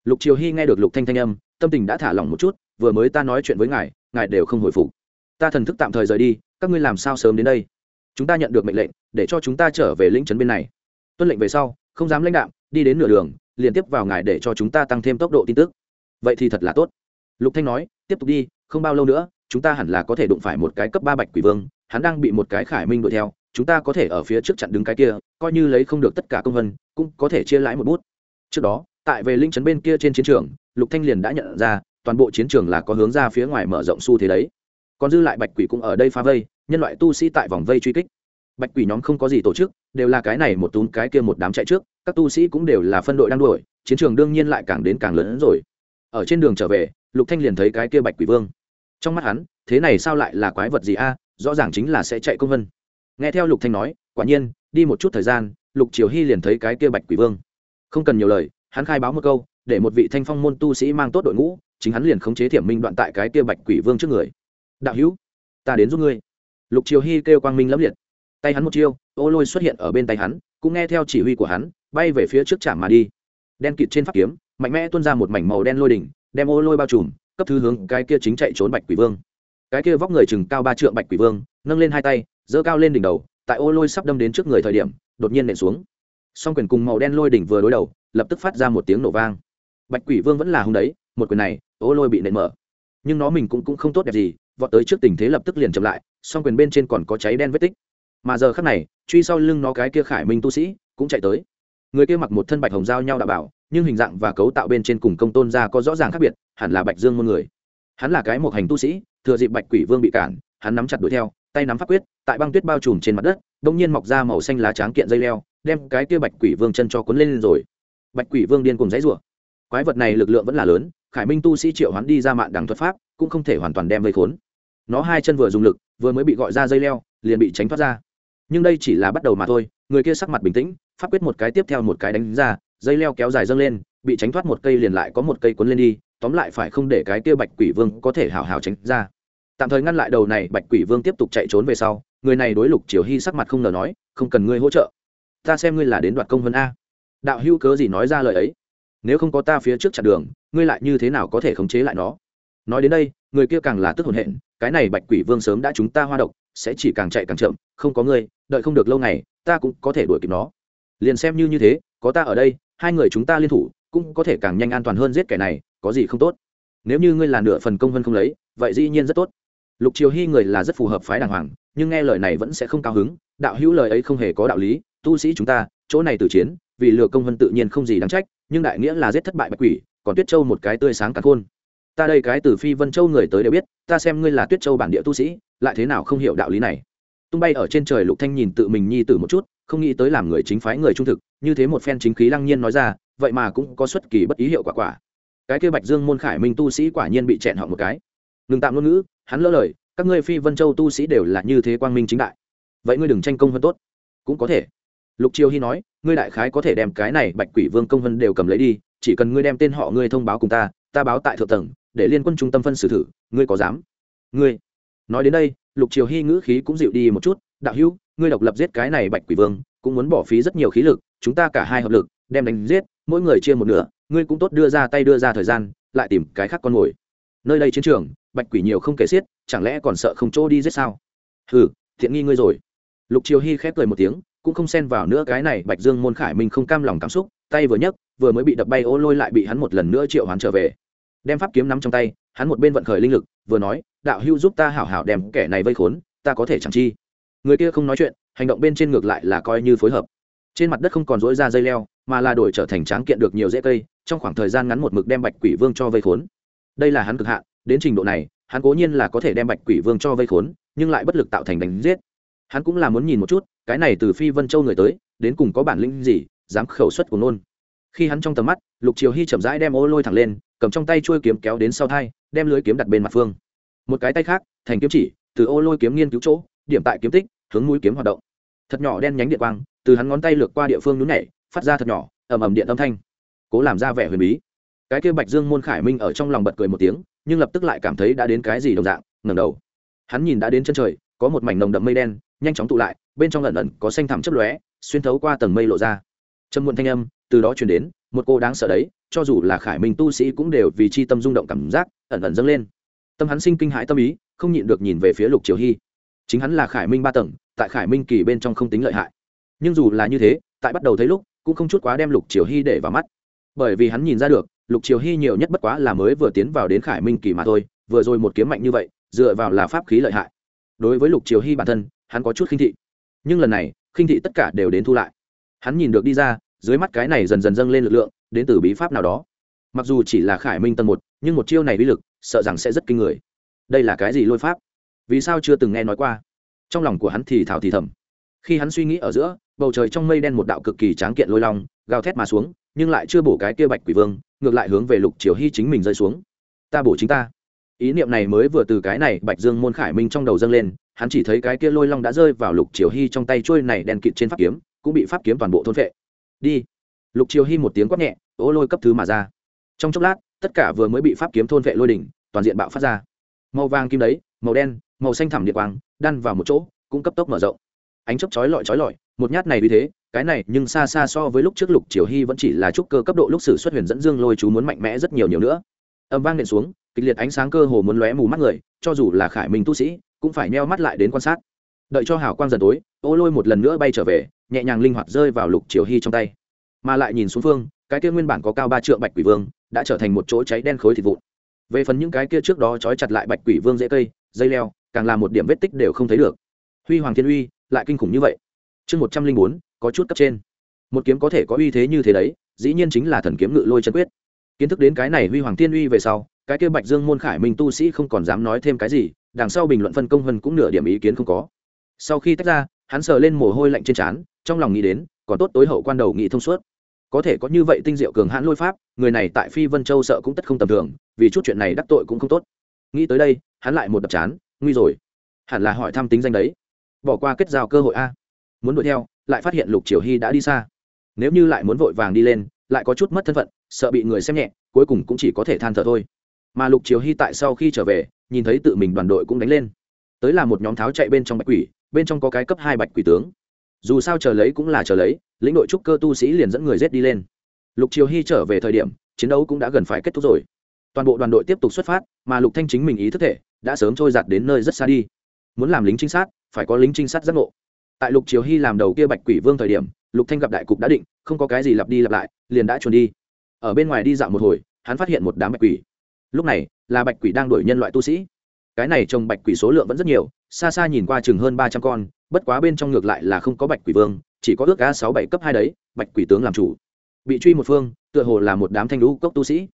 A: Lục triều hy nghe được lục thanh thanh âm, tâm tình đã thả lỏng một chút, vừa mới ta nói chuyện với ngài ngài đều không hồi phục. Ta thần thức tạm thời rời đi, các ngươi làm sao sớm đến đây? Chúng ta nhận được mệnh lệnh, để cho chúng ta trở về lĩnh trấn bên này. Tuân lệnh về sau, không dám lãnh đạm, đi đến nửa đường, liền tiếp vào ngài để cho chúng ta tăng thêm tốc độ tin tức. Vậy thì thật là tốt. Lục thanh nói, tiếp tục đi, không bao lâu nữa, chúng ta hẳn là có thể đụng phải một cái cấp ba bạch quỷ vương, hắn đang bị một cái khải minh đuổi theo chúng ta có thể ở phía trước chặn đứng cái kia, coi như lấy không được tất cả công vân, cũng có thể chia lãi một bút. Trước đó, tại về linh trấn bên kia trên chiến trường, lục thanh liền đã nhận ra, toàn bộ chiến trường là có hướng ra phía ngoài mở rộng xu thế đấy. Còn dư lại bạch quỷ cũng ở đây phá vây, nhân loại tu sĩ tại vòng vây truy kích. Bạch quỷ nhóm không có gì tổ chức, đều là cái này một túm cái kia một đám chạy trước, các tu sĩ cũng đều là phân đội đang đuổi, chiến trường đương nhiên lại càng đến càng lớn hơn rồi. Ở trên đường trở về, lục thanh liền thấy cái kia bạch quỷ vương. Trong mắt hắn, thế này sao lại là quái vật gì a? Rõ ràng chính là sẽ chạy công vân nghe theo lục thanh nói, quả nhiên, đi một chút thời gian, lục triều hy liền thấy cái kia bạch quỷ vương. Không cần nhiều lời, hắn khai báo một câu, để một vị thanh phong môn tu sĩ mang tốt đội ngũ, chính hắn liền khống chế thiểm minh đoạn tại cái kia bạch quỷ vương trước người. Đạo hữu, ta đến giúp ngươi. Lục triều hy kêu quang minh lẫm liệt. Tay hắn một chiêu, ô lôi xuất hiện ở bên tay hắn, cũng nghe theo chỉ huy của hắn, bay về phía trước chạm mà đi. Đen kịt trên pháp kiếm, mạnh mẽ tuôn ra một mảnh màu đen lôi đỉnh, đem ô lôi bao trùm, cấp thứ hướng cái kia chính chạy trốn bạch quỷ vương. Cái kia vóc người chừng cao ba trượng bạch quỷ vương, nâng lên hai tay giơ cao lên đỉnh đầu tại ô lôi sắp đâm đến trước người thời điểm đột nhiên nện xuống. Song quyền cùng màu đen lôi đỉnh vừa đối đầu lập tức phát ra một tiếng nổ vang. Bạch quỷ vương vẫn là hung đấy một quyền này ô lôi bị nện mở. Nhưng nó mình cũng, cũng không tốt đẹp gì vọt tới trước tình thế lập tức liền chậm lại song quyền bên trên còn có cháy đen vết tích. Mà giờ khắc này truy sau lưng nó cái kia khải minh tu sĩ cũng chạy tới. Người kia mặc một thân bạch hồng giao nhau đã bảo nhưng hình dạng và cấu tạo bên trên cùng công tôn ra có rõ ràng khác biệt hẳn là bạch dương môn người. Hắn là cái một hành tu sĩ thừa dịp bạch quỷ vương bị cản hắn nắm chặt đuổi theo tay nắm pháp quyết, tại băng tuyết bao trùm trên mặt đất đ ỗ n g nhiên mọc ra màu xanh lá tráng kiện dây leo, đem cái kia bạch quỷ vương chân cho cuốn lên rồi. Bạch quỷ vương điên cùng dãy rủa quái vật này lực lượng vẫn là lớn, khải minh tu sĩ triệu hắn đi ra mạng đằng thuật pháp, cũng không thể hoàn toàn đem vây khốn. Nó hai chân vừa dùng lực, vừa mới bị gọi ra dây leo, liền bị tránh thoát ra. Nhưng đây chỉ là bắt đầu mà thôi, người kia sắc mặt bình tĩnh, pháp quyết một cái tiếp theo một cái đánh ra, dây leo kéo dài dâng lên, bị tránh thoát một cây liền lại có một cây cuốn lên đi, tóm lại phải không để cái kia bạch quỷ vương có thể hào hào tránh ra tạm thời ngăn lại đầu này bạch quỷ vương tiếp tục chạy trốn về sau, người này đối lục triều hy sắc mặt không ngờ nói, không cần ngươi hỗ trợ. Ta xem ngươi là đến đoạt công vân a. Đạo hữu cớ gì nói ra lời ấy? Nếu không có ta phía trước chặn đường, ngươi lại như thế nào có thể khống chế lại nó? Nói đến đây, người kia càng là tức hồn hện, cái này bạch quỷ vương sớm đã chúng ta hoa độc, sẽ chỉ càng chạy càng chậm, không có ngươi, đợi không được lâu ngày, ta cũng có thể đuổi kịp nó. Liền xem như như thế, có ta ở đây, hai người chúng ta liên thủ, cũng có thể càng nhanh an toàn hơn giết kẻ này, có gì không tốt? Nếu như ngươi là nửa phần công vân không lấy, vậy dĩ nhiên rất tốt lục triều hy người là rất phù hợp phái đàng hoàng, nhưng nghe lời này vẫn sẽ không cao hứng, đạo hữu lời ấy không hề có đạo lý, tu sĩ chúng ta, chỗ này từ chiến, vì lừa công vân tự nhiên không gì đáng trách, nhưng đại nghĩa là giết thất bại bạch quỷ, còn tuyết châu một cái tươi sáng cả khôn. Ta đây cái từ phi vân châu người tới đều biết, ta xem ngươi là tuyết châu bản địa tu sĩ, lại thế nào không hiểu đạo lý này. Tung bay ở trên trời lục thanh nhìn tự mình nhi tử một chút, không nghĩ tới làm người chính phái người trung thực, như thế một phen chính khí lăng nhiên nói ra, vậy mà cũng có xuất kỳ bất ý hiệu quả quả. Cái kia bạch dương môn khải minh tu sĩ quả nhiên bị chẹn họ một cái ngừng tạm ngôn ngữ, hắn lỡ lời, các ngươi phi vân châu tu sĩ đều là như thế quang minh chính đại. Vậy ngươi đừng tranh công hơn tốt. Cũng có thể. Lục triều hy nói, ngươi đại khái có thể đem cái này bạch quỷ vương công vân đều cầm lấy đi, chỉ cần ngươi đem tên họ ngươi thông báo cùng ta ta báo tại thượng tầng, để liên quân trung tâm phân xử thử, ngươi có dám? Ngươi. Nói đến đây, lục triều hy ngữ khí cũng dịu đi một chút, đạo hữu, ngươi độc lập giết cái này bạch quỷ vương, cũng muốn bỏ phí rất nhiều khí lực, chúng ta cả hai hợp lực, đem đánh giết, mỗi người chia một nửa, ngươi cũng tốt đưa ra tay đưa ra thời gian, lại tìm cái khác con mồi. Nơi đây chiến trường bạch quỷ nhiều không kể xiết, chẳng lẽ còn sợ không chỗ đi giết sao? Hừ, thiện nghi ngươi rồi. Lục triều hy khép cười một tiếng, cũng không xen vào nữa cái này bạch dương môn khải minh không cam lòng cảm xúc, tay vừa nhấc, vừa mới bị đập bay ô lôi lại bị hắn một lần nữa triệu hoán trở về. Đem pháp kiếm nắm trong tay, hắn một bên vận khởi linh lực, vừa nói, đạo hưu giúp ta hảo hảo đem kẻ này vây khốn, ta có thể chẳng chi. Người kia không nói chuyện, hành động bên trên ngược lại là coi như phối hợp. Trên mặt đất không còn dối ra dây leo, mà là đổi trở thành tráng kiện được nhiều dễ cây, trong khoảng thời gian ngắn một mực đem bạch quỷ vương cho vây khốn. Đây là hắn cực hạn đến trình độ này, hắn cố nhiên là có thể đem bạch quỷ vương cho vây khốn, nhưng lại bất lực tạo thành đánh giết. Hắn cũng là muốn nhìn một chút, cái này từ phi vân châu người tới, đến cùng có bản lĩnh gì, dám khẩu suất của nôn khi hắn trong tầm mắt, lục triều hy chậm rãi đem ô lôi thẳng lên, cầm trong tay chuôi kiếm kéo đến sau thai, đem lưới kiếm đặt bên mặt phương. Một cái tay khác, thành kiếm chỉ, từ ô lôi kiếm nghiên cứu chỗ, điểm tại kiếm tích, hướng mũi kiếm hoạt động. Thật nhỏ đen nhánh điện quang, từ hắn ngón tay lược qua địa phương nhún nhảy, phát ra thật nhỏ, ầm ầm điện âm thanh. Cố làm ra vẻ huyền bí. Cái kia bạch dương môn khải minh ở trong lòng bật cười một tiếng nhưng lập tức lại cảm thấy đã đến cái gì đồng dạng, ngẩng đầu. Hắn nhìn đã đến chân trời, có một mảnh nồng đậm mây đen, nhanh chóng tụ lại, bên trong ẩn ẩn có xanh thẳm chấp lóe, xuyên thấu qua tầng mây lộ ra. Trầm muộn thanh âm, từ đó truyền đến, một cô đáng sợ đấy, cho dù là khải minh tu sĩ cũng đều vì chi tâm rung động cảm giác, ẩn ẩn dâng lên. Tâm hắn sinh kinh hãi tâm ý, không nhịn được nhìn về phía lục triều hy. Chính hắn là khải minh ba tầng, tại khải minh kỳ bên trong không tính lợi hại. Nhưng dù là như thế, tại bắt đầu thấy lúc, cũng không chút quá đem lục triều hy để vào mắt. Bởi vì hắn nhìn ra được lục triều hy nhiều nhất bất quá là mới vừa tiến vào đến khải minh kỳ mà thôi, vừa rồi một kiếm mạnh như vậy, dựa vào là pháp khí lợi hại. Đối với lục triều hy bản thân, hắn có chút khinh thị. Nhưng lần này, khinh thị tất cả đều đến thu lại. Hắn nhìn được đi ra, dưới mắt cái này dần dần dâng lên lực lượng, đến từ bí pháp nào đó. Mặc dù chỉ là khải minh tân một, nhưng một chiêu này uy lực, sợ rằng sẽ rất kinh người. Đây là cái gì lôi pháp? Vì sao chưa từng nghe nói qua? Trong lòng của hắn thì thảo thì thầm. Khi hắn suy nghĩ ở giữa, bầu trời trong mây đen một đạo cực kỳ tráng kiện lôi long, gào thét mà xuống, nhưng lại chưa bổ cái kia bạch quỷ vương ngược lại hướng về lục triều hy chính mình rơi xuống. Ta bổ chính ta. Ý niệm này mới vừa từ cái này bạch dương môn khải minh trong đầu dâng lên, hắn chỉ thấy cái kia lôi long đã rơi vào lục triều hy trong tay trôi này đèn kịt trên pháp kiếm, cũng bị pháp kiếm toàn bộ thôn vệ đi. Lục triều hy một tiếng quát nhẹ ố lôi cấp thứ mà ra. Trong chốc lát, tất cả vừa mới bị pháp kiếm thôn vệ lôi đỉnh, toàn diện bạo phát ra. Màu vàng kim đấy, màu đen, màu xanh thẳm điện quang, đan vào một chỗ, cũng cấp tốc mở rộng. Ánh chớp chói lọi chói lọi, một nhát này vì thế cái này, nhưng xa xa so với lúc trước lục triều hy vẫn chỉ là trúc cơ cấp độ lúc sử xuất huyền dẫn dương lôi chú muốn mạnh mẽ rất nhiều nhiều nữa. Âm vang nện xuống, kịch liệt ánh sáng cơ hồ muốn lóe mù mắt người, cho dù là khải minh tu sĩ, cũng phải neo mắt lại đến quan sát. Đợi cho hào quang dần tối, ô lôi một lần nữa bay trở về, nhẹ nhàng linh hoạt rơi vào lục triều hy trong tay. Mà lại nhìn xuống phương, cái kia nguyên bản có cao ba trượng bạch quỷ vương, đã trở thành một chỗ cháy đen khối thịt vụn. Về phần những cái kia trước đó trói chặt lại bạch quỷ vương dễ cây, dây leo, càng là một điểm vết tích đều không thấy được. Huy hoàng thiên uy, lại kinh khủng như vậy chương một trăm linh bốn, có chút cấp trên. Một kiếm có thể có uy thế như thế đấy, dĩ nhiên chính là thần kiếm ngự lôi chân quyết. Kiến thức đến cái này huy hoàng thiên uy về sau, cái kia bạch dương môn khải minh tu sĩ không còn dám nói thêm cái gì, đằng sau bình luận phân công hơn cũng nửa điểm ý kiến không có. Sau khi tách ra, hắn sờ lên mồ hôi lạnh trên trán, trong lòng nghĩ đến, còn tốt tối hậu quan đầu nghĩ thông suốt. Có thể có như vậy tinh diệu cường hãn lôi pháp, người này tại phi vân châu sợ cũng tất không tầm thường, vì chút chuyện này đắc tội cũng không tốt. Nghĩ tới đây, hắn lại một đập chán, nguy rồi. Hẳn là hỏi thăm tính danh đấy. Bỏ qua kết giao cơ hội a muốn đuổi theo, lại phát hiện lục triều hy đã đi xa. Nếu như lại muốn vội vàng đi lên, lại có chút mất thân phận, sợ bị người xem nhẹ, cuối cùng cũng chỉ có thể than thở thôi. Mà lục triều hy tại sau khi trở về, nhìn thấy tự mình đoàn đội cũng đánh lên. Tới là một nhóm tháo chạy bên trong bạch quỷ, bên trong có cái cấp hai bạch quỷ tướng. Dù sao chờ lấy cũng là chờ lấy, lĩnh đội trúc cơ tu sĩ liền dẫn người rết đi lên. Lục triều hy trở về thời điểm, chiến đấu cũng đã gần phải kết thúc rồi. Toàn bộ đoàn đội tiếp tục xuất phát, mà lục thanh chính mình ý thức thể, đã sớm trôi giặt đến nơi rất xa đi. Muốn làm lính trinh sát, phải có lính trinh sát giác ngộ tại lục triều hy làm đầu kia bạch quỷ vương thời điểm, lục thanh gặp đại cục đã định, không có cái gì lặp đi lặp lại, liền đã chuồn đi. Ở bên ngoài đi dạo một hồi, hắn phát hiện một đám bạch quỷ. Lúc này, là bạch quỷ đang đuổi nhân loại tu sĩ. Cái này trồng bạch quỷ số lượng vẫn rất nhiều, xa xa nhìn qua chừng hơn ba trăm con, bất quá bên trong ngược lại là không có bạch quỷ vương, chỉ có ước a sáu bảy cấp hai đấy, bạch quỷ tướng làm chủ. Bị truy một phương, tựa hồ là một đám thanh lũ cốc tu sĩ.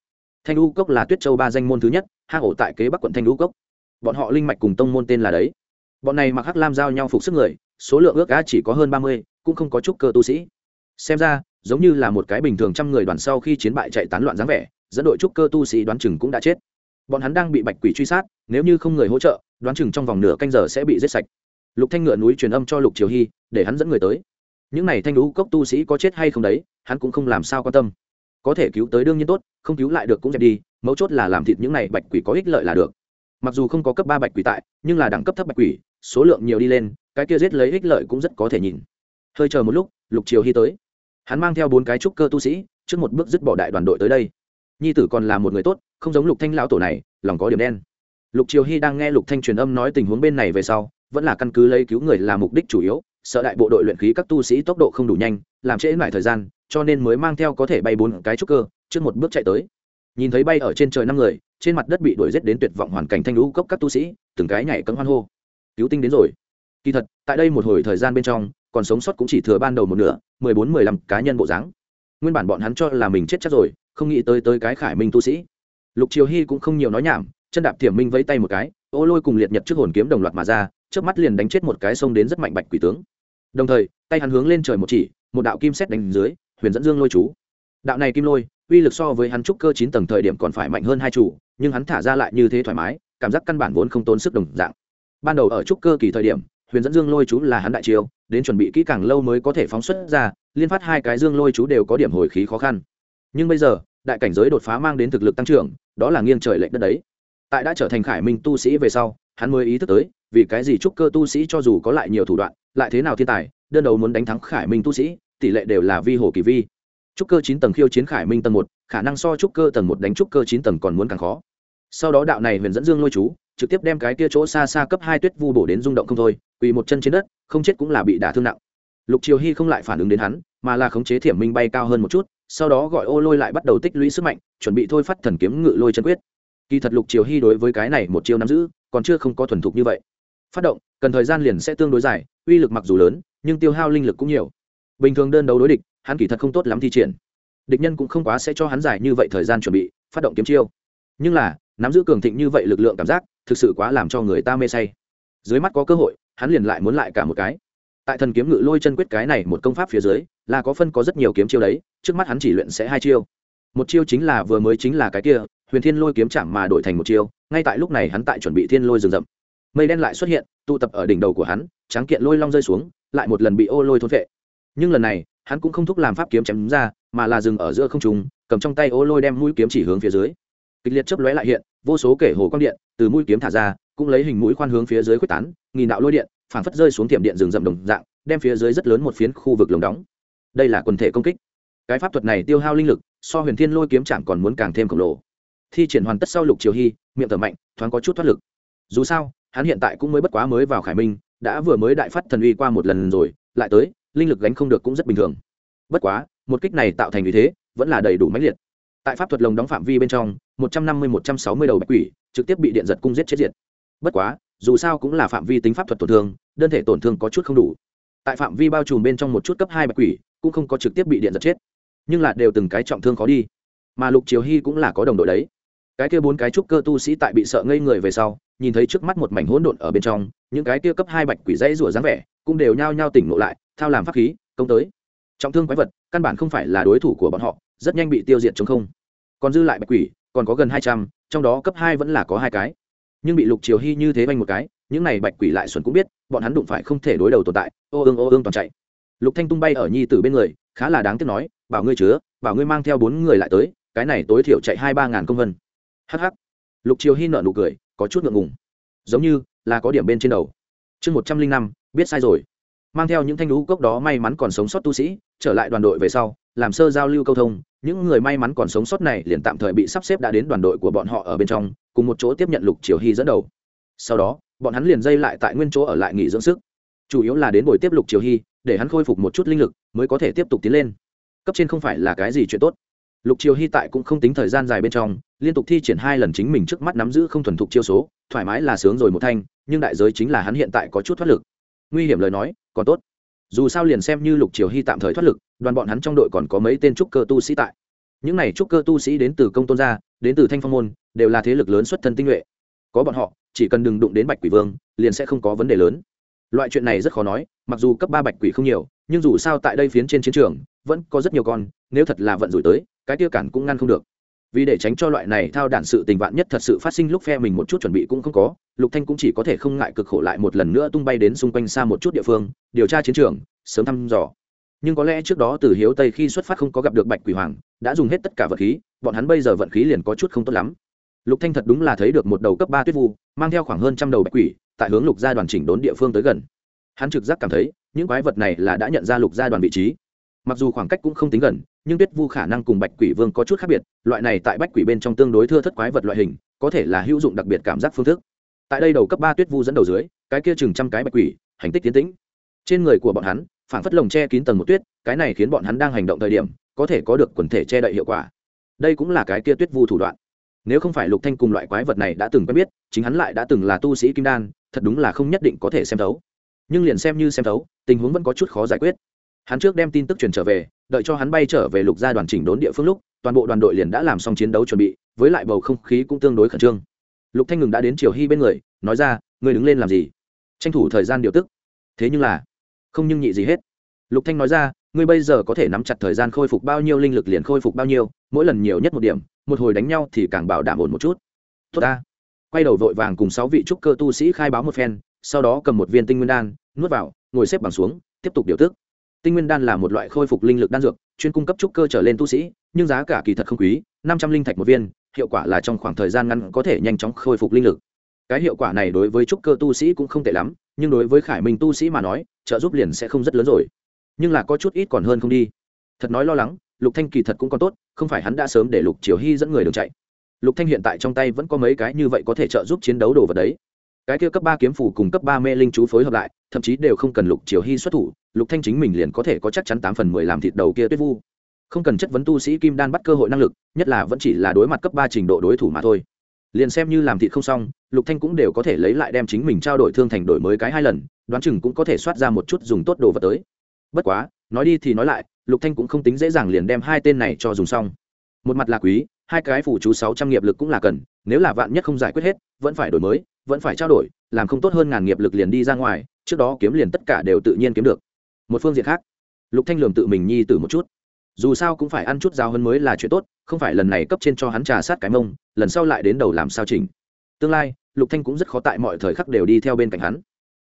A: Thanh lũ cốc là tuyết châu ba danh môn thứ nhất, hang ổ tại kế bắc quận thanh lũ cốc. Bọn họ linh mạch cùng tông môn tên là đấy. Bọn này mặc hắc lam giao nhau phục sức người số lượng ước á chỉ có hơn ba mươi, cũng không có chút cơ tu sĩ. Xem ra, giống như là một cái bình thường trăm người đoàn sau khi chiến bại chạy tán loạn dáng vẻ, dẫn đội trúc cơ tu sĩ đoán chừng cũng đã chết. Bọn hắn đang bị bạch quỷ truy sát, nếu như không người hỗ trợ, đoán chừng trong vòng nửa canh giờ sẽ bị giết sạch. Lục thanh ngựa núi truyền âm cho lục triều hy, để hắn dẫn người tới. Những này thanh lũ cốc tu sĩ có chết hay không đấy, hắn cũng không làm sao quan tâm. Có thể cứu tới đương nhiên tốt, không cứu lại được cũng dẹp đi, mấu chốt là làm thịt những này bạch quỷ có ích lợi là được. Mặc dù không có cấp ba bạch quỷ tại, nhưng là đẳng cấp thấp bạch quỷ, số lượng nhiều đi lên cái kia giết lấy ích lợi cũng rất có thể nhìn. Hơi chờ một lúc, lục triều hy tới. Hắn mang theo bốn cái trúc cơ tu sĩ, trước một bước dứt bỏ đại đoàn đội tới đây. Nhi tử còn là một người tốt, không giống lục thanh lão tổ này, lòng có điểm đen. Lục triều hy đang nghe lục thanh truyền âm nói tình huống bên này về sau, vẫn là căn cứ lấy cứu người là mục đích chủ yếu, sợ đại bộ đội luyện khí các tu sĩ tốc độ không đủ nhanh, làm trễ lại thời gian, cho nên mới mang theo có thể bay bốn cái trúc cơ, trước một bước chạy tới. Nhìn thấy bay ở trên trời năm người, trên mặt đất bị đuổi giết đến tuyệt vọng hoàn cảnh thanh lũ cốc các tu sĩ, từng cái nhảy cấm hoan hô. Cứu tinh đến rồi kỳ thật, tại đây một hồi thời gian bên trong, còn sống sót cũng chỉ thừa ban đầu một nửa, mười bốn, mười lăm cá nhân bộ dáng. Nguyên bản bọn hắn cho là mình chết chắc rồi, không nghĩ tới tới cái khải minh tu sĩ. Lục triều hy cũng không nhiều nói nhảm, chân đạp thiểm minh vẫy tay một cái, ô lôi cùng liệt nhật trước hồn kiếm đồng loạt mà ra trước mắt liền đánh chết một cái sông đến rất mạnh bạch quỷ tướng. Đồng thời, tay hắn hướng lên trời một chỉ, một đạo kim xét đánh dưới, huyền dẫn dương lôi chú. Đạo này kim lôi, uy lực so với hắn trúc cơ chín tầng thời điểm còn phải mạnh hơn hai chủ, nhưng hắn thả ra lại như thế thoải mái, cảm giác căn bản vốn không tốn sức đồng dạng. Ban đầu ở trúc cơ kỳ thời điểm huyền dẫn dương lôi chú là hắn đại chiêu, đến chuẩn bị kỹ càng lâu mới có thể phóng xuất ra, liên phát hai cái dương lôi chú đều có điểm hồi khí khó khăn. Nhưng bây giờ, đại cảnh giới đột phá mang đến thực lực tăng trưởng, đó là nghiêng trời lệch đất đấy. Tại đã trở thành khải minh tu sĩ về sau, hắn mới ý thức tới, vì cái gì trúc cơ tu sĩ cho dù có lại nhiều thủ đoạn, lại thế nào thiên tài, đơn đầu muốn đánh thắng khải minh tu sĩ, tỷ lệ đều là vi hồ kỳ vi. Trúc cơ chín tầng khiêu chiến khải minh tầng một, khả năng so trúc cơ tầng một đánh trúc cơ chín tầng còn muốn càng khó. Sau đó đạo này huyền dẫn dương lôi chú trực tiếp đem cái kia chỗ xa xa cấp hai tuyết vu bổ đến rung động không thôi, quỳ một chân trên đất, không chết cũng là bị đả thương nặng. Lục triều hy không lại phản ứng đến hắn, mà là khống chế thiểm minh bay cao hơn một chút, sau đó gọi ô lôi lại bắt đầu tích lũy sức mạnh, chuẩn bị thôi phát thần kiếm ngự lôi chân quyết. Kỳ thật lục triều hy đối với cái này một chiêu nắm giữ, còn chưa không có thuần thục như vậy. Phát động, cần thời gian liền sẽ tương đối dài, uy lực mặc dù lớn, nhưng tiêu hao linh lực cũng nhiều. Bình thường đơn đấu đối địch, hắn kỳ thật không tốt lắm thi triển. Địch nhân cũng không quá sẽ cho hắn giải như vậy thời gian chuẩn bị, phát động kiếm chiêu. Nhưng là, nắm giữ cường thịnh như vậy lực lượng cảm giác thực sự quá làm cho người ta mê say. Dưới mắt có cơ hội, hắn liền lại muốn lại cả một cái. Tại thần kiếm ngự lôi chân quyết cái này một công pháp phía dưới, là có phân có rất nhiều kiếm chiêu đấy, trước mắt hắn chỉ luyện sẽ hai chiêu. Một chiêu chính là vừa mới chính là cái kia, huyền thiên lôi kiếm chạm mà đổi thành một chiêu, ngay tại lúc này hắn tại chuẩn bị thiên lôi rừng rậm. Mây đen lại xuất hiện, tụ tập ở đỉnh đầu của hắn, tráng kiện lôi long rơi xuống, lại một lần bị ô lôi thôn vệ nhưng lần này, hắn cũng không thúc làm pháp kiếm chém ra, mà là dừng ở giữa không trùng cầm trong tay ô lôi đem mũi kiếm chỉ hướng phía dưới kịch liệt chớp lóe lại hiện, vô số kể hồ quang điện từ mũi kiếm thả ra, cũng lấy hình mũi khoan hướng phía dưới quyết tán, nghìn đạo lôi điện phản phất rơi xuống tiệm điện rừng rậm đồng dạng, đem phía dưới rất lớn một phiến khu vực lồng đóng. Đây là quần thể công kích. Cái pháp thuật này tiêu hao linh lực, so huyền thiên lôi kiếm chẳng còn muốn càng thêm khổng lồ. Thi triển hoàn tất sau lục triều hy, miệng thở mạnh, thoáng có chút thoát lực. Dù sao, hắn hiện tại cũng mới bất quá mới vào khải minh, đã vừa mới đại phát thần uy qua một lần rồi, lại tới, linh lực gánh không được cũng rất bình thường. Bất quá, một kích này tạo thành vì thế, vẫn là đầy đủ mãnh liệt. Tại pháp thuật lồng đóng phạm vi bên trong một trăm năm mươi, một trăm sáu mươi đầu bạch quỷ trực tiếp bị điện giật cung giết chết diệt. Bất quá, dù sao cũng là phạm vi tính pháp thuật tổn thương, đơn thể tổn thương có chút không đủ. Tại phạm vi bao trùm bên trong một chút cấp hai bạch quỷ, cũng không có trực tiếp bị điện giật chết. Nhưng là đều từng cái trọng thương khó đi. Mà lục triều hy cũng là có đồng đội đấy. Cái kia bốn cái trúc cơ tu sĩ tại bị sợ ngây người về sau, nhìn thấy trước mắt một mảnh hỗn độn ở bên trong, những cái kia cấp hai bạch quỷ dãy rủa dáng vẻ, cũng đều nhao nhao tỉnh ngộ lại, thao làm pháp khí, công tới. Trọng thương quái vật, căn bản không phải là đối thủ của bọn họ, rất nhanh bị tiêu diệt chống không. Còn dư lại bạch quỷ còn có gần hai trăm, trong đó cấp hai vẫn là có hai cái. Nhưng bị lục triều hy như thế vanh một cái, những này bạch quỷ lại xuân cũng biết, bọn hắn đụng phải không thể đối đầu tồn tại, ô ương ô ương toàn chạy. Lục thanh tung bay ở nhi tử bên người, khá là đáng tiếc nói, bảo ngươi chứa, bảo ngươi mang theo bốn người lại tới, cái này tối thiểu chạy hai ba ngàn công vân. Hh lục triều hy nợ nụ cười, có chút ngượng ngùng. Giống như là có điểm bên trên đầu. Chương một trăm linh năm, biết sai rồi. Mang theo những thanh lũ cốc đó may mắn còn sống sót tu sĩ, trở lại đoàn đội về sau, làm sơ giao lưu câu thông những người may mắn còn sống sót này liền tạm thời bị sắp xếp đã đến đoàn đội của bọn họ ở bên trong, cùng một chỗ tiếp nhận lục triều hy dẫn đầu. Sau đó, bọn hắn liền dây lại tại nguyên chỗ ở lại nghỉ dưỡng sức. Chủ yếu là đến buổi tiếp lục triều hy, để hắn khôi phục một chút linh lực, mới có thể tiếp tục tiến lên. Cấp trên không phải là cái gì chuyện tốt. Lục triều hy tại cũng không tính thời gian dài bên trong, liên tục thi triển hai lần chính mình trước mắt nắm giữ không thuần thục chiêu số, thoải mái là sướng rồi một thanh, nhưng đại giới chính là hắn hiện tại có chút thoát lực. Nguy hiểm lời nói, còn tốt dù sao liền xem như lục triều hy tạm thời thoát lực, đoàn bọn hắn trong đội còn có mấy tên trúc cơ tu sĩ tại. Những này trúc cơ tu sĩ đến từ công tôn gia, đến từ thanh phong môn, đều là thế lực lớn xuất thân tinh nhuệ. Có bọn họ, chỉ cần đừng đụng đến bạch quỷ vương, liền sẽ không có vấn đề lớn. Loại chuyện này rất khó nói, mặc dù cấp ba bạch quỷ không nhiều, nhưng dù sao tại đây phiến trên chiến trường, vẫn có rất nhiều con, nếu thật là vận rủi tới, cái tiêu cản cũng ngăn không được vì để tránh cho loại này thao đản sự tình vạn nhất thật sự phát sinh lúc phe mình một chút chuẩn bị cũng không có, lục thanh cũng chỉ có thể không ngại cực khổ lại một lần nữa tung bay đến xung quanh xa một chút địa phương, điều tra chiến trường, sớm thăm dò. Nhưng có lẽ trước đó từ hiếu tây khi xuất phát không có gặp được bạch quỷ hoàng, đã dùng hết tất cả vật khí, bọn hắn bây giờ vận khí liền có chút không tốt lắm. Lục thanh thật đúng là thấy được một đầu cấp ba tuyết vu, mang theo khoảng hơn trăm đầu bạch quỷ, tại hướng lục gia đoàn chỉnh đốn địa phương tới gần. Hắn trực giác cảm thấy, những quái vật này là đã nhận ra lục gia đoàn vị trí. Mặc dù khoảng cách cũng không tính gần nhưng tuyết vu khả năng cùng bạch quỷ vương có chút khác biệt, loại này tại bạch quỷ bên trong tương đối thưa thất quái vật loại hình, có thể là hữu dụng đặc biệt cảm giác phương thức. Tại đây đầu cấp ba tuyết vu dẫn đầu dưới, cái kia chừng trăm cái bạch quỷ, hành tích tiến tĩnh. Trên người của bọn hắn phản phất lồng che kín tầng một tuyết, cái này khiến bọn hắn đang hành động thời điểm, có thể có được quần thể che đậy hiệu quả. Đây cũng là cái kia tuyết vu thủ đoạn. Nếu không phải lục thanh cùng loại quái vật này đã từng quen biết, chính hắn lại đã từng là tu sĩ kim đan, thật đúng là không nhất định có thể xem thấu. Nhưng liền xem như xem thấu, tình huống vẫn có chút khó giải quyết hắn trước đem tin tức truyền trở về, đợi cho hắn bay trở về lục gia đoàn chỉnh đốn địa phương lúc, toàn bộ đoàn đội liền đã làm xong chiến đấu chuẩn bị, với lại bầu không khí cũng tương đối khẩn trương. Lục thanh ngừng đã đến triều hy bên người, nói ra, ngươi đứng lên làm gì? Tranh thủ thời gian điều tức. Thế nhưng là, không nhưng nhị gì hết. Lục thanh nói ra, ngươi bây giờ có thể nắm chặt thời gian khôi phục bao nhiêu linh lực liền khôi phục bao nhiêu, mỗi lần nhiều nhất một điểm, một hồi đánh nhau thì càng bảo đảm ổn một chút. Tốt ta. Quay đầu vội vàng cùng sáu vị trúc cơ tu sĩ khai báo một phen, sau đó cầm một viên tinh nguyên đan, nuốt vào, ngồi xếp bằng xuống, tiếp tục điều tức tinh nguyên đan là một loại khôi phục linh lực đan dược, chuyên cung cấp trúc cơ trở lên tu sĩ, nhưng giá cả kỳ thật không quý, năm trăm linh thạch một viên, hiệu quả là trong khoảng thời gian ngắn có thể nhanh chóng khôi phục linh lực. Cái hiệu quả này đối với trúc cơ tu sĩ cũng không tệ lắm, nhưng đối với khải minh tu sĩ mà nói, trợ giúp liền sẽ không rất lớn rồi. Nhưng là có chút ít còn hơn không đi. Thật nói lo lắng, lục thanh kỳ thật cũng còn tốt, không phải hắn đã sớm để lục triều hy dẫn người đường chạy. Lục thanh hiện tại trong tay vẫn có mấy cái như vậy có thể trợ giúp chiến đấu đồ vật đấy. Cái kia cấp ba kiếm phủ cùng cấp ba mê linh chú phối hợp lại, thậm chí đều không cần lục triều hy xuất thủ lục thanh chính mình liền có thể có chắc chắn tám phần mười làm thịt đầu kia tuyết vu. Không cần chất vấn tu sĩ kim đan bắt cơ hội năng lực, nhất là vẫn chỉ là đối mặt cấp ba trình độ đối thủ mà thôi. Liền xem như làm thịt không xong, lục thanh cũng đều có thể lấy lại đem chính mình trao đổi thương thành đổi mới cái hai lần, đoán chừng cũng có thể soát ra một chút dùng tốt đồ vật tới. Bất quá, nói đi thì nói lại, lục thanh cũng không tính dễ dàng liền đem hai tên này cho dùng xong. Một mặt là quý, hai cái phủ chú sáu trăm nghiệp lực cũng là cần, nếu là vạn nhất không giải quyết hết, vẫn phải đổi mới, vẫn phải trao đổi, làm không tốt hơn ngàn nghiệp lực liền đi ra ngoài, trước đó kiếm liền tất cả đều tự nhiên kiếm được một phương diện khác. Lục thanh lường tự mình nhi tử một chút. Dù sao cũng phải ăn chút giao hơn mới là chuyện tốt, không phải lần này cấp trên cho hắn trà sát cái mông, lần sau lại đến đầu làm sao chỉnh. Tương lai, lục thanh cũng rất khó tại mọi thời khắc đều đi theo bên cạnh hắn.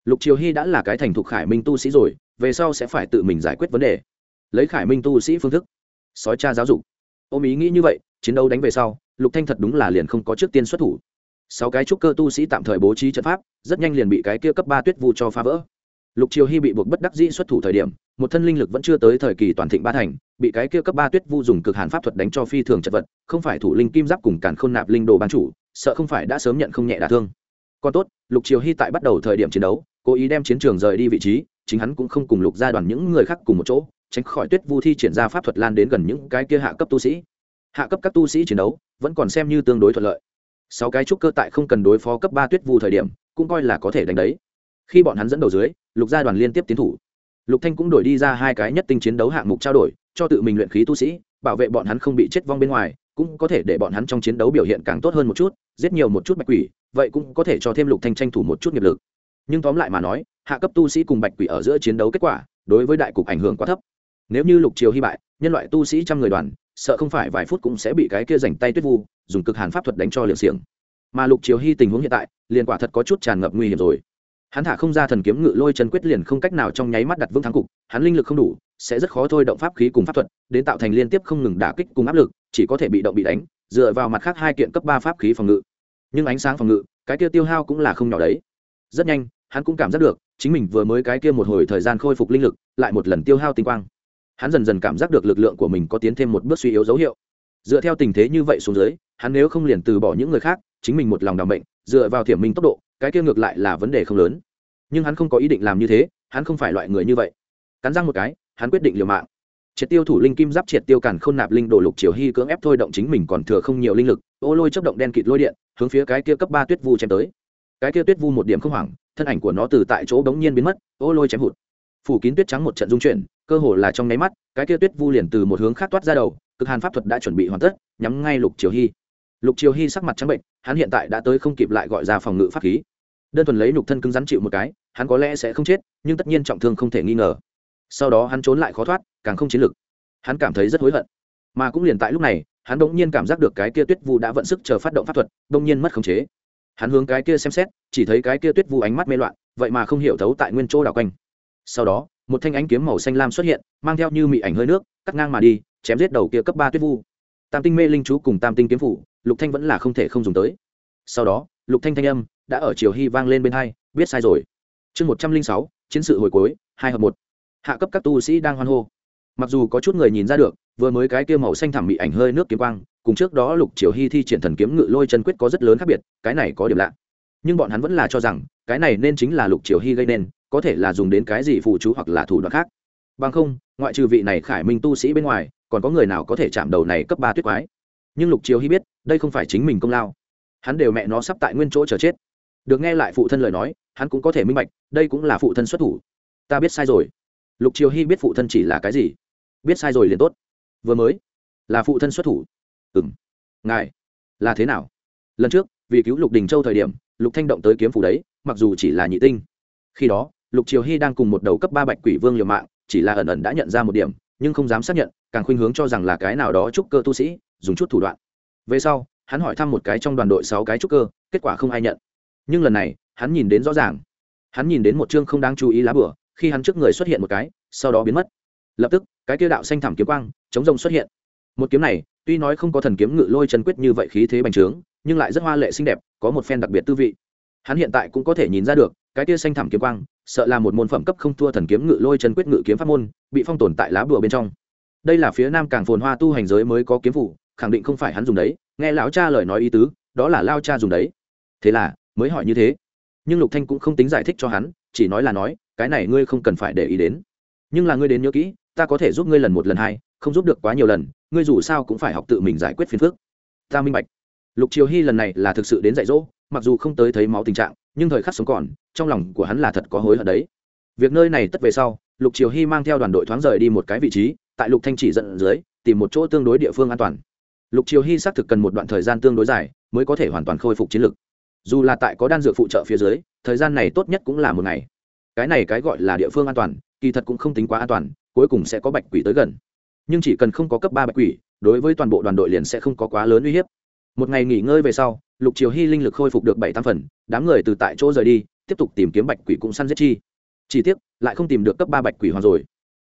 A: Lục triều hy đã là cái thành thục khải minh tu sĩ rồi, về sau sẽ phải tự mình giải quyết vấn đề. Lấy khải minh tu sĩ phương thức, sói cha giáo dục. Ôm ý nghĩ như vậy, chiến đấu đánh về sau, lục thanh thật đúng là liền không có trước tiên xuất thủ. Sáu cái trúc cơ tu sĩ tạm thời bố trí trận pháp, rất nhanh liền bị cái kia cấp ba tuyết vu cho phá vỡ lục triều hy bị buộc bất đắc dĩ xuất thủ thời điểm, một thân linh lực vẫn chưa tới thời kỳ toàn thịnh ba thành, bị cái kia cấp ba tuyết vu dùng cực hàn pháp thuật đánh cho phi thường chật vật, không phải thủ linh kim giáp cùng càn khôn nạp linh đồ ban chủ, sợ không phải đã sớm nhận không nhẹ đả thương. Còn tốt, lục triều hy tại bắt đầu thời điểm chiến đấu, cố ý đem chiến trường rời đi vị trí, chính hắn cũng không cùng lục gia đoàn những người khác cùng một chỗ, tránh khỏi tuyết vu thi triển ra pháp thuật lan đến gần những cái kia hạ cấp tu sĩ. Hạ cấp các tu sĩ chiến đấu, vẫn còn xem như tương đối thuận lợi. Sáu cái trúc cơ tại không cần đối phó cấp ba tuyết vu thời điểm, cũng coi là có thể đánh đấy khi bọn hắn dẫn đầu dưới, lục gia đoàn liên tiếp tiến thủ. Lục thanh cũng đổi đi ra hai cái nhất tinh chiến đấu hạng mục trao đổi, cho tự mình luyện khí tu sĩ, bảo vệ bọn hắn không bị chết vong bên ngoài, cũng có thể để bọn hắn trong chiến đấu biểu hiện càng tốt hơn một chút, giết nhiều một chút bạch quỷ, vậy cũng có thể cho thêm lục thanh tranh thủ một chút nghiệp lực. Nhưng tóm lại mà nói, hạ cấp tu sĩ cùng bạch quỷ ở giữa chiến đấu kết quả, đối với đại cục ảnh hưởng quá thấp. Nếu như lục triều hy bại, nhân loại tu sĩ trăm người đoàn, sợ không phải vài phút cũng sẽ bị cái kia rảnh tay tuyết vu, dùng cực hàn pháp thuật đánh cho liều xiềng. Mà lục triều hy tình huống hiện tại, liền quả thật có chút tràn ngập nguy hiểm rồi hắn thả không ra thần kiếm ngự lôi chân quyết liền không cách nào trong nháy mắt đặt vững thắng cục, hắn linh lực không đủ, sẽ rất khó thôi động pháp khí cùng pháp thuật, đến tạo thành liên tiếp không ngừng đả kích cùng áp lực, chỉ có thể bị động bị đánh, dựa vào mặt khác hai kiện cấp ba pháp khí phòng ngự. Nhưng ánh sáng phòng ngự, cái kia tiêu hao cũng là không nhỏ đấy. Rất nhanh, hắn cũng cảm giác được, chính mình vừa mới cái kia một hồi thời gian khôi phục linh lực, lại một lần tiêu hao tinh quang. Hắn dần dần cảm giác được lực lượng của mình có tiến thêm một bước suy yếu dấu hiệu. Dựa theo tình thế như vậy xuống dưới, hắn nếu không liền từ bỏ những người khác, chính mình một lòng đảm bệnh dựa vào thiểm minh tốc độ cái kia ngược lại là vấn đề không lớn. Nhưng hắn không có ý định làm như thế, hắn không phải loại người như vậy. Cắn răng một cái, hắn quyết định liều mạng. Triệt tiêu thủ linh kim giáp, triệt tiêu càn k h ô n nạp linh đồ lục triều hy cưỡng ép thôi động chính mình còn thừa không nhiều linh lực, ô lôi chấp động đen kịt lôi điện, hướng phía cái kia cấp ba tuyết vu chém tới. Cái kia tuyết vu một điểm không hoảng, thân ảnh của nó từ tại chỗ đống nhiên biến mất, ô lôi chém hụt. Phủ kín tuyết trắng một trận dung chuyển, cơ hồ là trong nháy mắt, cái kia tuyết vu liền từ một hướng khác toát ra đầu, cực hàn pháp thuật đã chuẩn bị hoàn tất, nhắm ngay lục triều hy. Lục triều hy sắc mặt trắng bệnh hắn hiện tại đã tới không kịp lại gọi ra phòng ngự pháp khí. Đơn thuần lấy nhục thân cứng rắn chịu một cái, hắn có lẽ sẽ không chết, nhưng tất nhiên trọng thương không thể nghi ngờ. Sau đó hắn trốn lại khó thoát, càng không chiến lực hắn cảm thấy rất hối hận. Mà cũng liền tại lúc này, hắn bỗng nhiên cảm giác được cái kia tuyết vu đã vận sức chờ phát động pháp thuật, bỗng nhiên mất khống chế. Hắn hướng cái kia xem xét, chỉ thấy cái kia tuyết vu ánh mắt mê loạn, vậy mà không hiểu thấu tại nguyên chỗ đảo quanh. Sau đó, một thanh ánh kiếm màu xanh lam xuất hiện, mang theo như mị ảnh hơi nước, cắt ngang mà đi, chém giết đầu kia cấp ba tuyết vu. Tam tinh mê linh chú cùng tam tinh kiếm phủ lục thanh vẫn là không thể không dùng tới. Sau đó, lục thanh thanh âm đã ở chiều hy vang lên bên hai, biết sai rồi. Chương một trăm linh sáu, chiến sự hồi cuối, hai hợp một. Hạ cấp các tu sĩ đang hoan hô. Mặc dù có chút người nhìn ra được, vừa mới cái kia màu xanh thẳm bị ảnh hơi nước kiếm quang, cùng trước đó lục triều hy thi triển thần kiếm ngự lôi chân quyết có rất lớn khác biệt, cái này có điểm lạ. Nhưng bọn hắn vẫn là cho rằng, cái này nên chính là lục triều hy gây nên, có thể là dùng đến cái gì phụ chú hoặc là thủ đoạn khác. Bằng không, ngoại trừ vị này khải minh tu sĩ bên ngoài, còn có người nào có thể chạm đầu này cấp ba tuyết quái? Nhưng lục chiếu hy biết, đây không phải chính mình công lao. Hắn đều mẹ nó sắp tại nguyên chỗ chờ chết. Được nghe lại phụ thân lời nói, hắn cũng có thể minh bạch, đây cũng là phụ thân xuất thủ. Ta biết sai rồi. Lục chiếu hy biết phụ thân chỉ là cái gì. Biết sai rồi liền tốt. Vừa mới, là phụ thân xuất thủ. Ừ m ngài, là thế nào? Lần trước, vì cứu lục đình châu thời điểm, lục thanh động tới kiếm phủ đấy, mặc dù chỉ là nhị tinh. Khi đó, lục triều hy đang cùng một đầu cấp ba bạch quỷ vương liều mạng, chỉ là ẩn ẩn đã nhận ra một điểm, nhưng không dám xác nhận, càng khuynh hướng cho rằng là cái nào đó trúc cơ tu sĩ dùng chút thủ đoạn. Về sau, hắn hỏi thăm một cái trong đoàn đội sáu cái trúc cơ, kết quả không ai nhận. Nhưng lần này, hắn nhìn đến rõ ràng. Hắn nhìn đến một chương không đáng chú ý lá bửa khi hắn trước người xuất hiện một cái, sau đó biến mất. Lập tức, cái kia đạo xanh thảm kiếm quang, chống rông xuất hiện. Một kiếm này, tuy nói không có thần kiếm ngự lôi chân quyết như vậy khí thế bành trướng, nhưng lại rất hoa lệ xinh đẹp, có một phen đặc biệt tư vị. Hắn hiện tại cũng có thể nhìn ra được, cái tia xanh thảm kiếm quang, sợ là một môn phẩm cấp không thua thần kiếm ngự lôi chân quyết ngự kiếm pháp môn, bị phong tồn tại lá bùa bên trong. Đây là phía nam càng phồn hoa tu hành giới mới có kiếm phủ khẳng định không phải hắn dùng đấy, nghe lão cha lời nói ý tứ, đó là lao cha dùng đấy. Thế là, mới hỏi như thế. Nhưng lục thanh cũng không tính giải thích cho hắn, chỉ nói là nói, cái này ngươi không cần phải để ý đến. Nhưng là ngươi đến nhớ kỹ, ta có thể giúp ngươi lần một lần hai, không giúp được quá nhiều lần, ngươi dù sao cũng phải học tự mình giải quyết phiền phức. Ta minh bạch. Lục triều hy lần này là thực sự đến dạy dỗ, mặc dù không tới thấy máu tình trạng, nhưng thời khắc sống còn, trong lòng của hắn là thật có hối hận đấy. Việc nơi này tất về sau, lục triều hy mang theo đoàn đội thoáng rời đi một cái vị trí, tại lục thanh chỉ dẫn dưới, tìm một chỗ tương đối địa phương an toàn lục triều hy xác thực cần một đoạn thời gian tương đối dài mới có thể hoàn toàn khôi phục chiến lực. Dù là tại có đan dược phụ trợ phía dưới, thời gian này tốt nhất cũng là một ngày. Cái này cái gọi là địa phương an toàn, kỳ thật cũng không tính quá an toàn, cuối cùng sẽ có bạch quỷ tới gần. Nhưng chỉ cần không có cấp ba bạch quỷ, đối với toàn bộ đoàn đội liền sẽ không có quá lớn uy hiếp. Một ngày nghỉ ngơi về sau, lục triều hy linh lực khôi phục được bảy tam phần, đám người từ tại chỗ rời đi, tiếp tục tìm kiếm bạch quỷ cũng săn giết chi. Chỉ tiếc, lại không tìm được cấp ba bạch quỷ hoàng rồi.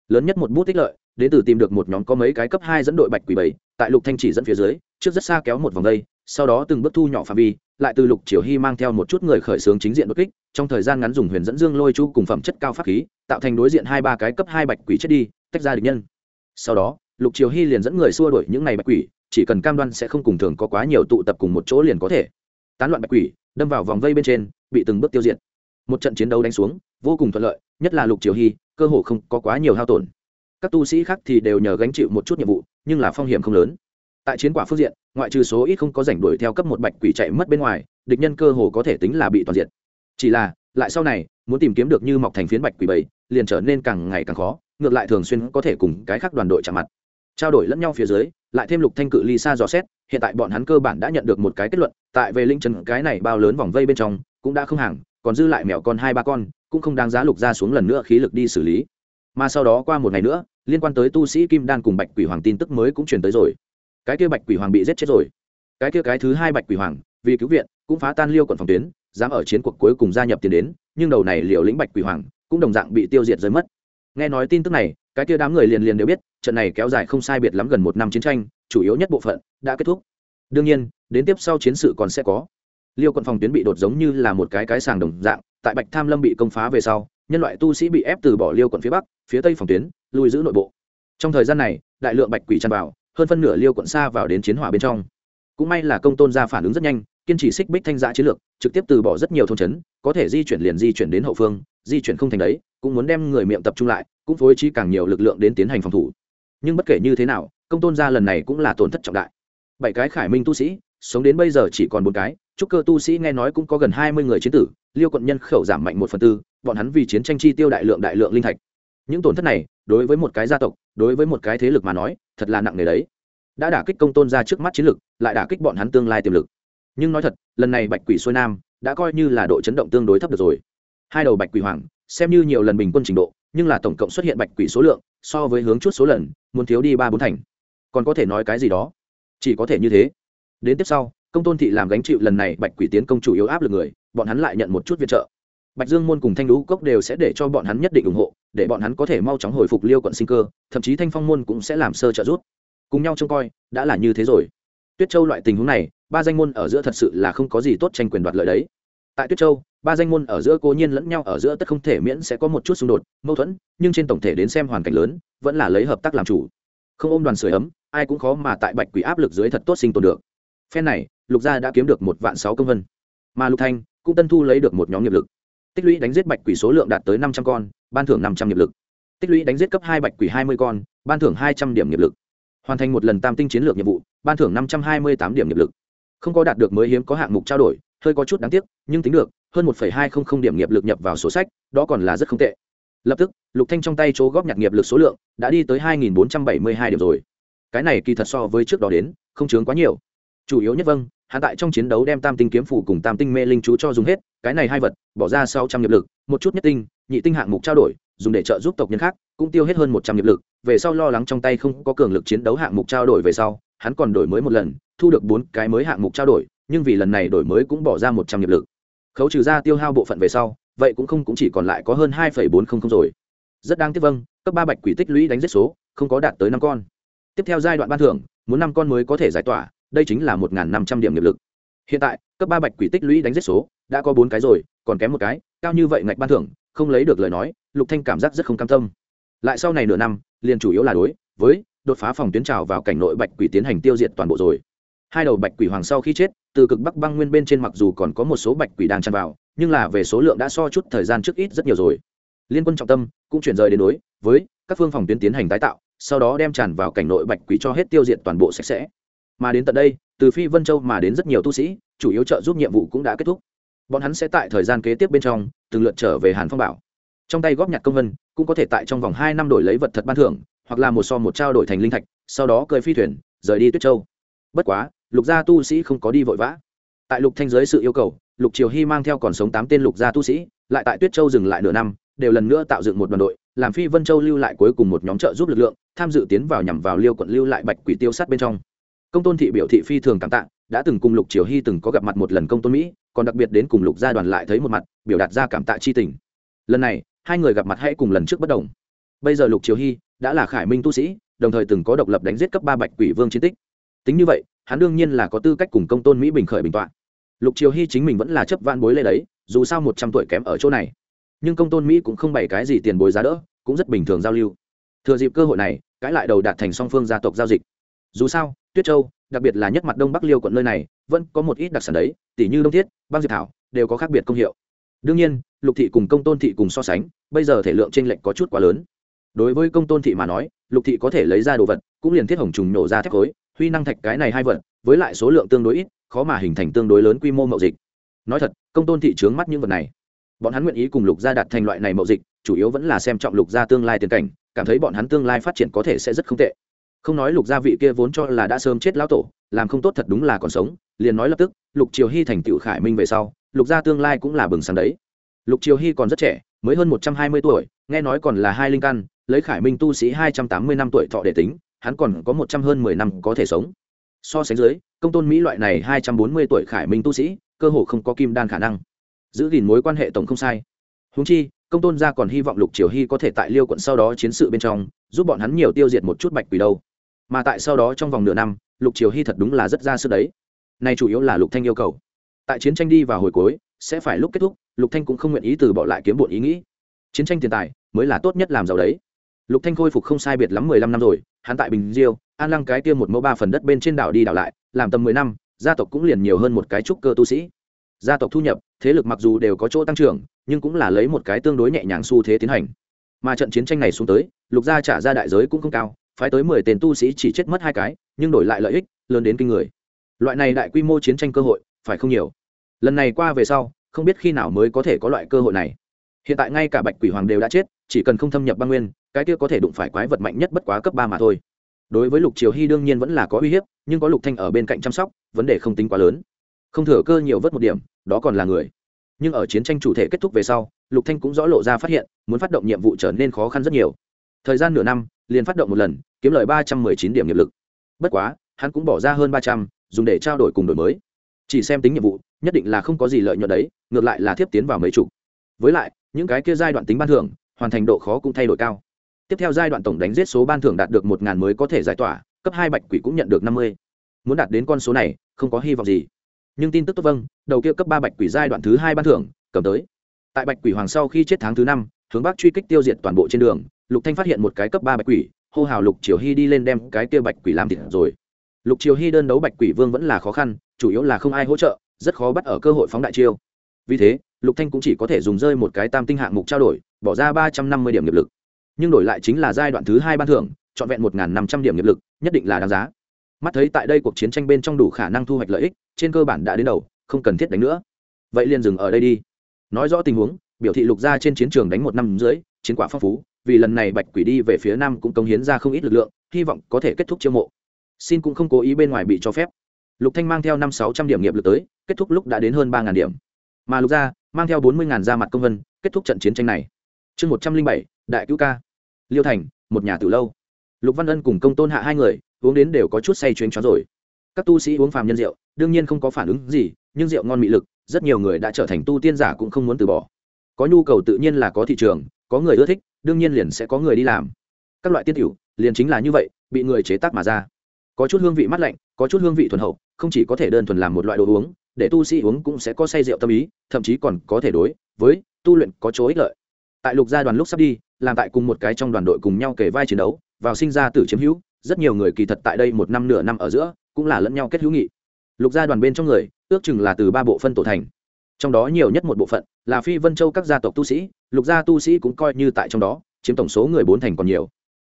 A: Lớn nhất một bút tích lợi, đến từ tìm được một nhóm có mấy cái cấp hai dẫn đội bạch quỷ bảy tại lục thanh chỉ dẫn phía dưới, trước rất xa kéo một vòng đây, sau đó từng bước thu nhỏ phạm vi, lại từ lục triều hy mang theo một chút người khởi xướng chính diện đột kích, trong thời gian ngắn dùng huyền dẫn dương lôi chu cùng phẩm chất cao pháp khí, tạo thành đối diện hai ba cái cấp hai bạch quỷ chết đi, tách ra địch nhân. Sau đó, lục triều hy liền dẫn người xua đuổi những này bạch quỷ, chỉ cần cam đoan sẽ không cùng thường có quá nhiều tụ tập cùng một chỗ liền có thể. Tán loạn bạch quỷ, đâm vào vòng vây bên trên, bị từng bước tiêu diệt. Một trận chiến đấu đánh xuống, vô cùng thuận lợi, nhất là lục triều hy, cơ hồ không có quá nhiều hao tổn các tu sĩ khác thì đều nhờ gánh chịu một chút nhiệm vụ, nhưng là phong hiểm không lớn. Tại chiến quả phương diện, ngoại trừ số ít không có rảnh đuổi theo cấp một bạch quỷ chạy mất bên ngoài, địch nhân cơ hồ có thể tính là bị toàn diện chỉ là, lại sau này, muốn tìm kiếm được như mọc thành phiến bạch quỷ bảy, liền trở nên càng ngày càng khó, ngược lại thường xuyên có thể cùng cái khác đoàn đội chạm mặt. Trao đổi lẫn nhau phía dưới, lại thêm lục thanh cự ly xa dò xét, hiện tại bọn hắn cơ bản đã nhận được một cái kết luận, tại về linh trần cái này bao lớn vòng vây bên trong, cũng đã không hàng, còn dư lại mèo con hai ba con, cũng không đáng giá lục ra xuống lần nữa khí lực đi xử lý. Mà sau đó qua một ngày nữa liên quan tới tu sĩ kim đan cùng bạch quỷ hoàng tin tức mới cũng truyền tới rồi. Cái kia bạch quỷ hoàng bị giết chết rồi. Cái kia cái thứ hai bạch quỷ hoàng, vì cứu viện, cũng phá tan liêu quận phòng tuyến, dám ở chiến cuộc cuối cùng gia nhập tiền đến, nhưng đầu này liều lĩnh bạch quỷ hoàng cũng đồng dạng bị tiêu diệt rơi mất. Nghe nói tin tức này, cái kia đám người liền liền đều biết, trận này kéo dài không sai biệt lắm gần một năm chiến tranh, chủ yếu nhất bộ phận đã kết thúc. Đương nhiên, đến tiếp sau chiến sự còn sẽ có. Liêu quận phòng tuyến bị đột giống như là một cái cái sàng đồng dạng, tại bạch tham lâm bị công phá về sau, nhân loại tu sĩ bị ép từ bỏ liêu quận phía bắc, phía tây phòng tuyến lùi giữ nội bộ. Trong thời gian này, đại lượng bạch quỷ tràn vào, hơn phân nửa liêu quận xa vào đến chiến hỏa bên trong. Cũng may là công tôn gia phản ứng rất nhanh, kiên trì xích bích thanh giã chiến lược, trực tiếp từ bỏ rất nhiều thôn trấn, có thể di chuyển liền di chuyển đến hậu phương, di chuyển không thành đấy, cũng muốn đem người miệng tập trung lại, cũng phối trí càng nhiều lực lượng đến tiến hành phòng thủ. Nhưng bất kể như thế nào, công tôn gia lần này cũng là tổn thất trọng đại. Bảy cái khải minh tu sĩ, sống đến bây giờ chỉ còn bốn cái, trúc cơ tu sĩ nghe nói cũng có gần hai mươi người chiến tử, liêu quận nhân khẩu giảm mạnh một phần tư, bọn hắn vì chiến tranh chi tiêu đại lượng đại lượng linh thạch những tổn thất này, đối với một cái gia tộc, đối với một cái thế lực mà nói, thật là nặng nề đấy. Đã đả kích công tôn ra trước mắt chiến lực, lại đả kích bọn hắn tương lai tiềm lực. Nhưng nói thật, lần này bạch quỷ xuôi nam đã coi như là độ chấn động tương đối thấp được rồi. Hai đầu bạch quỷ hoàng, xem như nhiều lần bình quân trình độ, nhưng là tổng cộng xuất hiện bạch quỷ số lượng, so với hướng chút số lần, muốn thiếu đi ba bốn thành. Còn có thể nói cái gì đó? Chỉ có thể như thế. Đến tiếp sau, công tôn thị làm gánh chịu lần này bạch quỷ tiến công chủ yếu áp lực người, bọn hắn lại nhận một chút viện trợ bạch dương môn cùng thanh lũ cốc đều sẽ để cho bọn hắn nhất định ủng hộ, để bọn hắn có thể mau chóng hồi phục liêu quận sinh cơ, thậm chí thanh phong môn cũng sẽ làm sơ trợ giúp. Cùng nhau trông coi, đã là như thế rồi. Tuyết châu loại tình huống này, ba danh môn ở giữa thật sự là không có gì tốt tranh quyền đoạt lợi đấy. Tại tuyết châu, ba danh môn ở giữa cố nhiên lẫn nhau ở giữa tất không thể miễn sẽ có một chút xung đột, mâu thuẫn, nhưng trên tổng thể đến xem hoàn cảnh lớn, vẫn là lấy hợp tác làm chủ. Không ôm đoàn sửa ấm, ai cũng khó mà tại bạch quỷ áp lực dưới thật tốt sinh tồn được. Phen này, lục gia đã kiếm được một vạn sáu công vân. Mà lục thanh cũng tân thu lấy được một nhóm nghiệp lực tích lũy đánh giết bạch quỷ số lượng đạt tới năm trăm con, ban thưởng năm trăm nghiệp lực. Tích lũy đánh giết cấp hai bạch quỷ hai mươi con, ban thưởng hai trăm điểm nghiệp lực. Hoàn thành một lần tam tinh chiến lược nhiệm vụ, ban thưởng năm trăm hai mươi tám điểm nghiệp lực. Không có đạt được mới hiếm có hạng mục trao đổi, hơi có chút đáng tiếc, nhưng tính được, hơn một hai trăm linh điểm nghiệp lực nhập vào sổ sách, đó còn là rất không tệ. Lập tức, lục thanh trong tay chỗ góp nhặt nghiệp lực số lượng đã đi tới hai nghìn bốn trăm bảy mươi hai điểm rồi. Cái này kỳ thật so với trước đó đến, không chướng quá nhiều. Chủ yếu nhất vâng hạ tại trong chiến đấu đem tam tinh kiếm phủ cùng tam tinh mê linh chú cho dùng hết, cái này hai vật bỏ ra sáu trăm nghiệp lực, một chút nhất tinh, nhị tinh hạng mục trao đổi, dùng để trợ giúp tộc nhân khác, cũng tiêu hết hơn một trăm nghiệp lực. Về sau lo lắng trong tay không có cường lực chiến đấu hạng mục trao đổi về sau, hắn còn đổi mới một lần, thu được bốn cái mới hạng mục trao đổi, nhưng vì lần này đổi mới cũng bỏ ra một trăm nghiệp lực. Khấu trừ ra tiêu hao bộ phận về sau, vậy cũng không cũng chỉ còn lại có hơn hai bốn trăm linh rồi. Rất đáng tiếc vâng cấp ba bạch quỷ tích lũy đánh giết số, không có đạt tới năm con. Tiếp theo giai đoạn ban thưởng, muốn năm con mới có thể giải tỏa, đây chính là một năm trăm điểm nghiệp lực hiện tại, cấp ba bạch quỷ tích lũy đánh giết số, đã có bốn cái rồi, còn kém một cái, cao như vậy ngạch ban thưởng, không lấy được lời nói, lục thanh cảm giác rất không cam tâm. Lại sau này nửa năm, liền chủ yếu là đối với đột phá phòng tuyến trào vào cảnh nội bạch quỷ tiến hành tiêu diệt toàn bộ rồi. Hai đầu bạch quỷ hoàng sau khi chết, từ cực bắc băng nguyên bên trên mặc dù còn có một số bạch quỷ đang tràn vào, nhưng là về số lượng đã so chút thời gian trước ít rất nhiều rồi. Liên quân trọng tâm cũng chuyển rời đến đối với các phương phòng tuyến tiến hành tái tạo, sau đó đem tràn vào cảnh nội bạch quỷ cho hết tiêu diệt toàn bộ sạch sẽ. Mà đến tận đây từ phi vân châu mà đến rất nhiều tu sĩ, chủ yếu trợ giúp nhiệm vụ cũng đã kết thúc. Bọn hắn sẽ tại thời gian kế tiếp bên trong, từng lượt trở về hàn phong bảo. Trong tay góp nhặt công vân, cũng có thể tại trong vòng hai năm đổi lấy vật thật ban thưởng, hoặc là một so một trao đổi thành linh thạch, sau đó cơi phi thuyền, rời đi tuyết châu. Bất quá, lục gia tu sĩ không có đi vội vã. Tại lục thanh giới sự yêu cầu, lục triều hy mang theo còn sống tám tên lục gia tu sĩ, lại tại tuyết châu dừng lại nửa năm, đều lần nữa tạo dựng một đoàn đội, làm phi vân châu lưu lại cuối cùng một nhóm trợ giúp lực lượng, tham dự tiến vào nhằm vào liêu quận lưu lại bạch quỷ tiêu sát bên trong công tôn thị biểu thị phi thường cảm tạ, đã từng cùng lục triều hy từng có gặp mặt một lần công tôn mỹ, còn đặc biệt đến cùng lục gia đoàn lại thấy một mặt, biểu đạt ra cảm tạ chi tình. Lần này, hai người gặp mặt hãy cùng lần trước bất đồng. Bây giờ lục triều hy đã là khải minh tu sĩ, đồng thời từng có độc lập đánh giết cấp ba bạch quỷ vương chiến tích. Tính như vậy, hắn đương nhiên là có tư cách cùng công tôn mỹ bình khởi bình tọa. Lục triều hy chính mình vẫn là chấp van bối lê đấy, dù sao một trăm tuổi kém ở chỗ này. Nhưng công tôn mỹ cũng không bày cái gì tiền bối giá đỡ, cũng rất bình thường giao lưu. Thừa dịp cơ hội này cãi lại đầu đạt thành song phương gia tộc giao dịch. Dù sao tuyết châu, đặc biệt là nhất mặt đông bắc liêu quận nơi này, vẫn có một ít đặc sản đấy, tỉ như đông thiết, băng diệp thảo, đều có khác biệt công hiệu. Đương nhiên, lục thị cùng công tôn thị cùng so sánh, bây giờ thể lượng t r ê n lệch có chút quá lớn. Đối với công tôn thị mà nói, lục thị có thể lấy ra đồ vật, cũng liền thiết hồng trùng nổ ra thép khối, huy năng thạch cái này hai vật, với lại số lượng tương đối ít, khó mà hình thành tương đối lớn quy mô mậu dịch. Nói thật, công tôn thị trướng mắt những vật này. Bọn hắn nguyện ý cùng lục gia đặt thành loại này mậu dịch, chủ yếu vẫn là xem trọng lục gia tương lai tiền cảnh, cảm thấy bọn hắn tương lai phát triển có thể sẽ rất không tệ không nói lục gia vị kia vốn cho là đã sớm chết lão tổ, làm không tốt thật đúng là còn sống, liền nói lập tức, lục triều hy thành tựu khải minh về sau, lục gia tương lai cũng là bừng sáng đấy. Lục triều hy còn rất trẻ, mới hơn một trăm hai mươi tuổi, nghe nói còn là hai linh căn, lấy khải minh tu sĩ hai trăm tám mươi năm tuổi thọ để tính, hắn còn có một trăm hơn mười năm có thể sống. So sánh dưới, công tôn mỹ loại này hai trăm bốn mươi tuổi khải minh tu sĩ, cơ hồ không có kim đan khả năng. Giữ gìn mối quan hệ tổng không sai. Húng chi, công tôn gia còn hy vọng lục triều hy có thể tại liêu quận sau đó chiến sự bên trong, giúp bọn hắn nhiều tiêu diệt một chút bạch quỷ đâu mà tại sau đó trong vòng nửa năm, lục triều hy thật đúng là rất ra sức đấy. Này chủ yếu là lục thanh yêu cầu. Tại chiến tranh đi vào hồi cuối, sẽ phải lúc kết thúc, lục thanh cũng không nguyện ý từ bỏ lại kiếm bộn ý nghĩ. Chiến tranh tiền tài mới là tốt nhất làm giàu đấy. Lục thanh khôi phục không sai biệt lắm mười lăm năm rồi, hắn tại bình diêu, an lăng cái tiêm một mẫu ba phần đất bên trên đảo đi đảo lại, làm tầm mười năm, gia tộc cũng liền nhiều hơn một cái trúc cơ tu sĩ. Gia tộc thu nhập, thế lực mặc dù đều có chỗ tăng trưởng, nhưng cũng là lấy một cái tương đối nhẹ nhàng xu thế tiến hành. Mà trận chiến tranh này xuống tới, lục gia trả ra đại giới cũng không cao phái tới mười tên tu sĩ chỉ chết mất hai cái, nhưng đổi lại lợi ích, lớn đến kinh người. Loại này đại quy mô chiến tranh cơ hội, phải không nhiều? Lần này qua về sau, không biết khi nào mới có thể có loại cơ hội này. Hiện tại ngay cả bạch quỷ hoàng đều đã chết, chỉ cần không thâm nhập băng nguyên, cái kia có thể đụng phải quái vật mạnh nhất bất quá cấp ba mà thôi. Đối với lục triều hy đương nhiên vẫn là có uy hiếp, nhưng có lục thanh ở bên cạnh chăm sóc, vấn đề không tính quá lớn. Không thừa cơ nhiều vớt một điểm, đó còn là người. Nhưng ở chiến tranh chủ thể kết thúc về sau, lục thanh cũng rõ lộ ra phát hiện, muốn phát động nhiệm vụ trở nên khó khăn rất nhiều. Thời gian nửa năm, liền phát động một lần kiếm lời ba trăm mười chín điểm nghiệp lực. Bất quá, hắn cũng bỏ ra hơn ba trăm, dùng để trao đổi cùng đổi mới. Chỉ xem tính nhiệm vụ, nhất định là không có gì lợi nhuận đấy, ngược lại là tiếp tiến vào mấy chục. Với lại, những cái kia giai đoạn tính ban thưởng, hoàn thành độ khó cũng thay đổi cao. Tiếp theo giai đoạn tổng đánh giết số ban thưởng đạt được một ngàn mới có thể giải tỏa, cấp hai bạch quỷ cũng nhận được năm mươi. Muốn đạt đến con số này, không có hy vọng gì. Nhưng tin tức tốt vâng đầu kia cấp ba bạch quỷ giai đoạn thứ hai ban thưởng, cầm tới. Tại bạch quỷ hoàng sau khi chết tháng thứ năm, hướng bắc truy kích tiêu diệt toàn bộ trên đường, lục thanh phát hiện một cái cấp ba bạch quỷ hô hào lục triều hy đi lên đem cái kia bạch quỷ làm thịt rồi. Lục triều hy đơn đấu bạch quỷ vương vẫn là khó khăn, chủ yếu là không ai hỗ trợ, rất khó bắt ở cơ hội phóng đại chiêu. Vì thế, lục thanh cũng chỉ có thể dùng rơi một cái tam tinh hạng mục trao đổi, bỏ ra ba trăm năm mươi điểm nghiệp lực. Nhưng đổi lại chính là giai đoạn thứ hai ban thưởng, trọn vẹn một năm trăm điểm nghiệp lực, nhất định là đáng giá. Mắt thấy tại đây cuộc chiến tranh bên trong đủ khả năng thu hoạch lợi ích, trên cơ bản đã đến đầu, không cần thiết đánh nữa. Vậy liền dừng ở đây đi. Nói rõ tình huống, biểu thị lục gia trên chiến trường đánh một năm rưỡi chiến quả phong phú vì lần này bạch quỷ đi về phía nam cũng công hiến ra không ít lực lượng, hy vọng có thể kết thúc chiêu mộ. Xin cũng không cố ý bên ngoài bị cho phép. Lục thanh mang theo năm sáu trăm điểm nghiệp lực tới, kết thúc lúc đã đến hơn ba điểm. Mà lục gia mang theo bốn mươi ra mặt công vân, kết thúc trận chiến tranh này. Chương một trăm linh bảy, đại cứu ca. Liêu thành, một nhà từ lâu. Lục văn ân cùng công tôn hạ hai người, uống đến đều có chút say chuyến chó rồi. Các tu sĩ uống phàm nhân rượu, đương nhiên không có phản ứng gì, nhưng rượu ngon mị lực, rất nhiều người đã trở thành tu tiên giả cũng không muốn từ bỏ. Có nhu cầu tự nhiên là có thị trường, có người ưa thích đương nhiên liền sẽ có người đi làm. Các loại tiên tiểu, liền chính là như vậy, bị người chế tác mà ra. Có chút hương vị mát lạnh, có chút hương vị thuần hậu, không chỉ có thể đơn thuần làm một loại đồ uống, để tu sĩ uống cũng sẽ có say rượu tâm ý, thậm chí còn có thể đối với tu luyện có chỗ ích lợi. Tại lục gia đoàn lúc sắp đi, làm tại cùng một cái trong đoàn đội cùng nhau kể vai chiến đấu, vào sinh ra tử chiếm hữu, rất nhiều người kỳ thật tại đây một năm nửa năm ở giữa, cũng là lẫn nhau kết hữu nghị. Lục gia đoàn bên trong người, ước chừng là từ ba bộ phân tổ thành. Trong đó nhiều nhất một bộ phận là phi vân châu các gia tộc tu sĩ, lục gia tu sĩ cũng coi như tại trong đó, chiếm tổng số người bốn thành còn nhiều.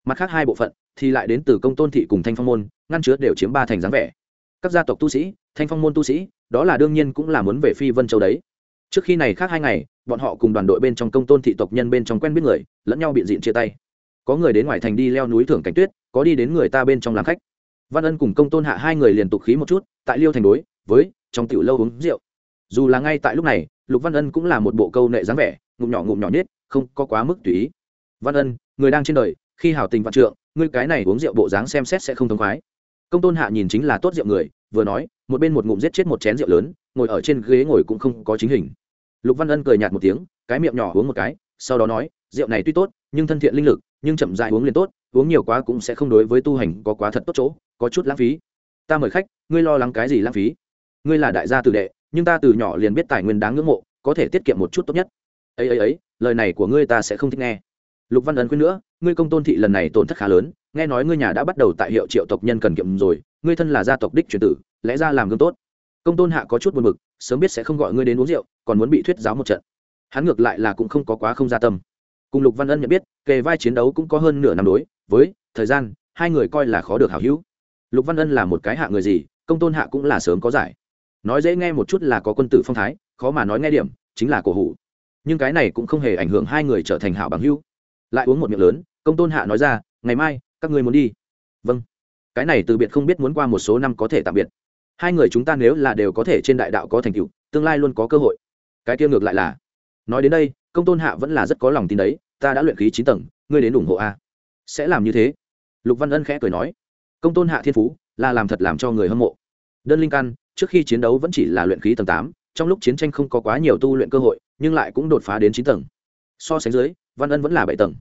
A: Mặt khác hai bộ phận thì lại đến từ công tôn thị cùng thanh phong môn, ngăn chứa đều chiếm ba thành dáng vẻ. Các gia tộc tu sĩ, thanh phong môn tu sĩ, đó là đương nhiên cũng là muốn về phi vân châu đấy. Trước khi này khác hai ngày, bọn họ cùng đoàn đội bên trong công tôn thị tộc nhân bên trong quen biết người, lẫn nhau biện diện chia tay. Có người đến ngoài thành đi leo núi thưởng cảnh tuyết, có đi đến người ta bên trong làm khách. Văn ân cùng công tôn hạ hai người liền tục khí một chút, tại liêu thành đối với, trong tiểu lâu uống rượu. Dù là ngay tại lúc này lục văn ân cũng là một bộ câu nệ dáng vẻ, ngụm nhỏ ngụm nhỏ nhất không có quá mức tùy ý. Văn ân, người đang trên đời, khi hào tình vạn trượng, ngươi cái này uống rượu bộ dáng xem xét sẽ không thông khoái. Công tôn hạ nhìn chính là tốt rượu người, vừa nói, một bên một ngụm giết chết một chén rượu lớn, ngồi ở trên ghế ngồi cũng không có chính hình. Lục văn ân cười nhạt một tiếng, cái miệng nhỏ uống một cái, sau đó nói, rượu này tuy tốt, nhưng thân thiện linh lực, nhưng chậm dại uống liền tốt, uống nhiều quá cũng sẽ không đối với tu hành có quá thật tốt chỗ, có chút lãng phí. Ta mời khách, ngươi lo lắng cái gì lãng phí? Ngươi là đại gia tử đệ nhưng ta từ nhỏ liền biết tài nguyên đáng ngưỡng mộ, có thể tiết kiệm một chút tốt nhất. Ấy ấy ấy, lời này của ngươi ta sẽ không thích nghe. Lục văn ân khuyên nữa, ngươi công tôn thị lần này tổn thất khá lớn, nghe nói ngươi nhà đã bắt đầu tại hiệu triệu tộc nhân cần kiệm rồi, ngươi thân là gia tộc đích truyền tử, lẽ ra làm gương tốt. Công tôn hạ có chút buồn bực, sớm biết sẽ không gọi ngươi đến uống rượu, còn muốn bị thuyết giáo một trận. Hắn ngược lại là cũng không có quá không gia tâm. Cùng lục văn ân nhận biết, kề vai chiến đấu cũng có hơn nửa năm đối, với thời gian, hai người coi là khó được hảo hữu. Lục văn ân là một cái hạ người gì, công tôn hạ cũng là sớm có giải nói dễ nghe một chút là có quân tử phong thái, khó mà nói nghe điểm, chính là cổ hủ. Nhưng cái này cũng không hề ảnh hưởng hai người trở thành hảo bằng hữu. Lại uống một miệng lớn, công tôn hạ nói ra, ngày mai, các ngươi muốn đi. Vâng. Cái này từ biệt không biết muốn qua một số năm có thể tạm biệt. Hai người chúng ta nếu là đều có thể trên đại đạo có thành tựu, tương lai luôn có cơ hội. Cái kia ngược lại là, nói đến đây, công tôn hạ vẫn là rất có lòng tin đấy, ta đã luyện khí chín tầng, ngươi đến ủng hộ a. Sẽ làm như thế. Lục văn ân khẽ cười nói. Công tôn hạ thiên phú, là làm thật làm cho người hâm mộ. Đơn linh căn trước khi chiến đấu vẫn chỉ là luyện khí tầng tám, trong lúc chiến tranh không có quá nhiều tu luyện cơ hội, nhưng lại cũng đột phá đến chín tầng. So sánh dưới, văn ân vẫn là bảy tầng.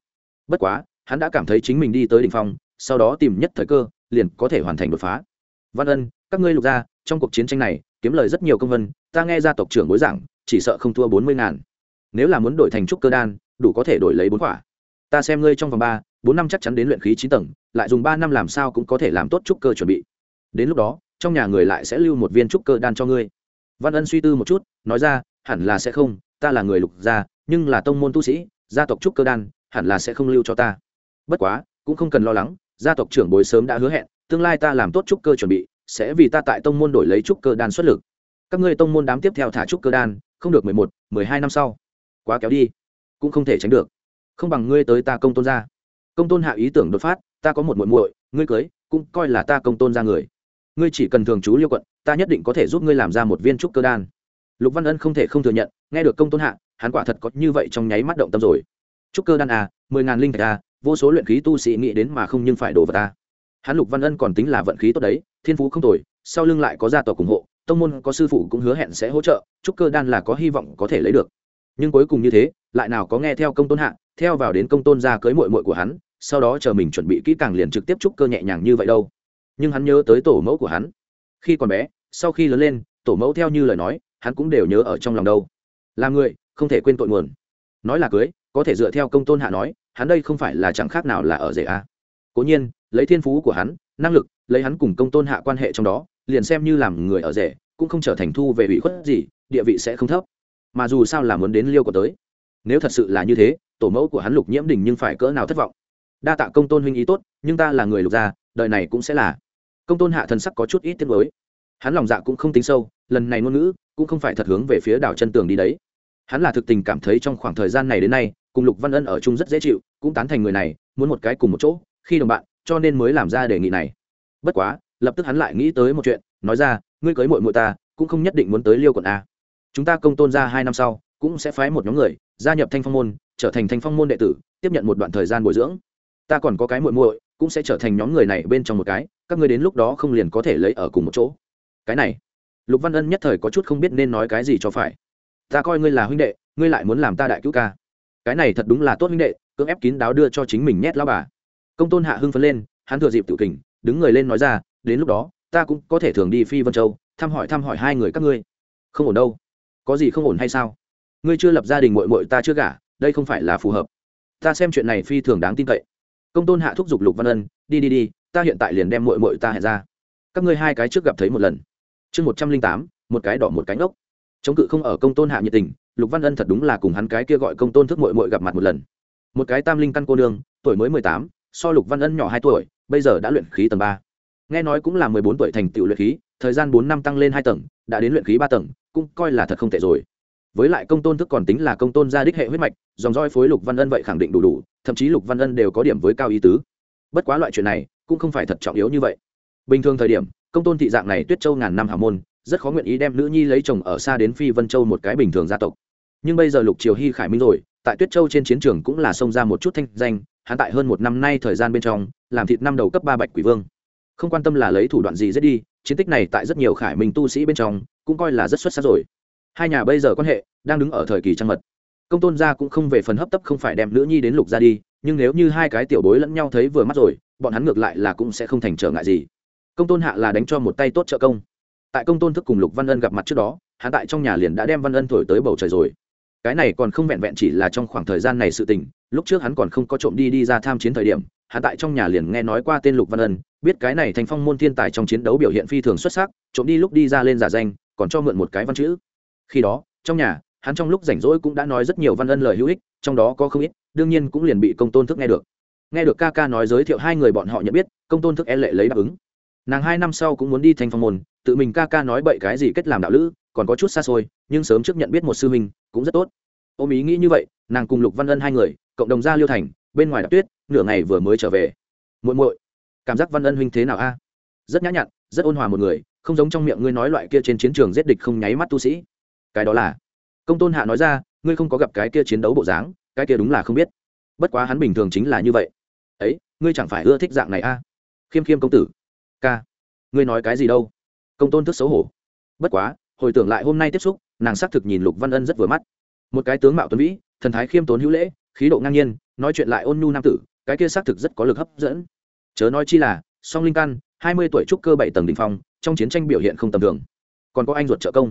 A: Bất quá, hắn đã cảm thấy chính mình đi tới đ ỉ n h phong, sau đó tìm nhất thời cơ, liền có thể hoàn thành đột phá. Văn ân, các ngươi lục gia trong cuộc chiến tranh này, kiếm lời rất nhiều công vân, ta nghe gia tộc trưởng bối giảng, chỉ sợ không thua bốn mươi ngàn. Nếu là muốn đổi thành trúc cơ đan, đủ có thể đổi lấy bốn quả. Ta xem ngươi trong vòng ba, bốn năm chắc chắn đến luyện khí chín tầng, lại dùng ba năm làm sao cũng có thể làm tốt trúc cơ chuẩn bị. Đến lúc đó trong nhà người lại sẽ lưu một viên trúc cơ đan cho ngươi. Văn ân suy tư một chút, nói ra, hẳn là sẽ không, ta là người lục gia, nhưng là tông môn tu sĩ, gia tộc trúc cơ đan, hẳn là sẽ không lưu cho ta. Bất quá, cũng không cần lo lắng, gia tộc trưởng bối sớm đã hứa hẹn, tương lai ta làm tốt trúc cơ chuẩn bị, sẽ vì ta tại tông môn đổi lấy trúc cơ đan xuất lực. Các ngươi tông môn đám tiếp theo thả trúc cơ đan, không được mười một, mười hai năm sau. Quá kéo đi, cũng không thể tránh được. Không bằng ngươi tới ta công tôn ra công tôn hạ ý tưởng đột phát, ta có một muội muội, ngươi cưới, cũng coi là ta công tôn ra người ngươi chỉ cần thường trú liêu quận, ta nhất định có thể giúp ngươi làm ra một viên trúc cơ đan. Lục văn ân không thể không thừa nhận, nghe được công tôn hạ, hắn quả thật có như vậy trong nháy mắt động tâm rồi. Trúc cơ đan à mười ngàn linh thạch à vô số luyện khí tu sĩ nghĩ đến mà không nhưng phải đổ vào ta hắn lục văn ân còn tính là vận khí tốt đấy, thiên phú không tồi, sau lưng lại có gia tộc ủng hộ, tông môn có sư phụ cũng hứa hẹn sẽ hỗ trợ, trúc cơ đan là có hy vọng có thể lấy được. Nhưng cuối cùng như thế, lại nào có nghe theo công tôn hạ, theo vào đến công tôn ra cưới mội mội của hắn, sau đó chờ mình chuẩn bị kỹ càng liền trực tiếp trúc cơ nhẹ nhàng như vậy đâu nhưng hắn nhớ tới tổ mẫu của hắn. Khi còn bé, sau khi lớn lên, tổ mẫu theo như lời nói, hắn cũng đều nhớ ở trong lòng đâu. Là người, không thể quên tội nguồn. Nói là cưới, có thể dựa theo công tôn hạ nói, hắn đây không phải là chẳng khác nào là ở rể a. Cố nhiên, lấy thiên phú của hắn, năng lực, lấy hắn cùng công tôn hạ quan hệ trong đó, liền xem như làm người ở rể, cũng không trở thành thu về ủy khuất gì, địa vị sẽ không thấp. Mà dù sao là muốn đến liêu của tới. Nếu thật sự là như thế, tổ mẫu của hắn lục nhiễm đình nhưng phải cỡ nào thất vọng. Đa tạ công tôn huynh ý tốt, nhưng ta là người lục gia, đời này cũng sẽ là công tôn hạ thần sắc có chút ít tiếng mới hắn lòng dạ cũng không tính sâu, lần này ngôn ngữ cũng không phải thật hướng về phía đảo chân tường đi đấy. Hắn là thực tình cảm thấy trong khoảng thời gian này đến nay, cùng lục văn ân ở chung rất dễ chịu, cũng tán thành người này, muốn một cái cùng một chỗ, khi đồng bạn, cho nên mới làm ra đề nghị này. Bất quá, lập tức hắn lại nghĩ tới một chuyện, nói ra, ngươi cưới mội mội ta, cũng không nhất định muốn tới liêu quận a. Chúng ta công tôn ra hai năm sau, cũng sẽ phái một nhóm người, gia nhập thanh phong môn, trở thành thanh phong môn đệ tử, tiếp nhận một đoạn thời gian bồi dưỡng. Ta còn có cái muội muội cũng sẽ trở thành nhóm người này bên trong một cái, các ngươi đến lúc đó không liền có thể lấy ở cùng một chỗ. Cái này, lục văn ân nhất thời có chút không biết nên nói cái gì cho phải. Ta coi ngươi là huynh đệ, ngươi lại muốn làm ta đại cứu ca. Cái này thật đúng là tốt huynh đệ, cưỡng ép kín đáo đưa cho chính mình nhét lao bà. Công tôn hạ hưng phấn lên, hắn thừa dịp tự kình, đứng người lên nói ra, đến lúc đó, ta cũng có thể thường đi phi vân châu, thăm hỏi thăm hỏi hai người các ngươi. Không ổn đâu. Có gì không ổn hay sao? Ngươi chưa lập gia đình mội mội ta chưa gả, đây không phải là phù hợp. Ta xem chuyện này phi thường đáng tin cậy công tôn hạ thúc giục lục văn ân, đi đi đi, ta hiện tại liền đem mội mội ta hẹn ra. Các ngươi hai cái trước gặp thấy một lần. Chương một trăm linh tám, một cái đỏ một cánh ốc chống cự không ở công tôn hạ nhiệt tình, lục văn ân thật đúng là cùng hắn cái kia gọi công tôn thức mội mội gặp mặt một lần. Một cái tam linh căn cô nương, tuổi mới mười tám, so lục văn ân nhỏ hai tuổi, bây giờ đã luyện khí tầng ba. Nghe nói cũng là mười bốn tuổi thành tựu luyện khí, thời gian bốn năm tăng lên hai tầng, đã đến luyện khí ba tầng, cũng coi là thật không tệ rồi với lại công tôn thức còn tính là công tôn gia đích hệ huyết mạch, dòng roi phối lục văn ân vậy khẳng định đủ đủ, thậm chí lục văn ân đều có điểm với cao ý tứ. Bất quá loại chuyện này cũng không phải thật trọng yếu như vậy. Bình thường thời điểm, công tôn thị dạng này tuyết châu ngàn năm hào môn, rất khó nguyện ý đem nữ nhi lấy chồng ở xa đến phi vân châu một cái bình thường gia tộc. Nhưng bây giờ lục triều hy khải minh rồi, tại tuyết châu trên chiến trường cũng là xông ra một chút thanh danh, hắn tại hơn một năm nay thời gian bên trong, làm thịt năm đầu cấp ba bạch quỷ vương. Không quan tâm là lấy thủ đoạn gì giết đi, chiến tích này tại rất nhiều khải minh tu sĩ bên trong, cũng coi là rất xuất sắc rồi hai nhà bây giờ quan hệ đang đứng ở thời kỳ trăng mật. Công tôn gia cũng không về phần hấp tấp không phải đem nữ nhi đến lục gia đi, nhưng nếu như hai cái tiểu bối lẫn nhau thấy vừa mắt rồi, bọn hắn ngược lại là cũng sẽ không thành trở ngại gì. Công tôn hạ là đánh cho một tay tốt trợ công. Tại công tôn thức cùng lục văn ân gặp mặt trước đó, hắn tại trong nhà liền đã đem văn ân thổi tới bầu trời rồi. Cái này còn không vẹn vẹn chỉ là trong khoảng thời gian này sự tình, lúc trước hắn còn không có trộm đi đi ra tham chiến thời điểm, hắn tại trong nhà liền nghe nói qua tên lục văn ân, biết cái này thành phong môn thiên tài trong chiến đấu biểu hiện phi thường xuất sắc, trộm đi lúc đi ra lên giả danh, còn cho mượn một cái văn chữ khi đó, trong nhà, hắn trong lúc rảnh rỗi cũng đã nói rất nhiều văn ân lời hữu ích, trong đó có không ít, đương nhiên cũng liền bị công tôn thức nghe được. Nghe được ca ca nói giới thiệu hai người bọn họ nhận biết, công tôn thức e lệ lấy đáp ứng. Nàng hai năm sau cũng muốn đi thành phong môn, tự mình ca ca nói bậy cái gì kết làm đạo lữ, còn có chút xa xôi, nhưng sớm trước nhận biết một sư mình cũng rất tốt. Ôm ý nghĩ như vậy, nàng cùng lục văn ân hai người, cộng đồng ra liêu thành, bên ngoài đạp tuyết, nửa ngày vừa mới trở về. Muội muội, cảm giác văn ân huynh thế nào a? Rất nhã nhặn, rất ôn hòa một người, không giống trong miệng ngươi nói loại kia trên chiến trường giết địch không nháy mắt tu sĩ cái đó là công tôn hạ nói ra, ngươi không có gặp cái kia chiến đấu bộ dáng, cái kia đúng là không biết. Bất quá hắn bình thường chính là như vậy. Ấy, ngươi chẳng phải ưa thích dạng này a? Khiêm khiêm công tử. Ca, ngươi nói cái gì đâu? Công tôn thức xấu hổ. Bất quá, hồi tưởng lại hôm nay tiếp xúc, nàng xác thực nhìn lục văn ân rất vừa mắt. Một cái tướng mạo tuấn vĩ thần thái khiêm tốn hữu lễ, khí độ ngang nhiên, nói chuyện lại ôn nhu nam tử, cái kia xác thực rất có lực hấp dẫn. Chớ nói chi là, song linh căn, hai mươi tuổi trúc cơ bảy tầng đ ỉ n h phong, trong chiến tranh biểu hiện không tầm thường. Còn có anh ruột trợ công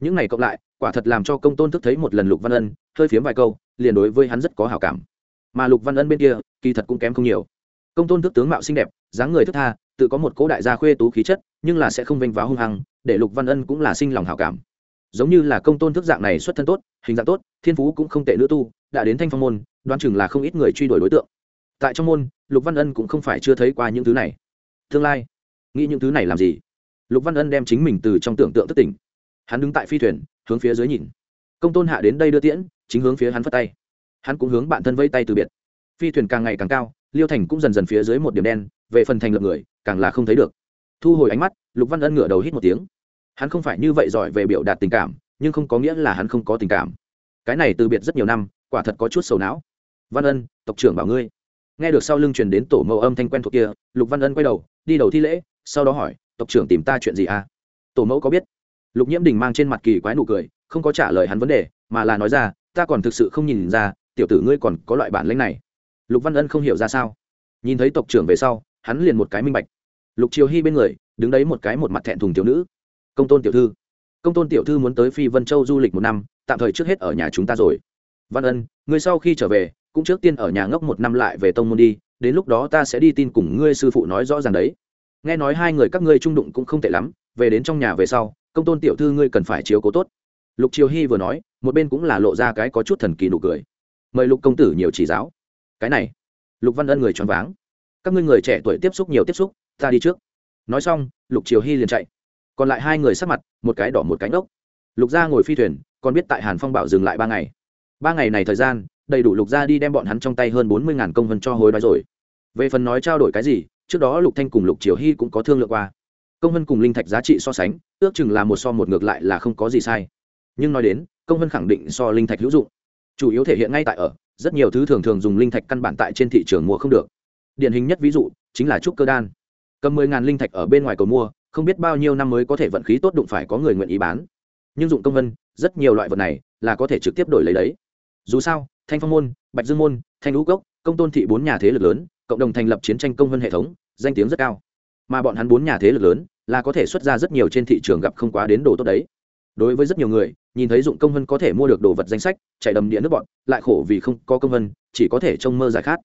A: những này cộng lại, quả thật làm cho công tôn thức thấy một lần lục văn ân, hơi phiếm vài câu, liền đối với hắn rất có hào cảm. Mà lục văn ân bên kia, kỳ thật cũng kém không nhiều. Công tôn thức tướng mạo xinh đẹp, dáng người thức tha, tự có một cỗ đại gia khuê tú khí chất, nhưng là sẽ không vênh váo hung hăng, để lục văn ân cũng là sinh lòng hảo cảm. Giống như là công tôn thức dạng này xuất thân tốt, hình dạng tốt, thiên phú cũng không tệ nữ tu, đã đến thanh phong môn, đoán chừng là không ít người truy đuổi đối tượng. Tại trong môn, lục văn ân cũng không phải chưa thấy qua những thứ này. Tương lai, nghĩ những thứ này làm gì? Lục văn ân đem chính mình từ trong tưởng tượng thất tỉnh hắn đứng tại phi thuyền, hướng phía dưới nhìn. Công tôn hạ đến đây đưa tiễn, chính hướng phía hắn phất tay. Hắn cũng hướng bạn thân vây tay từ biệt. Phi thuyền càng ngày càng cao, liêu thành cũng dần dần phía dưới một điểm đen, về phần thành lập người, càng là không thấy được. Thu hồi ánh mắt, lục văn ân ngửa đầu hít một tiếng. Hắn không phải như vậy giỏi về biểu đạt tình cảm, nhưng không có nghĩa là hắn không có tình cảm. Cái này từ biệt rất nhiều năm, quả thật có chút sầu não. Văn ân, tộc trưởng bảo ngươi. Nghe được sau lưng truyền đến tổ mẫu âm thanh quen thuộc kia, lục văn ân quay đầu, đi đầu thi lễ, sau đó hỏi, tộc trưởng tìm ta chuyện gì à? Tổ mẫu có biết lục nhiễm đình mang trên mặt kỳ quái nụ cười, không có trả lời hắn vấn đề, mà là nói ra, ta còn thực sự không nhìn ra, tiểu tử ngươi còn có loại bản lãnh này. Lục văn ân không hiểu ra sao. Nhìn thấy tộc trưởng về sau, hắn liền một cái minh bạch. Lục triều hy bên người, đứng đấy một cái một mặt thẹn thùng tiểu nữ. Công tôn tiểu thư, công tôn tiểu thư muốn tới phi vân châu du lịch một năm, tạm thời trước hết ở nhà chúng ta rồi. Văn ân, ngươi sau khi trở về, cũng trước tiên ở nhà ngốc một năm lại về tông môn đi, đến lúc đó ta sẽ đi tin cùng ngươi sư phụ nói rõ ràng đấy. Nghe nói hai người các ngươi trung đụng cũng không tệ lắm, về đến trong nhà về sau công tôn tiểu thư ngươi cần phải chiếu cố tốt. Lục triều hy vừa nói, một bên cũng là lộ ra cái có chút thần kỳ nụ cười. Mời lục công tử nhiều chỉ giáo. Cái này, lục văn ân người choáng váng. Các ngươi người trẻ tuổi tiếp xúc nhiều tiếp xúc, ta đi trước. Nói xong, lục triều hy liền chạy. Còn lại hai người sắc mặt, một cái đỏ một cánh ốc lục gia ngồi phi thuyền, còn biết tại hàn phong bảo dừng lại ba ngày. Ba ngày này thời gian, đầy đủ lục gia đi đem bọn hắn trong tay hơn bốn mươi ngàn công vân cho hối đoái rồi. Về phần nói trao đổi cái gì, trước đó lục thanh cùng lục triều hy cũng có thương lượng qua. Công vân cùng linh thạch giá trị so sánh ước chừng là một so một ngược lại là không có gì sai. Nhưng nói đến, công vân khẳng định so linh thạch hữu dụng. Chủ yếu thể hiện ngay tại ở, rất nhiều thứ thường thường dùng linh thạch căn bản tại trên thị trường mua không được. Điển hình nhất ví dụ, chính là trúc cơ đan. Cầm mười ngàn linh thạch ở bên ngoài cầu mua, không biết bao nhiêu năm mới có thể vận khí tốt đụng phải có người nguyện ý bán. Nhưng dụng công vân rất nhiều loại vật này là có thể trực tiếp đổi lấy đấy. Dù sao, thanh phong môn, bạch dương môn, thanh lũ cốc, công tôn thị bốn nhà thế lực lớn, cộng đồng thành lập chiến tranh công vân hệ thống, danh tiếng rất cao. Mà bọn hắn bốn nhà thế lực lớn là có thể xuất ra rất nhiều trên thị trường gặp không quá đến đồ tốt đấy. Đối với rất nhiều người, nhìn thấy dụng công vân có thể mua được đồ vật danh sách, chạy đầm địa nước bọn, lại khổ vì không có công vân chỉ có thể trông mơ giải khát.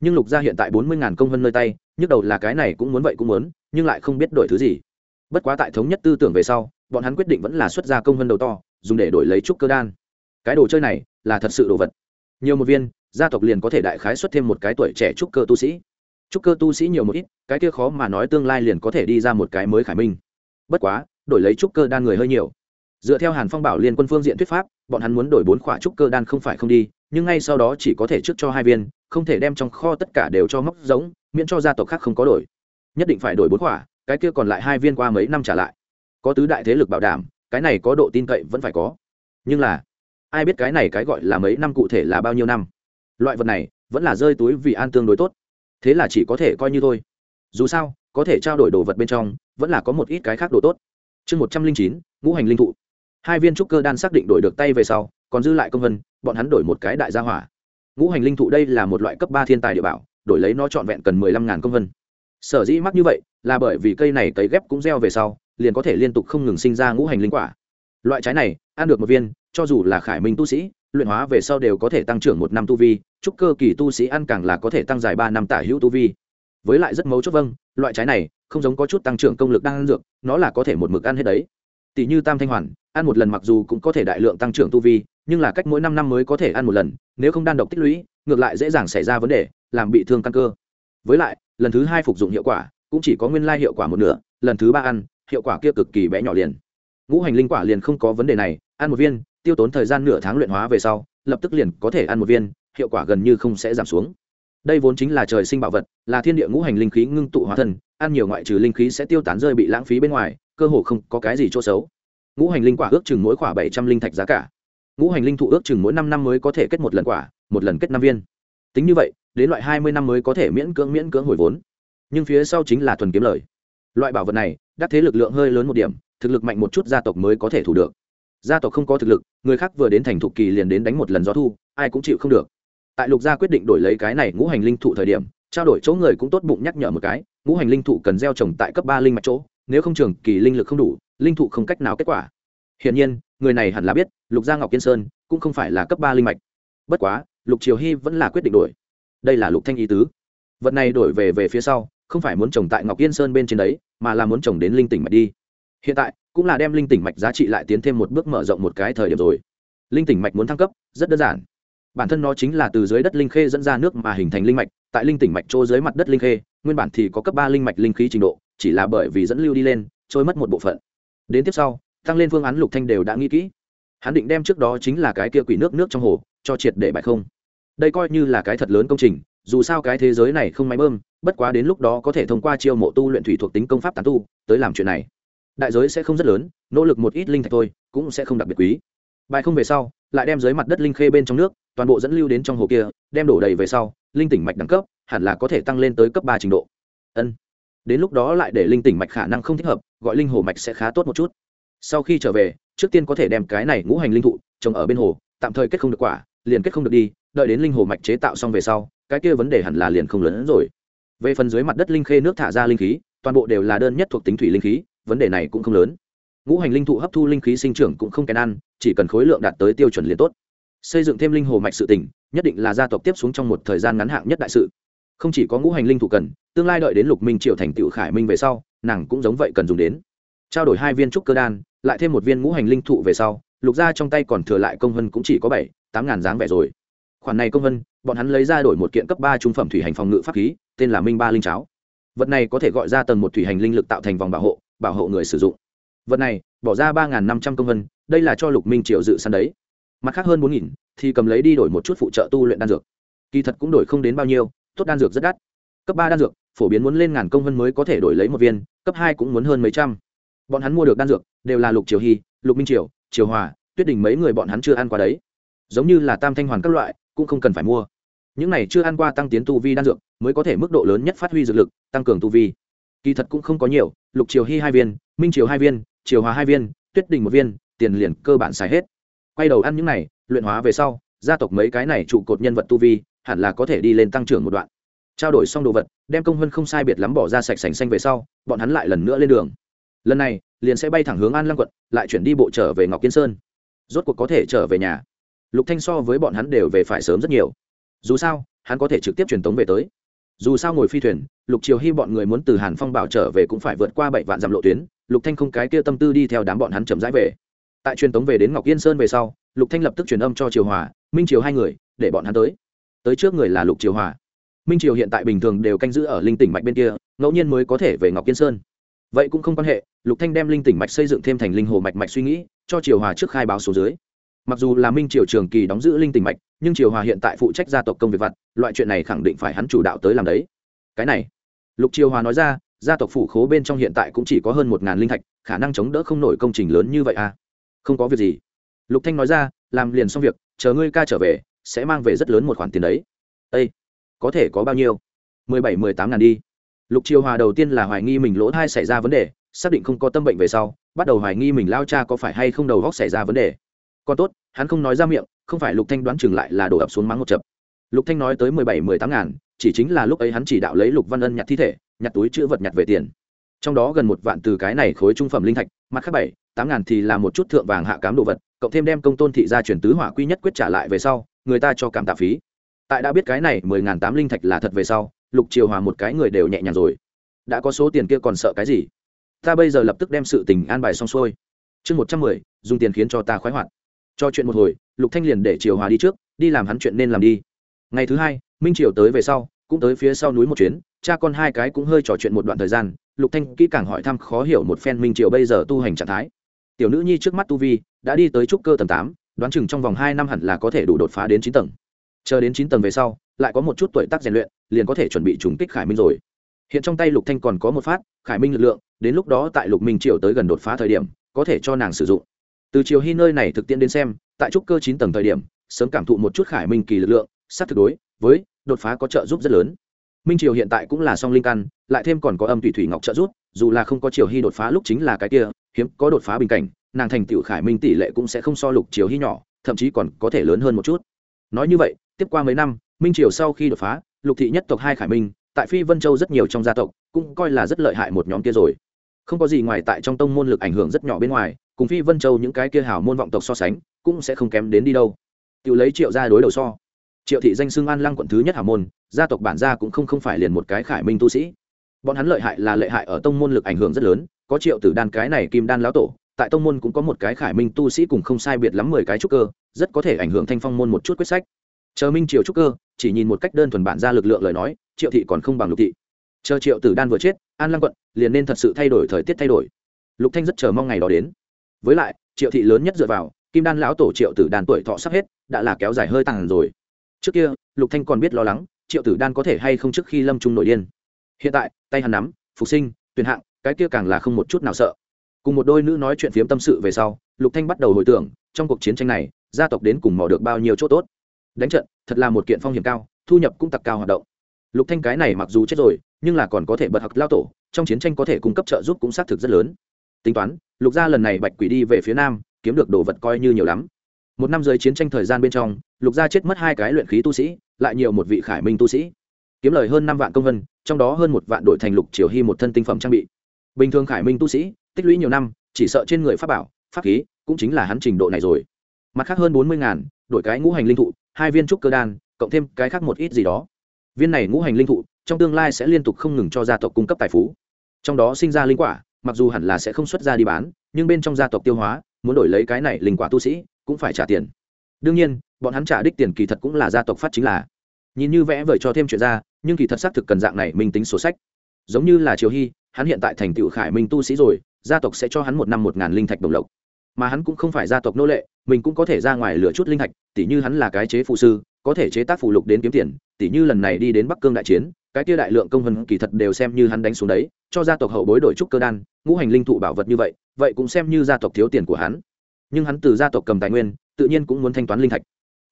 A: Nhưng lục gia hiện tại bốn mươi ngàn công vân nơi tay, nhức đầu là cái này cũng muốn vậy cũng muốn, nhưng lại không biết đổi thứ gì. Bất quá tại thống nhất tư tưởng về sau, bọn hắn quyết định vẫn là xuất ra công vân đầu to, dùng để đổi lấy trúc cơ đan. Cái đồ chơi này là thật sự đồ vật. Nhiều một viên, gia tộc liền có thể đại khái xuất thêm một cái tuổi trẻ trúc cơ tu sĩ. Chúc cơ tu sĩ nhiều một ít, cái kia khó mà nói tương lai liền có thể đi ra một cái mới khải minh. Bất quá, đổi lấy trúc cơ đan người hơi nhiều. Dựa theo hàn phong bảo liên quân phương diện thuyết pháp, bọn hắn muốn đổi bốn khỏa trúc cơ đan không phải không đi, nhưng ngay sau đó chỉ có thể trước cho hai viên, không thể đem trong kho tất cả đều cho móc giống, miễn cho gia tộc khác không có đổi. Nhất định phải đổi bốn khỏa, cái kia còn lại hai viên qua mấy năm trả lại. Có tứ đại thế lực bảo đảm, cái này có độ tin cậy vẫn phải có. Nhưng là, ai biết cái này cái gọi là mấy năm cụ thể là bao nhiêu năm? Loại vật này, vẫn là rơi túi vì an tương đối tốt thế là chỉ có thể coi như thôi. Dù sao, có thể trao đổi đồ vật bên trong, vẫn là có một ít cái khác đồ tốt. Chương một trăm linh chín, ngũ hành linh thụ. Hai viên trúc cơ đan xác định đổi được tay về sau, còn dư lại công vân, bọn hắn đổi một cái đại gia hỏa. Ngũ hành linh thụ đây là một loại cấp ba thiên tài địa bảo, đổi lấy nó trọn vẹn cần mười lăm ngàn công vân. Sở dĩ mắc như vậy, là bởi vì cây này cấy ghép cũng gieo về sau, liền có thể liên tục không ngừng sinh ra ngũ hành linh quả. Loại trái này, ăn được một viên, cho dù là khải minh tu sĩ luyện hóa về sau đều có thể tăng trưởng một năm tu vi trúc cơ kỳ tu sĩ ăn càng là có thể tăng dài ba năm tả hữu tu vi. Với lại rất mấu chốt vâng loại trái này, không giống có chút tăng trưởng công lực đang ăn dược, nó là có thể một mực ăn hết đấy. Tỷ như tam thanh hoàn, ăn một lần mặc dù cũng có thể đại lượng tăng trưởng tu vi, nhưng là cách mỗi năm năm mới có thể ăn một lần, nếu không đan độc tích lũy, ngược lại dễ dàng xảy ra vấn đề, làm bị thương căn cơ. Với lại, lần thứ hai phục dụng hiệu quả, cũng chỉ có nguyên lai hiệu quả một nửa, lần thứ ba ăn, hiệu quả kia cực kỳ bé nhỏ liền. Ngũ hành linh quả liền không có vấn đề này, ăn một viên tiêu tốn thời gian nửa tháng luyện hóa về sau, lập tức liền có thể ăn một viên, hiệu quả gần như không sẽ giảm xuống. Đây vốn chính là trời sinh bảo vật, là thiên địa ngũ hành linh khí ngưng tụ hóa thân, ăn nhiều ngoại trừ linh khí sẽ tiêu tán rơi bị lãng phí bên ngoài, cơ hồ không có cái gì chỗ xấu. Ngũ hành linh quả ước chừng mỗi quả bảy trăm linh thạch giá cả. Ngũ hành linh thụ ước chừng mỗi năm năm mới có thể kết một lần quả, một lần kết năm viên. Tính như vậy, đến loại hai mươi năm mới có thể miễn cưỡng miễn cưỡng hồi vốn. Nhưng phía sau chính là thuần kiếm lời. Loại bảo vật này, đắc thế lực lượng hơi lớn một điểm, thực lực mạnh một chút gia tộc mới có thể thủ được gia tộc không có thực lực, người khác vừa đến thành thục kỳ liền đến đánh một lần gió thu, ai cũng chịu không được. Tại lục gia quyết định đổi lấy cái này ngũ hành linh thụ thời điểm, trao đổi chỗ người cũng tốt bụng nhắc nhở một cái, ngũ hành linh thụ cần gieo trồng tại cấp ba linh mạch chỗ, nếu không trường kỳ linh lực không đủ, linh thụ không cách nào kết quả. Hiển nhiên, người này hẳn là biết, lục gia ngọc kiên sơn cũng không phải là cấp ba linh mạch. Bất quá, lục triều hy vẫn là quyết định đổi. Đây là lục thanh ý tứ. Vật này đổi về về phía sau, không phải muốn trồng tại ngọc yên sơn bên trên đấy, mà là muốn trồng đến linh tỉnh mạch đi. Hiện tại cũng là đem linh tỉnh mạch giá trị lại tiến thêm một bước mở rộng một cái thời điểm rồi. Linh tỉnh mạch muốn thăng cấp, rất đơn giản. Bản thân nó chính là từ dưới đất linh khê dẫn ra nước mà hình thành linh mạch, tại linh tỉnh mạch trôi dưới mặt đất linh khê, nguyên bản thì có cấp ba linh mạch linh khí trình độ, chỉ là bởi vì dẫn lưu đi lên, trôi mất một bộ phận. Đến tiếp sau, tăng lên phương án lục thanh đều đã nghĩ kỹ. Hắn định đem trước đó chính là cái kia quỷ nước nước trong hồ, cho triệt để bại không. Đây coi như là cái thật lớn công trình, dù sao cái thế giới này không máy bơm, bất quá đến lúc đó có thể thông qua chiêu mộ tu luyện thủy thuộc tính công pháp tán tu, tới làm chuyện này đại giới sẽ không rất lớn, nỗ lực một ít linh thạch thôi, cũng sẽ không đặc biệt quý. Bài không về sau, lại đem dưới mặt đất linh khê bên trong nước, toàn bộ dẫn lưu đến trong hồ kia, đem đổ đầy về sau, linh tỉnh mạch đẳng cấp hẳn là có thể tăng lên tới cấp ba trình độ. Ân. Đến lúc đó lại để linh tỉnh mạch khả năng không thích hợp, gọi linh hồ mạch sẽ khá tốt một chút. Sau khi trở về, trước tiên có thể đem cái này ngũ hành linh thụ trồng ở bên hồ, tạm thời kết không được quả, liền kết không được đi, đợi đến linh hồ mạch chế tạo xong về sau, cái kia vấn đề hẳn là liền không lớn hơn rồi. Về phần dưới mặt đất linh khê nước thả ra linh khí, toàn bộ đều là đơn nhất thuộc tính thủy linh khí vấn đề này cũng không lớn. Ngũ hành linh thụ hấp thu linh khí sinh trưởng cũng không kèn ăn, chỉ cần khối lượng đạt tới tiêu chuẩn liền tốt. Xây dựng thêm linh hồ mạch sự tỉnh nhất định là gia tộc tiếp xuống trong một thời gian ngắn hạn nhất đại sự. Không chỉ có ngũ hành linh thụ cần, tương lai đợi đến lục minh triệu thành tựu khải minh về sau, nàng cũng giống vậy cần dùng đến. Trao đổi hai viên trúc cơ đan, lại thêm một viên ngũ hành linh thụ về sau, lục gia trong tay còn thừa lại công vân cũng chỉ có bảy, tám ngàn dáng vẻ rồi. Khoản này công vân bọn hắn lấy ra đổi một kiện cấp ba trung phẩm thủy hành phòng ngự pháp khí, tên là minh ba linh cháo. Vật này có thể gọi ra tầng một thủy hành linh lực tạo thành vòng bảo hộ bảo hộ người sử dụng. Vật này, bỏ ra ba năm trăm công vân, đây là cho lục minh triều dự săn đấy. Mặt khác hơn bốn nghìn, thì cầm lấy đi đổi một chút phụ trợ tu luyện đan dược. Kỳ thật cũng đổi không đến bao nhiêu, tốt đan dược rất đắt. Cấp ba đan dược, phổ biến muốn lên ngàn công vân mới có thể đổi lấy một viên, cấp hai cũng muốn hơn mấy trăm. Bọn hắn mua được đan dược, đều là lục triều hy, lục minh triều triều hòa, tuyết đình mấy người bọn hắn chưa ăn qua đấy. Giống như là tam thanh hoàn các loại, cũng không cần phải mua. Những này chưa ăn qua tăng tiến tu vi đan dược, mới có thể mức độ lớn nhất phát huy dược lực, tăng cường tu vi kỳ thật cũng không có nhiều, lục triều hy hai viên, minh triều hai viên, triều hòa hai viên, tuyết đình một viên, tiền liền cơ bản xài hết. Quay đầu ăn những này, luyện hóa về sau, gia tộc mấy cái này trụ cột nhân vật tu vi, hẳn là có thể đi lên tăng trưởng một đoạn. Trao đổi xong đồ vật, đem công vân không sai biệt lắm bỏ ra sạch sành xanh về sau, bọn hắn lại lần nữa lên đường. Lần này, liền sẽ bay thẳng hướng an lăng quận, lại chuyển đi bộ trở về ngọc kiên sơn. Rốt cuộc có thể trở về nhà. Lục thanh so với bọn hắn đều về phải sớm rất nhiều. Dù sao, hắn có thể trực tiếp truyền tống về tới. Dù sao ngồi phi thuyền lục triều hy bọn người muốn từ hàn phong bảo trở về cũng phải vượt qua bảy vạn dặm lộ tuyến, lục thanh không cái kia tâm tư đi theo đám bọn hắn chậm rãi về. Tại truyền tống về đến ngọc yên sơn về sau, lục thanh lập tức truyền âm cho triều hòa, minh triều hai người, để bọn hắn tới. Tới trước người là lục triều hòa. Minh triều hiện tại bình thường đều canh giữ ở linh tỉnh mạch bên kia, ngẫu nhiên mới có thể về ngọc yên sơn. Vậy cũng không quan hệ, lục thanh đem linh tỉnh mạch xây dựng thêm thành linh hồ mạch mạch suy nghĩ, cho triều hòa trước khai báo số dưới. Mặc dù là minh triều trường kỳ đóng giữ linh tỉnh mạch, nhưng triều hòa hiện tại phụ trách gia tộc công việc vặt, loại chuyện này khẳng định phải hắn chủ đạo tới làm đấy. Cái này lục triều hòa nói ra, gia tộc phủ khố bên trong hiện tại cũng chỉ có hơn một ngàn linh thạch, khả năng chống đỡ không nổi công trình lớn như vậy à? Không có việc gì. Lục thanh nói ra, làm liền xong việc, chờ ngươi ca trở về, sẽ mang về rất lớn một khoản tiền đấy. Ê! có thể có bao nhiêu? Mười bảy, mười tám ngàn đi. Lục triều hòa đầu tiên là hoài nghi mình lỗ thai xảy ra vấn đề, xác định không có tâm bệnh về sau, bắt đầu hoài nghi mình lao cha có phải hay không đầu góc xảy ra vấn đề. Còn tốt, hắn không nói ra miệng, không phải lục thanh đoán chừng lại là đổ ập xuống mắng một chập. Lục thanh nói tới mười bảy, mười tám ngàn chỉ chính là lúc ấy hắn chỉ đạo lấy lục văn ân nhặt thi thể, nhặt túi chữ vật nhặt về tiền. Trong đó gần một vạn từ cái này khối trung phẩm linh thạch, mặt khác bảy, tám ngàn thì là một chút thượng vàng hạ cám đồ vật, cộng thêm đem công tôn thị ra chuyển tứ hỏa quy nhất quyết trả lại về sau, người ta cho cảm tạ phí. Tại đã biết cái này mười ngàn tám linh thạch là thật về sau, lục triều hòa một cái người đều nhẹ nhàng rồi. Đã có số tiền kia còn sợ cái gì? Ta bây giờ lập tức đem sự tình an bài xong xuôi. Chương một trăm mười, dùng tiền khiến cho ta khoái hoạt. Cho chuyện một hồi, lục thanh liền để triều hòa đi trước, đi làm hắn chuyện nên làm đi. Ngày thứ hai minh triều tới về sau, cũng tới phía sau núi một chuyến, cha con hai cái cũng hơi trò chuyện một đoạn thời gian, lục thanh kỹ càng hỏi thăm khó hiểu một phen minh triều bây giờ tu hành trạng thái. Tiểu nữ nhi trước mắt tu vi, đã đi tới trúc cơ tầng tám, đoán chừng trong vòng hai năm hẳn là có thể đủ đột phá đến chín tầng. Chờ đến chín tầng về sau, lại có một chút tuổi tác rèn luyện, liền có thể chuẩn bị trùng kích khải minh rồi. Hiện trong tay lục thanh còn có một phát, khải minh lực lượng, đến lúc đó tại lục minh triều tới gần đột phá thời điểm, có thể cho nàng sử dụng. Từ chiều hy nơi này thực tiễn đến xem, tại trúc cơ chín tầng thời điểm, sớm cảm thụ một chút khải minh kỳ lực lượng sát thực đối với đột phá có trợ giúp rất lớn. Minh triều hiện tại cũng là song linh căn, lại thêm còn có âm thủy thủy ngọc trợ giúp, dù là không có triều hy đột phá lúc chính là cái kia, hiếm có đột phá bình cảnh, nàng thành tựu khải minh tỷ lệ cũng sẽ không so lục triều hy nhỏ, thậm chí còn có thể lớn hơn một chút. Nói như vậy, tiếp qua mấy năm, minh triều sau khi đột phá, lục thị nhất tộc hai khải minh, tại phi vân châu rất nhiều trong gia tộc, cũng coi là rất lợi hại một nhóm kia rồi. Không có gì ngoài tại trong tông môn lực ảnh hưởng rất nhỏ bên ngoài, cùng phi vân châu những cái kia hảo môn vọng tộc so sánh, cũng sẽ không kém đến đi đâu. Tự lấy triệu ra đối đầu so triệu thị danh xưng an lăng quận thứ nhất Hà môn, gia tộc bản gia cũng không không phải liền một cái khải minh tu sĩ. Bọn hắn lợi hại là lợi hại ở tông môn lực ảnh hưởng rất lớn, có triệu tử đan cái này kim đan lão tổ, tại tông môn cũng có một cái khải minh tu sĩ cùng không sai biệt lắm mười cái trúc cơ, rất có thể ảnh hưởng thanh phong môn một chút quyết sách. Chờ minh triều trúc cơ, chỉ nhìn một cách đơn thuần bản ra lực lượng lời nói, triệu thị còn không bằng lục thị. Chờ triệu tử đan vừa chết, an lăng quận liền nên thật sự thay đổi thời tiết thay đổi. Lục thanh rất chờ mong ngày đó đến. Với lại, triệu thị lớn nhất dựa vào, kim đan lão tổ triệu tử đan tuổi thọ sắp hết, đã là kéo dài hơi tàn rồi trước kia, lục thanh còn biết lo lắng, triệu tử đan có thể hay không trước khi lâm trung nổi điên. Hiện tại, tay hắn nắm, phục sinh, tuyển hạng, cái kia càng là không một chút nào sợ. Cùng một đôi nữ nói chuyện phiếm tâm sự về sau, lục thanh bắt đầu hồi tưởng, trong cuộc chiến tranh này, gia tộc đến cùng mò được bao nhiêu chỗ tốt. Đánh trận, thật là một kiện phong hiểm cao, thu nhập cũng tặc cao hoạt động. Lục thanh cái này mặc dù chết rồi, nhưng là còn có thể bật học lao tổ, trong chiến tranh có thể cung cấp trợ giúp cũng xác thực rất lớn. Tính toán, lục gia lần này bạch quỷ đi về phía nam, kiếm được đồ vật coi như nhiều lắm một năm dưới chiến tranh thời gian bên trong, lục gia chết mất hai cái luyện khí tu sĩ, lại nhiều một vị khải minh tu sĩ. Kiếm lời hơn năm vạn công vân, trong đó hơn một vạn đội thành lục triều hy một thân tinh phẩm trang bị. Bình thường khải minh tu sĩ, tích lũy nhiều năm, chỉ sợ trên người pháp bảo, pháp khí cũng chính là hắn trình độ này rồi. Mặt khác hơn bốn mươi ngàn, đổi cái ngũ hành linh thụ, hai viên trúc cơ đan, cộng thêm cái khác một ít gì đó. Viên này ngũ hành linh thụ, trong tương lai sẽ liên tục không ngừng cho gia tộc cung cấp tài phú. Trong đó sinh ra linh quả, mặc dù hẳn là sẽ không xuất ra đi bán, nhưng bên trong gia tộc tiêu hóa, muốn đổi lấy cái này linh quả tu sĩ cũng phải trả tiền. Đương nhiên, bọn hắn trả đích tiền kỳ thật cũng là gia tộc phát chính là. Nhìn như vẽ vời cho thêm chuyện ra, nhưng kỳ thật xác thực cần dạng này minh tính sổ sách. Giống như là triều hy, hắn hiện tại thành tựu khải minh tu sĩ rồi, gia tộc sẽ cho hắn một năm một ngàn linh thạch đồng lộc. Mà hắn cũng không phải gia tộc nô lệ, mình cũng có thể ra ngoài lựa chút linh thạch, tỉ như hắn là cái chế phụ sư, có thể chế tác phụ lục đến kiếm tiền, tỉ như lần này đi đến bắc cương đại chiến, cái kia đại lượng công vân kỳ thật đều xem như hắn đánh xuống đấy, cho gia tộc hậu bối đổi trúc cơ đan, ngũ hành linh thụ bảo vật như vậy vậy cũng xem như gia tộc thiếu tiền của hắn nhưng hắn từ gia tộc cầm tài nguyên, tự nhiên cũng muốn thanh toán linh thạch.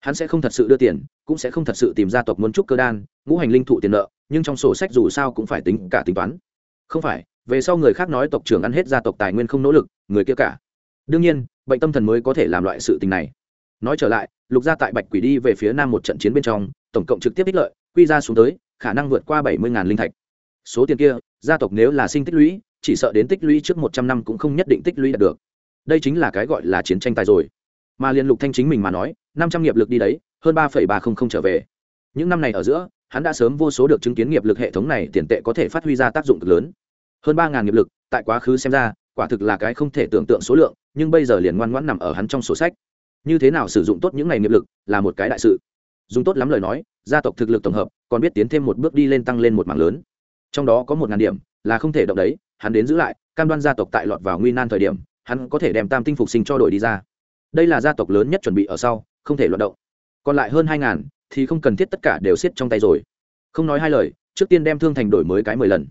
A: Hắn sẽ không thật sự đưa tiền, cũng sẽ không thật sự tìm gia tộc muốn trúc cơ đan, ngũ hành linh thụ tiền nợ, nhưng trong sổ sách dù sao cũng phải tính cả tính toán. Không phải, về sau người khác nói tộc trưởng ăn hết gia tộc tài nguyên không nỗ lực, người kia cả. Đương nhiên, bệnh tâm thần mới có thể làm loại sự tình này. Nói trở lại, lục gia tại bạch quỷ đi về phía nam một trận chiến bên trong, tổng cộng trực tiếp ích lợi, quy ra xuống tới, khả năng vượt qua bảy mươi linh thạch. Số tiền kia, gia tộc nếu là sinh tích lũy, chỉ sợ đến tích lũy trước một trăm năm cũng không nhất định tích lũy đạt được đây chính là cái gọi là chiến tranh tài rồi. Mà liên lục thanh chính mình mà nói, năm trăm nghiệp lực đi đấy, hơn ba phẩy ba không không trở về. Những năm này ở giữa, hắn đã sớm vô số được chứng kiến nghiệp lực hệ thống này tiền tệ có thể phát huy ra tác dụng cực lớn. Hơn ba ngàn nghiệp lực, tại quá khứ xem ra, quả thực là cái không thể tưởng tượng số lượng, nhưng bây giờ liền ngoan ngoãn nằm ở hắn trong sổ sách. Như thế nào sử dụng tốt những ngày nghiệp lực, là một cái đại sự. Dùng tốt lắm lời nói, gia tộc thực lực tổng hợp, còn biết tiến thêm một bước đi lên tăng lên một mảng lớn. Trong đó có một ngàn điểm, là không thể động đấy, hắn đến giữ lại, cam đoan gia tộc tại lọt vào nguy nan thời điểm hắn có thể đem tam tinh phục sinh cho đổi đi ra. Đây là gia tộc lớn nhất chuẩn bị ở sau, không thể luận động. Còn lại hơn hai ngàn, thì không cần thiết tất cả đều xiết trong tay rồi. Không nói hai lời, trước tiên đem thương thành đổi mới cái mười lần.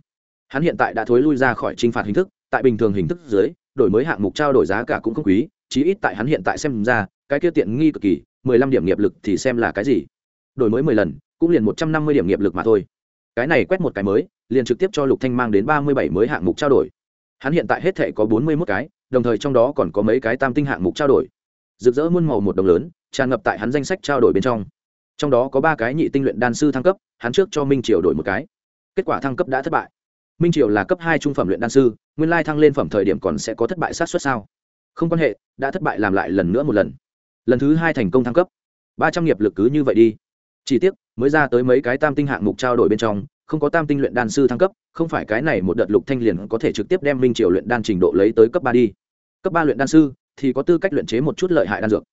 A: Hắn hiện tại đã thối lui ra khỏi t r i n h phạt hình thức, tại bình thường hình thức dưới, đổi mới hạng mục trao đổi giá cả cũng không quý, chí ít tại hắn hiện tại xem ra, cái kia tiện nghi cực kỳ, mười lăm điểm nghiệp lực thì xem là cái gì? Đổi mới mười lần, cũng liền một trăm năm mươi điểm nghiệp lực mà thôi. Cái này quét một cái mới, liền trực tiếp cho lục thanh mang đến ba mươi bảy mới hạng mục trao đổi. Hắn hiện tại hết thể có bốn mươi mốt cái đồng thời trong đó còn có mấy cái tam tinh hạng mục trao đổi. Rực rỡ muôn màu một đồng lớn, tràn ngập tại hắn danh sách trao đổi bên trong. Trong đó có ba cái nhị tinh luyện đan sư thăng cấp, hắn trước cho minh triều đổi một cái. Kết quả thăng cấp đã thất bại. Minh triều là cấp hai trung phẩm luyện đan sư, nguyên lai thăng lên phẩm thời điểm còn sẽ có thất bại sát xuất sao? Không quan hệ, đã thất bại làm lại lần nữa một lần. Lần thứ hai thành công thăng cấp. Ba trăm nghiệp lực cứ như vậy đi. Chỉ tiếc, mới ra tới mấy cái tam tinh hạng mục trao đổi bên trong không có tam tinh luyện đan sư thăng cấp, không phải cái này một đợt lục thanh liền có thể trực tiếp đem minh triều luyện đan trình độ lấy tới cấp ba đi. Cấp ba luyện đan sư thì có tư cách luyện chế một chút lợi hại đan dược.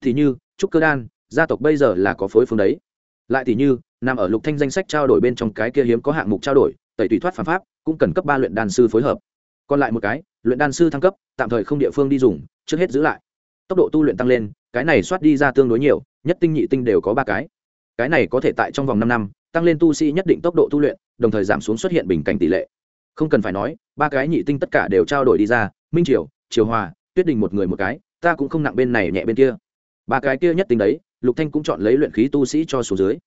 A: Thì như, trúc cơ đan, gia tộc bây giờ là có phối phương đấy. Lại thì như, nằm ở lục thanh danh sách trao đổi bên trong cái kia hiếm có hạng mục trao đổi, tẩy tùy thoát phản pháp, cũng cần cấp ba luyện đan sư phối hợp. Còn lại một cái, luyện đan sư thăng cấp, tạm thời không địa phương đi dùng, trước hết giữ lại. Tốc độ tu luyện tăng lên, cái này soát đi ra tương đối nhiều, nhất tinh nhị tinh đều có ba cái. Cái này có thể tại trong vòng năm năm tăng lên tu sĩ nhất định tốc độ tu luyện, đồng thời giảm xuống xuất hiện bình cảnh tỷ lệ. Không cần phải nói, ba cái nhị tinh tất cả đều trao đổi đi ra, minh triều triều hòa, tuyết đình một người một cái, ta cũng không nặng bên này nhẹ bên kia. Ba cái kia nhất tính đấy, lục thanh cũng chọn lấy luyện khí tu sĩ cho số dưới.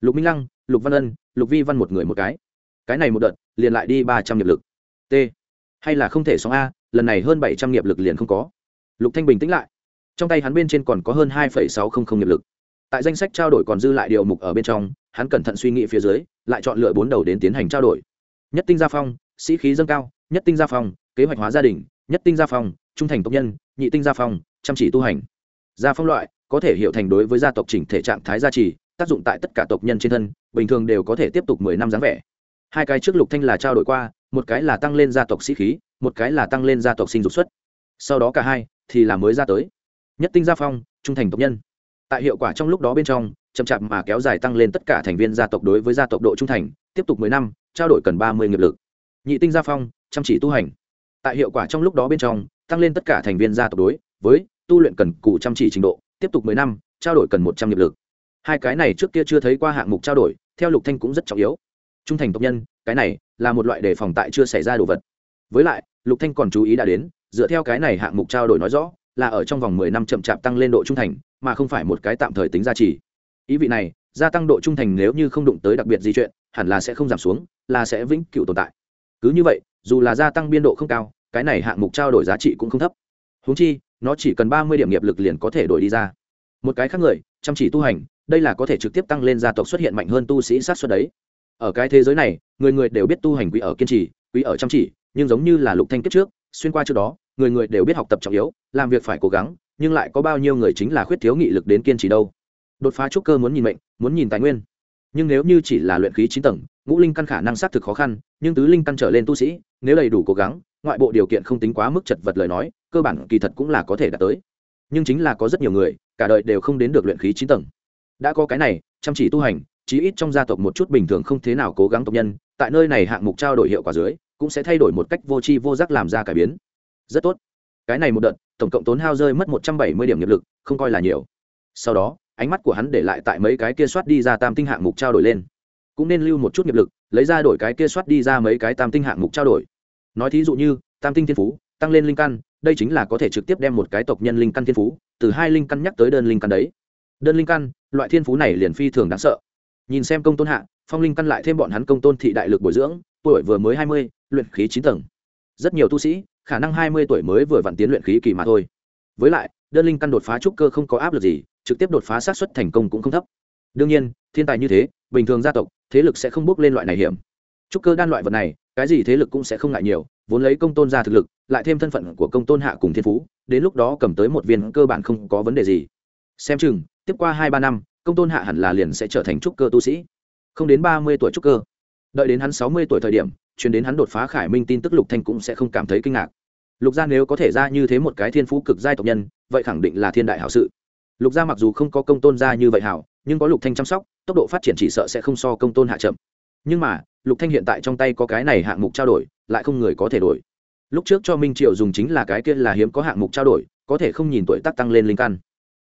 A: Lục minh lăng, lục văn ân, lục vi văn một người một cái. Cái này một đợt, liền lại đi ba trăm nghiệp lực. T. Hay là không thể xong a, lần này hơn bảy trăm nghiệp lực liền không có. Lục thanh bình tĩnh lại. Trong tay hắn bên trên còn có hơn hai sáu trăm linh nghiệp lực. Tại danh sách trao đổi còn dư lại điều mục ở bên trong hắn cẩn thận suy nghĩ phía dưới, lại chọn lựa bốn đầu đến tiến hành trao đổi. Nhất tinh gia phong, sĩ khí dâng cao, nhất tinh gia phong, kế hoạch hóa gia đình, nhất tinh gia phong, trung thành tộc nhân, nhị tinh gia phong, chăm chỉ tu hành. Gia phong loại có thể hiểu thành đối với gia tộc chỉnh thể trạng thái gia trì, tác dụng tại tất cả tộc nhân trên thân, bình thường đều có thể tiếp tục mười năm dáng vẻ. Hai cái trước lục thanh là trao đổi qua, một cái là tăng lên gia tộc sĩ khí, một cái là tăng lên gia tộc sinh dục xuất. Sau đó cả hai thì là mới ra tới. Nhất tinh gia phong, trung thành tộc nhân. Tại hiệu quả trong lúc đó bên trong chậm chạp mà kéo dài tăng lên tất cả thành viên gia tộc đối với gia tộc độ trung thành, tiếp tục mười năm, trao đổi cần ba mươi nghiệp lực. Nhị tinh gia phong, chăm chỉ tu hành. Tại hiệu quả trong lúc đó bên trong, tăng lên tất cả thành viên gia tộc đối với tu luyện cần cụ chăm chỉ trình độ, tiếp tục mười năm, trao đổi cần một trăm nghiệp lực. Hai cái này trước kia chưa thấy qua hạng mục trao đổi, theo lục thanh cũng rất trọng yếu. Trung thành tộc nhân, cái này là một loại đề phòng tại chưa xảy ra đồ vật. Với lại, lục thanh còn chú ý đã đến, dựa theo cái này hạng mục trao đổi nói rõ, là ở trong vòng mười năm chậm chạp tăng lên độ trung thành, mà không phải một cái tạm thời tính giá trị ý vị này, gia tăng độ trung thành nếu như không đụng tới đặc biệt gì chuyện, hẳn là sẽ không giảm xuống, là sẽ vĩnh cửu tồn tại. Cứ như vậy, dù là gia tăng biên độ không cao, cái này hạng mục trao đổi giá trị cũng không thấp. Húng chi, nó chỉ cần ba mươi điểm nghiệp lực liền có thể đổi đi ra. Một cái khác người, chăm chỉ tu hành, đây là có thể trực tiếp tăng lên gia tộc xuất hiện mạnh hơn tu sĩ sát xuất đấy. Ở cái thế giới này, người người đều biết tu hành quý ở kiên trì quý ở chăm chỉ, nhưng giống như là lục thanh kiếp trước, xuyên qua trước đó, người người đều biết học tập trọng yếu, làm việc phải cố gắng, nhưng lại có bao nhiêu người chính là khuyết thiếu nghị lực đến kiên trì đâu đột phá trúc cơ muốn nhìn mệnh, muốn nhìn tài nguyên. Nhưng nếu như chỉ là luyện khí chín tầng, ngũ linh căn khả năng xác thực khó khăn, nhưng tứ linh căn trở lên tu sĩ, nếu đầy đủ cố gắng, ngoại bộ điều kiện không tính quá mức chật vật lời nói, cơ bản kỳ thật cũng là có thể đạt tới. Nhưng chính là có rất nhiều người, cả đời đều không đến được luyện khí chín tầng. Đã có cái này, chăm chỉ tu hành, chí ít trong gia tộc một chút bình thường không thế nào cố gắng tộc nhân, tại nơi này hạng mục trao đổi hiệu quả dưới, cũng sẽ thay đổi một cách vô tri vô giác làm ra cải biến. Rất tốt. Cái này một đợt, tổng cộng tốn hao rơi mất một trăm bảy mươi điểm nghiệp lực, không coi là nhiều. Sau đó ánh mắt của hắn để lại tại mấy cái kia soát đi ra tam tinh hạng mục trao đổi lên. Cũng nên lưu một chút nghiệp lực, lấy ra đổi cái kia soát đi ra mấy cái tam tinh hạng mục trao đổi. Nói thí dụ như, tam tinh thiên phú, tăng lên linh căn, đây chính là có thể trực tiếp đem một cái tộc nhân linh căn thiên phú, từ hai linh căn nhắc tới đơn linh căn đấy. Đơn linh căn, loại thiên phú này liền phi thường đáng sợ. Nhìn xem công tôn hạ, phong linh căn lại thêm bọn hắn công tôn thị đại lực bồi dưỡng, tuổi vừa mới hai mươi, luyện khí chín tầng. Rất nhiều tu sĩ, khả năng hai mươi tuổi mới vừa vặn tiến luyện khí kỳ mà thôi. Với lại, đơn linh căn đột phá trúc cơ không có áp lực gì trực tiếp đột phá sát xuất thành công cũng không thấp. Đương nhiên, thiên tài như thế, bình thường gia tộc, thế lực sẽ không bước lên loại này hiểm. Trúc cơ đan loại vật này, cái gì thế lực cũng sẽ không ngại nhiều, vốn lấy công tôn ra thực lực, lại thêm thân phận của công tôn hạ cùng thiên phú, đến lúc đó cầm tới một viên cơ bản không có vấn đề gì. Xem chừng, tiếp qua hai ba năm, công tôn hạ hẳn là liền sẽ trở thành trúc cơ tu sĩ. Không đến ba mươi tuổi trúc cơ. Đợi đến hắn sáu mươi tuổi thời điểm chuyển đến hắn đột phá khải minh tin tức lục thanh cũng sẽ không cảm thấy kinh ngạc. Lục gia nếu có thể ra như thế một cái thiên phú cực giai tộc nhân, vậy khẳng định là thiên đại hảo sự lục gia mặc dù không có công tôn gia như vậy hảo, nhưng có lục thanh chăm sóc, tốc độ phát triển chỉ sợ sẽ không so công tôn hạ chậm. Nhưng mà, lục thanh hiện tại trong tay có cái này hạng mục trao đổi, lại không người có thể đổi. Lúc trước cho minh triệu dùng chính là cái kia là hiếm có hạng mục trao đổi, có thể không nhìn tuổi tác tăng lên linh căn.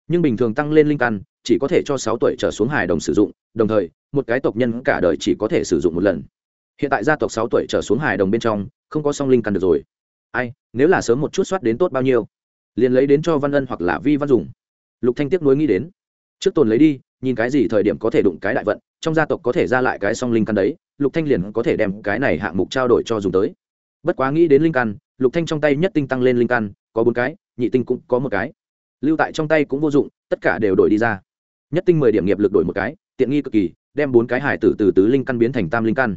A: Nhưng bình thường tăng lên linh căn, chỉ có thể cho sáu tuổi trở xuống hài đồng sử dụng, đồng thời, một cái tộc nhân cả đời chỉ có thể sử dụng một lần. Hiện tại gia tộc sáu tuổi trở xuống hài đồng bên trong, không có song linh căn được rồi. Ai, nếu là sớm một chút soát đến tốt bao nhiêu? Liền lấy đến cho văn ân hoặc là vi văn dùng lục thanh tiếc nối nghĩ đến, trước tồn lấy đi, nhìn cái gì thời điểm có thể đụng cái đại vận, trong gia tộc có thể ra lại cái song linh căn đấy, lục thanh liền có thể đem cái này hạng mục trao đổi cho dùng tới. Bất quá nghĩ đến linh căn, lục thanh trong tay nhất tinh tăng lên linh căn, có bốn cái, nhị tinh cũng có một cái. Lưu tại trong tay cũng vô dụng, tất cả đều đổi đi ra. Nhất tinh mười điểm nghiệp lực đổi một cái, tiện nghi cực kỳ, đem bốn cái hải tử từ tứ linh căn biến thành tam linh căn.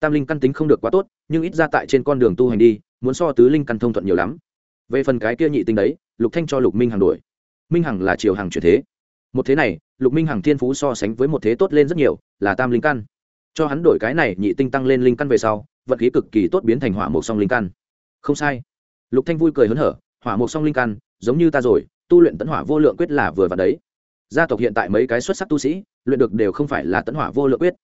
A: Tam linh căn tính không được quá tốt, nhưng ít ra tại trên con đường tu hành đi, muốn so tứ linh căn thông thuận nhiều lắm. Về phần cái kia nhị tinh đấy, lục thanh cho lục minh hàng đổi minh hằng là triều hằng chuyển thế. Một thế này, lục minh hằng thiên phú so sánh với một thế tốt lên rất nhiều, là tam linh căn. Cho hắn đổi cái này, nhị tinh tăng lên linh căn về sau, vận khí cực kỳ tốt biến thành hỏa mộc song linh căn. Không sai. Lục thanh vui cười hớn hở, hỏa mộc song linh căn, giống như ta rồi, tu luyện tấn hỏa vô lượng quyết là vừa và đấy. Gia tộc hiện tại mấy cái xuất sắc tu sĩ, luyện được đều không phải là tấn hỏa vô lượng quyết.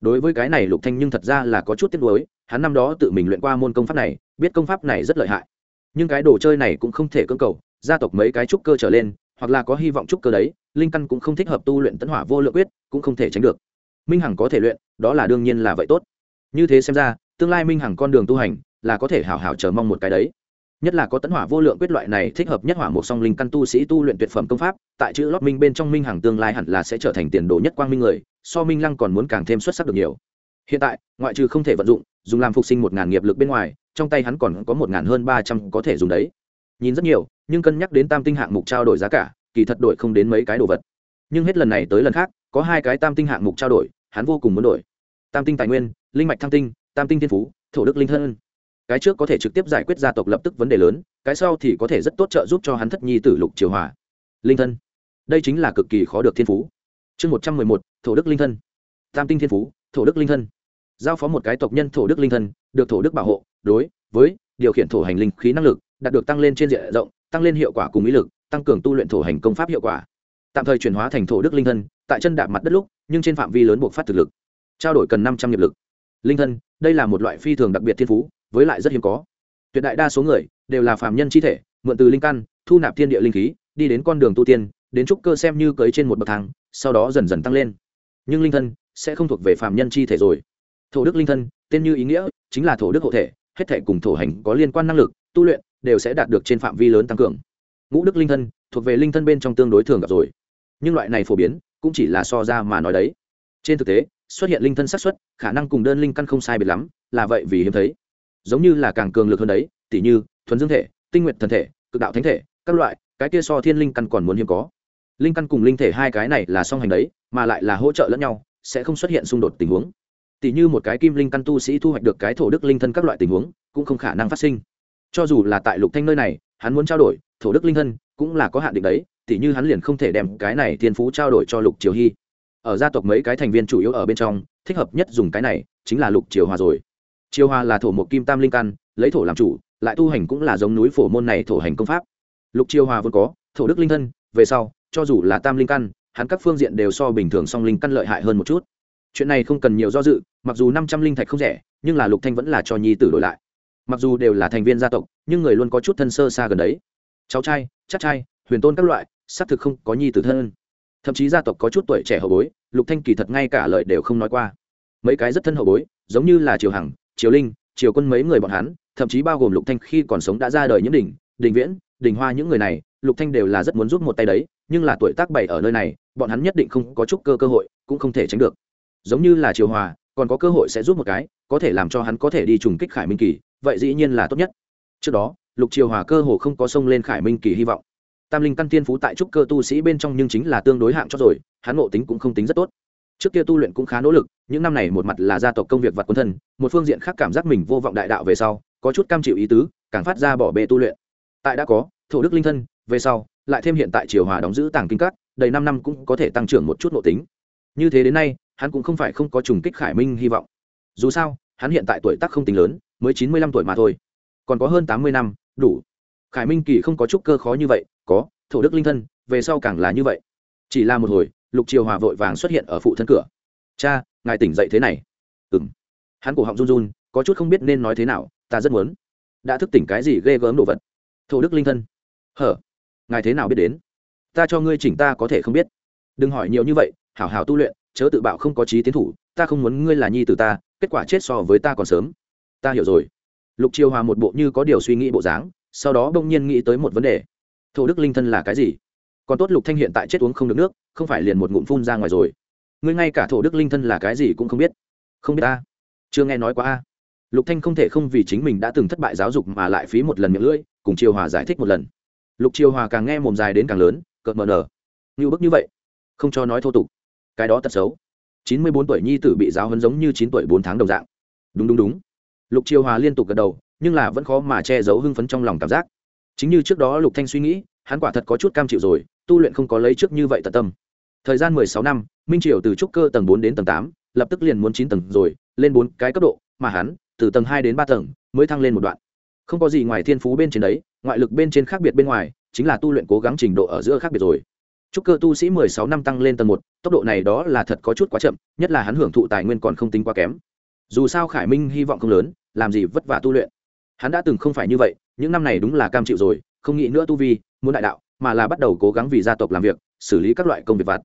A: Đối với cái này lục thanh nhưng thật ra là có chút tiếc nuối, hắn năm đó tự mình luyện qua môn công pháp này, biết công pháp này rất lợi hại. Nhưng cái đồ chơi này cũng không thể cưỡng cầu, gia tộc mấy cái trúc cơ trở lên hoặc là có hy vọng trúc cơ đấy, linh căn cũng không thích hợp tu luyện tấn hỏa vô lượng quyết, cũng không thể tránh được. Minh hằng có thể luyện, đó là đương nhiên là vậy tốt. Như thế xem ra, tương lai minh hằng con đường tu hành là có thể hào hào chờ mong một cái đấy. Nhất là có tấn hỏa vô lượng quyết loại này thích hợp nhất hỏa một song linh căn tu sĩ tu luyện tuyệt phẩm công pháp, tại chữ lót minh bên trong minh hằng tương lai hẳn là sẽ trở thành tiền đồ nhất quang minh người, so minh lăng còn muốn càng thêm xuất sắc được nhiều. Hiện tại, ngoại trừ không thể vận dụng, dùng làm phục sinh một ngàn nghiệp lực bên ngoài, trong tay hắn còn có một ngàn hơn ba trăm có thể dùng đấy nhìn rất nhiều, nhưng cân nhắc đến tam tinh hạng mục trao đổi giá cả, kỳ thật đổi không đến mấy cái đồ vật. Nhưng hết lần này tới lần khác, có hai cái tam tinh hạng mục trao đổi, hắn vô cùng muốn đổi. Tam tinh tài nguyên, linh mạch thăng tinh, tam tinh thiên phú, thổ đức linh thân. Cái trước có thể trực tiếp giải quyết gia tộc lập tức vấn đề lớn, cái sau thì có thể rất tốt trợ giúp cho hắn thất nhi tử lục triều hòa. Linh thân. Đây chính là cực kỳ khó được thiên phú. Chương một trăm mười một, thổ đức linh thân. Tam tinh thiên phú, thổ đức linh thân. Giao phó một cái tộc nhân thổ đức linh thân, được thổ đức bảo hộ, đối với, điều khiển thổ hành linh khí năng lực đạt được tăng lên trên diện rộng, tăng lên hiệu quả cùng ý lực, tăng cường tu luyện thổ hành công pháp hiệu quả. Tạm thời chuyển hóa thành thổ đức linh thân, tại chân đạp mặt đất lúc, nhưng trên phạm vi lớn buộc phát thực lực. Trao đổi cần năm trăm nghiệp lực. Linh thân, đây là một loại phi thường đặc biệt thiên phú, với lại rất hiếm có. Tuyệt đại đa số người, đều là phạm nhân chi thể, mượn từ linh căn, thu nạp thiên địa linh khí, đi đến con đường tu tiên, đến trúc cơ xem như cưới trên một bậc thang, sau đó dần dần tăng lên. Nhưng linh thân sẽ không thuộc về phạm nhân chi thể rồi. Thổ đức linh thân, tên như ý nghĩa, chính là thổ đức hộ thể, hết thể cùng thổ hành có liên quan năng lực, tu luyện đều sẽ đạt được trên phạm vi lớn tăng cường. Ngũ đức linh thân thuộc về linh thân bên trong tương đối thường gặp rồi. Nhưng loại này phổ biến cũng chỉ là so ra mà nói đấy. Trên thực tế, xuất hiện linh thân xác suất, khả năng cùng đơn linh căn không sai biệt lắm, là vậy vì hiếm thấy. Giống như là càng cường lực hơn đấy, tỉ như thuần dương thể, tinh nguyện thần thể, cực đạo thánh thể, các loại, cái kia so thiên linh căn còn muốn hiếm có. Linh căn cùng linh thể hai cái này là song hành đấy, mà lại là hỗ trợ lẫn nhau, sẽ không xuất hiện xung đột tình huống. Tỷ như một cái kim linh căn tu sĩ thu hoạch được cái thổ đức linh thân các loại tình huống, cũng không khả năng phát sinh cho dù là tại lục thanh nơi này, hắn muốn trao đổi, thổ đức linh thân, cũng là có hạn định đấy tỷ như hắn liền không thể đem cái này thiên phú trao đổi cho lục triều hy. Ở gia tộc mấy cái thành viên chủ yếu ở bên trong, thích hợp nhất dùng cái này, chính là lục triều hòa rồi. Triều hòa là thổ một kim tam linh căn, lấy thổ làm chủ, lại tu hành cũng là giống núi phổ môn này thổ hành công pháp. Lục triều hòa vốn có, thổ đức linh thân, về sau, cho dù là tam linh căn, hắn các phương diện đều so bình thường song linh căn lợi hại hơn một chút. Chuyện này không cần nhiều do dự, mặc dù năm trăm linh thạch không rẻ, nhưng là lục thanh vẫn là cho nhi tử đổi lại mặc dù đều là thành viên gia tộc, nhưng người luôn có chút thân sơ xa gần đấy. Cháu trai, chắc trai, huyền tôn các loại, xác thực không có nhi tử thân. Thậm chí gia tộc có chút tuổi trẻ hậu bối, lục thanh kỳ thật ngay cả lời đều không nói qua. Mấy cái rất thân hậu bối, giống như là triều hằng, triều linh, triều quân mấy người bọn hắn, thậm chí bao gồm lục thanh khi còn sống đã ra đời những đỉnh, đình viễn, đình hoa những người này, lục thanh đều là rất muốn giúp một tay đấy, nhưng là tuổi tác bảy ở nơi này, bọn hắn nhất định không có chút cơ cơ hội, cũng không thể tránh được. Giống như là triều hòa, còn có cơ hội sẽ giúp một cái, có thể làm cho hắn có thể đi trùng kích khải minh kỳ vậy dĩ nhiên là tốt nhất. Trước đó, lục triều hòa cơ hồ không có sông lên khải minh kỳ hy vọng. Tam linh căn tiên phú tại trúc cơ tu sĩ bên trong nhưng chính là tương đối hạng cho rồi, hắn ngộ tính cũng không tính rất tốt. Trước kia tu luyện cũng khá nỗ lực, những năm này một mặt là gia tộc công việc vặt quân thân, một phương diện khác cảm giác mình vô vọng đại đạo về sau, có chút cam chịu ý tứ, càng phát ra bỏ bê tu luyện. Tại đã có, thổ đức linh thân, về sau, lại thêm hiện tại triều hòa đóng giữ tàng kinh cắt đầy năm năm cũng có thể tăng trưởng một chút nội tính. Như thế đến nay, hắn cũng không phải không có trùng kích khải minh hy vọng. Dù sao hắn hiện tại tuổi tác không tính lớn, mới chín mươi lăm tuổi mà thôi. Còn có hơn tám mươi năm, đủ. Khải minh kỳ không có chút cơ khó như vậy, có, thổ đức linh thân, về sau càng là như vậy. Chỉ là một hồi, lục triều hòa vội vàng xuất hiện ở phụ thân cửa. Cha, ngài tỉnh dậy thế này. Ừ m hắn cổ họng run run, có chút không biết nên nói thế nào, ta rất muốn. Đã thức tỉnh cái gì ghê gớm đồ vật? Thổ đức linh thân. Hở, ngài thế nào biết đến? Ta cho ngươi chỉnh ta có thể không biết. Đừng hỏi nhiều như vậy, hảo hảo tu luyện, chớ tự bạo không có trí tiến thủ, ta không muốn ngươi là nhi tử ta kết quả chết so với ta còn sớm. Ta hiểu rồi. Lục triều hòa một bộ như có điều suy nghĩ bộ dáng, sau đó bỗng nhiên nghĩ tới một vấn đề. Thổ đức linh thân là cái gì? Còn tốt lục thanh hiện tại chết uống không được nước, không phải liền một ngụm phun ra ngoài rồi. Ngươi ngay cả thổ đức linh thân là cái gì cũng không biết. Không biết ta. Chưa nghe nói qua a. Lục thanh không thể không vì chính mình đã từng thất bại giáo dục mà lại phí một lần miệng lưỡi, cùng triều hòa giải thích một lần. Lục triều hòa càng nghe mồm dài đến càng lớn, cợt mờ nở. Như bức như vậy. Không cho nói thô tục. Cái đó tật xấu chín mươi bốn tuổi nhi tử bị giáo hấn giống như chín tuổi bốn tháng đồng dạng. Đúng đúng đúng. Lục triều hòa liên tục gật đầu, nhưng là vẫn khó mà che giấu hưng phấn trong lòng cảm giác. Chính như trước đó lục thanh suy nghĩ, hắn quả thật có chút cam chịu rồi, tu luyện không có lấy trước như vậy tận tâm. Thời gian mười sáu năm, minh triều từ trúc cơ tầng bốn đến tầng tám, lập tức liền muốn chín tầng rồi, lên bốn cái cấp độ, mà hắn, từ tầng hai đến ba tầng, mới thăng lên một đoạn. Không có gì ngoài thiên phú bên trên đấy, ngoại lực bên trên khác biệt bên ngoài, chính là tu luyện cố gắng trình độ ở giữa khác biệt rồi trúc cơ tu sĩ mười sáu năm tăng lên tầng một, tốc độ này đó là thật có chút quá chậm, nhất là hắn hưởng thụ tài nguyên còn không tính quá kém. Dù sao khải minh hy vọng không lớn, làm gì vất vả tu luyện. Hắn đã từng không phải như vậy, những năm này đúng là cam chịu rồi, không nghĩ nữa tu vi, muốn đại đạo, mà là bắt đầu cố gắng vì gia tộc làm việc, xử lý các loại công việc vặt.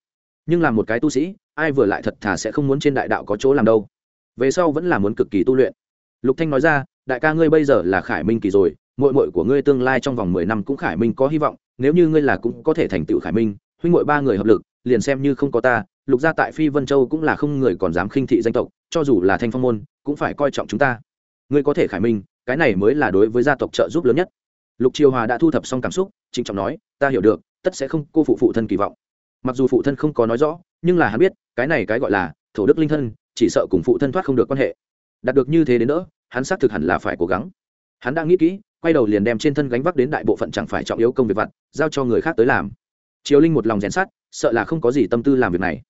A: Nhưng làm một cái tu sĩ, ai vừa lại thật thà sẽ không muốn trên đại đạo có chỗ làm đâu. Về sau vẫn là muốn cực kỳ tu luyện. Lục thanh nói ra, đại ca ngươi bây giờ là khải minh kỳ rồi, muội muội của ngươi tương lai trong vòng mười năm cũng khải minh có hy vọng, nếu như ngươi là cũng có thể thành tựu khải minh huynh ngội ba người hợp lực, liền xem như không có ta, lục gia tại phi vân châu cũng là không người còn dám khinh thị danh tộc, cho dù là thanh phong môn, cũng phải coi trọng chúng ta. Ngươi có thể khải minh, cái này mới là đối với gia tộc trợ giúp lớn nhất. Lục triều hòa đã thu thập xong cảm xúc, trịnh trọng nói, ta hiểu được, tất sẽ không cô phụ phụ thân kỳ vọng. Mặc dù phụ thân không có nói rõ, nhưng là hắn biết, cái này cái gọi là thổ đức linh thân, chỉ sợ cùng phụ thân thoát không được quan hệ. Đạt được như thế đến nữa hắn xác thực hẳn là phải cố gắng. Hắn đã nghĩ kỹ, quay đầu liền đem trên thân gánh vác đến đại bộ phận chẳng phải trọng yếu công việc vặt, giao cho người khác tới làm triều linh một lòng rèn sát sợ là không có gì tâm tư làm việc này.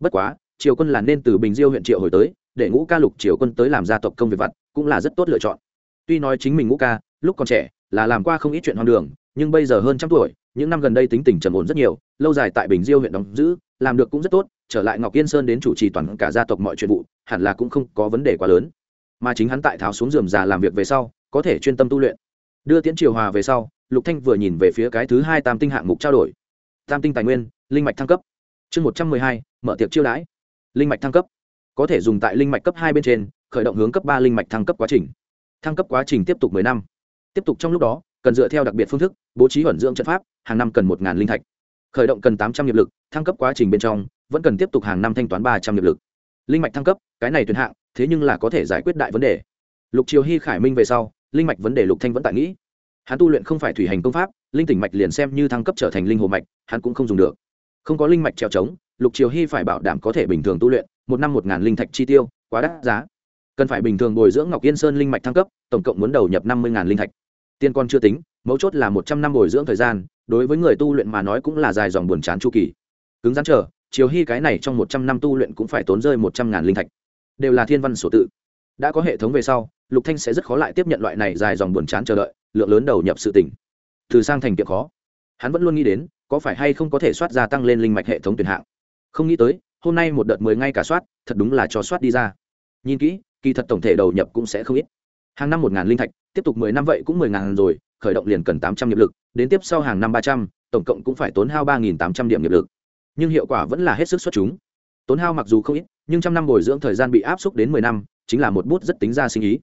A: Bất quá, triều quân là nên từ bình diêu huyện triệu hồi tới, để ngũ ca lục triều quân tới làm gia tộc công việc vặt, cũng là rất tốt lựa chọn. Tuy nói chính mình ngũ ca, lúc còn trẻ, là làm qua không ít chuyện hoang đường, nhưng bây giờ hơn trăm tuổi, những năm gần đây tính tình trầm ổn rất nhiều, lâu dài tại bình diêu huyện đóng giữ, làm được cũng rất tốt, trở lại ngọc yên sơn đến chủ trì toàn cả gia tộc mọi chuyện vụ, hẳn là cũng không có vấn đề quá lớn. Mà chính hắn tại tháo xuống giường già làm việc về sau, có thể chuyên tâm tu luyện. Đưa tiễn triều hòa về sau, lục thanh vừa nhìn về phía cái thứ hai tam tinh hạng mục trao đổi tam tinh tài nguyên, linh mạch thăng cấp. Chương một trăm mười hai, mở tiệc chiêu đãi. Linh mạch thăng cấp. Có thể dùng tại linh mạch cấp hai bên trên, khởi động hướng cấp ba linh mạch thăng cấp quá trình. Thăng cấp quá trình tiếp tục mười năm. Tiếp tục trong lúc đó, cần dựa theo đặc biệt phương thức, bố trí huẩn dưỡng trận pháp, hàng năm cần một linh thạch. Khởi động cần tám trăm nghiệp lực, thăng cấp quá trình bên trong, vẫn cần tiếp tục hàng năm thanh toán ba trăm nghiệp lực. Linh mạch thăng cấp, cái này tuyệt hạng, thế nhưng là có thể giải quyết đại vấn đề. Lục triều hy khải minh về sau, linh mạch vấn đề lục thanh vẫn tại nghĩ hắn tu luyện không phải thủy hành công pháp, linh tỉnh mạch liền xem như thăng cấp trở thành linh hồ mạch, hắn cũng không dùng được. Không có linh mạch treo trống, lục triều hy phải bảo đảm có thể bình thường tu luyện, một năm một ngàn linh thạch chi tiêu, quá đắt giá. Cần phải bình thường bồi dưỡng ngọc yên sơn linh mạch thăng cấp, tổng cộng muốn đầu nhập năm mươi ngàn linh thạch. Tiên con chưa tính, mấu chốt là một trăm năm bồi dưỡng thời gian, đối với người tu luyện mà nói cũng là dài dòng buồn chán chu kỳ. Cứng rắn chờ chiều hy cái này trong một trăm năm tu luyện cũng phải tốn rơi một trăm ngàn linh thạch. Đều là thiên văn sổ tự. Đã có hệ thống về sau, lục thanh sẽ rất khó lại tiếp nhận loại này dài dòng buồn chán chờ đợi lượng lớn đầu nhập sự tỉnh từ sang thành kiệm khó. Hắn vẫn luôn nghĩ đến, có phải hay không có thể soát gia tăng lên linh mạch hệ thống tuyển hạng. Không nghĩ tới, hôm nay một đợt mười ngay cả soát, thật đúng là cho soát đi ra. Nhìn kỹ, kỳ thật tổng thể đầu nhập cũng sẽ không ít. Hàng năm một ngàn linh thạch, tiếp tục mười năm vậy cũng mười ngàn rồi, khởi động liền cần tám trăm nghiệp lực, đến tiếp sau hàng năm ba trăm, tổng cộng cũng phải tốn hao ba nghìn tám trăm điểm nghiệp lực. Nhưng hiệu quả vẫn là hết sức xuất chúng. Tốn hao mặc dù không ít, nhưng trăm năm bồi dưỡng thời gian bị áp suất đến mười năm, chính là một bút rất tính ra sinh ý.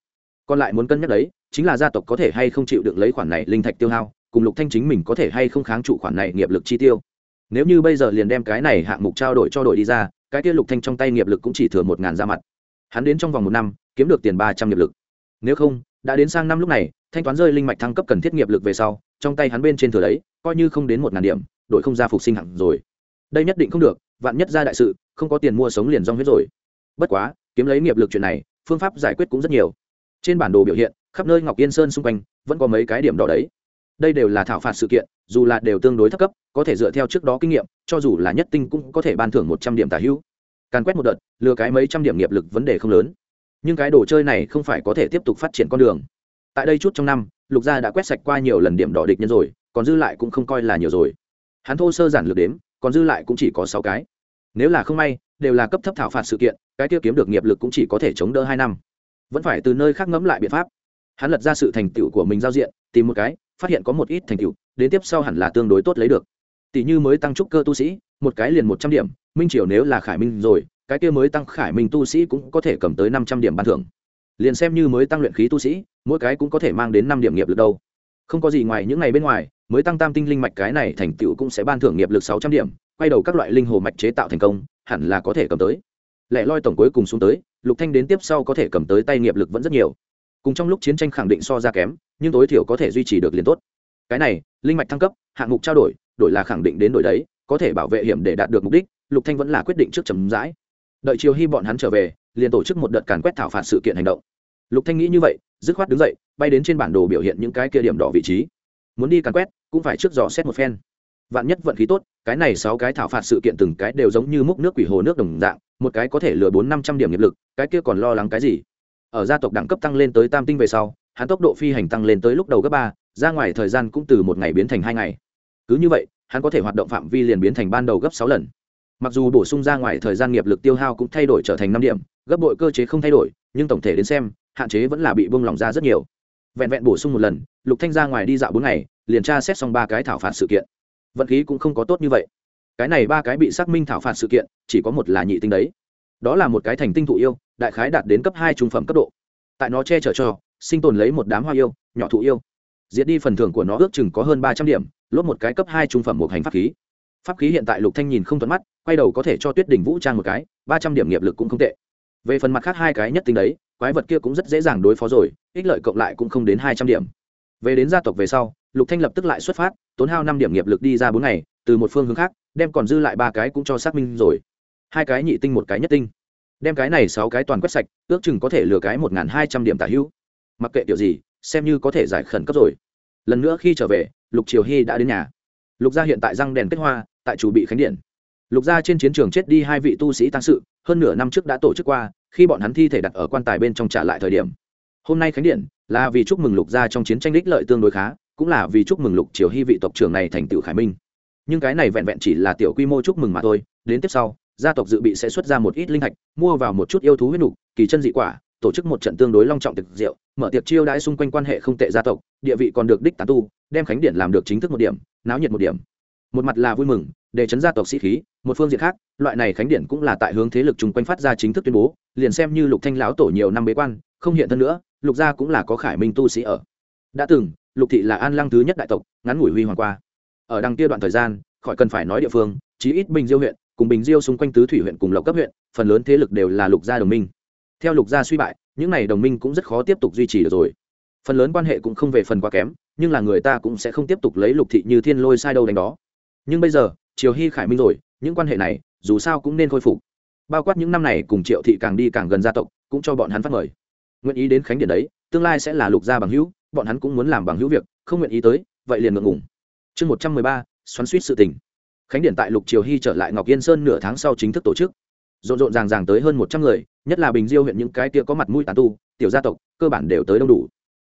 A: Còn lại muốn cân nhắc đấy chính là gia tộc có thể hay không chịu được lấy khoản này linh thạch tiêu hao, cùng lục thanh chính mình có thể hay không kháng trụ khoản này nghiệp lực chi tiêu. Nếu như bây giờ liền đem cái này hạng mục trao đổi cho đổi đi ra, cái kia lục thanh trong tay nghiệp lực cũng chỉ thừa một ngàn ra mặt. Hắn đến trong vòng một năm, kiếm được tiền ba trăm nghiệp lực. Nếu không, đã đến sang năm lúc này, thanh toán rơi linh mạch thăng cấp cần thiết nghiệp lực về sau, trong tay hắn bên trên thừa đấy, coi như không đến một ngàn điểm, đội không ra phục sinh hẳn rồi. Đây nhất định không được, vạn nhất ra đại sự, không có tiền mua sống liền rong huyết rồi. Bất quá, kiếm lấy nghiệp lực chuyện này, phương pháp giải quyết cũng rất nhiều. Trên bản đồ biểu hiện khắp nơi ngọc yên sơn xung quanh vẫn có mấy cái điểm đỏ đấy đây đều là thảo phạt sự kiện dù là đều tương đối thấp cấp có thể dựa theo trước đó kinh nghiệm cho dù là nhất tinh cũng có thể ban thưởng một trăm điểm tả hữu càn quét một đợt lừa cái mấy trăm điểm nghiệp lực vấn đề không lớn nhưng cái đồ chơi này không phải có thể tiếp tục phát triển con đường tại đây chút trong năm lục gia đã quét sạch qua nhiều lần điểm đỏ địch nhân rồi còn dư lại cũng không coi là nhiều rồi hắn thô sơ giản lược đếm còn dư lại cũng chỉ có sáu cái nếu là không may đều là cấp thấp thảo phạt sự kiện cái tiêu kiếm được nghiệp lực cũng chỉ có thể chống đỡ hai năm vẫn phải từ nơi khác ngẫm lại biện pháp hắn lật ra sự thành tựu của mình giao diện, tìm một cái, phát hiện có một ít thành tựu, đến tiếp sau hẳn là tương đối tốt lấy được. Tỷ như mới tăng trúc cơ tu sĩ, một cái liền một trăm điểm, minh triều nếu là khải minh rồi, cái kia mới tăng khải minh tu sĩ cũng có thể cầm tới năm trăm điểm ban thưởng. Liền xem như mới tăng luyện khí tu sĩ, mỗi cái cũng có thể mang đến năm điểm nghiệp lực đâu. Không có gì ngoài những ngày bên ngoài, mới tăng tam tinh linh mạch cái này thành tựu cũng sẽ ban thưởng nghiệp lực sáu trăm điểm, quay đầu các loại linh hồ mạch chế tạo thành công, hẳn là có thể cầm tới. Lẻ loi tổng cuối cùng xuống tới, lục thanh đến tiếp sau có thể cầm tới tay nghiệp lực vẫn rất nhiều cùng trong lúc chiến tranh khẳng định so ra kém, nhưng tối thiểu có thể duy trì được liền tốt. Cái này, linh mạch thăng cấp, hạng mục trao đổi đổi là khẳng định đến đổi đấy, có thể bảo vệ hiểm để đạt được mục đích, lục thanh vẫn là quyết định trước chấm dãi đợi chiều hy bọn hắn trở về, liền tổ chức một đợt càn quét thảo phạt sự kiện hành động. Lục thanh nghĩ như vậy, dứt khoát đứng dậy, bay đến trên bản đồ biểu hiện những cái kia điểm đỏ vị trí. Muốn đi càn quét, cũng phải trước dò xét một phen. Vạn nhất vận khí tốt, cái này sáu cái thảo phạt sự kiện từng cái đều giống như múc nước quỷ hồ nước đồng dạng, một cái có thể lừa bốn năm trăm điểm nghiệp lực, cái kia còn lo lắng cái gì? Ở gia tộc đẳng cấp tăng lên tới tam tinh về sau, hắn tốc độ phi hành tăng lên tới lúc đầu gấp ba, ra ngoài thời gian cũng từ một ngày biến thành hai ngày. Cứ như vậy, hắn có thể hoạt động phạm vi liền biến thành ban đầu gấp sáu lần. Mặc dù bổ sung ra ngoài thời gian nghiệp lực tiêu hao cũng thay đổi trở thành năm điểm, gấp bội cơ chế không thay đổi, nhưng tổng thể đến xem, hạn chế vẫn là bị bông lỏng ra rất nhiều. Vẹn vẹn bổ sung một lần, lục thanh ra ngoài đi dạo bốn ngày, liền tra xét xong ba cái thảo phạt sự kiện. Vận khí cũng không có tốt như vậy. Cái này ba cái bị xác minh thảo phạt sự kiện, chỉ có một là nhị tinh đấy đó là một cái thành tinh thụ yêu, đại khái đạt đến cấp hai trung phẩm cấp độ. Tại nó che chở cho, sinh tồn lấy một đám hoa yêu, nhỏ thụ yêu. Diệt đi phần thưởng của nó ước chừng có hơn ba trăm điểm, lốt một cái cấp hai trung phẩm một hành pháp khí. Pháp khí hiện tại lục thanh nhìn không thuận mắt, quay đầu có thể cho tuyết đỉnh vũ trang một cái, ba trăm điểm nghiệp lực cũng không tệ. Về phần mặt khác hai cái nhất tính đấy, quái vật kia cũng rất dễ dàng đối phó rồi, ích lợi cộng lại cũng không đến hai trăm điểm. Về đến gia tộc về sau, lục thanh lập tức lại xuất phát, tốn hao năm điểm nghiệp lực đi ra bốn ngày, từ một phương hướng khác, đem còn dư lại ba cái cũng cho xác minh rồi hai cái nhị tinh một cái nhất tinh. Đem cái này sáu cái toàn quét sạch, ước chừng có thể lừa cái một hai trăm điểm tả hữu. Mặc kệ điều gì, xem như có thể giải khẩn cấp rồi. Lần nữa khi trở về, lục triều hy đã đến nhà. Lục gia hiện tại răng đèn kết hoa, tại chủ bị khánh điện. Lục gia trên chiến trường chết đi hai vị tu sĩ tăng sự, hơn nửa năm trước đã tổ chức qua, khi bọn hắn thi thể đặt ở quan tài bên trong trả lại thời điểm. Hôm nay khánh điện, là vì chúc mừng lục gia trong chiến tranh đích lợi tương đối khá, cũng là vì chúc mừng lục triều hy vị tộc trưởng này thành tựu khải minh. Nhưng cái này vẹn vẹn chỉ là tiểu quy mô chúc mừng mà thôi, đến tiếp sau gia tộc dự bị sẽ xuất ra một ít linh hạch mua vào một chút yêu thú huyết nục, kỳ chân dị quả, tổ chức một trận tương đối long trọng thực rượu, mở tiệc chiêu đãi xung quanh quan hệ không tệ gia tộc, địa vị còn được đích tán tu, đem khánh điển làm được chính thức một điểm, náo nhiệt một điểm. Một mặt là vui mừng, để chấn gia tộc sĩ khí, một phương diện khác, loại này khánh điển cũng là tại hướng thế lực chung quanh phát ra chính thức tuyên bố, liền xem như lục thanh lão tổ nhiều năm bế quan, không hiện thân nữa, lục gia cũng là có khải minh tu sĩ ở. Đã từng, lục thị là an lăng thứ nhất đại tộc, ngắn ngủi huy hoàng qua. Ở đằng kia đoạn thời gian, khỏi cần phải nói địa phương, chí ít bình diêu huyện cùng bình diêu xung quanh tứ thủy huyện cùng lộc cấp huyện, phần lớn thế lực đều là lục gia đồng minh. Theo lục gia suy bại, những này đồng minh cũng rất khó tiếp tục duy trì được rồi. Phần lớn quan hệ cũng không về phần quá kém, nhưng là người ta cũng sẽ không tiếp tục lấy lục thị như thiên lôi sai đâu đánh đó. Nhưng bây giờ, triều hy khải minh rồi, những quan hệ này, dù sao cũng nên khôi phục. Bao quát những năm này cùng triệu thị càng đi càng gần gia tộc, cũng cho bọn hắn phát mời. Nguyện ý đến khánh điện đấy, tương lai sẽ là lục gia bằng hữu, bọn hắn cũng muốn làm bằng hữu việc, không nguyện ý tới, vậy liền ngượng ngùng. Chương một trăm mười ba, xoắn suýt sự tình khánh điện tại lục triều hy trở lại ngọc yên sơn nửa tháng sau chính thức tổ chức. Rộn rộn ràng ràng tới hơn một trăm người, nhất là bình diêu huyện những cái tia có mặt mũi tàn tu, tiểu gia tộc, cơ bản đều tới đông đủ.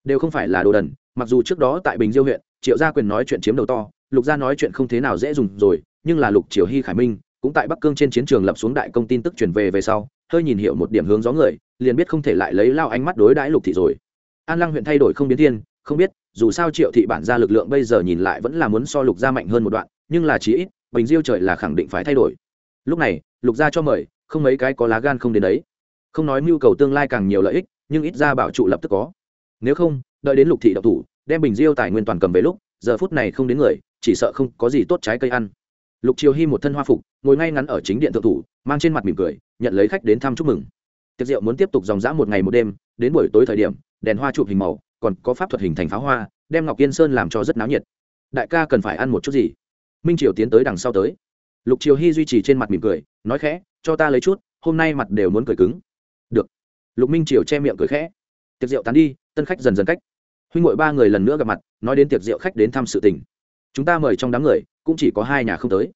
A: Đều không phải là đồ đần, mặc dù trước đó tại bình diêu huyện, triệu gia quyền nói chuyện chiếm đầu to, lục gia nói chuyện không thế nào dễ dùng rồi, nhưng là lục triều hy khải minh cũng tại bắc cương trên chiến trường lập xuống đại công tin tức truyền về về sau, hơi nhìn hiểu một điểm hướng gió người, liền biết không thể lại lấy lao ánh mắt đối đãi lục thị rồi. An lăng huyện thay đổi không biến thiên, không biết, dù sao triệu thị bản ra lực lượng bây giờ nhìn lại vẫn là muốn so lục gia mạnh hơn một đoạn, nhưng là chí ít bình diêu trời là khẳng định phải thay đổi. Lúc này, lục gia cho mời, không mấy cái có lá gan không đến đấy. Không nói mưu cầu tương lai càng nhiều lợi ích, nhưng ít ra bảo trụ lập tức có. Nếu không, đợi đến lục thị đậu thủ, đem bình diêu tài nguyên toàn cầm về lúc, giờ phút này không đến người, chỉ sợ không có gì tốt trái cây ăn. Lục triều hy một thân hoa phục, ngồi ngay ngắn ở chính điện thượng thủ, mang trên mặt mỉm cười, nhận lấy khách đến thăm chúc mừng. Tiệc rượu muốn tiếp tục dòng dã một ngày một đêm, đến buổi tối thời điểm, đèn hoa chụp hình màu, còn có pháp thuật hình thành pháo hoa, đem ngọc yên sơn làm cho rất náo nhiệt. Đại ca cần phải ăn một chút gì? Minh triều tiến tới đằng sau tới. Lục triều hy duy trì trên mặt mỉm cười, nói khẽ, cho ta lấy chút, hôm nay mặt đều muốn cười cứng. Được. Lục minh triều che miệng cười khẽ. Tiệc rượu tán đi, tân khách dần dần cách. Huynh ngội ba người lần nữa gặp mặt, nói đến tiệc rượu khách đến thăm sự tình. Chúng ta mời trong đám người, cũng chỉ có hai nhà không tới.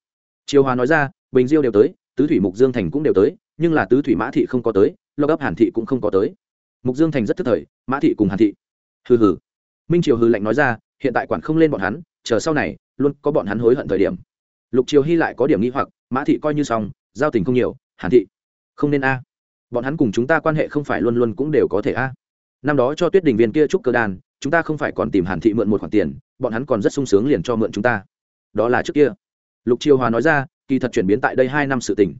A: Triều hòa nói ra, bình diêu đều tới, tứ thủy mục dương thành cũng đều tới, nhưng là tứ thủy mã thị không có tới, lộc ấp hàn thị cũng không có tới. Mục dương thành rất thức thời, mã thị cùng hàn thị. Hừ hừ. Minh triều hừ lạnh nói ra, hiện tại quản không lên bọn hắn, chờ sau này luôn có bọn hắn hối hận thời điểm. Lục triều hy lại có điểm nghi hoặc, mã thị coi như xong, giao tình không nhiều, hàn thị, không nên a. Bọn hắn cùng chúng ta quan hệ không phải luôn luôn cũng đều có thể a. Năm đó cho tuyết đình viên kia trúc cơ đàn chúng ta không phải còn tìm hàn thị mượn một khoản tiền, bọn hắn còn rất sung sướng liền cho mượn chúng ta. Đó là trước kia. Lục triều hòa nói ra, kỳ thật chuyển biến tại đây hai năm sự tỉnh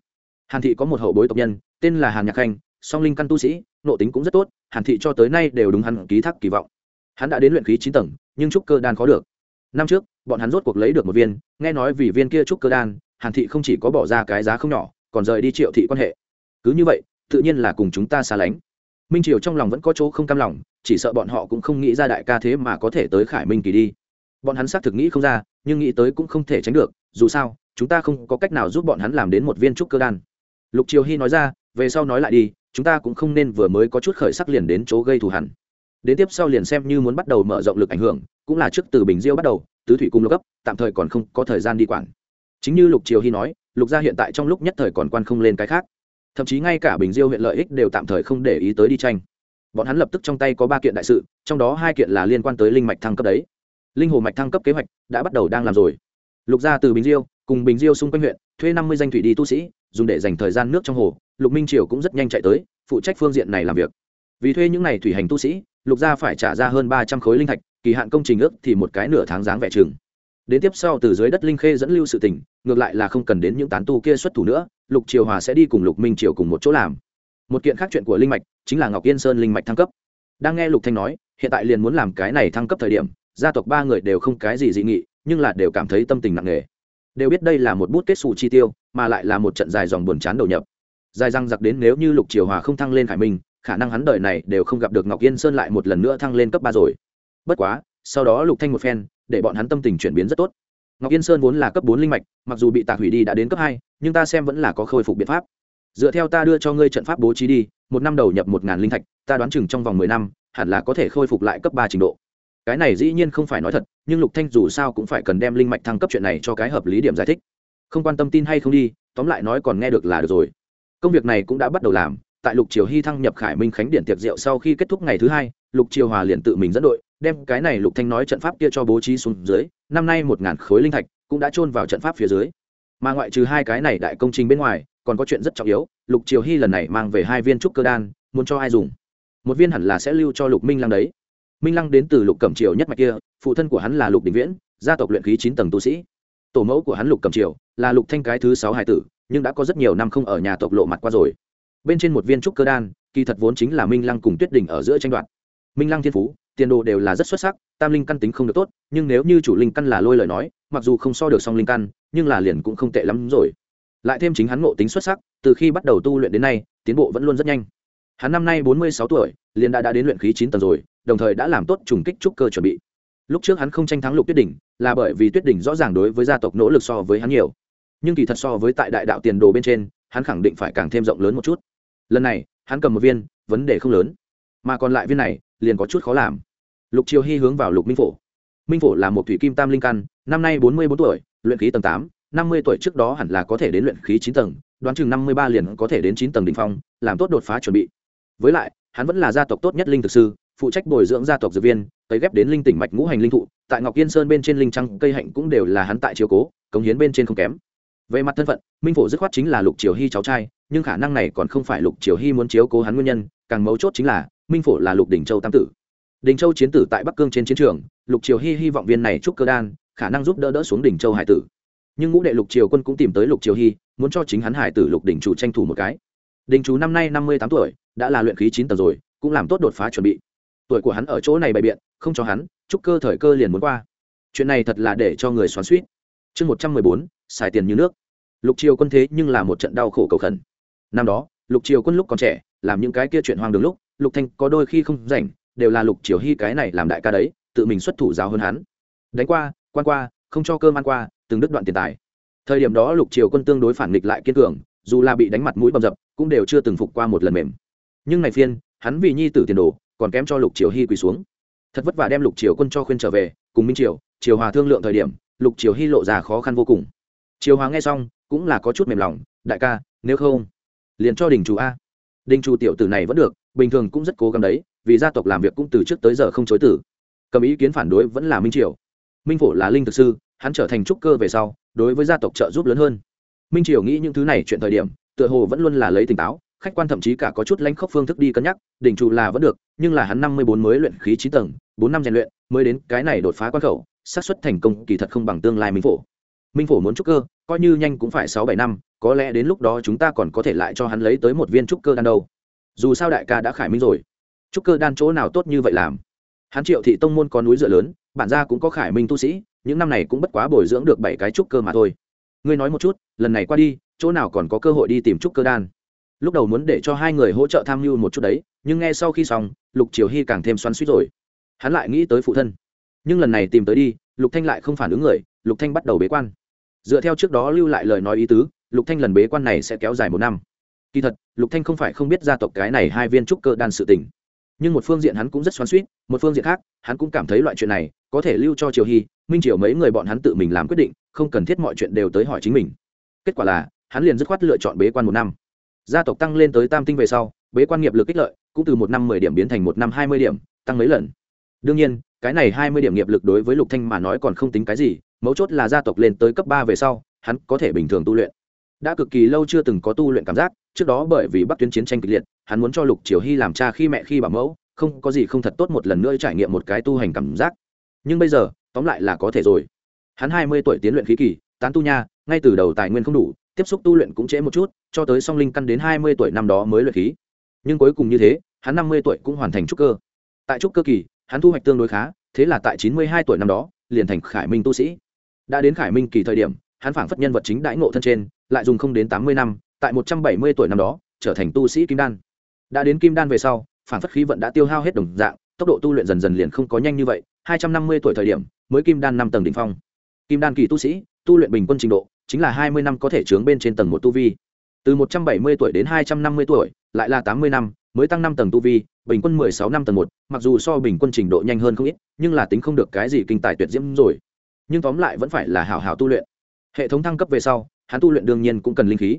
A: hàn thị có một hậu bối tộc nhân, tên là hàn nhạc khanh, song linh căn tu sĩ nộ tính cũng rất tốt, hàn thị cho tới nay đều đúng hắn ký thác kỳ vọng. Hắn đã đến luyện khí chín tầng, nhưng trúc cơ đan khó được năm trước, bọn hắn rốt cuộc lấy được một viên, nghe nói vì viên kia trúc cơ đan, hàn thị không chỉ có bỏ ra cái giá không nhỏ, còn rời đi triệu thị quan hệ. Cứ như vậy, tự nhiên là cùng chúng ta xa lánh. Minh triều trong lòng vẫn có chỗ không cam lòng, chỉ sợ bọn họ cũng không nghĩ ra đại ca thế mà có thể tới khải minh kỳ đi. Bọn hắn xác thực nghĩ không ra, nhưng nghĩ tới cũng không thể tránh được, dù sao, chúng ta không có cách nào giúp bọn hắn làm đến một viên trúc cơ đan. Lục triều hy nói ra, về sau nói lại đi, chúng ta cũng không nên vừa mới có chút khởi sắc liền đến chỗ gây thù hẳn đến tiếp sau liền xem như muốn bắt đầu mở rộng lực ảnh hưởng cũng là trước từ bình diêu bắt đầu, tứ thủy cung lục cấp tạm thời còn không có thời gian đi quản. Chính như lục triều hy nói, lục gia hiện tại trong lúc nhất thời còn quan không lên cái khác. Thậm chí ngay cả bình diêu huyện lợi ích đều tạm thời không để ý tới đi tranh. Bọn hắn lập tức trong tay có ba kiện đại sự, trong đó hai kiện là liên quan tới linh mạch thăng cấp đấy. Linh hồ mạch thăng cấp kế hoạch đã bắt đầu đang làm rồi. Lục gia từ bình diêu, cùng bình diêu xung quanh huyện, thuê năm mươi danh thủy đi tu sĩ, dùng để dành thời gian nước trong hồ, lục minh triều cũng rất nhanh chạy tới, phụ trách phương diện này làm việc. Vì thuê những n à y thủy hành tu sĩ, lục gia phải trả ra hơn ba trăm khối linh thạch kỳ hạn công trình ước thì một cái nửa tháng dáng vẻ chừng. Đến tiếp sau từ dưới đất linh khê dẫn lưu sự tỉnh, ngược lại là không cần đến những tán tu kia xuất thủ nữa, lục triều hòa sẽ đi cùng lục minh triều cùng một chỗ làm. Một kiện khác chuyện của linh mạch chính là ngọc yên sơn linh mạch thăng cấp. Đang nghe lục thanh nói, hiện tại liền muốn làm cái này thăng cấp thời điểm, gia tộc ba người đều không cái gì dị nghị, nhưng là đều cảm thấy tâm tình nặng nề. Đều biết đây là một bút kết xù chi tiêu, mà lại là một trận dài dòng buồn chán đầu nhập. Dài răng giặc đến nếu như lục triều hòa không thăng lên khải minh, khả năng hắn đời này đều không gặp được ngọc yên sơn lại một lần nữa thăng lên cấp ba rồi bất quá, sau đó lục thanh một phen, để bọn hắn tâm tình chuyển biến rất tốt. Ngọc yên sơn vốn là cấp bốn linh mạch, mặc dù bị tạc hủy đi đã đến cấp hai, nhưng ta xem vẫn là có khôi phục biện pháp. Dựa theo ta đưa cho ngươi trận pháp bố trí đi, một năm đầu nhập một ngàn linh thạch, ta đoán chừng trong vòng mười năm, hẳn là có thể khôi phục lại cấp ba trình độ. Cái này dĩ nhiên không phải nói thật, nhưng lục thanh dù sao cũng phải cần đem linh mạch thăng cấp chuyện này cho cái hợp lý điểm giải thích. Không quan tâm tin hay không đi, tóm lại nói còn nghe được là được rồi. Công việc này cũng đã bắt đầu làm, tại lục triều hy thăng nhập khải minh khánh điện tiệc rượu sau khi kết thúc ngày thứ hai, lục triều hòa liền tự mình dẫn đội đem cái này lục thanh nói trận pháp kia cho bố trí xuống dưới, năm nay một ngàn khối linh thạch cũng đã trôn vào trận pháp phía dưới. Mà ngoại trừ hai cái này đại công trình bên ngoài, còn có chuyện rất trọng yếu, lục triều hy lần này mang về hai viên trúc cơ đan, muốn cho ai dùng? Một viên hẳn là sẽ lưu cho lục minh lăng đấy. Minh lăng đến từ lục cẩm triều nhất mạch kia, phụ thân của hắn là lục đình viễn, gia tộc luyện khí chín tầng tu sĩ. Tổ mẫu của hắn lục cẩm triều, là lục thanh cái thứ sáu hải tử, nhưng đã có rất nhiều năm không ở nhà tộc lộ mặt qua rồi. Bên trên một viên trúc cơ đan, kỳ thật vốn chính là minh lăng cùng tuyết đình ở giữa tranh đoạt. Minh lăng thiên phú tiền đồ đều là rất xuất sắc, tam linh căn tính không được tốt, nhưng nếu như chủ linh căn là lôi lời nói, mặc dù không so được song linh căn, nhưng là liền cũng không tệ lắm rồi. Lại thêm chính hắn ngộ tính xuất sắc, từ khi bắt đầu tu luyện đến nay, tiến bộ vẫn luôn rất nhanh. Hắn năm nay bốn mươi sáu tuổi, liền đã đã đến luyện khí chín tầng rồi, đồng thời đã làm tốt trùng kích trúc cơ chuẩn bị. Lúc trước hắn không tranh thắng lục tuyết đỉnh, là bởi vì tuyết đỉnh rõ ràng đối với gia tộc nỗ lực so với hắn nhiều. Nhưng kỳ thật so với tại đại đạo tiền đồ bên trên, hắn khẳng định phải càng thêm rộng lớn một chút. Lần này, hắn cầm một viên, vấn đề không lớn. Mà còn lại viên này, liền có chút khó làm lục triều hy hướng vào lục minh phổ. Minh phổ là một thủy kim tam linh căn, năm nay bốn mươi bốn tuổi, luyện khí tầng tám, năm mươi tuổi trước đó hẳn là có thể đến luyện khí chín tầng, đoán chừng năm mươi ba liền có thể đến chín tầng đ ỉ n h phong, làm tốt đột phá chuẩn bị. Với lại, hắn vẫn là gia tộc tốt nhất linh thực sư, phụ trách bồi dưỡng gia tộc dược viên tới ghép đến linh tỉnh mạch ngũ hành linh thụ, tại ngọc yên sơn bên trên linh trăng, cây hạnh cũng đều là hắn tại chiếu cố, cống hiến bên trên không kém. Về mặt thân phận, minh phổ dứt khoát chính là lục triều hy cháu trai, nhưng khả năng này còn không phải lục triều hy muốn chiếu cố hắn nguyên nhân, càng mấu chốt chính là, minh phổ là lục đình châu tam tử đình châu chiến tử tại bắc cương trên chiến trường, lục triều hy hy vọng viên này trúc cơ đan, khả năng giúp đỡ đỡ xuống đình châu hải tử. Nhưng ngũ đệ lục triều quân cũng tìm tới lục triều hy muốn cho chính hắn hải tử lục đình chủ tranh thủ một cái. Đình chủ năm nay năm mươi tám tuổi, đã là luyện khí chín tầng rồi, cũng làm tốt đột phá chuẩn bị. Tuổi của hắn ở chỗ này bày biện, không cho hắn, trúc cơ thời cơ liền muốn qua. Chuyện này thật là để cho người xoắn suýt chương một trăm mười bốn, xài tiền như nước. Lục triều quân thế nhưng là một trận đau khổ cầu khẩn. Năm đó, lục triều quân lúc còn trẻ, làm những cái kia chuyện hoang đường lúc, lục thanh có đôi khi không rảnh đều là lục triều hy cái này làm đại ca đấy, tự mình xuất thủ giáo hơn hắn. Đánh qua, quan qua, không cho cơm ăn qua, từng đứt đoạn tiền tài. Thời điểm đó lục triều quân tương đối phản nghịch lại kiên cường, dù là bị đánh mặt mũi bầm dập, cũng đều chưa từng phục qua một lần mềm. Nhưng này phiên, hắn vì nhi tử tiền đồ, còn kém cho lục triều hy quỳ xuống. Thật vất vả đem lục triều quân cho khuyên trở về, cùng minh triều triều hòa thương lượng thời điểm, lục triều hy lộ ra khó khăn vô cùng. Triều hòa nghe xong, cũng là có chút mềm lòng, đại ca, nếu không, liền cho đình chủ a. Đình chủ tiểu tử này vẫn được, bình thường cũng rất cố gắng đấy vì gia tộc làm việc cũng từ trước tới giờ không chối tử cầm ý kiến phản đối vẫn là minh triều. Minh phổ là linh thực sư, hắn trở thành trúc cơ về sau, đối với gia tộc trợ giúp lớn hơn. Minh triều nghĩ những thứ này chuyện thời điểm, tựa hồ vẫn luôn là lấy tỉnh táo, khách quan thậm chí cả có chút lãnh khốc phương thức đi cân nhắc, đỉnh trụ là vẫn được, nhưng là hắn năm mươi bốn mới luyện khí chín tầng, bốn năm rèn luyện, mới đến cái này đột phá quan khẩu, xác suất thành công kỳ thật không bằng tương lai minh phổ. Minh phổ muốn trúc cơ, coi như nhanh cũng phải sáu bảy năm, có lẽ đến lúc đó chúng ta còn có thể lại cho hắn lấy tới một viên trúc cơ đan đâu. Dù sao đại ca đã khải minh rồi trúc cơ đan chỗ nào tốt như vậy làm? Hắn triệu thị tông môn có núi dựa lớn, bản gia cũng có khải minh tu sĩ, những năm này cũng bất quá bồi dưỡng được bảy cái trúc cơ mà thôi. Ngươi nói một chút, lần này qua đi, chỗ nào còn có cơ hội đi tìm trúc cơ đan? Lúc đầu muốn để cho hai người hỗ trợ tham mưu một chút đấy, nhưng nghe sau khi xong, lục triều hy càng thêm xoắn suýt rồi. Hắn lại nghĩ tới phụ thân. Nhưng lần này tìm tới đi, lục thanh lại không phản ứng người, lục thanh bắt đầu bế quan. Dựa theo trước đó lưu lại lời nói ý tứ, lục thanh lần bế quan này sẽ kéo dài một năm. Kỳ thật, lục thanh không phải không biết gia tộc cái này hai viên trúc cơ đan sự tình nhưng một phương diện hắn cũng rất xoắn suýt một phương diện khác, hắn cũng cảm thấy loại chuyện này có thể lưu cho triều hy, minh triều mấy người bọn hắn tự mình làm quyết định, không cần thiết mọi chuyện đều tới hỏi chính mình. Kết quả là, hắn liền dứt khoát lựa chọn bế quan một năm. Gia tộc tăng lên tới tam tinh về sau, bế quan nghiệp lực ích lợi, cũng từ một năm mười điểm biến thành một năm hai mươi điểm, tăng mấy lần. Đương nhiên, cái này hai mươi điểm nghiệp lực đối với lục thanh mà nói còn không tính cái gì, mấu chốt là gia tộc lên tới cấp ba về sau, hắn có thể bình thường tu luyện. Đã cực kỳ lâu chưa từng có tu luyện cảm giác, trước đó bởi vì bắc tuyến chiến tranh kịch liệt hắn muốn cho lục triều hy làm cha khi mẹ khi bảo mẫu, không có gì không thật tốt một lần nữa trải nghiệm một cái tu hành cảm giác. Nhưng bây giờ, tóm lại là có thể rồi. Hắn hai mươi tuổi tiến luyện khí kỳ, tán tu nha, ngay từ đầu tài nguyên không đủ, tiếp xúc tu luyện cũng trễ một chút, cho tới song linh căn đến hai mươi tuổi năm đó mới luyện khí. Nhưng cuối cùng như thế, hắn năm mươi tuổi cũng hoàn thành trúc cơ. Tại trúc cơ kỳ, hắn thu hoạch tương đối khá, thế là tại chín mươi hai tuổi năm đó, liền thành khải minh tu sĩ. Đã đến khải minh kỳ thời điểm, hắn phảng phất nhân vật chính đãi ngộ thân trên, lại dùng không đến tám mươi năm, tại một trăm bảy mươi tuổi năm đó, trở thành tu sĩ kim đan đã đến kim đan về sau phảng phất khí vận đã tiêu hao hết đồng dạng, tốc độ tu luyện dần dần liền không có nhanh như vậy, hai trăm năm mươi tuổi thời điểm mới kim đan năm tầng đỉnh phong. Kim đan kỳ tu sĩ, tu luyện bình quân trình độ chính là hai mươi năm có thể chướng bên trên tầng một tu vi. Từ một trăm bảy mươi tuổi đến hai trăm năm mươi tuổi, lại là tám mươi năm, mới tăng năm tầng tu vi, bình quân mười sáu năm tầng một, mặc dù so bình quân trình độ nhanh hơn không ít, nhưng là tính không được cái gì kinh tài tuyệt diễm rồi. Nhưng tóm lại vẫn phải là hảo hảo tu luyện. Hệ thống thăng cấp về sau, hắn tu luyện đương nhiên cũng cần linh khí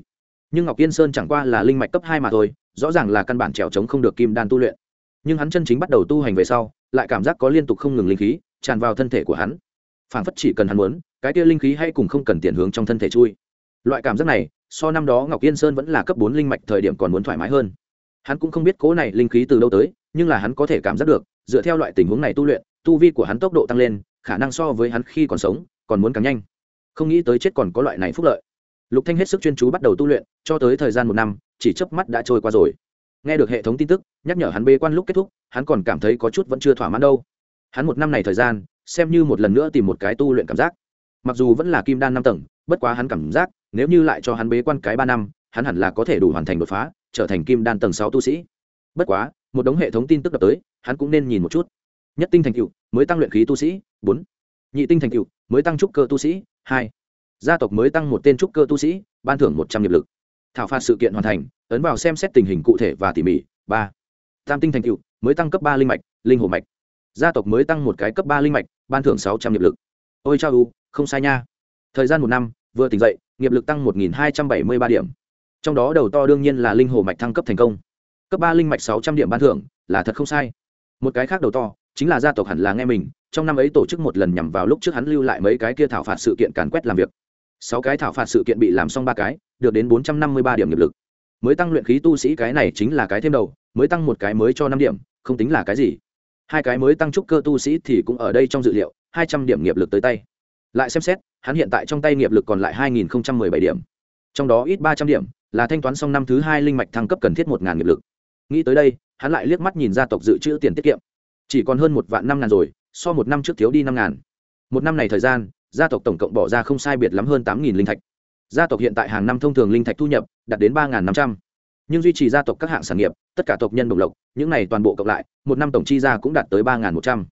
A: nhưng ngọc yên sơn chẳng qua là linh mạch cấp hai mà thôi, rõ ràng là căn bản trèo trống không được kim đan tu luyện. Nhưng hắn chân chính bắt đầu tu hành về sau, lại cảm giác có liên tục không ngừng linh khí tràn vào thân thể của hắn. Phản phất chỉ cần hắn muốn, cái kia linh khí hay cùng không cần tiền hướng trong thân thể chui. Loại cảm giác này, so năm đó ngọc yên sơn vẫn là cấp bốn linh mạch thời điểm còn muốn thoải mái hơn. Hắn cũng không biết cố này linh khí từ đâu tới, nhưng là hắn có thể cảm giác được, dựa theo loại tình huống này tu luyện, tu vi của hắn tốc độ tăng lên, khả năng so với hắn khi còn sống, còn muốn càng nhanh. Không nghĩ tới chết còn có loại này phúc lợi lục thanh hết sức chuyên chú bắt đầu tu luyện, cho tới thời gian một năm, chỉ chớp mắt đã trôi qua rồi. Nghe được hệ thống tin tức, nhắc nhở hắn bê quan lúc kết thúc, hắn còn cảm thấy có chút vẫn chưa thỏa mãn đâu. Hắn một năm này thời gian, xem như một lần nữa tìm một cái tu luyện cảm giác. Mặc dù vẫn là kim đan năm tầng, bất quá hắn cảm giác, nếu như lại cho hắn bế quan cái ba năm, hắn hẳn là có thể đủ hoàn thành đột phá, trở thành kim đan tầng sáu tu sĩ. Bất quá, một đống hệ thống tin tức đập tới, hắn cũng nên nhìn một chút. Nhất tinh thành cựu mới tăng luyện khí tu sĩ, bốn. Nhị tinh thành cựu mới tăng trúc cơ tu sĩ, hai gia tộc mới tăng một tên trúc cơ tu sĩ, ban thưởng một trăm nghiệp lực. Thảo phạt sự kiện hoàn thành, ấn vào xem xét tình hình cụ thể và tỉ mỉ. Ba. Tam tinh thành cựu mới tăng cấp ba linh mạch, linh hồ mạch. Gia tộc mới tăng một cái cấp ba linh mạch, ban thưởng sáu trăm nghiệp lực. Ôi chao u không sai nha. Thời gian một năm, vừa tỉnh dậy, nghiệp lực tăng một nghìn hai trăm bảy mươi ba điểm. Trong đó đầu to đương nhiên là linh hồ mạch thăng cấp thành công. Cấp ba linh mạch sáu trăm điểm ban thưởng, là thật không sai. Một cái khác đầu to, chính là gia tộc hẳn là nghe mình, trong năm ấy tổ chức một lần nhằm vào lúc trước hắn lưu lại mấy cái kia thảo phạt sự kiện càn quét làm việc sáu cái thảo phạt sự kiện bị làm xong ba cái, được đến bốn trăm năm mươi ba điểm nghiệp lực. Mới tăng luyện khí tu sĩ cái này chính là cái thêm đầu, mới tăng một cái mới cho năm điểm, không tính là cái gì. Hai cái mới tăng trúc cơ tu sĩ thì cũng ở đây trong dự liệu, hai trăm điểm nghiệp lực tới tay. Lại xem xét, hắn hiện tại trong tay nghiệp lực còn lại hai nghìn bảy điểm. Trong đó ít ba trăm điểm là thanh toán xong năm thứ hai linh mạch thăng cấp cần thiết một ngàn nghiệp lực. Nghĩ tới đây, hắn lại liếc mắt nhìn gia tộc dự trữ tiền tiết kiệm. Chỉ còn hơn một vạn năm ngàn rồi, so một năm trước thiếu đi năm ngàn. Một năm này thời gian gia tộc tổng cộng bỏ ra không sai biệt lắm hơn tám nghìn linh thạch. Gia tộc hiện tại hàng năm thông thường linh thạch thu nhập đạt đến ba năm trăm. Nhưng duy trì gia tộc các hạng sản nghiệp, tất cả tộc nhân đồng lộc, những này toàn bộ cộng lại, một năm tổng chi ra cũng đạt tới ba một trăm.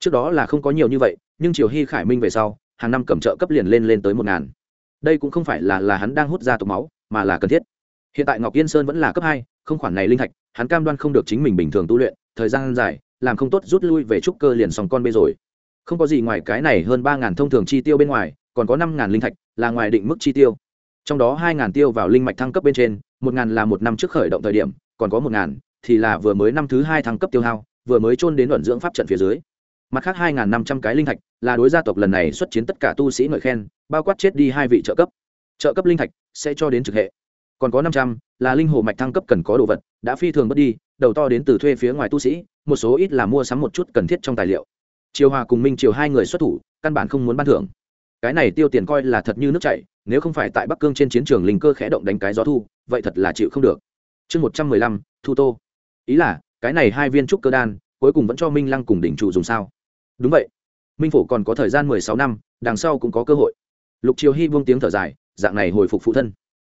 A: Trước đó là không có nhiều như vậy, nhưng triều hy khải minh về sau, hàng năm cầm trợ cấp liền lên lên tới một ngàn. Đây cũng không phải là là hắn đang hút ra tộc máu, mà là cần thiết. Hiện tại ngọc yên sơn vẫn là cấp hai, không khoản này linh thạch, hắn cam đoan không được chính mình bình thường tu luyện, thời gian dài, làm không tốt rút lui về trúc cơ liền sòng con bê rồi không có gì ngoài cái này hơn ba ngàn thông thường chi tiêu bên ngoài, còn có năm ngàn linh thạch, là ngoài định mức chi tiêu. Trong đó hai ngàn tiêu vào linh mạch thăng cấp bên trên, một ngàn là một năm trước khởi động thời điểm, còn có một ngàn thì là vừa mới năm thứ hai thăng cấp tiêu hao, vừa mới trôn đến luận dưỡng pháp trận phía dưới. Mặt khác hai ngàn năm trăm cái linh thạch, là đối gia tộc lần này xuất chiến tất cả tu sĩ ngợi khen, bao quát chết đi hai vị trợ cấp. Trợ cấp linh thạch sẽ cho đến trực hệ. Còn có năm trăm là linh hồ mạch thăng cấp cần có đồ vật, đã phi thường mất đi, đầu to đến từ thuê phía ngoài tu sĩ, một số ít là mua sắm một chút cần thiết trong tài liệu triều hòa cùng minh triều hai người xuất thủ, căn bản không muốn ban thưởng. Cái này tiêu tiền coi là thật như nước chảy, nếu không phải tại bắc cương trên chiến trường linh cơ khẽ động đánh cái gió thu, vậy thật là chịu không được. Chương một trăm mười lăm, thu tô. Ý là, cái này hai viên trúc cơ đan, cuối cùng vẫn cho minh lăng cùng đỉnh trụ dùng sao? Đúng vậy. Minh phủ còn có thời gian mười sáu năm, đằng sau cũng có cơ hội. Lục triều hy buông tiếng thở dài, dạng này hồi phục phụ thân.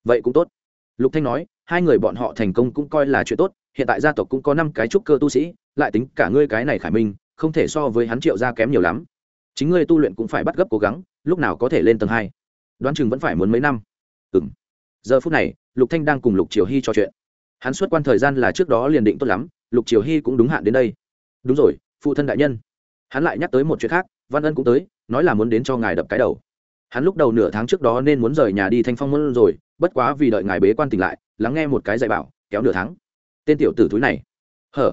A: Vậy cũng tốt. Lục thanh nói, hai người bọn họ thành công cũng coi là chuyện tốt, hiện tại gia tộc cũng có năm cái trúc cơ tu sĩ, lại tính cả ngươi cái này khải minh không thể so với hắn triệu gia kém nhiều lắm. Chính ngươi tu luyện cũng phải bắt gấp cố gắng, lúc nào có thể lên tầng hai. Đoán chừng vẫn phải muốn mấy năm. Ừm. Giờ phút này, lục thanh đang cùng lục triều hy trò chuyện. Hắn xuất quan thời gian là trước đó liền định tốt lắm, lục triều hy cũng đúng hạn đến đây. Đúng rồi, phụ thân đại nhân. Hắn lại nhắc tới một chuyện khác, văn ân cũng tới, nói là muốn đến cho ngài đập cái đầu. Hắn lúc đầu nửa tháng trước đó nên muốn rời nhà đi thanh phong môn rồi, bất quá vì đợi ngài bế quan tỉnh lại, lắng nghe một cái dạy bảo, kéo nửa tháng. Tên tiểu tử thúi này. Hở?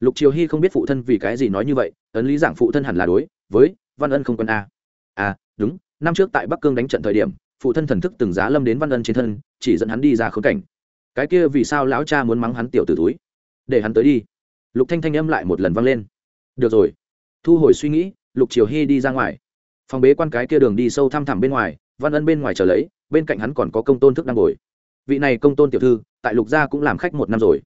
A: Lục triều hy không biết phụ thân vì cái gì nói như vậy, ấn lý giảng phụ thân hẳn là đối với văn ân không quân a. À đúng, năm trước tại bắc cương đánh trận thời điểm, phụ thân thần thức từng giá lâm đến văn ân trên thân, chỉ dẫn hắn đi ra khớp cảnh. Cái kia vì sao lão cha muốn mắng hắn tiểu t ử túi để hắn tới đi. Lục thanh thanh âm lại một lần vang lên. Được rồi. Thu hồi suy nghĩ, lục triều hy đi ra ngoài. Phòng bế quan cái kia đường đi sâu thăm thẳm bên ngoài, văn ân bên ngoài chờ lấy, bên cạnh hắn còn có công tôn thức đang ngồi. Vị này công tôn tiểu thư, tại lục gia cũng làm khách một năm rồi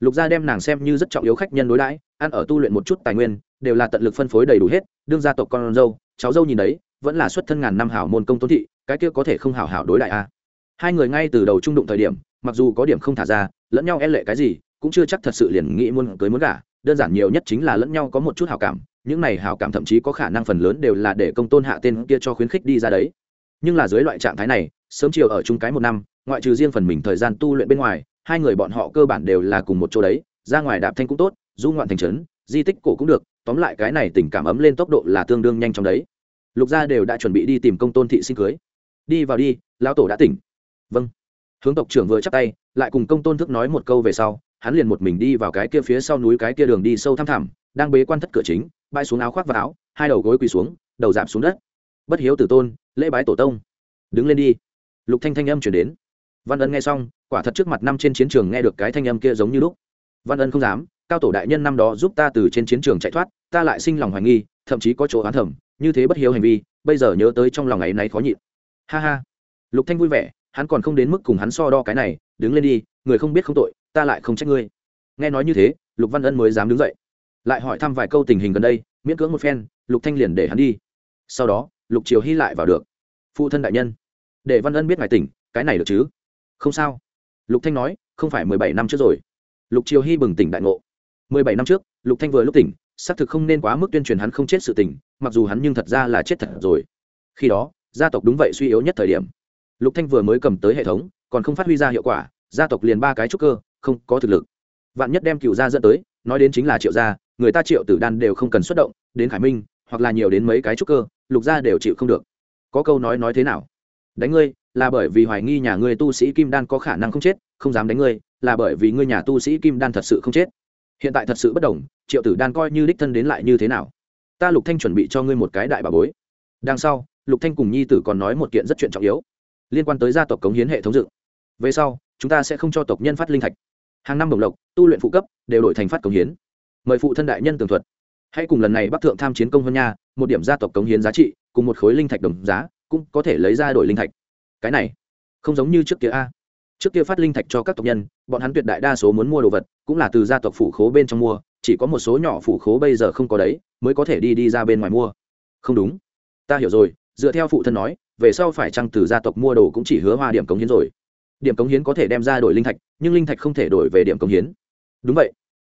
A: lục gia đem nàng xem như rất trọng yếu khách nhân đối đãi, ăn ở tu luyện một chút tài nguyên, đều là tận lực phân phối đầy đủ hết, đương gia tộc con dâu, cháu dâu nhìn đấy, vẫn là xuất thân ngàn năm hảo môn công tôn thị, cái kia có thể không hảo hảo đối đại a à. hai người ngay từ đầu trung đụng thời điểm, mặc dù có điểm không thả ra, lẫn nhau e lệ cái gì, cũng chưa chắc thật sự liền nghĩ muốn cưới muốn gả, đơn giản nhiều nhất chính là lẫn nhau có một chút hảo cảm, những này hảo cảm thậm chí có khả năng phần lớn đều là để công tôn hạ tên kia cho khuyến khích đi ra đấy. Nhưng là dưới loại trạng thái này, sớm chiều ở chung cái một năm, ngoại trừ riêng phần mình thời gian tu luyện bên ngoài hai người bọn họ cơ bản đều là cùng một chỗ đấy, ra ngoài đạp thanh cũng tốt, du ngoạn thành trấn, di tích cổ cũng được, tóm lại cái này tình cảm ấm lên tốc độ là tương đương nhanh trong đấy. Lục gia đều đã chuẩn bị đi tìm công tôn thị sinh cưới. Đi vào đi, lão tổ đã tỉnh. Vâng. Hướng tộc trưởng vừa chắp tay, lại cùng công tôn thức nói một câu về sau, hắn liền một mình đi vào cái kia phía sau núi cái kia đường đi sâu thăm thẳm, đang bế quan thất cửa chính, bãi xuống áo khoác và áo, hai đầu gối quỳ xuống, đầu giảm xuống đất. Bất hiếu tử tôn, lễ bái tổ tông. Đứng lên đi. Lục thanh thanh âm chuyển đến văn ân nghe xong, quả thật trước mặt năm trên chiến trường nghe được cái thanh âm kia giống như lúc. Văn ân không dám, cao tổ đại nhân năm đó giúp ta từ trên chiến trường chạy thoát, ta lại sinh lòng hoài nghi, thậm chí có chỗ oán thẩm như thế bất hiếu hành vi, bây giờ nhớ tới trong lòng ấy náy khó nhịn. Ha ha. Lục thanh vui vẻ, hắn còn không đến mức cùng hắn so đo cái này, đứng lên đi, người không biết không tội, ta lại không trách ngươi. Nghe nói như thế, lục văn ân mới dám đứng dậy. Lại hỏi thăm vài câu tình hình gần đây, miễn cưỡng một phen, lục thanh liền để hắn đi. Sau đó, lục triều hy lại vào được. Phụ thân đại nhân, để văn ân biết ngài tỉnh, cái này được chứ? Không sao. Lục thanh nói, không phải mười bảy năm trước rồi. Lục triều hy bừng tỉnh đại ngộ. Mười bảy năm trước, lục thanh vừa lúc tỉnh, xác thực không nên quá mức tuyên truyền hắn không chết sự tỉnh mặc dù hắn nhưng thật ra là chết thật rồi. Khi đó, gia tộc đúng vậy suy yếu nhất thời điểm. Lục thanh vừa mới cầm tới hệ thống, còn không phát huy ra hiệu quả, gia tộc liền ba cái trúc cơ, không có thực lực. Vạn nhất đem cựu gia dẫn tới, nói đến chính là triệu gia, người ta triệu tử đan đều không cần xuất động, đến khải minh, hoặc là nhiều đến mấy cái trúc cơ, lục gia đều chịu không được. Có câu nói nói thế nào? Đánh ngươi, là bởi vì hoài nghi nhà ngươi tu sĩ kim đan có khả năng không chết, không dám đánh ngươi, là bởi vì ngươi nhà tu sĩ kim đan thật sự không chết. Hiện tại thật sự bất đồng, triệu tử đan coi như đích thân đến lại như thế nào? Ta lục thanh chuẩn bị cho ngươi một cái đại bà bối. Đằng sau, lục thanh cùng nhi tử còn nói một kiện rất chuyện trọng yếu, liên quan tới gia tộc cống hiến hệ thống dựng. Về sau, chúng ta sẽ không cho tộc nhân phát linh thạch. Hàng năm đồng lộc, tu luyện phụ cấp, đều đổi thành phát cống hiến. Mời phụ thân đại nhân tường thuật. Hãy cùng lần này bắc thượng tham chiến công hơn nha, một điểm gia tộc cống hiến giá trị, cùng một khối linh thạch đồng giá cũng có thể lấy ra đổi linh thạch. Cái này, không giống như trước kia a. Trước kia phát linh thạch cho các tộc nhân, bọn hắn tuyệt đại đa số muốn mua đồ vật, cũng là từ gia tộc phủ khố bên trong mua, chỉ có một số nhỏ phủ khố bây giờ không có đấy, mới có thể đi đi ra bên ngoài mua. Không đúng. Ta hiểu rồi, dựa theo phụ thân nói, về sau phải chăng từ gia tộc mua đồ cũng chỉ hứa hoa điểm cống hiến rồi. Điểm cống hiến có thể đem ra đổi linh thạch, nhưng linh thạch không thể đổi về điểm cống hiến. Đúng vậy.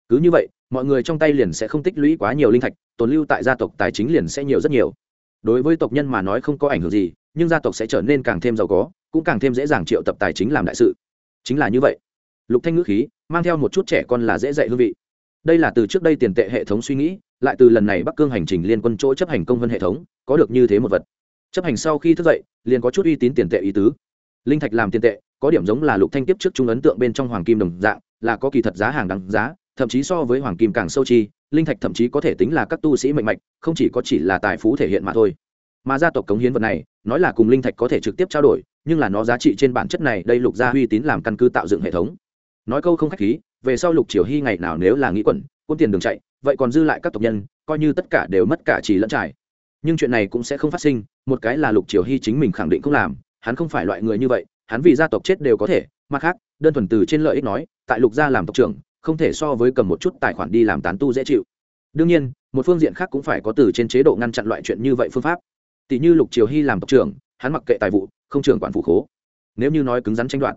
A: Cứ như vậy, mọi người trong tay liền sẽ không tích lũy quá nhiều linh thạch, tồn lưu tại gia tộc tài chính liền sẽ nhiều rất nhiều đối với tộc nhân mà nói không có ảnh hưởng gì, nhưng gia tộc sẽ trở nên càng thêm giàu có, cũng càng thêm dễ dàng triệu tập tài chính làm đại sự. Chính là như vậy. Lục thanh ngữ khí, mang theo một chút trẻ con là dễ dạy hương vị. Đây là từ trước đây tiền tệ hệ thống suy nghĩ, lại từ lần này bắc cương hành trình liên quân chỗ chấp hành công vân hệ thống, có được như thế một vật. Chấp hành sau khi thức dậy, liền có chút uy tín tiền tệ ý tứ. Linh thạch làm tiền tệ, có điểm giống là lục thanh tiếp trước trung ấn tượng bên trong hoàng kim đồng dạng, là có kỳ thật giá hàng đáng giá, thậm chí so với hoàng kim càng sâu chi linh thạch thậm chí có thể tính là các tu sĩ mệnh mạch, không chỉ có chỉ là tài phú thể hiện mà thôi. Mà gia tộc cống hiến vật này, nói là cùng linh thạch có thể trực tiếp trao đổi, nhưng là nó giá trị trên bản chất này, đây lục gia uy tín làm căn cứ tạo dựng hệ thống. Nói câu không khách khí, về sau lục triều hy ngày nào nếu là nghĩ quẩn, quân tiền đường chạy, vậy còn dư lại các tộc nhân, coi như tất cả đều mất cả chỉ lẫn trải. Nhưng chuyện này cũng sẽ không phát sinh, một cái là lục triều hy chính mình khẳng định không làm, hắn không phải loại người như vậy, hắn vì gia tộc chết đều có thể. Mặt khác, đơn thuần từ trên lợi ích nói, tại lục gia làm tộc trưởng không thể so với cầm một chút tài khoản đi làm tán tu dễ chịu. Đương nhiên, một phương diện khác cũng phải có từ trên chế độ ngăn chặn loại chuyện như vậy phương pháp. Tỷ như lục triều hy làm tộc trưởng, hắn mặc kệ tài vụ, không trưởng quản phụ khố. Nếu như nói cứng rắn tranh đoạt,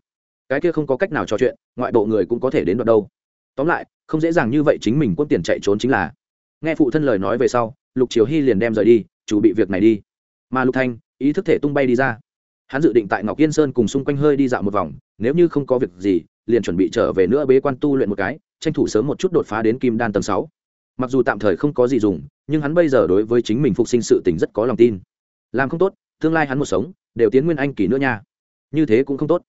A: cái kia không có cách nào trò chuyện, ngoại bộ người cũng có thể đến đoạn đâu. Tóm lại, không dễ dàng như vậy chính mình quân tiền chạy trốn chính là. Nghe phụ thân lời nói về sau, lục triều hy liền đem rời đi, chủ bị việc này đi. Mà lục thanh, ý thức thể tung bay đi ra. Hắn dự định tại ngọc yên sơn cùng xung quanh hơi đi dạo một vòng, nếu như không có việc gì liền chuẩn bị trở về nữa bế quan tu luyện một cái, tranh thủ sớm một chút đột phá đến kim đan tầng sáu. Mặc dù tạm thời không có gì dùng, nhưng hắn bây giờ đối với chính mình phục sinh sự tình rất có lòng tin. Làm không tốt, tương lai hắn một sống, đều tiến nguyên anh kỳ nữa nha. Như thế cũng không tốt.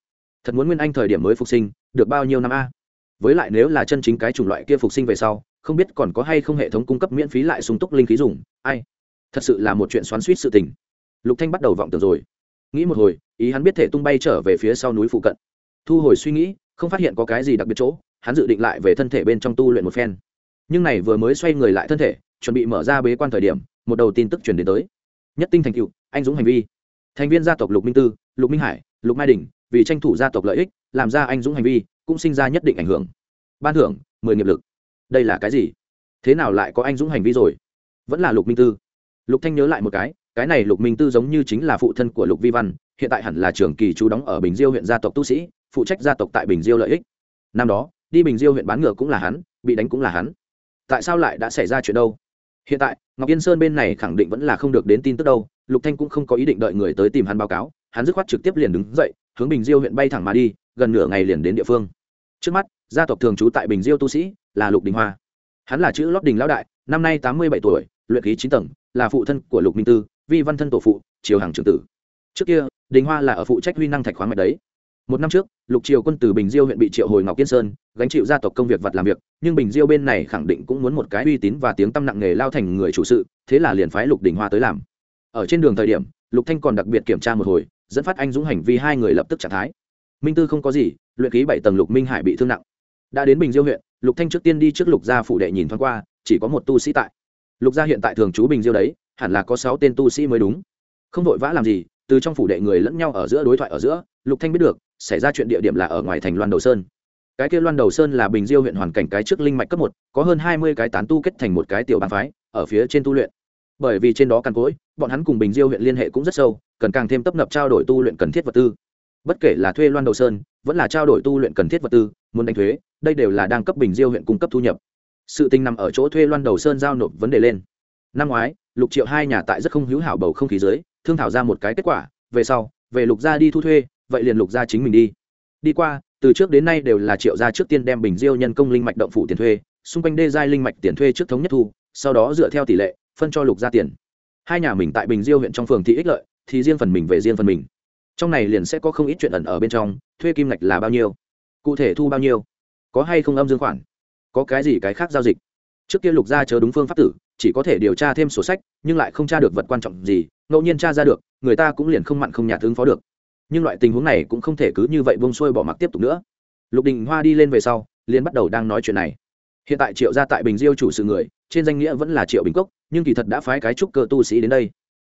A: Thật muốn nguyên anh thời điểm mới phục sinh, được bao nhiêu năm a? Với lại nếu là chân chính cái chủng loại kia phục sinh về sau, không biết còn có hay không hệ thống cung cấp miễn phí lại sung túc linh khí dùng, ai? Thật sự là một chuyện xoắn suýt sự tình. Lục thanh bắt đầu vọng tưởng rồi. Nghĩ một hồi, ý hắn biết thể tung bay trở về phía sau núi phụ cận. Thu hồi suy nghĩ không phát hiện có cái gì đặc biệt chỗ, hắn dự định lại về thân thể bên trong tu luyện một phen. Nhưng này vừa mới xoay người lại thân thể, chuẩn bị mở ra bế quan thời điểm, một đầu tin tức truyền đến tới. Nhất tinh thành cựu, anh dũng hành vi. Thành viên gia tộc lục minh tư, lục minh hải, lục mai đình, vì tranh thủ gia tộc lợi ích, làm ra anh dũng hành vi, cũng sinh ra nhất định ảnh hưởng. Ban thưởng, mười nghiệp lực. Đây là cái gì? Thế nào lại có anh dũng hành vi rồi? Vẫn là lục minh tư. Lục thanh nhớ lại một cái cái này lục minh tư giống như chính là phụ thân của lục vi văn, hiện tại hẳn là trưởng kỳ chú đóng ở bình diêu huyện gia tộc tu sĩ phụ trách gia tộc tại bình diêu lợi ích. Năm đó, đi bình diêu huyện bán ngựa cũng là hắn, bị đánh cũng là hắn. Tại sao lại đã xảy ra chuyện đâu? Hiện tại, ngọc yên sơn bên này khẳng định vẫn là không được đến tin tức đâu, lục thanh cũng không có ý định đợi người tới tìm hắn báo cáo, hắn dứt khoát trực tiếp liền đứng dậy, hướng bình diêu huyện bay thẳng mà đi, gần nửa ngày liền đến địa phương. Trước mắt, gia tộc thường trú tại bình diêu tu sĩ là lục đình hoa. Hắn là chữ lót đình lão đại, năm nay tám mươi bảy tuổi, luyện khí chín tầng, là phụ thân của lục minh tư, vi văn thân tổ phụ, triều hàng trưởng tử. Trước kia, đình hoa là ở phụ trách huy năng thạch khoáng mạch đấy một năm trước, lục triều quân từ bình diêu huyện bị triệu hồi ngọc yên sơn, gánh chịu gia tộc công việc vặt làm việc, nhưng bình diêu bên này khẳng định cũng muốn một cái uy tín và tiếng tăm nặng nghề lao thành người chủ sự, thế là liền phái lục đình hoa tới làm. Ở trên đường thời điểm, lục thanh còn đặc biệt kiểm tra một hồi, dẫn phát anh dũng hành vi hai người lập tức trạng thái. Minh tư không có gì, luyện ký bảy tầng lục minh hải bị thương nặng. Đã đến bình diêu huyện, lục thanh trước tiên đi trước lục gia phủ đệ nhìn thoáng qua, chỉ có một tu sĩ tại. Lục gia hiện tại thường trú bình diêu đấy, hẳn là có sáu tên tu sĩ mới đúng. Không vội vã làm gì, từ trong phủ đệ người lẫn nhau ở giữa đối thoại ở giữa, lục thanh biết được xảy ra chuyện địa điểm là ở ngoài thành loan đầu sơn. Cái kia loan đầu sơn là bình diêu huyện hoàn cảnh cái trước linh mạch cấp một, có hơn hai mươi cái tán tu kết thành một cái tiểu bàn phái, ở phía trên tu luyện. Bởi vì trên đó căn cỗi, bọn hắn cùng bình diêu huyện liên hệ cũng rất sâu, cần càng thêm tấp nập trao đổi tu luyện cần thiết vật tư. Bất kể là thuê loan đầu sơn, vẫn là trao đổi tu luyện cần thiết vật tư, muốn đánh thuế, đây đều là đang cấp bình diêu huyện cung cấp thu nhập. Sự tình nằm ở chỗ thuê loan đầu sơn giao nộp vấn đề lên. Năm ngoái, lục triệu hai nhà tại rất không hữu hảo bầu không khí dưới, thương thảo ra một cái kết quả, về sau, về lục gia đi thu thuê vậy liền lục gia chính mình đi. Đi qua, từ trước đến nay đều là triệu gia trước tiên đem bình diêu nhân công linh mạch động phủ tiền thuê, xung quanh đê giai linh mạch tiền thuê trước thống nhất thu, sau đó dựa theo tỷ lệ, phân cho lục gia tiền. Hai nhà mình tại bình diêu huyện trong phường thị ích lợi, thì riêng phần mình về riêng phần mình. Trong này liền sẽ có không ít chuyện ẩn ở bên trong, thuê kim ngạch là bao nhiêu, cụ thể thu bao nhiêu, có hay không âm dương khoản, có cái gì cái khác giao dịch. Trước kia lục gia chớ đúng phương pháp tử, chỉ có thể điều tra thêm sổ sách, nhưng lại không tra được vật quan trọng gì, ngẫu nhiên tra ra được, người ta cũng liền không mặn không nhạt ứng phó được nhưng loại tình huống này cũng không thể cứ như vậy bông xuôi bỏ mặc tiếp tục nữa. Lục đình hoa đi lên về sau, liền bắt đầu đang nói chuyện này. Hiện tại triệu gia tại bình diêu chủ sự người, trên danh nghĩa vẫn là triệu bình cốc, nhưng kỳ thật đã phái cái trúc cơ tu sĩ đến đây.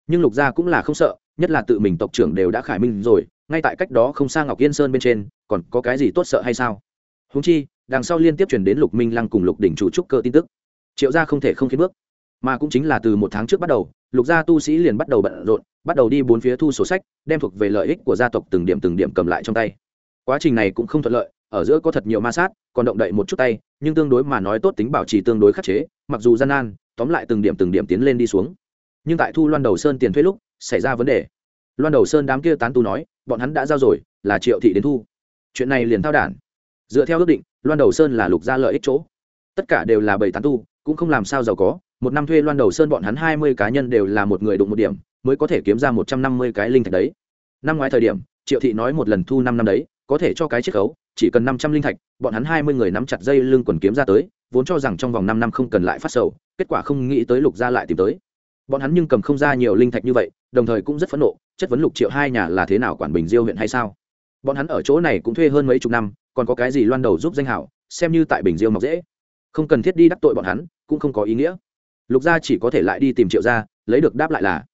A: Nhưng lục gia cũng là không sợ, nhất là tự mình tộc trưởng đều đã khải minh rồi, ngay tại cách đó không xa ngọc yên sơn bên trên, còn có cái gì tốt sợ hay sao? Húng chi, đằng sau liên tiếp chuyển đến lục minh lăng cùng lục đỉnh chủ trúc cơ tin tức. Triệu gia không thể không khiến bước mà cũng chính là từ một tháng trước bắt đầu, lục gia tu sĩ liền bắt đầu bận rộn, bắt đầu đi bốn phía thu sổ sách, đem thuộc về lợi ích của gia tộc từng điểm từng điểm cầm lại trong tay. Quá trình này cũng không thuận lợi, ở giữa có thật nhiều ma sát, còn động đậy một chút tay, nhưng tương đối mà nói tốt tính bảo trì tương đối khắc chế, mặc dù gian nan, tóm lại từng điểm từng điểm tiến lên đi xuống. Nhưng tại thu loan đầu sơn tiền thuê lúc, xảy ra vấn đề. Loan đầu sơn đám kia tán tu nói, bọn hắn đã giao rồi, là triệu thị đến thu. Chuyện này liền thao đản. Dựa theo ước định, loan đầu sơn là lục gia lợi ích chỗ. Tất cả đều là bảy tán tu, cũng không làm sao giàu có một năm thuê loan đầu sơn bọn hắn hai mươi cá nhân đều là một người đụng một điểm, mới có thể kiếm ra một trăm năm mươi cái linh thạch đấy. Năm ngoái thời điểm, triệu thị nói một lần thu năm năm đấy, có thể cho cái chiết khấu, chỉ cần năm trăm linh thạch, bọn hắn hai mươi người nắm chặt dây lưng quần kiếm ra tới, vốn cho rằng trong vòng năm năm không cần lại phát sầu, kết quả không nghĩ tới lục gia lại tìm tới. Bọn hắn nhưng cầm không ra nhiều linh thạch như vậy, đồng thời cũng rất phẫn nộ, chất vấn lục triệu hai nhà là thế nào quản bình diêu huyện hay sao. Bọn hắn ở chỗ này cũng thuê hơn mấy chục năm, còn có cái gì loan đầu giúp danh hảo, xem như tại bình diêu mọc dễ. Không cần thiết đi đắc tội bọn hắn, cũng không có ý nghĩa lục gia chỉ có thể lại đi tìm triệu gia, lấy được đáp lại là,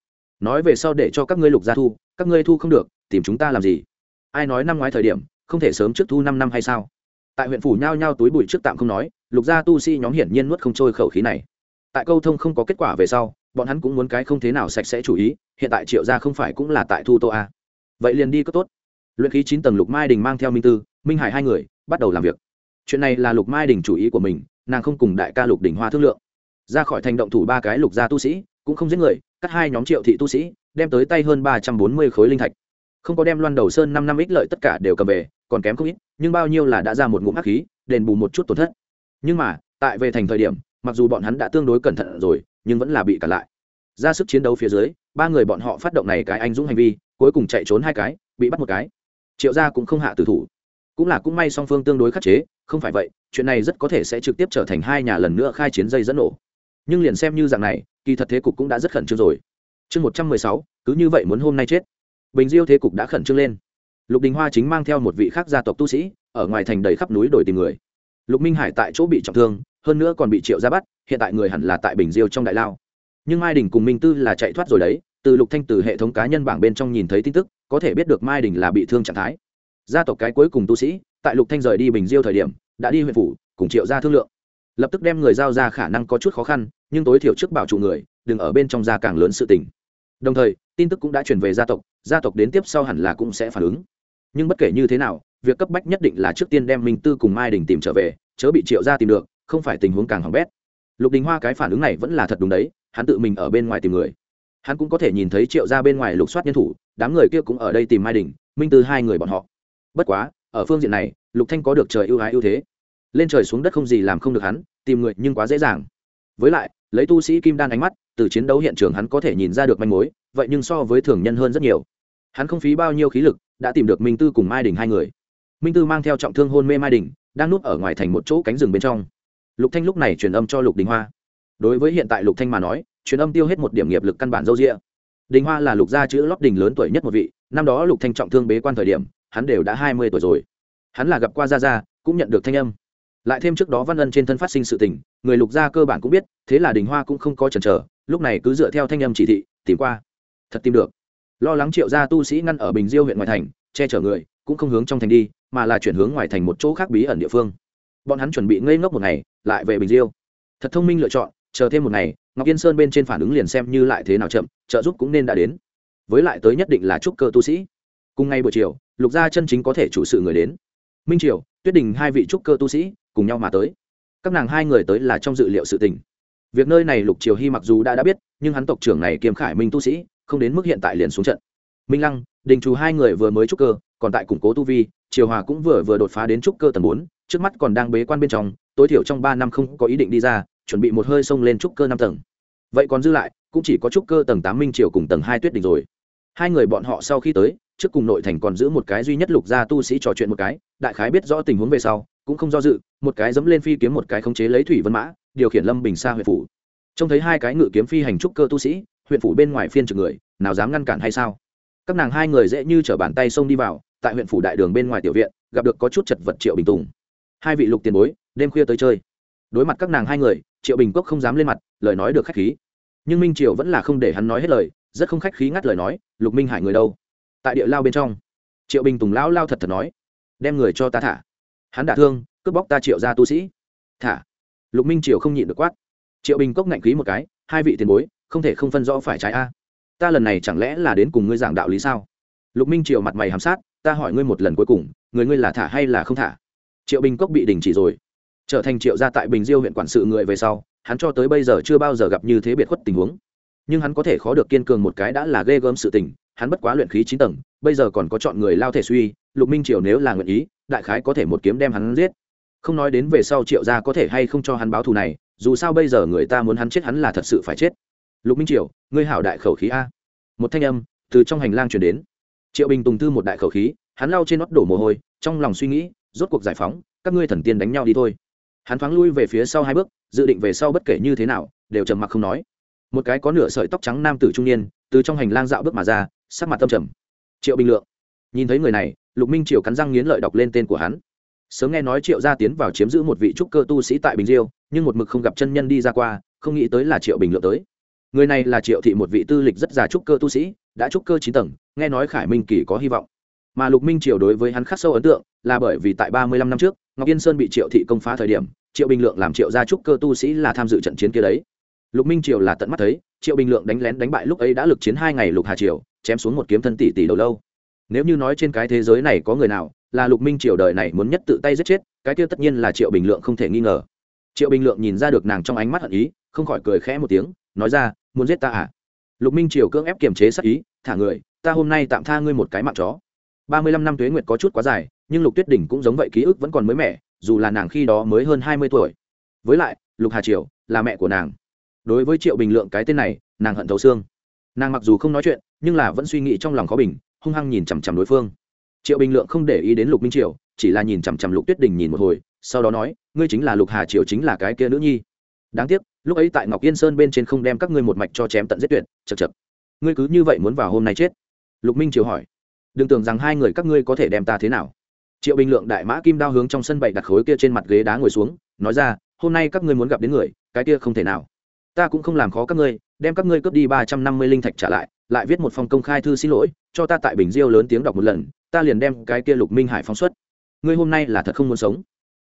A: nói về sau để cho các ngươi lục gia thu, các ngươi thu không được, tìm chúng ta làm gì? Ai nói năm ngoái thời điểm, không thể sớm trước thu năm năm hay sao? Tại huyện phủ nhao nhao túi bụi trước tạm không nói, lục gia tu sĩ nhóm hiển nhiên nuốt không trôi khẩu khí này. Tại câu thông không có kết quả về sau, bọn hắn cũng muốn cái không thế nào sạch sẽ chủ ý, hiện tại triệu gia không phải cũng là tại thu tô a. Vậy liền đi có tốt. Luyện khí chín tầng lục mai đình mang theo minh tư, minh hải hai người, bắt đầu làm việc. Chuyện này là lục mai đình chủ ý của mình, nàng không cùng đại ca lục đình hoa thương lượng ra khỏi thành động thủ ba cái lục gia tu sĩ, cũng không giết người, cắt hai nhóm triệu thị tu sĩ, đem tới tay hơn ba trăm bốn mươi khối linh thạch. Không có đem loan đầu sơn năm năm ích lợi tất cả đều cầm về, còn kém không ít, nhưng bao nhiêu là đã ra một ngụm hắc khí, đền bù một chút tổn thất. Nhưng mà, tại về thành thời điểm, mặc dù bọn hắn đã tương đối cẩn thận rồi, nhưng vẫn là bị cản lại. Ra sức chiến đấu phía dưới, ba người bọn họ phát động này cái anh dũng hành vi, cuối cùng chạy trốn hai cái, bị bắt một cái. Triệu gia cũng không hạ tử thủ. Cũng là cũng may song phương tương đối khắc chế, không phải vậy, chuyện này rất có thể sẽ trực tiếp trở thành hai nhà lần nữa khai chiến dây dẫn nổ nhưng liền xem như dạng này, kỳ thật thế cục cũng đã rất khẩn trương rồi. Chương một trăm mười sáu, cứ như vậy muốn hôm nay chết. Bình diêu thế cục đã khẩn trương lên. Lục đình hoa chính mang theo một vị khác gia tộc tu sĩ, ở ngoài thành đầy khắp núi đổi tìm người. Lục minh hải tại chỗ bị trọng thương, hơn nữa còn bị triệu ra bắt, hiện tại người hẳn là tại bình diêu trong đại lao. Nhưng mai đình cùng minh tư là chạy thoát rồi đấy, từ lục thanh từ hệ thống cá nhân bảng bên trong nhìn thấy tin tức, có thể biết được mai đình là bị thương trạng thái. Gia tộc cái cuối cùng tu sĩ, tại lục thanh rời đi bình diêu thời điểm, đã đi huyện phủ, cùng triệu ra thương lượng lập tức đem người giao ra khả năng có chút khó khăn, nhưng tối thiểu trước bảo trụ người, đừng ở bên trong gia càng lớn sự tình. Đồng thời, tin tức cũng đã truyền về gia tộc gia tộc đến tiếp sau hẳn là cũng sẽ phản ứng. Nhưng bất kể như thế nào, việc cấp bách nhất định là trước tiên đem minh tư cùng mai đình tìm trở về, chớ bị triệu gia tìm được, không phải tình huống càng hỏng bét. Lục đình hoa cái phản ứng này vẫn là thật đúng đấy, hắn tự mình ở bên ngoài tìm người. Hắn cũng có thể nhìn thấy triệu gia bên ngoài lục soát nhân thủ, đám người kia cũng ở đây tìm mai đình, minh tư hai người bọn họ. Bất quá, ở phương diện này, lục thanh có được trời ưu ái ưu thế lên trời xuống đất không gì làm không được hắn, tìm người nhưng quá dễ dàng. Với lại, lấy tu sĩ kim đan ánh mắt, từ chiến đấu hiện trường hắn có thể nhìn ra được manh mối, vậy nhưng so với thường nhân hơn rất nhiều. Hắn không phí bao nhiêu khí lực, đã tìm được minh tư cùng mai đình hai người. Minh tư mang theo trọng thương hôn mê mai đình, đang núp ở ngoài thành một chỗ cánh rừng bên trong. Lục thanh lúc này truyền âm cho lục đình hoa. Đối với hiện tại lục thanh mà nói, truyền âm tiêu hết một điểm nghiệp lực căn bản dâu dịa. đình hoa là lục gia chữ lót đình lớn tuổi nhất một vị, năm đó lục thanh trọng thương bế quan thời điểm, hắn đều đã hai mươi tuổi rồi. Hắn là gặp qua gia gia, cũng nhận được thanh âm lại thêm trước đó văn ân trên thân phát sinh sự tình, người lục gia cơ bản cũng biết, thế là đình hoa cũng không có chần chờ, lúc này cứ dựa theo thanh âm chỉ thị, tìm qua. Thật tìm được. Lo lắng triệu gia tu sĩ ngăn ở bình diêu huyện ngoại thành, che chở người, cũng không hướng trong thành đi, mà là chuyển hướng ngoài thành một chỗ khác bí ẩn địa phương. Bọn hắn chuẩn bị ngây ngốc một ngày, lại về bình diêu. Thật thông minh lựa chọn, chờ thêm một ngày, ngọc yên sơn bên trên phản ứng liền xem như lại thế nào chậm, trợ giúp cũng nên đã đến. Với lại tới nhất định là trúc cơ tu sĩ. Cùng ngay buổi chiều, lục gia chân chính có thể chủ sự người đến. Minh triều, tuyết đình hai vị trúc cơ tu sĩ cùng nhau mà tới. Các nàng hai người tới là trong dự liệu sự tình. Việc nơi này lục triều hy mặc dù đã đã biết, nhưng hắn tộc trưởng này kiêm khải minh tu sĩ, không đến mức hiện tại liền xuống trận. Minh lăng, đình trù hai người vừa mới trúc cơ, còn tại củng cố tu vi, triều hòa cũng vừa vừa đột phá đến trúc cơ tầng bốn, trước mắt còn đang bế quan bên trong, tối thiểu trong ba năm không có ý định đi ra, chuẩn bị một hơi xông lên trúc cơ năm tầng. Vậy còn dư lại, cũng chỉ có trúc cơ tầng tám minh triều cùng tầng hai tuyết đình rồi. Hai người bọn họ sau khi tới, trước cùng nội thành còn giữ một cái duy nhất lục gia tu sĩ trò chuyện một cái, đại khái biết rõ tình huống về sau cũng không do dự, một cái dẫm lên phi kiếm một cái khống chế lấy thủy vân mã, điều khiển lâm bình xa huyện phủ. Trông thấy hai cái ngự kiếm phi hành trúc cơ tu sĩ, huyện phủ bên ngoài phiên trực người, nào dám ngăn cản hay sao? Các nàng hai người dễ như t bàn tay xông đi vào, tại huyện phủ đại đường bên ngoài tiểu viện, gặp được có chút chật vật triệu bình tùng. Hai vị lục tiền bối, đêm khuya tới chơi. Đối mặt các nàng hai người, triệu bình cốc không dám lên mặt, lời nói được khách khí. Nhưng minh triều vẫn là không để hắn nói hết lời, rất không khách khí ngắt lời nói, lục minh hải người đâu? Tại địa lao bên trong, triệu bình tùng lão lao thật thật nói, đem người cho ta thả hắn đả thương, cướp bóc ta triệu ra tu sĩ. Thả. Lục minh triều không nhịn được quát. Triệu bình cốc ngạnh khí một cái, hai vị tiền bối, không thể không phân rõ phải trái a. Ta lần này chẳng lẽ là đến cùng ngươi giảng đạo lý sao? Lục minh triều mặt mày hàm sát, ta hỏi ngươi một lần cuối cùng, người ngươi là thả hay là không thả? Triệu bình cốc bị đình chỉ rồi. Trở thành triệu gia tại bình diêu huyện quản sự người về sau, hắn cho tới bây giờ chưa bao giờ gặp như thế biệt khuất tình huống. Nhưng hắn có thể khó được kiên cường một cái đã là ghê gớm sự tình, hắn bất quá luyện khí chín tầng, bây giờ còn có chọn người lao thể suy lục minh triều nếu là nguyện ý, đại khái có thể một kiếm đem hắn giết. Không nói đến về sau triệu gia có thể hay không cho hắn báo thù này, dù sao bây giờ người ta muốn hắn chết hắn là thật sự phải chết. Lục minh triều, ngươi hảo đại khẩu khí a. Một thanh âm từ trong hành lang chuyển đến. Triệu bình tùng thư một đại khẩu khí, hắn lau trên nót đổ mồ hôi, trong lòng suy nghĩ, rốt cuộc giải phóng, các ngươi thần tiên đánh nhau đi thôi. Hắn thoáng lui về phía sau hai bước, dự định về sau bất kể như thế nào, đều trầm mặc không nói. Một cái có nửa sợi tóc trắng nam tử trung niên, từ trong hành lang dạo bước mà ra, sắc mặt tâm trầm. Triệu bình lượng, nhìn thấy người này lục minh triều cắn răng nghiến lợi đọc lên tên của hắn. Sớm nghe nói triệu gia tiến vào chiếm giữ một vị trúc cơ tu sĩ tại bình diêu, nhưng một mực không gặp chân nhân đi ra qua, không nghĩ tới là triệu bình lượng tới. Người này là triệu thị một vị tư lịch rất già trúc cơ tu sĩ, đã trúc cơ chín tầng, nghe nói khải minh kỳ có hy vọng. Mà lục minh triều đối với hắn khắc sâu ấn tượng là bởi vì tại ba mươi lăm năm trước, ngọc yên sơn bị triệu thị công phá thời điểm, triệu bình lượng làm triệu gia trúc cơ tu sĩ là tham dự trận chiến kia đấy. Lục minh triều là tận mắt thấy, triệu bình lượng đánh lén đánh bại lúc ấy đã lực chiến hai ngày lục hà triều, chém xuống một kiếm thân tỷ tỷ đầu lâu nếu như nói trên cái thế giới này có người nào là lục minh triều đời này muốn nhất tự tay giết chết, cái kia tất nhiên là triệu bình lượng không thể nghi ngờ. Triệu bình lượng nhìn ra được nàng trong ánh mắt hận ý, không khỏi cười khẽ một tiếng, nói ra, muốn giết ta à? Lục minh triều cưỡng ép kiềm chế sắc ý, thả người, ta hôm nay tạm tha ngươi một cái mạng chó. Ba mươi lăm năm tuế nguyệt có chút quá dài, nhưng lục tuyết đỉnh cũng giống vậy ký ức vẫn còn mới mẻ, dù là nàng khi đó mới hơn hai mươi tuổi. Với lại, lục hà triều là mẹ của nàng. Đối với triệu bình lượng cái tên này, nàng hận thấu xương. Nàng mặc dù không nói chuyện, nhưng là vẫn suy nghĩ trong lòng khó bình hung hăng nhìn chằm chằm đối phương. Triệu bình lượng không để ý đến lục minh triều, chỉ là nhìn chằm chằm lục tuyết đình nhìn một hồi, sau đó nói, ngươi chính là lục hà triều chính là cái kia nữ nhi. Đáng tiếc, lúc ấy tại ngọc yên sơn bên trên không đem các ngươi một mạch cho chém tận giết tuyệt chật chật ngươi cứ như vậy muốn vào hôm nay chết? Lục minh triều hỏi. Đừng tưởng rằng hai người các ngươi có thể đem ta thế nào. Triệu bình lượng đại mã kim đao hướng trong sân bậy đặt khối kia trên mặt ghế đá ngồi xuống, nói ra, hôm nay các ngươi muốn gặp đến người, cái kia không thể nào. Ta cũng không làm khó các ngươi, đem các ngươi cướp đi ba trăm năm mươi linh thạch trả lại lại viết một phong công khai thư xin lỗi, cho ta tại bình diêu lớn tiếng đọc một lần, ta liền đem cái kia lục minh hải phóng xuất. Ngươi hôm nay là thật không muốn sống.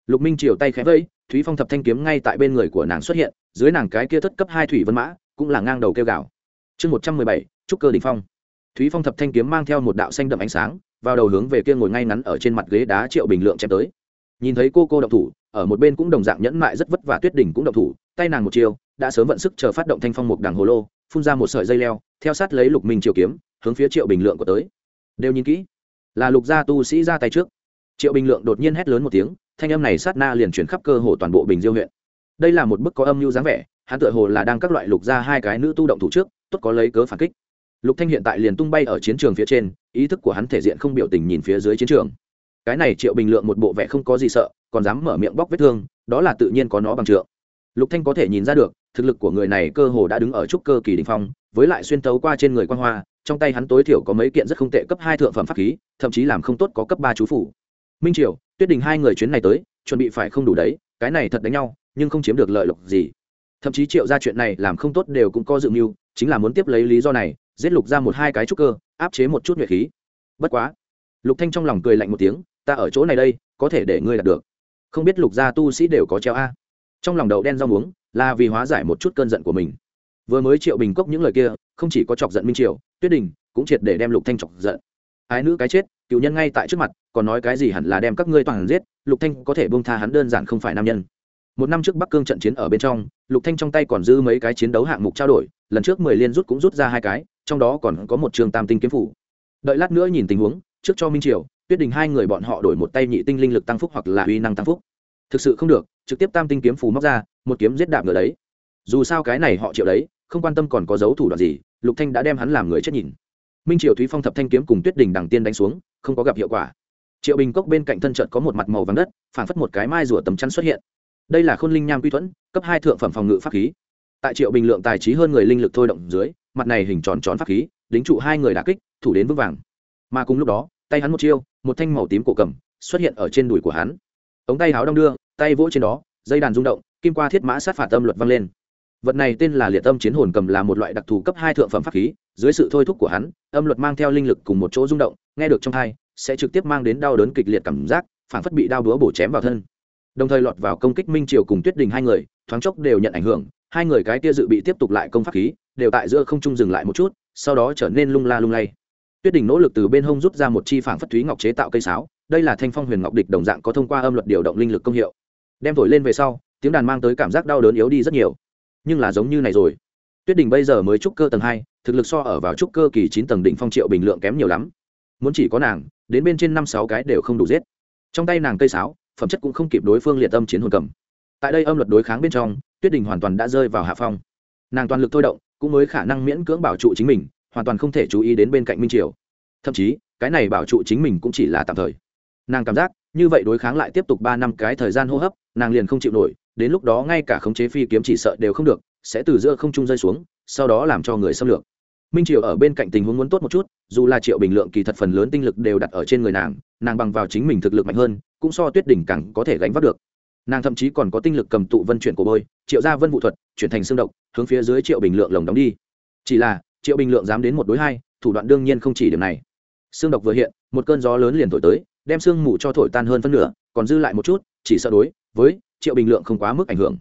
A: Lục minh chiều tay khẽ vẫy, thúy phong thập thanh kiếm ngay tại bên người của nàng xuất hiện, dưới nàng cái kia thất cấp hai thủy vân mã, cũng là ngang đầu kêu gào. Chương một trăm mười bảy, trúc cơ đình phong. Thúy phong thập thanh kiếm mang theo một đạo xanh đậm ánh sáng, vào đầu hướng về kia ngồi ngay ngắn ở trên mặt ghế đá triệu bình lượng chém tới. Nhìn thấy cô cô động thủ, ở một bên cũng đồng dạng nhẫn mại rất vất vả tuyết đỉnh cũng động thủ, tay nàng một chiều, đã sớm vận sức chờ phát động thanh phong một đằng hồ lô phun ra một sợi dây leo, theo sát lấy lục minh triều kiếm, hướng phía triệu bình lượng của tới. Đều nhìn kỹ. Là lục gia tu sĩ ra tay trước. Triệu bình lượng đột nhiên hét lớn một tiếng, thanh âm này sát na liền chuyển khắp cơ hồ toàn bộ bình diêu huyện. Đây là một bức có âm mưu dáng vẻ, hắn tựa hồ là đang các loại lục ra hai cái nữ tu động thủ trước, tốt có lấy cớ phản kích. Lục thanh hiện tại liền tung bay ở chiến trường phía trên, ý thức của hắn thể diện không biểu tình nhìn phía dưới chiến trường. Cái này triệu bình lượng một bộ vẻ không có gì sợ, còn dám mở miệng bóc vết thương, đó là tự nhiên có nó bằng trượng. Lục thanh có thể nhìn ra được thực lực của người này cơ hồ đã đứng ở trúc cơ kỳ đỉnh phong, với lại xuyên tấu qua trên người quan hoa, trong tay hắn tối thiểu có mấy kiện rất không tệ cấp hai thượng phẩm pháp khí, thậm chí làm không tốt có cấp ba chú phủ. Minh triều, tuyết đình hai người chuyến này tới, chuẩn bị phải không đủ đấy, cái này thật đánh nhau, nhưng không chiếm được lợi lộc gì. Thậm chí triệu ra chuyện này làm không tốt đều cũng có dự mưu, chính là muốn tiếp lấy lý do này, giết lục ra một hai cái trúc cơ, áp chế một chút nhuệ khí. Bất quá, lục thanh trong lòng cười lạnh một tiếng, ta ở chỗ này đây, có thể để ngươi đạt được. Không biết lục gia tu sĩ đều có treo a trong lòng đậu đen rau muống, là vì hóa giải một chút cơn giận của mình. Vừa mới triệu bình cốc những lời kia, không chỉ có chọc giận minh triều, tuyết đình cũng triệt để đem lục thanh chọc giận. Ái nữ cái chết, cựu nhân ngay tại trước mặt, còn nói cái gì hẳn là đem các ngươi toàn giết, lục thanh có thể buông tha hắn đơn giản không phải nam nhân. Một năm trước bắc cương trận chiến ở bên trong, lục thanh trong tay còn dư mấy cái chiến đấu hạng mục trao đổi, lần trước mười liên rút cũng rút ra hai cái, trong đó còn có một trường tam tinh kiếm phủ. Đợi lát nữa nhìn tình huống, trước cho minh triều, tuyết đình hai người bọn họ đổi một tay nhị tinh linh lực tăng phúc hoặc là uy năng tăng phúc thực sự không được, trực tiếp tam tinh kiếm phù móc ra, một kiếm giết đạm ngựa đấy. Dù sao cái này họ chịu đấy, không quan tâm còn có dấu thủ đoạn gì, lục thanh đã đem hắn làm người chết nhìn. Minh triều thúy phong thập thanh kiếm cùng tuyết đình đằng tiên đánh xuống, không có gặp hiệu quả. Triệu bình cốc bên cạnh thân trận có một mặt màu vàng đất phản phất một cái mai rùa tấm chắn xuất hiện. Đây là khôn linh nham quy thuẫn, cấp hai thượng phẩm phòng ngự pháp khí. Tại triệu bình lượng tài trí hơn người linh lực thôi động dưới, mặt này hình tròn tròn pháp khí, đính trụ hai người đả kích, thủ đến vững vàng. Mà cùng lúc đó, tay hắn một chiêu, một thanh màu tím cổ cầm, xuất hiện ở trên đùi của hắn ống tay áo đong đưa, tay vỗ trên đó, dây đàn rung động, kim qua thiết mã sát phạt tâm luật vang lên. Vật này tên là liệt tâm chiến hồn cầm là một loại đặc thù cấp hai thượng phẩm pháp khí, dưới sự thôi thúc của hắn, âm luật mang theo linh lực cùng một chỗ rung động, nghe được trong thai sẽ trực tiếp mang đến đau đớn kịch liệt cảm giác, phản phất bị đau đúa bổ chém vào thân. Đồng thời lọt vào công kích minh triều cùng tuyết đình hai người, thoáng chốc đều nhận ảnh hưởng, hai người cái kia dự bị tiếp tục lại công pháp khí, đều tại giữa không trung dừng lại một chút, sau đó trở nên lung la lung lay. Tuyết đình nỗ lực từ bên hông rút ra một chi phản phất thúy ngọc chế tạo cây sáo đây là thanh phong huyền ngọc địch đồng dạng có thông qua âm luật điều động linh lực công hiệu. Đem thổi lên về sau, tiếng đàn mang tới cảm giác đau đớn yếu đi rất nhiều. Nhưng là giống như này rồi. Tuyết đình bây giờ mới trúc cơ tầng hai, thực lực so ở vào trúc cơ kỳ chín tầng đỉnh phong triệu bình lượng kém nhiều lắm. Muốn chỉ có nàng, đến bên trên năm sáu cái đều không đủ giết. Trong tay nàng cây sáo, phẩm chất cũng không kịp đối phương liệt âm chiến hồn cầm. Tại đây âm luật đối kháng bên trong, tuyết đình hoàn toàn đã rơi vào hạ phong. Nàng toàn lực thôi động, cũng mới khả năng miễn cưỡng bảo trụ chính mình, hoàn toàn không thể chú ý đến bên cạnh minh triều. Thậm chí, cái này bảo trụ chính mình cũng chỉ là tạm thời nàng cảm giác, như vậy đối kháng lại tiếp tục ba năm cái thời gian hô hấp, nàng liền không chịu nổi, đến lúc đó ngay cả khống chế phi kiếm chỉ sợ đều không được, sẽ từ giữa không trung rơi xuống, sau đó làm cho người xâm lược. Minh triều ở bên cạnh tình huống muốn tốt một chút, dù là triệu bình lượng kỳ thật phần lớn tinh lực đều đặt ở trên người nàng nàng bằng vào chính mình thực lực mạnh hơn, cũng so tuyết đỉnh càng có thể gánh vác được. Nàng thậm chí còn có tinh lực cầm tụ vân chuyển của bôi, triệu ra vân vụ thuật, chuyển thành xương độc, hướng phía dưới triệu bình lượng lồng đóng đi. Chỉ là, triệu bình lượng dám đến một đối hai, thủ đoạn đương nhiên không chỉ điểm này. Xương độc vừa hiện, một cơn gió lớn liền thổi tới đem xương mù cho thổi tan hơn phân nửa, còn dư lại một chút, chỉ sợ đối với triệu bình lượng không quá mức ảnh hưởng.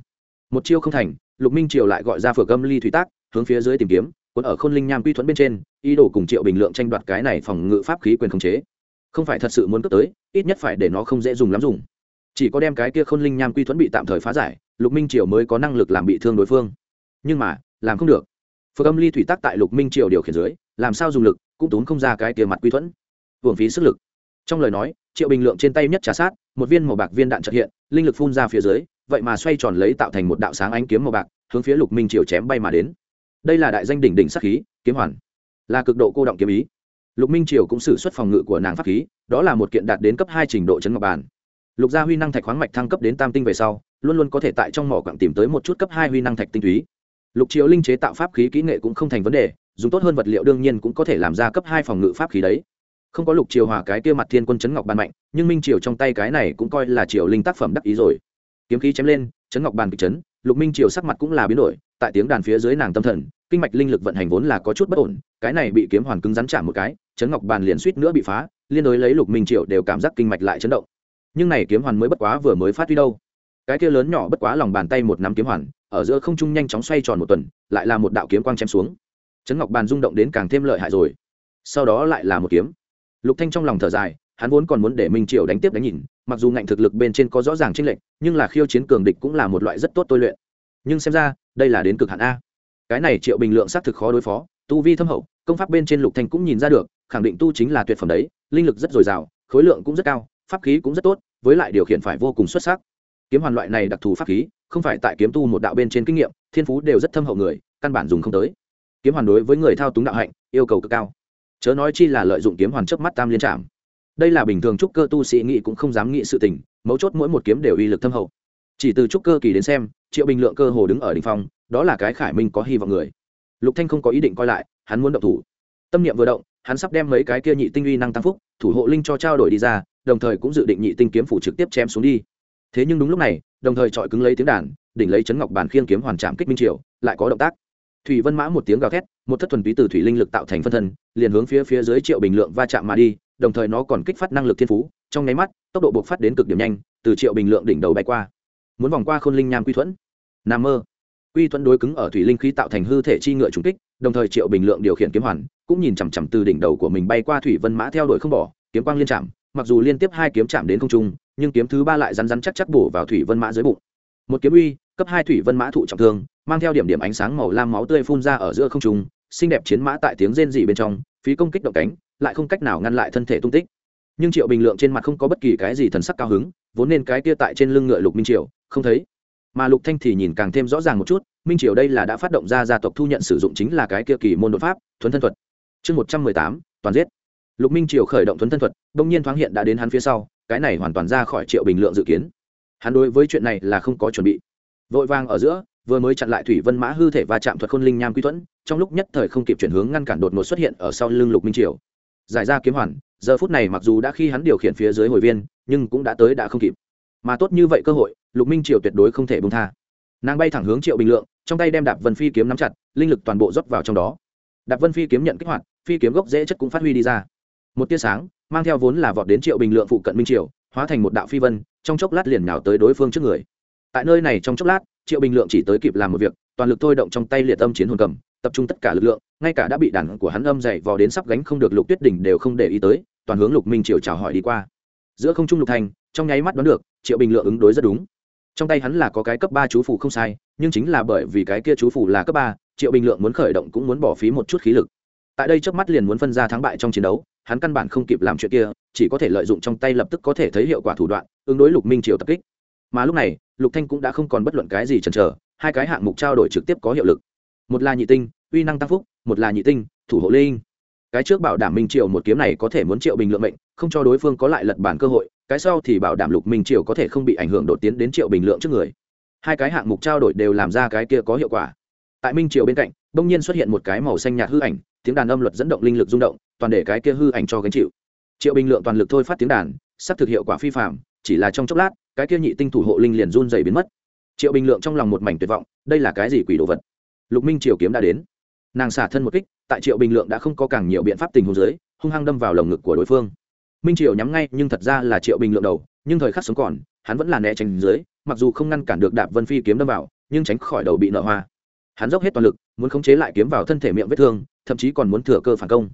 A: Một chiêu không thành, lục minh triều lại gọi ra phở gâm ly thủy tác, hướng phía dưới tìm kiếm, cuốn ở khôn linh nham quy thuẫn bên trên, ý đồ cùng triệu bình lượng tranh đoạt cái này phòng ngự pháp khí quyền khống chế. Không phải thật sự muốn cướp tới, ít nhất phải để nó không dễ dùng lắm dùng. Chỉ có đem cái kia khôn linh nham quy thuẫn bị tạm thời phá giải, lục minh triều mới có năng lực làm bị thương đối phương. Nhưng mà, làm không được. Phật âm ly thủy tắc tại lục minh triều điều khiển dưới, làm sao dùng lực, cũng tốn không ra cái kia mặt quy thuẫn. Hưởng phí sức lực trong lời nói, triệu bình lượng trên tay nhất trà sát, một viên màu bạc viên đạn trật hiện, linh lực phun ra phía dưới, vậy mà xoay tròn lấy tạo thành một đạo sáng ánh kiếm màu bạc, hướng phía lục minh triều chém bay mà đến. Đây là đại danh đỉnh đỉnh sắc khí, kiếm hoàn. Là cực độ cô động kiếm ý. Lục minh triều cũng xử suất phòng ngự của nàng pháp khí, đó là một kiện đạt đến cấp hai trình độ chấn ngọc bàn. Lục gia huy năng thạch khoáng mạch thăng cấp đến tam tinh về sau, luôn luôn có thể tại trong mỏ quặng tìm tới một chút cấp hai huy năng thạch tinh túy. Lục triều linh chế tạo pháp khí kỹ nghệ cũng không thành vấn đề, dùng tốt hơn vật liệu đương nhiên cũng có thể làm ra cấp hai phòng ngự pháp khí đấy không có lục triều hòa cái kia mặt thiên quân chấn ngọc bàn mạnh, nhưng minh triều trong tay cái này cũng coi là triều linh tác phẩm đắc ý rồi. Kiếm khí chém lên chấn ngọc bàn kịch chấn, lục minh triều sắc mặt cũng là biến đổi, tại tiếng đàn phía dưới nàng tâm thần, kinh mạch linh lực vận hành vốn là có chút bất ổn, cái này bị kiếm hoàn cứng rắn chạm một cái chấn ngọc bàn liền suýt nữa bị phá, liên đối lấy lục minh triều đều cảm giác kinh mạch lại chấn động. Nhưng này kiếm hoàn mới bất quá vừa mới phát huy đâu. Cái kia lớn nhỏ bất quá lòng bàn tay một nắm kiếm hoàn, ở giữa không trung nhanh chóng xoay tròn một tuần, lại là một đạo kiếm quang chém xuống. Chấn ngọc bàn rung động đến càng thêm lợi hại rồi. Sau đó lại là một kiếm lục thanh trong lòng thở dài, hắn vốn còn muốn để minh triều đánh tiếp đánh nhìn, mặc dù ngạnh thực lực bên trên có rõ ràng chênh lệch, nhưng là khiêu chiến cường địch cũng là một loại rất tốt tôi luyện. Nhưng xem ra, đây là đến cực hạn a. Cái này triệu bình lượng xác thực khó đối phó, tu vi thâm hậu, công pháp bên trên lục thanh cũng nhìn ra được, khẳng định tu chính là tuyệt phẩm đấy, linh lực rất dồi dào, khối lượng cũng rất cao, pháp khí cũng rất tốt, với lại điều khiển phải vô cùng xuất sắc. Kiếm hoàn loại này đặc thù pháp khí, không phải tại kiếm tu một đạo bên trên kinh nghiệm, thiên phú đều rất thâm hậu người, căn bản dùng không tới. Kiếm hoàn đối với người thao túng đạo hạnh, yêu cầu cực cao chớ nói chi là lợi dụng kiếm hoàn chớp mắt tam liên trạm. Đây là bình thường trúc cơ tu sĩ nghĩ cũng không dám nghĩ sự tình, mấu chốt mỗi một kiếm đều uy lực thâm hậu. Chỉ từ trúc cơ kỳ đến xem, triệu bình lượng cơ hồ đứng ở đ ỉ n h phong, đó là cái khải minh có hy vọng người. Lục thanh không có ý định coi lại, hắn muốn động thủ. Tâm niệm vừa động, hắn sắp đem mấy cái kia nhị tinh uy năng tăng phúc, thủ hộ linh cho trao đổi đi ra, đồng thời cũng dự định nhị tinh kiếm phủ trực tiếp chém xuống đi. Thế nhưng đúng lúc này, đồng thời chọi cứng lấy tiếng đàn, đỉnh lấy chấn ngọc bàn khiên kiếm hoàn trạm kích minh triều, lại có động tác. Thủy vân mã một tiếng gào thét một thất thuần túy từ thủy linh lực tạo thành phân thân, liền hướng phía phía dưới triệu bình lượng va chạm mà đi, đồng thời nó còn kích phát năng lực thiên phú, trong nháy mắt, tốc độ bộc phát đến cực điểm nhanh, từ triệu bình lượng đỉnh đầu bay qua. Muốn vòng qua khôn linh nham quy thuẫn. Nam mơ. Quy thuẫn đối cứng ở thủy linh khí tạo thành hư thể chi ngựa trùng kích, đồng thời triệu bình lượng điều khiển kiếm hoàn, cũng nhìn chằm chằm từ đỉnh đầu của mình bay qua thủy vân mã theo đuổi không bỏ, kiếm quang liên chạm, mặc dù liên tiếp hai kiếm chạm đến không trung, nhưng kiếm thứ ba lại rắn rắn chắc chắc bổ vào thủy vân mã dưới bụng. Một kiếm uy, cấp hai thủy vân mã thụ trọng thương, mang theo điểm điểm ánh sáng màu lam máu tươi phun ra ở giữa không trung xinh đẹp chiến mã tại tiếng rên rỉ bên trong, phí công kích động cánh, lại không cách nào ngăn lại thân thể tung tích. Nhưng triệu bình lượng trên mặt không có bất kỳ cái gì thần sắc cao hứng, vốn nên cái kia tại trên lưng ngựa lục minh triều, không thấy. Mà lục thanh thì nhìn càng thêm rõ ràng một chút, minh triều đây là đã phát động ra gia tộc thu nhận sử dụng chính là cái kia kỳ môn đột pháp, thuấn thân thuật. Chương một trăm mười tám, toàn giết. Lục minh triều khởi động thuấn thân thuật đông nhiên thoáng hiện đã đến hắn phía sau, cái này hoàn toàn ra khỏi triệu bình lượng dự kiến. Hắn đối với chuyện này là không có chuẩn bị. Vội vàng ở giữa, vừa mới chặn lại thủy vân mã hư thể và chạm thuật khôn linh nham quy thuẫn trong lúc nhất thời không kịp chuyển hướng ngăn cản đột ngột xuất hiện ở sau lưng lục minh triều. Giải ra kiếm hoàn, giờ phút này mặc dù đã khi hắn điều khiển phía dưới hồi viên, nhưng cũng đã tới đã không kịp. Mà tốt như vậy cơ hội, lục minh triều tuyệt đối không thể bông tha. Nàng bay thẳng hướng triệu bình lượng, trong tay đem đạp vân phi kiếm nắm chặt, linh lực toàn bộ rót vào trong đó. Đạp vân phi kiếm nhận kích hoạt, phi kiếm gốc dễ chất cũng phát huy đi ra. Một tia sáng, mang theo vốn là vọt đến triệu bình lượng phụ cận minh triều, hóa thành một đạo phi vân, trong chốc lát liền nào tới đối phương trước người. Tại nơi này trong chốc lát, triệu bình lượng chỉ tới kịp làm một việc, toàn lực thôi động trong tay liệt âm chiến hồn cầm tập trung tất cả lực lượng, ngay cả đã bị đàn của hắn âm dày vò đến sắp gánh không được lục tuyết đỉnh đều không để ý tới, toàn hướng lục minh triều chào hỏi đi qua. Giữa không trung lục thành, trong nháy mắt đoán được, triệu bình lượng ứng đối rất đúng. Trong tay hắn là có cái cấp ba chú phủ không sai, nhưng chính là bởi vì cái kia chú phủ là cấp ba, triệu bình lượng muốn khởi động cũng muốn bỏ phí một chút khí lực. Tại đây trước mắt liền muốn phân ra thắng bại trong chiến đấu, hắn căn bản không kịp làm chuyện kia, chỉ có thể lợi dụng trong tay lập tức có thể thấy hiệu quả thủ đoạn, ứng đối lục minh triều tập kích. Mà lúc này, lục thanh cũng đã không còn bất luận cái gì chần chờ, hai cái hạng mục trao đổi trực tiếp có hiệu lực một là nhị tinh, uy năng tăng phúc, một là nhị tinh, thủ hộ linh. Cái trước bảo đảm minh triều một kiếm này có thể muốn triệu bình lượng mệnh, không cho đối phương có lại lật bản cơ hội, cái sau thì bảo đảm lục minh triều có thể không bị ảnh hưởng đột tiến đến triệu bình lượng trước người. Hai cái hạng mục trao đổi đều làm ra cái kia có hiệu quả. Tại minh triều bên cạnh, bỗng nhiên xuất hiện một cái màu xanh nhạt hư ảnh, tiếng đàn âm luật dẫn động linh lực rung động, toàn để cái kia hư ảnh cho gánh chịu. Triệu bình lượng toàn lực thôi phát tiếng đàn sắp thực hiệu quả phi phạm chỉ là trong chốc lát, cái kia nhị tinh thủ hộ linh liền run dày biến mất. Triệu bình lượng trong lòng một mảnh tuyệt vọng, đây là cái gì quỷ đồ vật? Lục minh triều kiếm đã đến. Nàng xả thân một kích, tại triệu bình lượng đã không có càng nhiều biện pháp tình huống dưới, hung hăng đâm vào lồng ngực của đối phương. Minh triều nhắm ngay, nhưng thật ra là triệu bình lượng đầu, nhưng thời khắc sống còn, hắn vẫn là né tránh dưới, mặc dù không ngăn cản được đạp vân phi kiếm đâm vào, nhưng tránh khỏi đầu bị nợ hoa. Hắn dốc hết toàn lực, muốn khống chế lại kiếm vào thân thể miệng vết thương, thậm chí còn muốn thừa cơ phản công.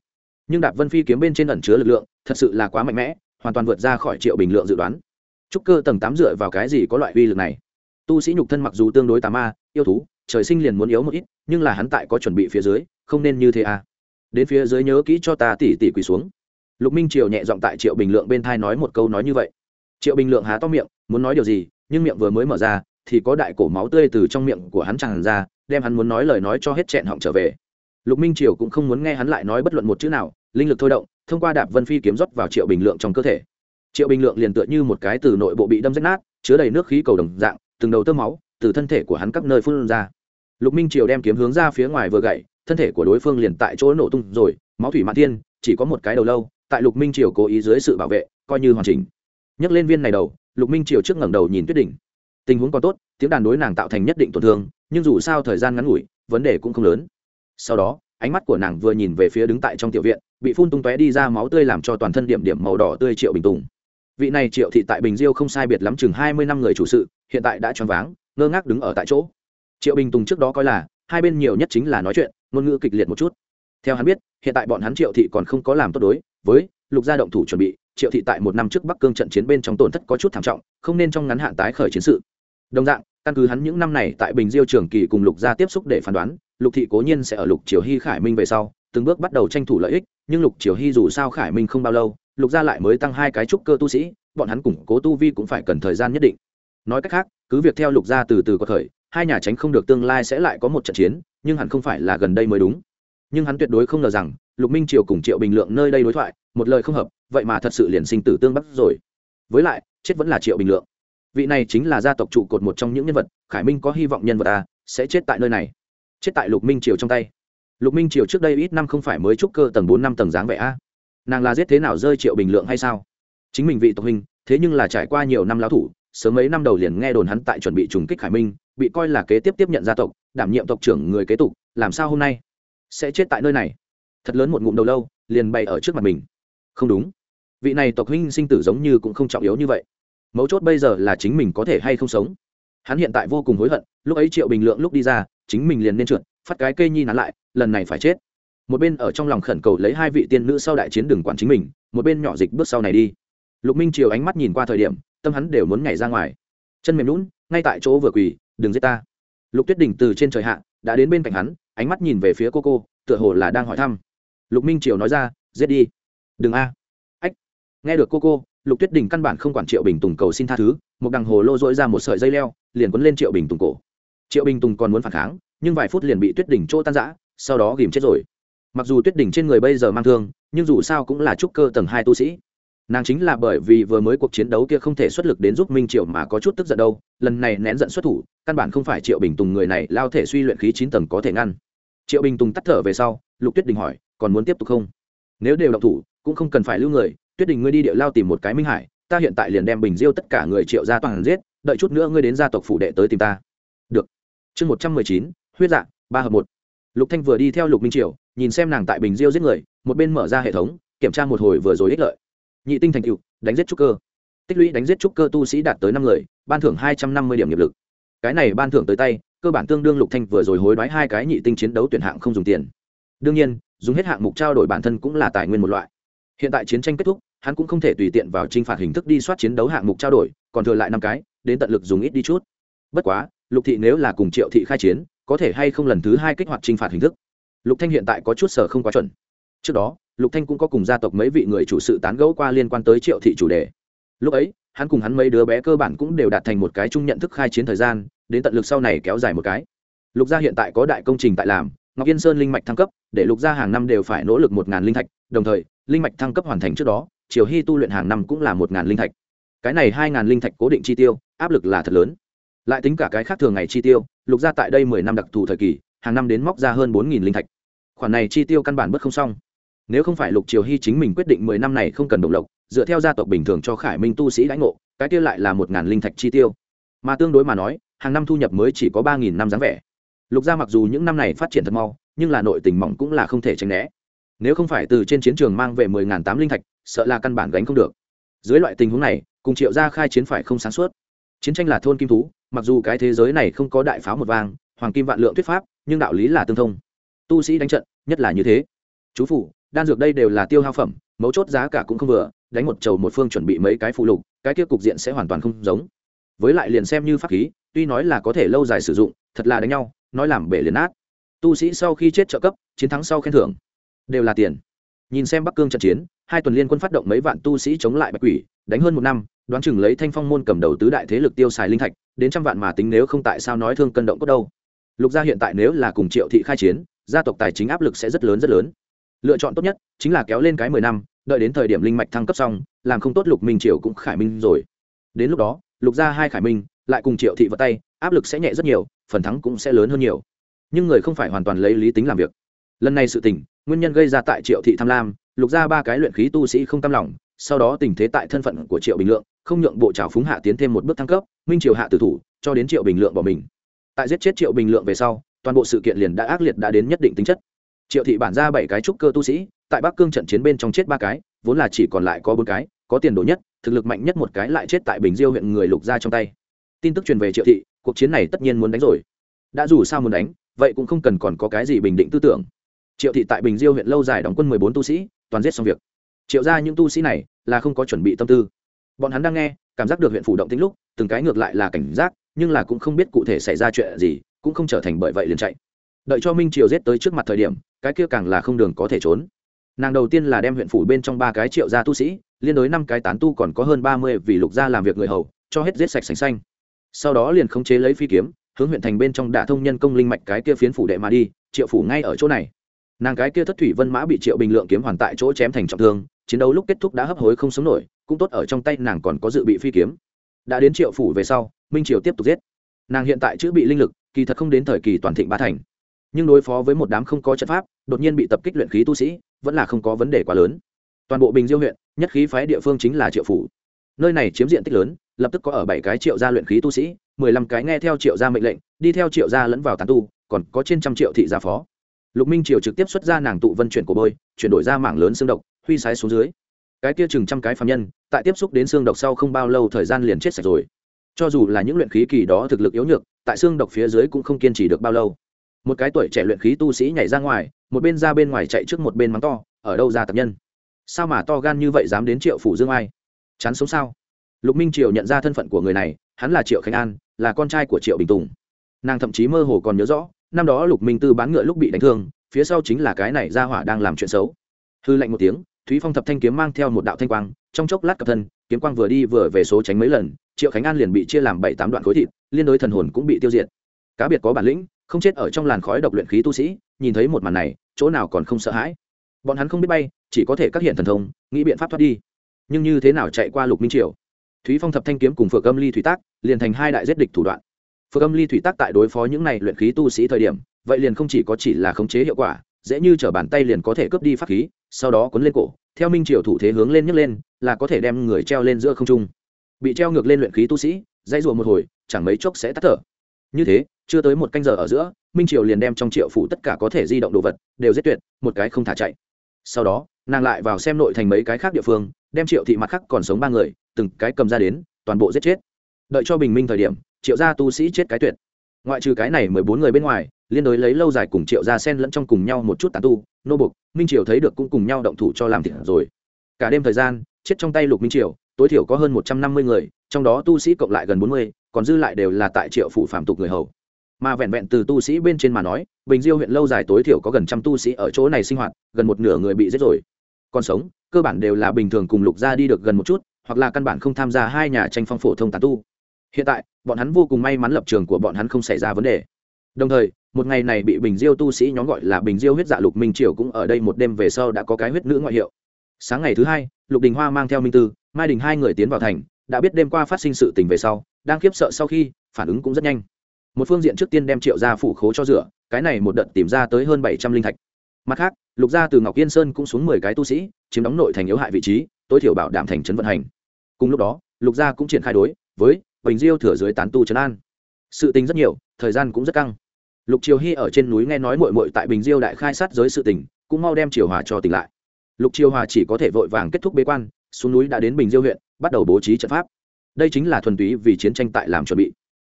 A: Nhưng đạp vân phi kiếm bên trên ẩn chứa lực lượng, thật sự là quá mạnh mẽ, hoàn toàn vượt ra khỏi triệu bình lượng dự đoán. Trúc cơ tầng tám dựa vào cái gì có loại uy lực này? Tu sĩ nhục thân mặc dù tương đối tà ma yêu thú, trời sinh liền muốn yếu một ít, nhưng là hắn tại có chuẩn bị phía dưới, không nên như thế à. Đến phía dưới nhớ kỹ cho ta tỉ tỉ quỳ xuống. Lục minh triều nhẹ giọng tại triệu bình lượng bên thai nói một câu nói như vậy. Triệu bình lượng há to miệng, muốn nói điều gì, nhưng miệng vừa mới mở ra, thì có đại cổ máu tươi từ trong miệng của hắn tràn ra, đem hắn muốn nói lời nói cho hết chẹn họng trở về. Lục minh triều cũng không muốn nghe hắn lại nói bất luận một chữ nào, linh lực thôi động, thông qua đạp vân phi kiếm rót vào triệu bình lượng trong cơ thể. Triệu bình lượng liền tựa như một cái từ nội bộ bị đâm rách nát, chứa đầy nước khí cầu đồng dạng, từng đầu tơ máu từ thân thể của hắn các nơi phun ra. Lục minh triều đem kiếm hướng ra phía ngoài vừa gậy, thân thể của đối phương liền tại chỗ nổ tung rồi, máu thủy mạn thiên, chỉ có một cái đầu lâu, tại lục minh triều cố ý dưới sự bảo vệ, coi như hoàn chỉnh. Nhấc lên viên này đầu, lục minh triều trước ngẩng đầu nhìn tuyết đỉnh. Tình huống còn tốt, tiếng đàn đối nàng tạo thành nhất định tổn thương, nhưng dù sao thời gian ngắn ngủi, vấn đề cũng không lớn. Sau đó, ánh mắt của nàng vừa nhìn về phía đứng tại trong tiểu viện, bị phun tung tóe đi ra máu tươi làm cho toàn thân điểm điểm màu đỏ tươi triệu bình tùng. Vị này triệu thị tại bình diêu không sai biệt lắm chừng hai mươi năm người chủ sự, hiện tại đã choáng váng ngơ ngác đứng ở tại chỗ. Triệu bình tùng trước đó coi là, hai bên nhiều nhất chính là nói chuyện, ngôn ngữ kịch liệt một chút. Theo hắn biết, hiện tại bọn hắn triệu thị còn không có làm tốt đối, với lục gia động thủ chuẩn bị, triệu thị tại một năm trước bắc cương trận chiến bên trong tổn thất có chút thảm trọng, không nên trong ngắn hạn tái khởi chiến sự. Đồng dạng, căn cứ hắn những năm này tại bình diêu trường kỳ cùng lục gia tiếp xúc để phán đoán, lục thị cố nhiên sẽ ở lục triều hy khải minh về sau, từng bước bắt đầu tranh thủ lợi ích, nhưng lục triều hy dù sao khải minh không bao lâu, lục gia lại mới tăng hai cái trúc cơ tu sĩ, bọn hắn củng cố tu vi cũng phải cần thời gian nhất định nói cách khác, cứ việc theo lục gia từ từ có thời, hai nhà tránh không được tương lai sẽ lại có một trận chiến, nhưng hẳn không phải là gần đây mới đúng. Nhưng hắn tuyệt đối không ngờ rằng, lục minh triều cùng triệu bình lượng nơi đây đối thoại, một lời không hợp, vậy mà thật sự liền sinh tử tương bắc rồi. Với lại, chết vẫn là triệu bình lượng. Vị này chính là gia tộc trụ cột một trong những nhân vật, khải minh có hy vọng nhân vật a sẽ chết tại nơi này. Chết tại lục minh triều trong tay. Lục minh triều trước đây ít năm không phải mới trúc cơ tầng bốn năm tầng dáng vẻ a nàng là giết thế nào rơi triệu bình lượng hay sao? Chính mình vị tộc hình thế nhưng là trải qua nhiều năm lão thủ sớm mấy năm đầu liền nghe đồn hắn tại chuẩn bị trùng kích khải minh, bị coi là kế tiếp tiếp nhận gia tộc, đảm nhiệm tộc trưởng người kế tục, làm sao hôm nay? Sẽ chết tại nơi này. Thật lớn một ngụm đầu lâu, liền bày ở trước mặt mình. Không đúng. Vị này tộc huynh sinh tử giống như cũng không trọng yếu như vậy. Mấu chốt bây giờ là chính mình có thể hay không sống. Hắn hiện tại vô cùng hối hận, lúc ấy triệu bình lượng lúc đi ra, chính mình liền nên trượt, phát cái cây nhi nắn lại, lần này phải chết. Một bên ở trong lòng khẩn cầu lấy hai vị tiên nữ sau đại chiến đừng quản chính mình, một bên nhỏ dịch bước sau này đi. Lục minh triều ánh mắt nhìn qua thời điểm tâm hắn đều muốn nhảy ra ngoài. Chân mềm lún ngay tại chỗ vừa quỳ, đừng giết ta. Lục tuyết đình từ trên trời hạ, đã đến bên cạnh hắn, ánh mắt nhìn về phía cô cô, tựa hồ là đang hỏi thăm. Lục minh triều nói ra, giết đi. Đừng a. Ách. Nghe được cô cô, lục tuyết đình căn bản không quản triệu bình tùng cầu xin tha thứ, một đằng hồ lô dỗi ra một sợi dây leo, liền quấn lên triệu bình tùng cổ. Triệu bình tùng còn muốn phản kháng, nhưng vài phút liền bị tuyết đình chỗ tan giã sau đó ghìm chết rồi. Mặc dù tuyết đình trên người bây giờ mang thương, nhưng dù sao cũng là trúc cơ tầng hai tu sĩ nàng chính là bởi vì vừa mới cuộc chiến đấu kia không thể xuất lực đến giúp minh triệu mà có chút tức giận đâu, lần này nén giận xuất thủ, căn bản không phải triệu bình tùng người này lao thể suy luyện khí chín tầng có thể ngăn. Triệu bình tùng tắt thở về sau, lục tuyết đình hỏi, còn muốn tiếp tục không? Nếu đều độc thủ, cũng không cần phải lưu người. Tuyết đình ngươi đi địa lao tìm một cái minh hải, ta hiện tại liền đem bình diêu tất cả người triệu gia toàn giết, đợi chút nữa ngươi đến gia tộc phủ đệ tới tìm ta. Được. Chương một trăm mười chín, huyết dạng ba hợp một. Lục thanh vừa đi theo lục minh triều, nhìn xem nàng tại bình diêu giết người, một bên mở ra hệ thống, kiểm tra một hồi vừa rồi ích lợi nhị tinh thành cựu đánh giết trúc cơ. Tích lũy đánh giết trúc cơ tu sĩ đạt tới năm người, ban thưởng hai trăm năm mươi điểm nghiệp lực. Cái này ban thưởng tới tay, cơ bản tương đương lục thanh vừa rồi hối đoái hai cái nhị tinh chiến đấu tuyển hạng không dùng tiền. Đương nhiên, dùng hết hạng mục trao đổi bản thân cũng là tài nguyên một loại. Hiện tại chiến tranh kết thúc, hắn cũng không thể tùy tiện vào t r i n h phạt hình thức đi soát chiến đấu hạng mục trao đổi, còn thừa lại năm cái, đến tận lực dùng ít đi chút. Bất quá, lục thị nếu là cùng triệu thị khai chiến, có thể hay không lần thứ hai kích hoạt t r i n h phạt hình thức. Lục thanh hiện tại có chút sở không quá chuẩn. Trước đó lục thanh cũng có cùng gia tộc mấy vị người chủ sự tán gẫu qua liên quan tới triệu thị chủ đề. Lúc ấy, hắn cùng hắn mấy đứa bé cơ bản cũng đều đạt thành một cái chung nhận thức khai chiến thời gian, đến tận lực sau này kéo dài một cái. Lục gia hiện tại có đại công trình tại làm, ngọc yên sơn linh mạch thăng cấp, để lục gia hàng năm đều phải nỗ lực một ngàn linh thạch, đồng thời, linh mạch thăng cấp hoàn thành trước đó, triều hy tu luyện hàng năm cũng là một ngàn linh thạch. Cái này hai ngàn linh thạch cố định chi tiêu, áp lực là thật lớn. Lại tính cả cái khác thường ngày chi tiêu, lục gia tại đây mười năm đặc thù thời kỳ, hàng năm đến móc ra hơn bốn nghìn linh thạch. Khoản này chi tiêu căn bản bất không xong nếu không phải lục triều hy chính mình quyết định mười năm này không cần đồng lộc, dựa theo gia tộc bình thường cho khải minh tu sĩ đãi ngộ, cái kia lại là một ngàn linh thạch chi tiêu. Mà tương đối mà nói, hàng năm thu nhập mới chỉ có ba nghìn năm dáng vẻ. Lục gia mặc dù những năm này phát triển thật mau, nhưng là nội tình mỏng cũng là không thể tránh né. Nếu không phải từ trên chiến trường mang về mười ngàn tám linh thạch, sợ là căn bản gánh không được. Dưới loại tình huống này, cùng triệu gia khai chiến phải không sáng suốt. Chiến tranh là thôn kim thú, mặc dù cái thế giới này không có đại pháo một vang, hoàng kim vạn lượng thuyết pháp, nhưng đạo lý là tương thông. Tu sĩ đánh trận, nhất là như thế. Chú phủ đan dược đây đều là tiêu hao phẩm, mấu chốt giá cả cũng không vừa, đánh một chầu một phương chuẩn bị mấy cái phụ lục, cái kia cục diện sẽ hoàn toàn không giống. Với lại liền xem như pháp khí, tuy nói là có thể lâu dài sử dụng, thật là đánh nhau, nói làm bể liền nát. Tu sĩ sau khi chết trợ cấp, chiến thắng sau khen thưởng, đều là tiền. Nhìn xem bắc cương trận chiến, hai tuần liên quân phát động mấy vạn tu sĩ chống lại bạch quỷ, đánh hơn một năm, đoán chừng lấy thanh phong môn cầm đầu tứ đại thế lực tiêu xài linh thạch, đến trăm vạn mà tính nếu không tại sao nói thương cân động cốt đâu. Lục gia hiện tại nếu là cùng triệu thị khai chiến, gia tộc tài chính áp lực sẽ rất lớn rất lớn lựa chọn tốt nhất chính là kéo lên cái mười năm, đợi đến thời điểm linh mạch thăng cấp xong, làm không tốt lục minh triều cũng khải minh rồi. Đến lúc đó, lục gia hai khải minh, lại cùng triệu thị vào tay, áp lực sẽ nhẹ rất nhiều, phần thắng cũng sẽ lớn hơn nhiều. Nhưng người không phải hoàn toàn lấy lý tính làm việc. Lần này sự tình, nguyên nhân gây ra tại triệu thị tham lam, lục ra ba cái luyện khí tu sĩ không tam lòng, sau đó tình thế tại thân phận của triệu bình lượng, không nhượng bộ trào phúng hạ tiến thêm một bước thăng cấp, minh triều hạ tử thủ, cho đến triệu bình lượng bỏ mình. Tại giết chết triệu bình lượng về sau, toàn bộ sự kiện liền đã ác liệt đã đến nhất định tính chất triệu thị bản ra bảy cái trúc cơ tu sĩ, tại bắc cương trận chiến bên trong chết ba cái, vốn là chỉ còn lại có bốn cái, có tiền đồ nhất, thực lực mạnh nhất một cái lại chết tại bình diêu huyện người lục ra trong tay. Tin tức truyền về triệu thị, cuộc chiến này tất nhiên muốn đánh rồi. Đã dù sao muốn đánh, vậy cũng không cần còn có cái gì bình định tư tưởng. Triệu thị tại bình diêu huyện lâu dài đóng quân mười bốn tu sĩ, toàn giết xong việc. Triệu ra những tu sĩ này là không có chuẩn bị tâm tư. Bọn hắn đang nghe, cảm giác được huyện phủ động tính lúc, từng cái ngược lại là cảnh giác, nhưng là cũng không biết cụ thể xảy ra chuyện gì, cũng không trở thành bởi vậy liền chạy. Đợi cho minh triều giết tới trước mặt thời điểm cái kia càng là không đường có thể trốn. Nàng đầu tiên là đem huyện phủ bên trong ba cái triệu gia tu sĩ, liên đối năm cái tán tu còn có hơn ba mươi vì lục gia làm việc người hầu, cho hết giết sạch sành xanh. Sau đó liền khống chế lấy phi kiếm, hướng huyện thành bên trong đả thông nhân công linh mạch cái kia phiến phủ đệ mà đi, triệu phủ ngay ở chỗ này. Nàng cái kia thất thủy vân mã bị triệu bình lượng kiếm hoàn tại chỗ chém thành trọng thương, chiến đấu lúc kết thúc đã hấp hối không sống nổi, cũng tốt ở trong tay nàng còn có dự bị phi kiếm. Đã đến triệu phủ về sau, minh triều tiếp tục giết. Nàng hiện tại chữ bị linh lực, kỳ thật không đến thời kỳ toàn thịnh ba thành nhưng đối phó với một đám không có trận pháp, đột nhiên bị tập kích luyện khí tu sĩ, vẫn là không có vấn đề quá lớn. Toàn bộ bình diêu huyện, nhất khí phái địa phương chính là triệu phủ. Nơi này chiếm diện tích lớn, lập tức có ở bảy cái triệu gia luyện khí tu sĩ, mười lăm cái nghe theo triệu gia mệnh lệnh, đi theo triệu gia lẫn vào tàn tu, còn có trên trăm triệu thị gia phó. Lục minh triều trực tiếp xuất ra nàng tụ vân chuyển của bôi, chuyển đổi ra mảng lớn xương độc, huy sái xuống dưới. Cái kia chừng trăm cái phạm nhân, tại tiếp xúc đến xương độc sau không bao lâu thời gian liền chết sạch rồi. Cho dù là những luyện khí kỳ đó thực lực yếu nhược, tại xương độc phía dưới cũng không kiên trì được bao lâu một cái tuổi trẻ luyện khí tu sĩ nhảy ra ngoài, một bên ra bên ngoài chạy trước một bên mắng to, ở đâu ra tập nhân? Sao mà to gan như vậy dám đến triệu phủ dương ai? Chán sống sao? Lục minh triều nhận ra thân phận của người này, hắn là triệu khánh an, là con trai của triệu bình tùng. Nàng thậm chí mơ hồ còn nhớ rõ, năm đó lục minh tư bán ngựa lúc bị đánh thương, phía sau chính là cái này ra hỏa đang làm chuyện xấu. Hư lạnh một tiếng, thúy phong thập thanh kiếm mang theo một đạo thanh quang, trong chốc lát cập thân, kiếm quang vừa đi vừa về số tránh mấy lần, triệu khánh an liền bị chia làm bảy tám đoạn khối thịt, liên đối thần hồn cũng bị tiêu diệt. Cá biệt có bản lĩnh không chết ở trong làn khói độc luyện khí tu sĩ, nhìn thấy một màn này, chỗ nào còn không sợ hãi. Bọn hắn không biết bay, chỉ có thể các hiện thần thông, nghĩ biện pháp thoát đi. Nhưng như thế nào chạy qua lục minh triều? Thúy phong thập thanh kiếm cùng phượng âm ly thủy tác liền thành hai đại giết địch thủ đoạn. Phượng âm ly thủy tác tại đối phó những này luyện khí tu sĩ thời điểm, vậy liền không chỉ có chỉ là khống chế hiệu quả, dễ như t bàn tay liền có thể cướp đi pháp khí, sau đó cuốn lên cổ, theo minh triều thủ thế hướng lên nhấc lên, là có thể đem người treo lên giữa không trung. Bị treo ngược lên luyện khí tu sĩ dây rùa một hồi, chẳng mấy chốc sẽ tắt thở như thế, chưa tới một canh giờ ở giữa, minh triều liền đem trong triệu phủ tất cả có thể di động đồ vật, đều giết tuyệt, một cái không thả chạy. Sau đó, nàng lại vào xem nội thành mấy cái khác địa phương, đem triệu thị mặt khác còn sống ba người, từng cái cầm ra đến, toàn bộ giết chết. Đợi cho bình minh thời điểm, triệu gia tu sĩ chết cái tuyệt. Ngoại trừ cái này mười bốn người bên ngoài, liên đối lấy lâu dài cùng triệu gia sen lẫn trong cùng nhau một chút tàn tu, nô bục minh triều thấy được cũng cùng nhau động thủ cho làm thịt rồi. Cả đêm thời gian, chết trong tay lục minh triều, tối thiểu có hơn một trăm năm mươi người, trong đó tu sĩ cộng lại gần bốn mươi còn dư lại đều là tại triệu phủ phạm tục người hầu. Mà vẹn vẹn từ tu sĩ bên trên mà nói, bình diêu huyện lâu dài tối thiểu có gần trăm tu sĩ ở chỗ này sinh hoạt, gần một nửa người bị giết rồi. Còn sống, cơ bản đều là bình thường cùng lục gia đi được gần một chút, hoặc là căn bản không tham gia hai nhà tranh phong phổ thông tán tu. Hiện tại, bọn hắn vô cùng may mắn lập trường của bọn hắn không xảy ra vấn đề. Đồng thời, một ngày này bị bình diêu tu sĩ nhóm gọi là bình diêu huyết dạ lục minh triều cũng ở đây một đêm về sau đã có cái huyết nữ ngoại hiệu. Sáng ngày thứ hai, lục đình hoa mang theo minh tư, mai đình hai người tiến vào thành, đã biết đêm qua phát sinh sự tình về sau đang khiếp sợ sau khi, phản ứng cũng rất nhanh. Một phương diện trước tiên đem triệu ra phủ khố cho rửa, cái này một đợt tìm ra tới hơn bảy trăm linh thạch. Mặt khác, lục gia từ ngọc yên sơn cũng xuống mười cái tu sĩ, chiếm đóng nội thành yếu hại vị trí, tối thiểu bảo đảm thành trấn vận hành. Cùng lúc đó, lục gia cũng triển khai đối với bình diêu thừa dưới tán tu trấn an. Sự tình rất nhiều, thời gian cũng rất căng. Lục triều hy ở trên núi nghe nói mội mội tại bình diêu đại khai sát giới sự tình, cũng mau đem triều hòa cho tỉnh lại. Lục triều hòa chỉ có thể vội vàng kết thúc bế quan, xuống núi đã đến bình diêu huyện, bắt đầu bố trí trận pháp đây chính là thuần túy vì chiến tranh tại làm chuẩn bị.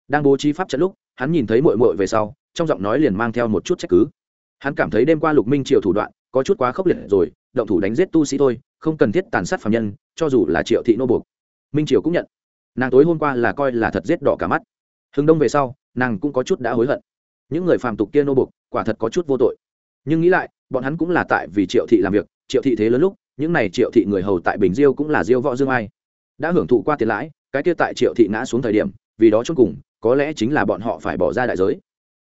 A: Đang bố trí pháp trận lúc, hắn nhìn thấy mội mội về sau, trong giọng nói liền mang theo một chút trách cứ. Hắn cảm thấy đêm qua lục minh triều thủ đoạn có chút quá khốc liệt rồi, động thủ đánh giết tu sĩ thôi, không cần thiết tàn sát phạm nhân, cho dù là triệu thị nô buộc. Minh triều cũng nhận. Nàng tối hôm qua là coi là thật giết đỏ cả mắt. Hưng đông về sau, nàng cũng có chút đã hối hận. Những người phàm tục kia nô buộc, quả thật có chút vô tội. Nhưng nghĩ lại, bọn hắn cũng là tại vì triệu thị làm việc, triệu thị thế lớn lúc, những này triệu thị người hầu tại bình diêu cũng là diêu võ dương ai. Đã hưởng thụ qua tiền lãi cái kia tại triệu thị ngã xuống thời điểm, vì đó chốt cùng, có lẽ chính là bọn họ phải bỏ ra đại giới.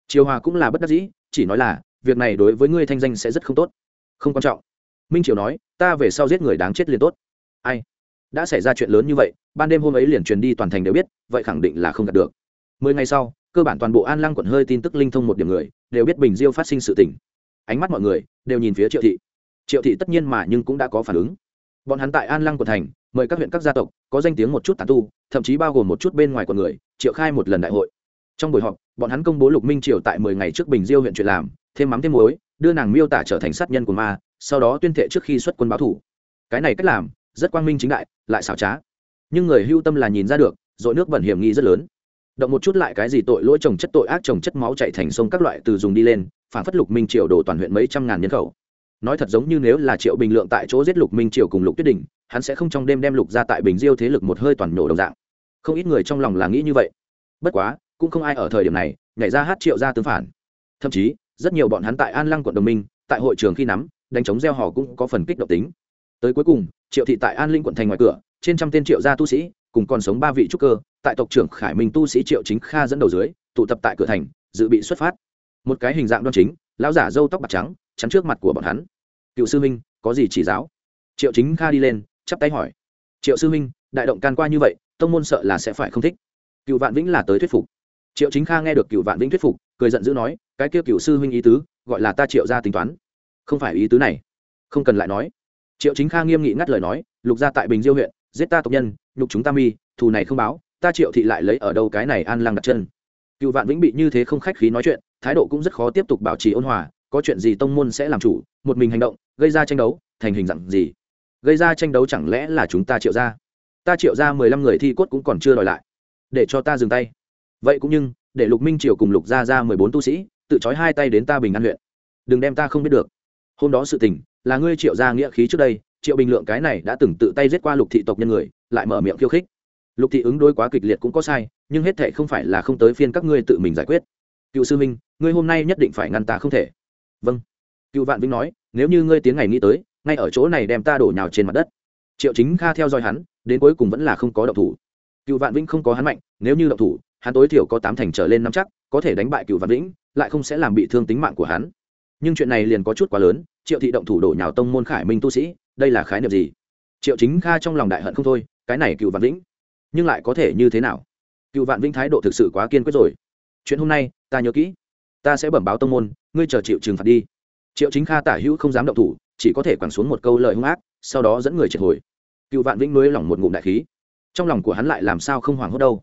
A: Triều hòa cũng là bất đắc dĩ, chỉ nói là, việc này đối với ngươi thanh danh sẽ rất không tốt. Không quan trọng. Minh triều nói, ta về sau giết người đáng chết liền tốt. Ai? Đã xảy ra chuyện lớn như vậy, ban đêm hôm ấy liền truyền đi toàn thành đều biết, vậy khẳng định là không đạt được. Mười ngày sau, cơ bản toàn bộ an lăng quận hơi tin tức linh thông một điểm người, đều biết bình diêu phát sinh sự tình. Ánh mắt mọi người đều nhìn phía triệu thị. Triệu thị tất nhiên mà nhưng cũng đã có phản ứng bọn hắn tại an lăng quận thành, mời các huyện các gia tộc, có danh tiếng một chút tàn tu, thậm chí bao gồm một chút bên ngoài quận người, triệu khai một lần đại hội. Trong buổi họp, bọn hắn công bố lục minh triều tại mười ngày trước bình diêu huyện chuyện làm, thêm mắm thêm muối, đưa nàng miêu tả trở thành sát nhân của ma, sau đó tuyên thệ trước khi xuất quân báo thủ. Cái này cách làm, rất quang minh chính đại, lại xảo trá. Nhưng người hưu tâm là nhìn ra được, dội nước bẩn hiểm nghi rất lớn. Động một chút lại cái gì tội lỗi trồng chất tội ác trồng chất máu chạy thành sông các loại từ dùng đi lên, phản phất lục minh triều đổ toàn huyện mấy trăm ngàn nhân khẩu nói thật giống như nếu là triệu bình lượng tại chỗ giết lục minh triều cùng lục tuyết đình, hắn sẽ không trong đêm đem lục ra tại bình diêu thế lực một hơi toàn nổ đồng dạng. Không ít người trong lòng là nghĩ như vậy. Bất quá, cũng không ai ở thời điểm này nhảy ra hát triệu ra tương phản. Thậm chí, rất nhiều bọn hắn tại an lăng quận đồng minh, tại hội trường khi nắm, đánh chống gieo hò cũng có phần kích động tính. Tới cuối cùng, triệu thị tại an linh quận thành ngoài cửa, trên trăm tên triệu gia tu sĩ, cùng còn sống ba vị trúc cơ, tại tộc trưởng khải minh tu sĩ triệu chính kha dẫn đầu dưới, tụ tập tại cửa thành, dự bị xuất phát. Một cái hình dạng đoan chính, lão giả râu tóc bạc trắng, chắn trước mặt của bọn hắn cựu sư minh có gì chỉ giáo? Triệu chính kha đi lên, chắp tay hỏi. Triệu sư minh đại động can qua như vậy, tông môn sợ là sẽ phải không thích. Cựu vạn vĩnh là tới thuyết phục. Triệu chính kha nghe được cựu vạn vĩnh thuyết phục, cười giận dữ nói, cái kia cựu sư huynh ý tứ, gọi là ta triệu ra tính toán. Không phải ý tứ này. Không cần lại nói. Triệu chính kha nghiêm nghị ngắt lời nói, lục gia tại bình diêu huyện, giết ta tộc nhân, nhục chúng ta mi, thù này không báo, ta triệu thị lại lấy ở đâu cái này an lăng đặt chân. Cựu vạn vĩnh bị như thế không khách khí nói chuyện, thái độ cũng rất khó tiếp tục bảo trì ôn hòa có chuyện gì tông môn sẽ làm chủ, một mình hành động, gây ra tranh đấu, thành hình dạng gì? Gây ra tranh đấu chẳng lẽ là chúng ta triệu ra ta triệu ra mười lăm người thi cốt cũng còn chưa đòi lại. Để cho ta dừng tay. Vậy cũng nhưng, để lục minh triều cùng lục gia ra mười bốn tu sĩ, tự trói hai tay đến ta bình an huyện. Đừng đem ta không biết được. Hôm đó sự tình, là ngươi triệu gia nghĩa khí trước đây, triệu bình lượng cái này đã từng tự tay giết qua lục thị tộc nhân người, lại mở miệng khiêu khích. Lục thị ứng đối quá kịch liệt cũng có sai, nhưng hết thệ không phải là không tới phiên các ngươi tự mình giải quyết. Cựu sư minh, ngươi hôm nay nhất định phải ngăn ta không thể vâng. Cựu vạn vinh nói, nếu như ngươi tiến ngày nghĩ tới, ngay ở chỗ này đem ta đổ nhào trên mặt đất. Triệu chính kha theo dõi hắn, đến cuối cùng vẫn là không có động thủ. Cựu vạn vinh không có hắn mạnh, nếu như động thủ, hắn tối thiểu có tám thành trở lên năm chắc, có thể đánh bại cựu vạn vĩnh, lại không sẽ làm bị thương tính mạng của hắn. Nhưng chuyện này liền có chút quá lớn, triệu thị động thủ đổ nhào tông môn khải minh tu sĩ, đây là khái niệm gì? Triệu chính kha trong lòng đại hận không thôi, cái này cựu vạn vĩnh, nhưng lại có thể như thế nào? Cựu vạn vĩnh thái độ thực sự quá kiên quyết rồi. Chuyện hôm nay, ta nhớ kỹ ta sẽ bẩm báo tông môn, ngươi chờ chịu trừng phạt đi. Triệu chính kha tả hữu không dám động thủ, chỉ có thể quẳng xuống một câu lời hung ác, sau đó dẫn người triệt hồi. Cựu vạn vĩnh nối lỏng một ngụm đại khí. Trong lòng của hắn lại làm sao không hoảng hốt đâu.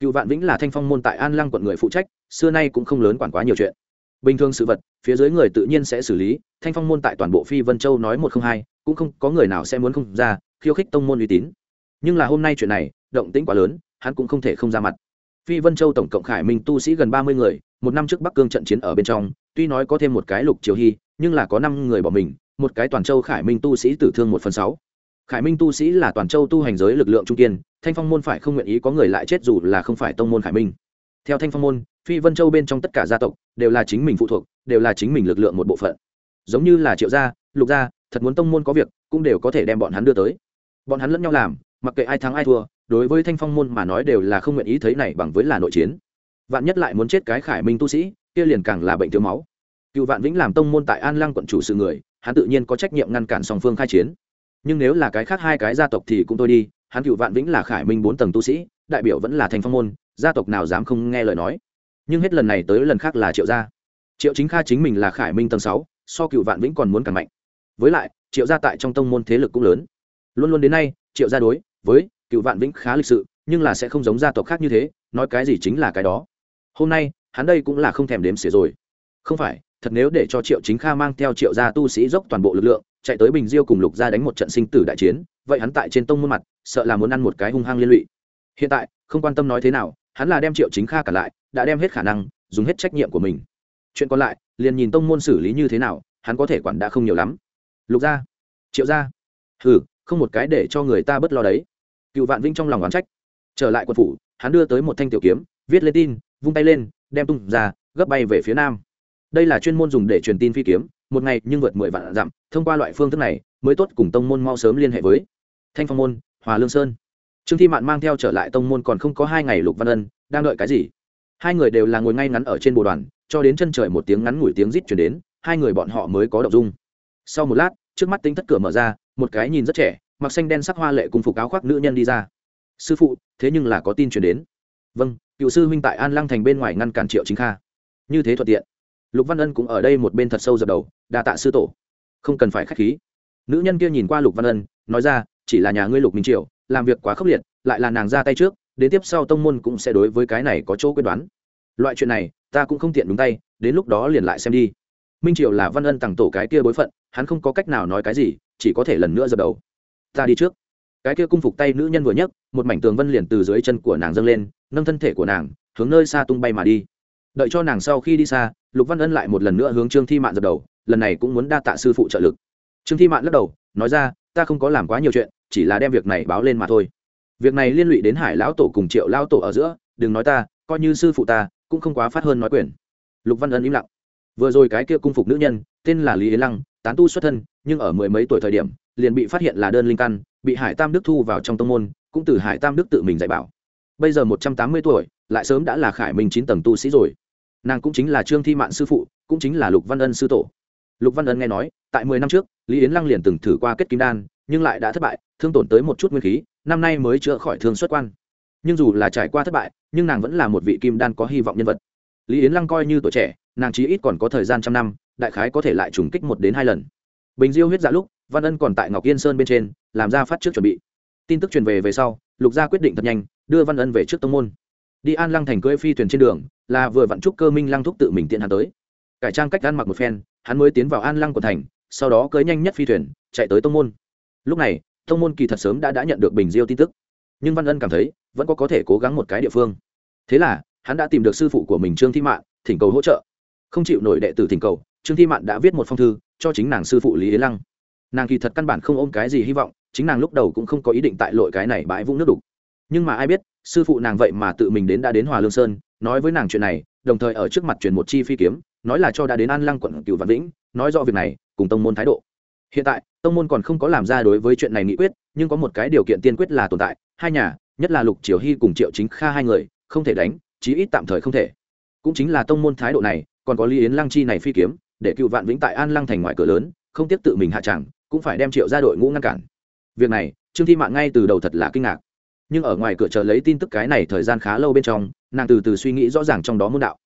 A: Cựu vạn vĩnh là thanh phong môn tại an lăng quận người phụ trách, xưa nay cũng không lớn quản quá nhiều chuyện. Bình thường sự vật, phía dưới người tự nhiên sẽ xử lý, thanh phong môn tại toàn bộ phi vân châu nói một không hai, cũng không có người nào sẽ muốn không ra, khiêu khích tông môn uy tín. Nhưng là hôm nay chuyện này, động tĩnh quá lớn, hắn cũng không thể không ra mặt phi vân châu tổng cộng khải minh tu sĩ gần ba mươi người, một năm trước bắc cương trận chiến ở bên trong, tuy nói có thêm một cái lục triều hy, nhưng là có năm người bỏ mình, một cái toàn châu khải minh tu sĩ tử thương một phần sáu. Khải minh tu sĩ là toàn châu tu hành giới lực lượng trung kiên, thanh phong môn phải không nguyện ý có người lại chết dù là không phải tông môn khải minh. Theo thanh phong môn, phi vân châu bên trong tất cả gia tộc, đều là chính mình phụ thuộc, đều là chính mình lực lượng một bộ phận. Giống như là triệu gia, lục gia, thật muốn tông môn có việc, cũng đều có thể đem bọn hắn đưa tới. Bọn hắn lẫn nhau làm, mặc kệ ai thắng ai thua đối với thanh phong môn mà nói đều là không nguyện ý thấy này bằng với là nội chiến. Vạn nhất lại muốn chết cái khải minh tu sĩ, kia liền càng là bệnh thiếu máu. Cựu vạn vĩnh làm tông môn tại an lăng quận chủ sự người, hắn tự nhiên có trách nhiệm ngăn cản song phương khai chiến. Nhưng nếu là cái khác hai cái gia tộc thì cũng thôi đi, hắn cựu vạn vĩnh là khải minh bốn tầng tu sĩ, đại biểu vẫn là thành phong môn, gia tộc nào dám không nghe lời nói. Nhưng hết lần này tới lần khác là triệu gia. Triệu chính kha chính mình là khải minh tầng sáu, so cựu vạn vĩnh còn muốn càng mạnh. Với lại, triệu gia tại trong tông môn thế lực cũng lớn. Luôn luôn đến nay, triệu gia đối với cựu vạn vĩnh khá lịch sự, nhưng là sẽ không giống gia tộc khác như thế, nói cái gì chính là cái đó. Hôm nay, hắn đây cũng là không thèm đếm xỉa rồi. Không phải, thật nếu để cho triệu chính kha mang theo triệu gia tu sĩ dốc toàn bộ lực lượng, chạy tới bình diêu cùng lục gia đánh một trận sinh tử đại chiến, vậy hắn tại trên tông môn mặt, sợ là muốn ăn một cái hung hăng liên lụy. Hiện tại, không quan tâm nói thế nào, hắn là đem triệu chính kha cả lại, đã đem hết khả năng, dùng hết trách nhiệm của mình. Chuyện còn lại, liền nhìn tông môn xử lý như thế nào, hắn có thể quản đã không nhiều lắm. Lục gia, triệu gia, hừ, không một cái để cho người ta bớt lo đấy cựu vạn vinh trong lòng oán trách. Trở lại quân phủ, hắn đưa tới một thanh tiểu kiếm, viết lên tin, vung tay lên, đem tung ra, gấp bay về phía nam. Đây là chuyên môn dùng để truyền tin phi kiếm, một ngày nhưng vượt mười vạn dặm, thông qua loại phương thức này, mới tốt cùng tông môn mau sớm liên hệ với thanh phong môn, hòa lương sơn. Trương thi mạn mang theo trở lại tông môn còn không có hai ngày lục văn ân, đang đợi cái gì? Hai người đều là ngồi ngay ngắn ở trên bồ đoàn, cho đến chân trời một tiếng ngắn ngủi tiếng rít chuyển đến, hai người bọn họ mới có động dung. Sau một lát, trước mắt tính thất cửa mở ra, một cái nhìn rất trẻ mặc xanh đen sắc hoa lệ cùng phục áo khoác nữ nhân đi ra. Sư phụ, thế nhưng là có tin chuyển đến. Vâng cựu sư huynh tại an lăng thành bên ngoài ngăn cản triệu chính kha. Như thế thuận tiện. Lục văn ân cũng ở đây một bên thật sâu dập đầu, đa tạ sư tổ. Không cần phải k h á c h khí. Nữ nhân kia nhìn qua lục văn ân, nói ra, chỉ là nhà ngươi lục minh triệu làm việc quá khốc liệt, lại là nàng ra tay trước, đến tiếp sau tông môn cũng sẽ đối với cái này có chỗ quyết đoán. Loại chuyện này, ta cũng không tiện đúng tay, đến lúc đó liền lại xem đi. Minh triều là văn ân tặng tổ cái kia bối phận, hắn không có cách nào nói cái gì, chỉ có thể lần nữa dập đầu ta đi trước. Cái kia cung phục tay nữ nhân vừa nhấc, một mảnh tường vân liền từ dưới chân của nàng dâng lên, nâng thân thể của nàng, hướng nơi xa tung bay mà đi. Đợi cho nàng sau khi đi xa, lục văn ân lại một lần nữa hướng trương thi mạn dập đầu, lần này cũng muốn đa tạ sư phụ trợ lực. Trương thi mạn lắc đầu, nói ra, ta không có làm quá nhiều chuyện, chỉ là đem việc này báo lên mà thôi. Việc này liên lụy đến hải lão tổ cùng triệu lão tổ ở giữa, đừng nói ta, coi như sư phụ ta, cũng không quá phát hơn nói quyền. Lục văn ân im lặng. Vừa rồi cái kia cung phục nữ nhân, tên là lý yến lăng, tán tu xuất thân, nhưng ở mười mấy tuổi thời điểm liền bị phát hiện là đơn linh căn, bị hải tam đức thu vào trong tông môn, cũng từ hải tam đức tự mình dạy bảo. Bây giờ một trăm tám mươi tuổi, lại sớm đã là khải minh chín tầng tu sĩ rồi. Nàng cũng chính là trương thi mạn sư phụ, cũng chính là lục văn ân sư tổ. Lục văn ân nghe nói, tại mười năm trước, lý yến lăng liền từng thử qua kết kim đan, nhưng lại đã thất bại, thương tổn tới một chút nguyên khí, năm nay mới chữa khỏi thương xuất quan. Nhưng dù là trải qua thất bại, nhưng nàng vẫn là một vị kim đan có hy vọng nhân vật. Lý yến lăng coi như tuổi trẻ, nàng chí ít còn có thời gian trăm năm, đại khái có thể lại trùng kích một đến hai lần. Bình diêu huyết dạ lúc văn ân còn tại ngọc yên sơn bên trên làm ra phát trước chuẩn bị tin tức truyền về về sau lục gia quyết định thật nhanh đưa văn ân về trước tông môn đi an lăng thành cưỡi phi thuyền trên đường là vừa vặn trúc cơ minh lăng thúc tự mình tiện hắn tới cải trang cách ăn mặc một phen hắn mới tiến vào an lăng của thành sau đó cưỡi nhanh nhất phi thuyền chạy tới tông môn lúc này tông môn kỳ thật sớm đã đã nhận được bình diêu tin tức nhưng văn ân cảm thấy vẫn có có thể cố gắng một cái địa phương thế là hắn đã tìm được sư phụ của mình trương thi mạn thỉnh cầu hỗ trợ không chịu nổi đệ tử thỉnh cầu trương thi mạn đã viết một phong thư cho chính nàng sư phụ lý yến lăng nàng kỳ thật căn bản không ôm cái gì hy vọng, chính nàng lúc đầu cũng không có ý định tại lội cái này bãi vũng nước đục. Nhưng mà ai biết, sư phụ nàng vậy mà tự mình đến đã đến hòa lương sơn, nói với nàng chuyện này, đồng thời ở trước mặt truyền một chi phi kiếm, nói là cho đã đến an lăng quận cựu văn vĩnh, nói rõ việc này, cùng tông môn thái độ. Hiện tại, tông môn còn không có làm ra đối với chuyện này nghị quyết, nhưng có một cái điều kiện tiên quyết là tồn tại, hai nhà, nhất là lục triều hy cùng triệu chính kha hai người, không thể đánh, chí ít tạm thời không thể. Cũng chính là tông môn thái độ này, còn có lý yến lăng chi này phi kiếm, để cựu vạn vĩnh tại an lăng thành ngoài cửa lớn, không tiếp tự mình hạ tràng cũng phải đem triệu ra đội ngũ ngăn cản. Việc này, trương thi mạng ngay từ đầu thật là kinh ngạc. Nhưng ở ngoài cửa chờ lấy tin tức cái này thời gian khá lâu bên trong, nàng từ từ suy nghĩ rõ ràng trong đó môn đạo.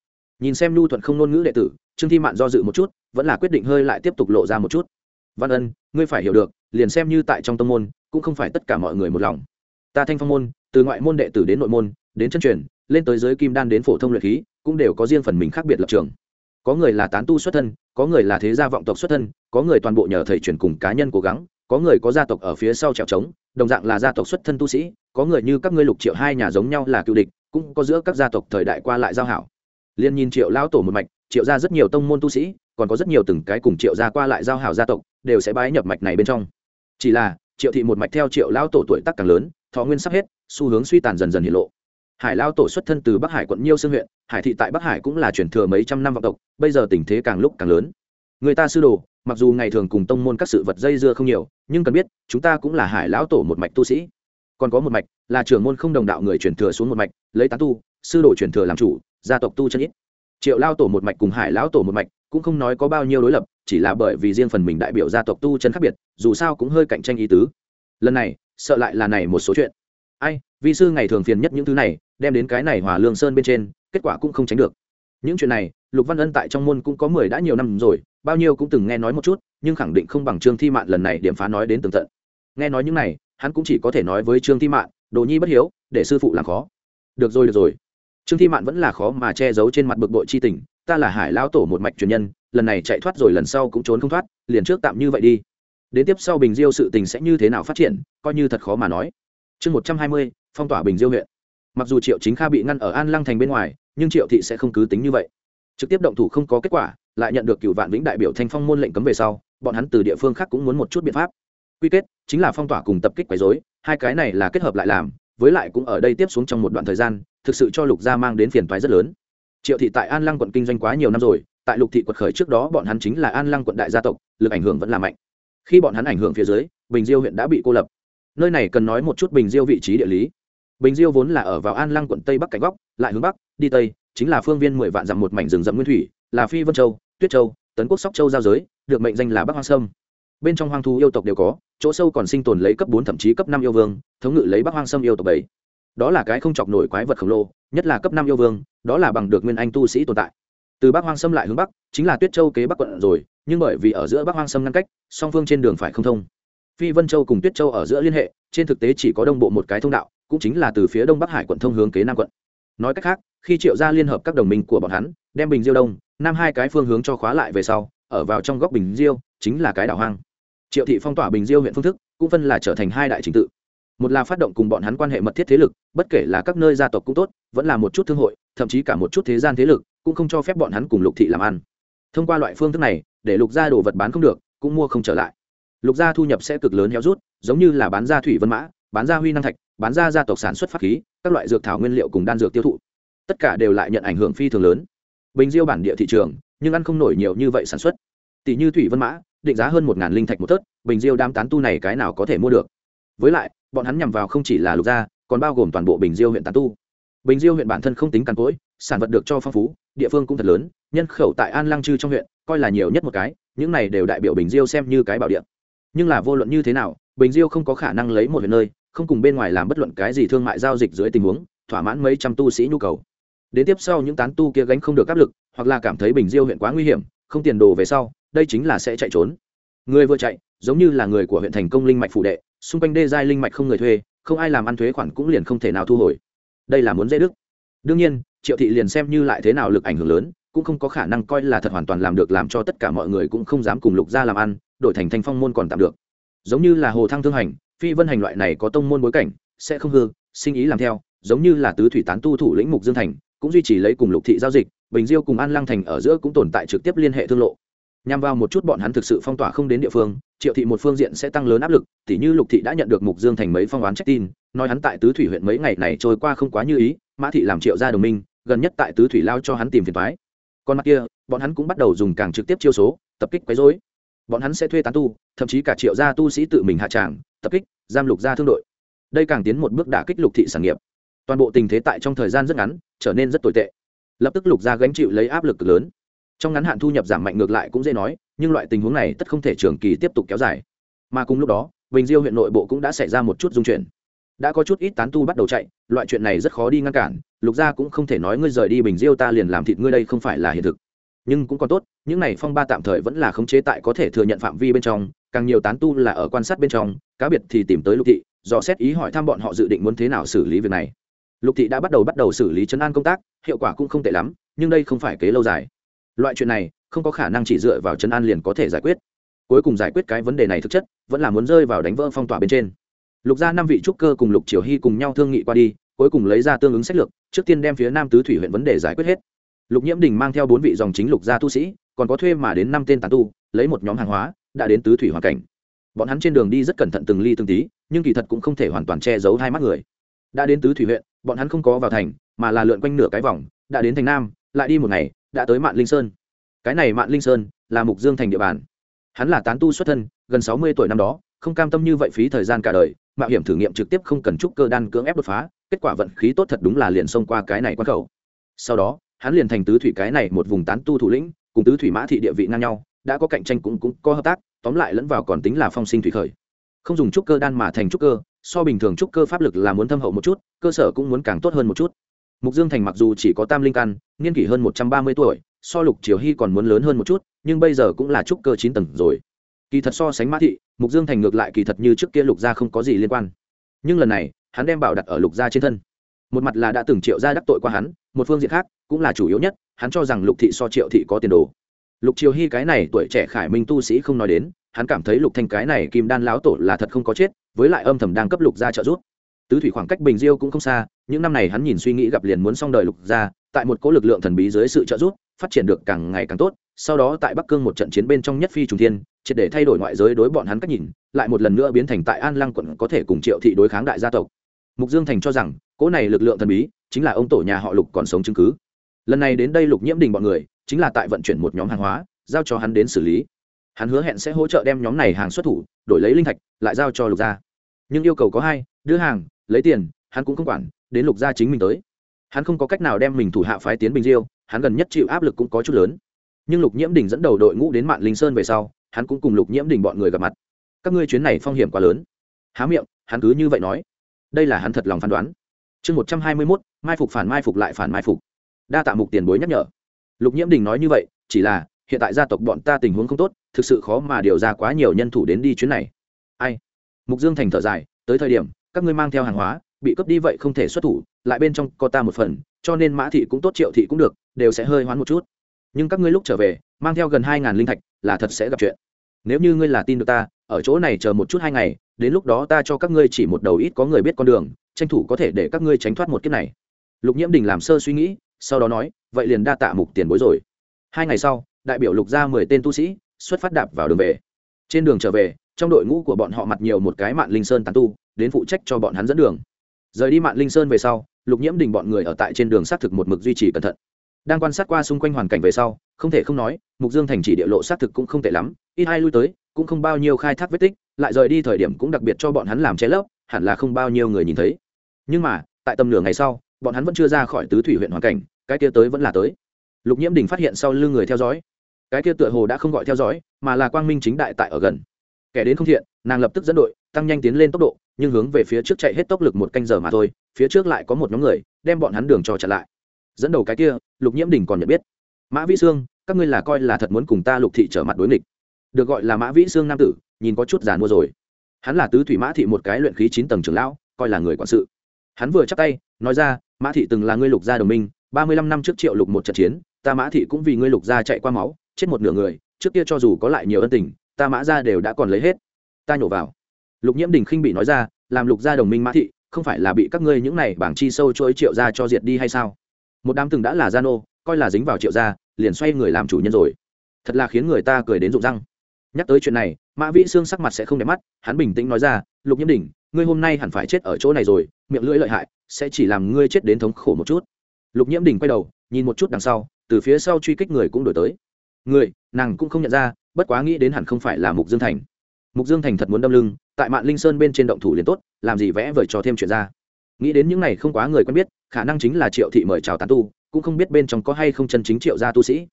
A: Nhìn xem nhu thuận không ngôn ngữ đệ tử, trương thi mạn do dự một chút, vẫn là quyết định hơi lại tiếp tục lộ ra một chút. Văn ân, ngươi phải hiểu được, liền xem như tại trong tông môn, cũng không phải tất cả mọi người một lòng. Ta thanh phong môn, từ ngoại môn đệ tử đến nội môn, đến chân truyền, lên tới giới kim đan đến phổ thông luyện khí, cũng đều có riêng phần mình khác biệt lập trường có người là tán tu xuất thân, có người là thế gia vọng tộc xuất thân, có người toàn bộ nhờ thầy truyền cùng cá nhân cố gắng, có người có gia tộc ở phía sau trèo trống, đồng dạng là gia tộc xuất thân tu sĩ, có người như các ngươi lục triệu hai nhà giống nhau là cựu địch, cũng có giữa các gia tộc thời đại qua lại giao hảo. Liên nhìn triệu lão tổ một mạch, triệu ra rất nhiều tông môn tu sĩ, còn có rất nhiều từng cái cùng triệu gia qua lại giao hảo gia tộc, đều sẽ bái nhập mạch này bên trong. Chỉ là, triệu thị một mạch theo triệu lao tổ tuổi tác càng lớn, thọ nguyên sắp hết, xu hướng suy tàn dần dần hiện lộ hải lao tổ xuất thân từ bắc hải quận nhiêu sương huyện, hải thị tại bắc hải cũng là truyền thừa mấy trăm năm vọng tộc, bây giờ tình thế càng lúc càng lớn. Người ta sư đồ, mặc dù ngày thường cùng tông môn các sự vật dây dưa không nhiều, nhưng cần biết, chúng ta cũng là hải lão tổ một mạch tu sĩ. Còn có một mạch, là trưởng môn không đồng đạo người truyền thừa xuống một mạch, lấy tán tu, sư đồ truyền thừa làm chủ, gia tộc tu chân ít. Triệu lao tổ một mạch cùng hải lão tổ một mạch, cũng không nói có bao nhiêu đối lập, chỉ là bởi vì riêng phần mình đại biểu gia tộc tu chân khác biệt, dù sao cũng hơi cạnh tranh ý tứ. Lần này, sợ lại là này một số chuyện. Ai vi sư ngày thường phiền nhất những thứ này, đem đến cái này hòa lương sơn bên trên, kết quả cũng không tránh được. Những chuyện này, lục văn ân tại trong môn cũng có mười đã nhiều năm rồi, bao nhiêu cũng từng nghe nói một chút, nhưng khẳng định không bằng trương thi mạn lần này điểm phá nói đến tường tận. Nghe nói những này, hắn cũng chỉ có thể nói với trương thi mạn, đồ nhi bất hiếu, để sư phụ làm khó. Được rồi được rồi. Trương thi mạn vẫn là khó mà che giấu trên mặt bực bội chi tình, ta là hải lão tổ một mạch truyền nhân, lần này chạy thoát rồi lần sau cũng trốn không thoát, liền trước tạm như vậy đi. Đến tiếp sau bình diêu sự tình sẽ như thế nào phát triển, coi như thật khó mà nói. Chương một trăm hai mươi phong tỏa bình diêu huyện. Mặc dù triệu chính kha bị ngăn ở an lăng thành bên ngoài, nhưng triệu thị sẽ không cứ tính như vậy. Trực tiếp động thủ không có kết quả, lại nhận được cựu vạn vĩnh đại biểu thanh phong môn lệnh cấm về sau, bọn hắn từ địa phương khác cũng muốn một chút biện pháp. Quy kết, chính là phong tỏa cùng tập kích quấy dối hai cái này là kết hợp lại làm, với lại cũng ở đây tiếp xuống trong một đoạn thời gian, thực sự cho lục gia mang đến phiền toái rất lớn. Triệu thị tại an lăng quận kinh doanh quá nhiều năm rồi, tại lục thị quật khởi trước đó bọn hắn chính là an lăng quận đại gia tộc, lực ảnh hưởng vẫn là mạnh. Khi bọn hắn ảnh hưởng phía dưới, bình diêu huyện đã bị cô lập. Nơi này cần nói một chút bình diêu vị trí địa lý bình diêu vốn là ở vào an lăng quận tây bắc cạnh góc, lại hướng bắc, đi tây, chính là phương viên mười vạn dặm một mảnh rừng rậm nguyên thủy, là phi vân châu, tuyết châu, tấn quốc sóc châu giao giới, được mệnh danh là bắc hoang sâm. Bên trong hoang thú yêu tộc đều có, chỗ sâu còn sinh tồn lấy cấp bốn thậm chí cấp năm yêu vương, thống ngự lấy bắc hoang sâm yêu tộc bảy. Đó là cái không chọc nổi quái vật khổng lồ, nhất là cấp năm yêu vương, đó là bằng được nguyên anh tu sĩ tồn tại. Từ bắc hoang sâm lại hướng bắc, chính là tuyết châu kế bắc quận rồi, nhưng bởi vì ở giữa bắc hoang sâm ngăn cách, song phương trên đường phải không thông phi vân châu cùng tuyết châu ở giữa liên hệ, trên thực tế chỉ có đông bộ một cái thông đạo, cũng chính là từ phía đông bắc hải quận thông hướng kế nam quận. Nói cách khác, khi triệu gia liên hợp các đồng minh của bọn hắn, đem bình diêu đông, nam hai cái phương hướng cho khóa lại về sau, ở vào trong góc bình diêu, chính là cái đảo hoang. Triệu thị phong tỏa bình diêu huyện phương thức, cũng phân là trở thành hai đại trình tự. Một là phát động cùng bọn hắn quan hệ mật thiết thế lực, bất kể là các nơi gia tộc cũng tốt, vẫn là một chút thương hội, thậm chí cả một chút thế gian thế lực, cũng không cho phép bọn hắn cùng lục thị làm ăn. Thông qua loại phương thức này, để lục gia đồ vật bán không được, cũng mua không trở lại lục gia thu nhập sẽ cực lớn héo rút, giống như là bán ra thủy vân mã, bán ra huy năng thạch, bán ra gia tộc sản xuất pháp khí, các loại dược thảo nguyên liệu cùng đan dược tiêu thụ. Tất cả đều lại nhận ảnh hưởng phi thường lớn. Bình diêu bản địa thị trường, nhưng ăn không nổi nhiều như vậy sản xuất. Tỷ như thủy vân mã, định giá hơn một ngàn linh thạch một tớt bình diêu đam tán tu này cái nào có thể mua được? Với lại, bọn hắn nhằm vào không chỉ là lục gia, còn bao gồm toàn bộ bình diêu huyện tán tu. Bình diêu huyện bản thân không tính càn cỗi, sản vật được cho phong phú, địa phương cũng thật lớn, nhân khẩu tại an lăng chư trong huyện, coi là nhiều nhất một cái, những này đều đại biểu bình diêu xem như cái bảo địa nhưng là vô luận như thế nào, bình diêu không có khả năng lấy một nơi, không cùng bên ngoài làm bất luận cái gì thương mại giao dịch dưới tình huống, thỏa mãn mấy trăm tu sĩ nhu cầu. Đến tiếp sau những tán tu kia gánh không được áp lực, hoặc là cảm thấy bình diêu huyện quá nguy hiểm, không tiền đồ về sau, đây chính là sẽ chạy trốn. Người vừa chạy, giống như là người của huyện thành công linh mạch phụ đệ, xung quanh đê giai linh mạch không người thuê, không ai làm ăn thuế khoản cũng liền không thể nào thu hồi. Đây là muốn dễ đức. Đương nhiên, triệu thị liền xem như lại thế nào lực ảnh hưởng lớn cũng không có khả năng coi là thật hoàn toàn làm được, làm cho tất cả mọi người cũng không dám cùng lục gia làm ăn, đổi thành thanh phong môn còn tạm được. Giống như là hồ thăng thương hành, phi vân hành loại này có tông môn bối cảnh, sẽ không hư, sinh ý làm theo, giống như là tứ thủy tán tu thủ lĩnh mục dương thành, cũng duy trì lấy cùng lục thị giao dịch, bình diêu cùng an lăng thành ở giữa cũng tồn tại trực tiếp liên hệ thương lộ. Nhằm vào một chút bọn hắn thực sự phong tỏa không đến địa phương, triệu thị một phương diện sẽ tăng lớn áp lực, tỉ như lục thị đã nhận được mục dương thành mấy phong oán trách tin, nói hắn tại tứ thủy huyện mấy ngày này trôi qua không quá như ý, mã thị làm triệu gia đồng minh, gần nhất tại tứ thủy lao cho hắn tìm phiền thoái còn mặt kia, bọn hắn cũng bắt đầu dùng càng trực tiếp chiêu số, tập kích quấy dối bọn hắn sẽ thuê tán tu, thậm chí cả triệu gia tu sĩ tự mình hạ tràng, tập kích, giam lục gia thương đội. Đây càng tiến một bước đả kích lục thị sản nghiệp. Toàn bộ tình thế tại trong thời gian rất ngắn, trở nên rất tồi tệ. Lập tức lục gia gánh chịu lấy áp lực lớn. Trong ngắn hạn thu nhập giảm mạnh ngược lại cũng dễ nói, nhưng loại tình huống này tất không thể trường kỳ tiếp tục kéo dài. Mà cùng lúc đó, bình diêu huyện nội bộ cũng đã xảy ra một chút dung chuyển đã có chút ít tán tu bắt đầu chạy, loại chuyện này rất khó đi ngăn cản, lục gia cũng không thể nói ngươi rời đi bình diêu ta liền làm thịt ngươi đây không phải là hiện thực. Nhưng cũng còn tốt, những này phong ba tạm thời vẫn là khống chế tại có thể thừa nhận phạm vi bên trong, càng nhiều tán tu là ở quan sát bên trong, cá biệt thì tìm tới lục thị do xét ý hỏi thăm bọn họ dự định muốn thế nào xử lý việc này. Lục thị đã bắt đầu bắt đầu xử lý chấn an công tác, hiệu quả cũng không tệ lắm, nhưng đây không phải kế lâu dài. Loại chuyện này, không có khả năng chỉ dựa vào chấn an liền có thể giải quyết. Cuối cùng giải quyết cái vấn đề này thực chất, vẫn là muốn rơi vào đánh vỡ phong tỏa bên trên lục gia năm vị trúc cơ cùng lục triều hy cùng nhau thương nghị qua đi, cuối cùng lấy ra tương ứng sách lược, trước tiên đem phía nam tứ thủy huyện vấn đề giải quyết hết. Lục nhiễm đình mang theo bốn vị dòng chính lục gia tu sĩ, còn có thuê mà đến năm tên tàn tu, lấy một nhóm hàng hóa, đã đến tứ thủy hoàn cảnh. Bọn hắn trên đường đi rất cẩn thận từng ly từng tí, nhưng kỳ thật cũng không thể hoàn toàn che giấu hai mắt người. Đã đến tứ thủy huyện, bọn hắn không có vào thành, mà là lượn quanh nửa cái vòng, đã đến thành nam, lại đi một ngày, đã tới mạn linh sơn. Cái này mạn linh sơn là mục dương thành địa bàn. Hắn là tán tu xuất thân, gần sáu mươi tuổi năm đó không cam tâm như vậy phí thời gian cả đời, mạo hiểm thử nghiệm trực tiếp không cần trúc cơ đan cưỡng ép đột phá, kết quả vận khí tốt thật đúng là liền xông qua cái này quan khẩu. Sau đó, hắn liền thành tứ thủy cái này một vùng tán tu thủ lĩnh, cùng tứ thủy mã thị địa vị ngang nhau, đã có cạnh tranh cũng cũng có hợp tác, tóm lại lẫn vào còn tính là phong sinh thủy khởi. Không dùng trúc cơ đan mà thành trúc cơ, so bình thường trúc cơ pháp lực là muốn thâm hậu một chút, cơ sở cũng muốn càng tốt hơn một chút. Mục dương thành mặc dù chỉ có tam linh căn, niên kỷ hơn một trăm ba mươi tuổi, so lục triều hy còn muốn lớn hơn một chút, nhưng bây giờ cũng là trúc cơ chín tầng rồi kỳ thật so sánh mã thị, mục dương thành ngược lại kỳ thật như trước kia lục gia không có gì liên quan. Nhưng lần này, hắn đem bảo đặt ở lục gia trên thân. Một mặt là đã từng triệu gia đắc tội qua hắn, một phương diện khác cũng là chủ yếu nhất, hắn cho rằng lục thị so triệu thị có tiền đồ. Lục triều hy cái này tuổi trẻ khải minh tu sĩ không nói đến, hắn cảm thấy lục thanh cái này kim đan láo tổ là thật không có chết, với lại âm thầm đang cấp lục gia trợ giúp. Tứ thủy khoảng cách bình diêu cũng không xa, những năm này hắn nhìn suy nghĩ gặp liền muốn xong đời lục gia, tại một cố lực lượng thần bí dưới sự trợ giúp, phát triển được càng ngày càng tốt sau đó tại bắc cương một trận chiến bên trong nhất phi trùng thiên, triệt để thay đổi ngoại giới đối bọn hắn cách nhìn, lại một lần nữa biến thành tại an lăng quận có thể cùng triệu thị đối kháng đại gia tộc. Mục dương thành cho rằng, cỗ này lực lượng thần bí, chính là ông tổ nhà họ lục còn sống chứng cứ. Lần này đến đây lục nhiễm đình bọn người, chính là tại vận chuyển một nhóm hàng hóa, giao cho hắn đến xử lý. Hắn hứa hẹn sẽ hỗ trợ đem nhóm này hàng xuất thủ, đổi lấy linh thạch, lại giao cho lục gia. Nhưng yêu cầu có hai, đưa hàng, lấy tiền, hắn cũng không quản, đến lục gia chính mình tới. Hắn không có cách nào đem mình thủ hạ phái tiến bình diêu, hắn gần nhất chịu áp lực cũng có chút lớn nhưng lục nhiễm đình dẫn đầu đội ngũ đến mạn linh sơn về sau, hắn cũng cùng lục nhiễm đình bọn người gặp mặt. Các ngươi chuyến này phong hiểm quá lớn. Há miệng, hắn cứ như vậy nói. Đây là hắn thật lòng phán đoán. Chương một trăm hai mươi mốt, mai phục phản mai phục lại phản mai phục. Đa tạ mục tiền bối nhắc nhở. Lục nhiễm đình nói như vậy, chỉ là, hiện tại gia tộc bọn ta tình huống không tốt, thực sự khó mà điều ra quá nhiều nhân thủ đến đi chuyến này. Ai? Mục dương thành thở dài, tới thời điểm, các ngươi mang theo hàng hóa, bị cướp đi vậy không thể xuất thủ, lại bên trong có ta một phần, cho nên mã thị cũng tốt, triệu thị cũng được, đều sẽ hơi hoán một chút nhưng các ngươi lúc trở về, mang theo gần hai ngàn linh thạch, là thật sẽ gặp chuyện. Nếu như ngươi là tin được ta, ở chỗ này chờ một chút hai ngày, đến lúc đó ta cho các ngươi chỉ một đầu ít có người biết con đường, tranh thủ có thể để các ngươi tránh thoát một kiếp này. Lục nhiễm đình làm sơ suy nghĩ, sau đó nói, vậy liền đa tạ mục tiền bối rồi. Hai ngày sau, đại biểu lục ra mười tên tu sĩ, xuất phát đạp vào đường về. Trên đường trở về, trong đội ngũ của bọn họ mặt nhiều một cái mạng linh sơn tán tu, đến phụ trách cho bọn hắn dẫn đường. Rời đi mạng linh sơn về sau, lục nhiễm đình bọn người ở tại trên đường xác thực một mực duy trì cẩn thận đang quan sát qua xung quanh hoàn cảnh về sau, không thể không nói, mục dương thành chỉ địa lộ xác thực cũng không tệ lắm, ít ai lui tới, cũng không bao nhiêu khai thác vết tích, lại rời đi thời điểm cũng đặc biệt cho bọn hắn làm che lấp, hẳn là không bao nhiêu người nhìn thấy. Nhưng mà, tại tầm nửa ngày sau, bọn hắn vẫn chưa ra khỏi tứ thủy huyện hoàn cảnh, cái kia tới vẫn là tới. Lục nhiễm đình phát hiện sau lưng người theo dõi. Cái kia tựa hồ đã không gọi theo dõi, mà là quang minh chính đại tại ở gần. Kẻ đến không thiện, nàng lập tức dẫn đội, tăng nhanh tiến lên tốc độ, nhưng hướng về phía trước chạy hết tốc lực một canh giờ mà thôi, phía trước lại có một nhóm người, đem bọn hắn đường cho chặn lại dẫn đầu cái kia, lục nhiễm đình còn nhận biết. Mã vĩ sương, các ngươi là coi là thật muốn cùng ta lục thị trở mặt đối nghịch. Được gọi là mã vĩ sương nam tử, nhìn có chút giàn mua rồi. Hắn là tứ thủy mã thị một cái luyện khí chín tầng trưởng lão, coi là người quản sự. Hắn vừa chắc tay, nói ra, mã thị từng là ngươi lục gia đồng minh, ba mươi lăm năm trước triệu lục một trận chiến, ta mã thị cũng vì ngươi lục gia chạy qua máu, chết một nửa người, trước kia cho dù có lại nhiều ân tình, ta mã gia đều đã còn lấy hết. Ta nhổ vào. Lục nhiễm đình khinh bị nói ra, làm lục gia đồng minh mã thị, không phải là bị các ngươi những này bảng chi sâu chuỗi triệu gia cho diệt đi hay sao? Một đám từng đã là gia nô, coi là dính vào triệu gia, liền xoay người làm chủ nhân rồi. Thật là khiến người ta cười đến rụng răng. Nhắc tới chuyện này, mã vĩ xương sắc mặt sẽ không đẹp mắt, hắn bình tĩnh nói ra, lục nhiễm đình ngươi hôm nay hẳn phải chết ở chỗ này rồi, miệng lưỡi lợi hại, sẽ chỉ làm ngươi chết đến thống khổ một chút. Lục nhiễm đình quay đầu, nhìn một chút đằng sau, từ phía sau truy kích người cũng đổi tới. Người, nàng cũng không nhận ra, bất quá nghĩ đến hẳn không phải là mục dương thành. Mục dương thành thật muốn đâm lưng, tại mạn linh sơn bên trên động thủ liền tốt, làm gì vẽ vời cho thêm chuyện ra nghĩ đến những này không quá người quen biết, khả năng chính là triệu thị mời chào tán tu, cũng không biết bên trong có hay không chân chính triệu gia tu sĩ.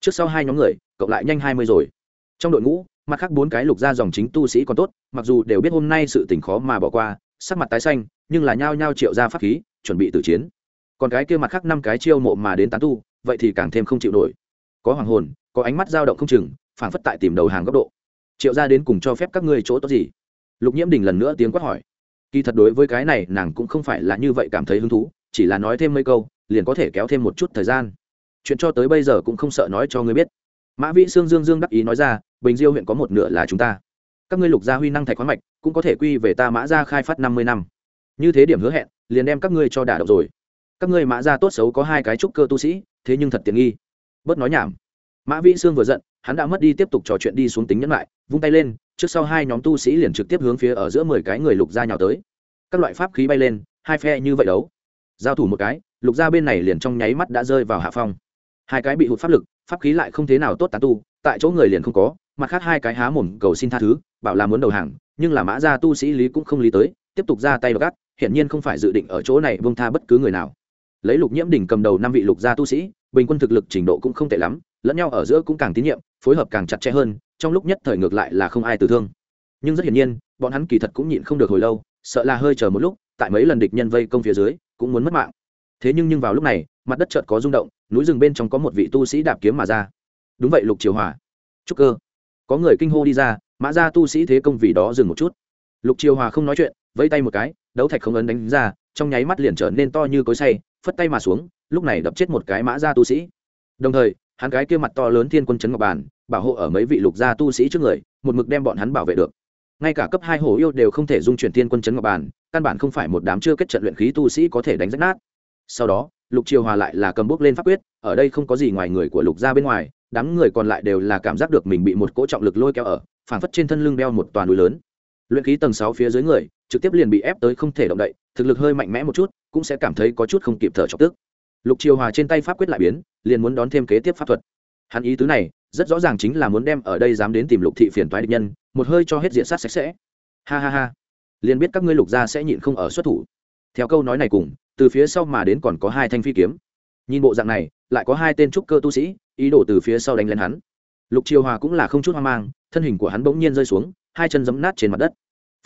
A: Trước sau hai nhóm người, cộng lại nhanh hai mươi rồi. Trong đội ngũ, mặt khác bốn cái lục gia dòng chính tu sĩ còn tốt, mặc dù đều biết hôm nay sự tình khó mà bỏ qua, sắc mặt tái xanh, nhưng là nhao nhao triệu ra pháp khí, chuẩn bị tử chiến. Còn cái kia mặt khác năm cái chiêu mộ mà đến tán tu, vậy thì càng thêm không chịu nổi. Có hoàng hồn, có ánh mắt dao động không chừng phản phất tại tìm đầu hàng góc độ. Triệu ra đến cùng cho phép các ngươi chỗ tốt gì? Lục nhiễm đình lần nữa tiếng quát hỏi kỳ thật đối với cái này, nàng cũng không phải là như vậy cảm thấy hứng thú, chỉ là nói thêm mấy câu, liền có thể kéo thêm một chút thời gian. Chuyện cho tới bây giờ cũng không sợ nói cho ngươi biết. Mã vĩ sương dương dương đắc ý nói ra, bình diêu huyện có một nửa là chúng ta. Các ngươi lục gia huy năng thạch khoáng mạch, cũng có thể quy về ta mã gia khai phát năm mươi năm. Như thế điểm hứa hẹn, liền đem các ngươi cho đả động rồi. Các ngươi mã gia tốt xấu có hai cái trúc cơ tu sĩ, thế nhưng thật tiện nghi. Bớt nói nhảm. Mã vĩ sương vừa giận, hắn đã mất đi tiếp tục trò chuyện đi xuống tính nhẫn lại, vung tay lên trước sau hai nhóm tu sĩ liền trực tiếp hướng phía ở giữa mười cái người lục gia nhào tới. Các loại pháp khí bay lên, hai phe như vậy đấu. Giao thủ một cái, lục gia bên này liền trong nháy mắt đã rơi vào hạ phong. Hai cái bị hụt pháp lực, pháp khí lại không thế nào tốt tán tu, tại chỗ người liền không có, mặt khác hai cái há mồm cầu xin tha thứ, bảo là muốn đầu hàng, nhưng là mã gia tu sĩ lý cũng không lý tới, tiếp tục ra tay gắt, hiển nhiên không phải dự định ở chỗ này vương tha bất cứ người nào. Lấy lục nhiễm đỉnh cầm đầu năm vị lục gia tu sĩ, bình quân thực lực trình độ cũng không tệ lắm, lẫn nhau ở giữa cũng càng tín nhiệm, phối hợp càng chặt chẽ hơn trong lúc nhất thời ngược lại là không ai tử thương. Nhưng rất hiển nhiên, bọn hắn kỳ thật cũng nhịn không được hồi lâu, sợ là hơi chờ một lúc, tại mấy lần địch nhân vây công phía dưới, cũng muốn mất mạng. Thế nhưng nhưng vào lúc này, mặt đất chợt có rung động, núi rừng bên trong có một vị tu sĩ đạp kiếm mà ra. Đúng vậy, lục triều hòa. Trúc cơ. Có người kinh hô đi ra, mã ra tu sĩ thế công vì đó dừng một chút. Lục triều hòa không nói chuyện, vẫy tay một cái, đấu thạch không ấn đánh ra, trong nháy mắt liền trở nên to như cối say phất tay mà xuống, lúc này đập chết một cái mã ra tu sĩ. Đồng thời, hắn cái kia mặt to lớn thiên quân chấn ngọc bàn bảo hộ ở mấy vị lục gia tu sĩ trước người, một mực đem bọn hắn bảo vệ được. Ngay cả cấp hai hổ yêu đều không thể dung chuyển thiên quân chấn ngọc bàn, căn bản không phải một đám chưa kết trận luyện khí tu sĩ có thể đánh rách nát. Sau đó, lục triều hòa lại là cầm bút lên pháp quyết, ở đây không có gì ngoài người của lục gia bên ngoài, đám người còn lại đều là cảm giác được mình bị một cỗ trọng lực lôi kéo ở, phảng phất trên thân lưng đeo một toàn núi lớn. Luyện khí tầng sáu phía dưới người, trực tiếp liền bị ép tới không thể động đậy, thực lực hơi mạnh mẽ một chút, cũng sẽ cảm thấy có chút không kịp thở chọc tức. Lục triều hòa trên tay pháp quyết lại biến, liền muốn đón thêm kế tiếp pháp thuật. Hắn ý tứ này rất rõ ràng chính là muốn đem ở đây dám đến tìm lục thị phiền toái địch nhân, một hơi cho hết diện sát sạch sẽ. Ha ha ha. Liền biết các ngươi lục gia sẽ nhịn không ở xuất thủ. Theo câu nói này cùng, từ phía sau mà đến còn có hai thanh phi kiếm. Nhìn bộ dạng này, lại có hai tên trúc cơ tu sĩ, ý đồ từ phía sau đánh lên hắn. Lục triều hòa cũng là không chút hoang mang, thân hình của hắn bỗng nhiên rơi xuống, hai chân giấm nát trên mặt đất.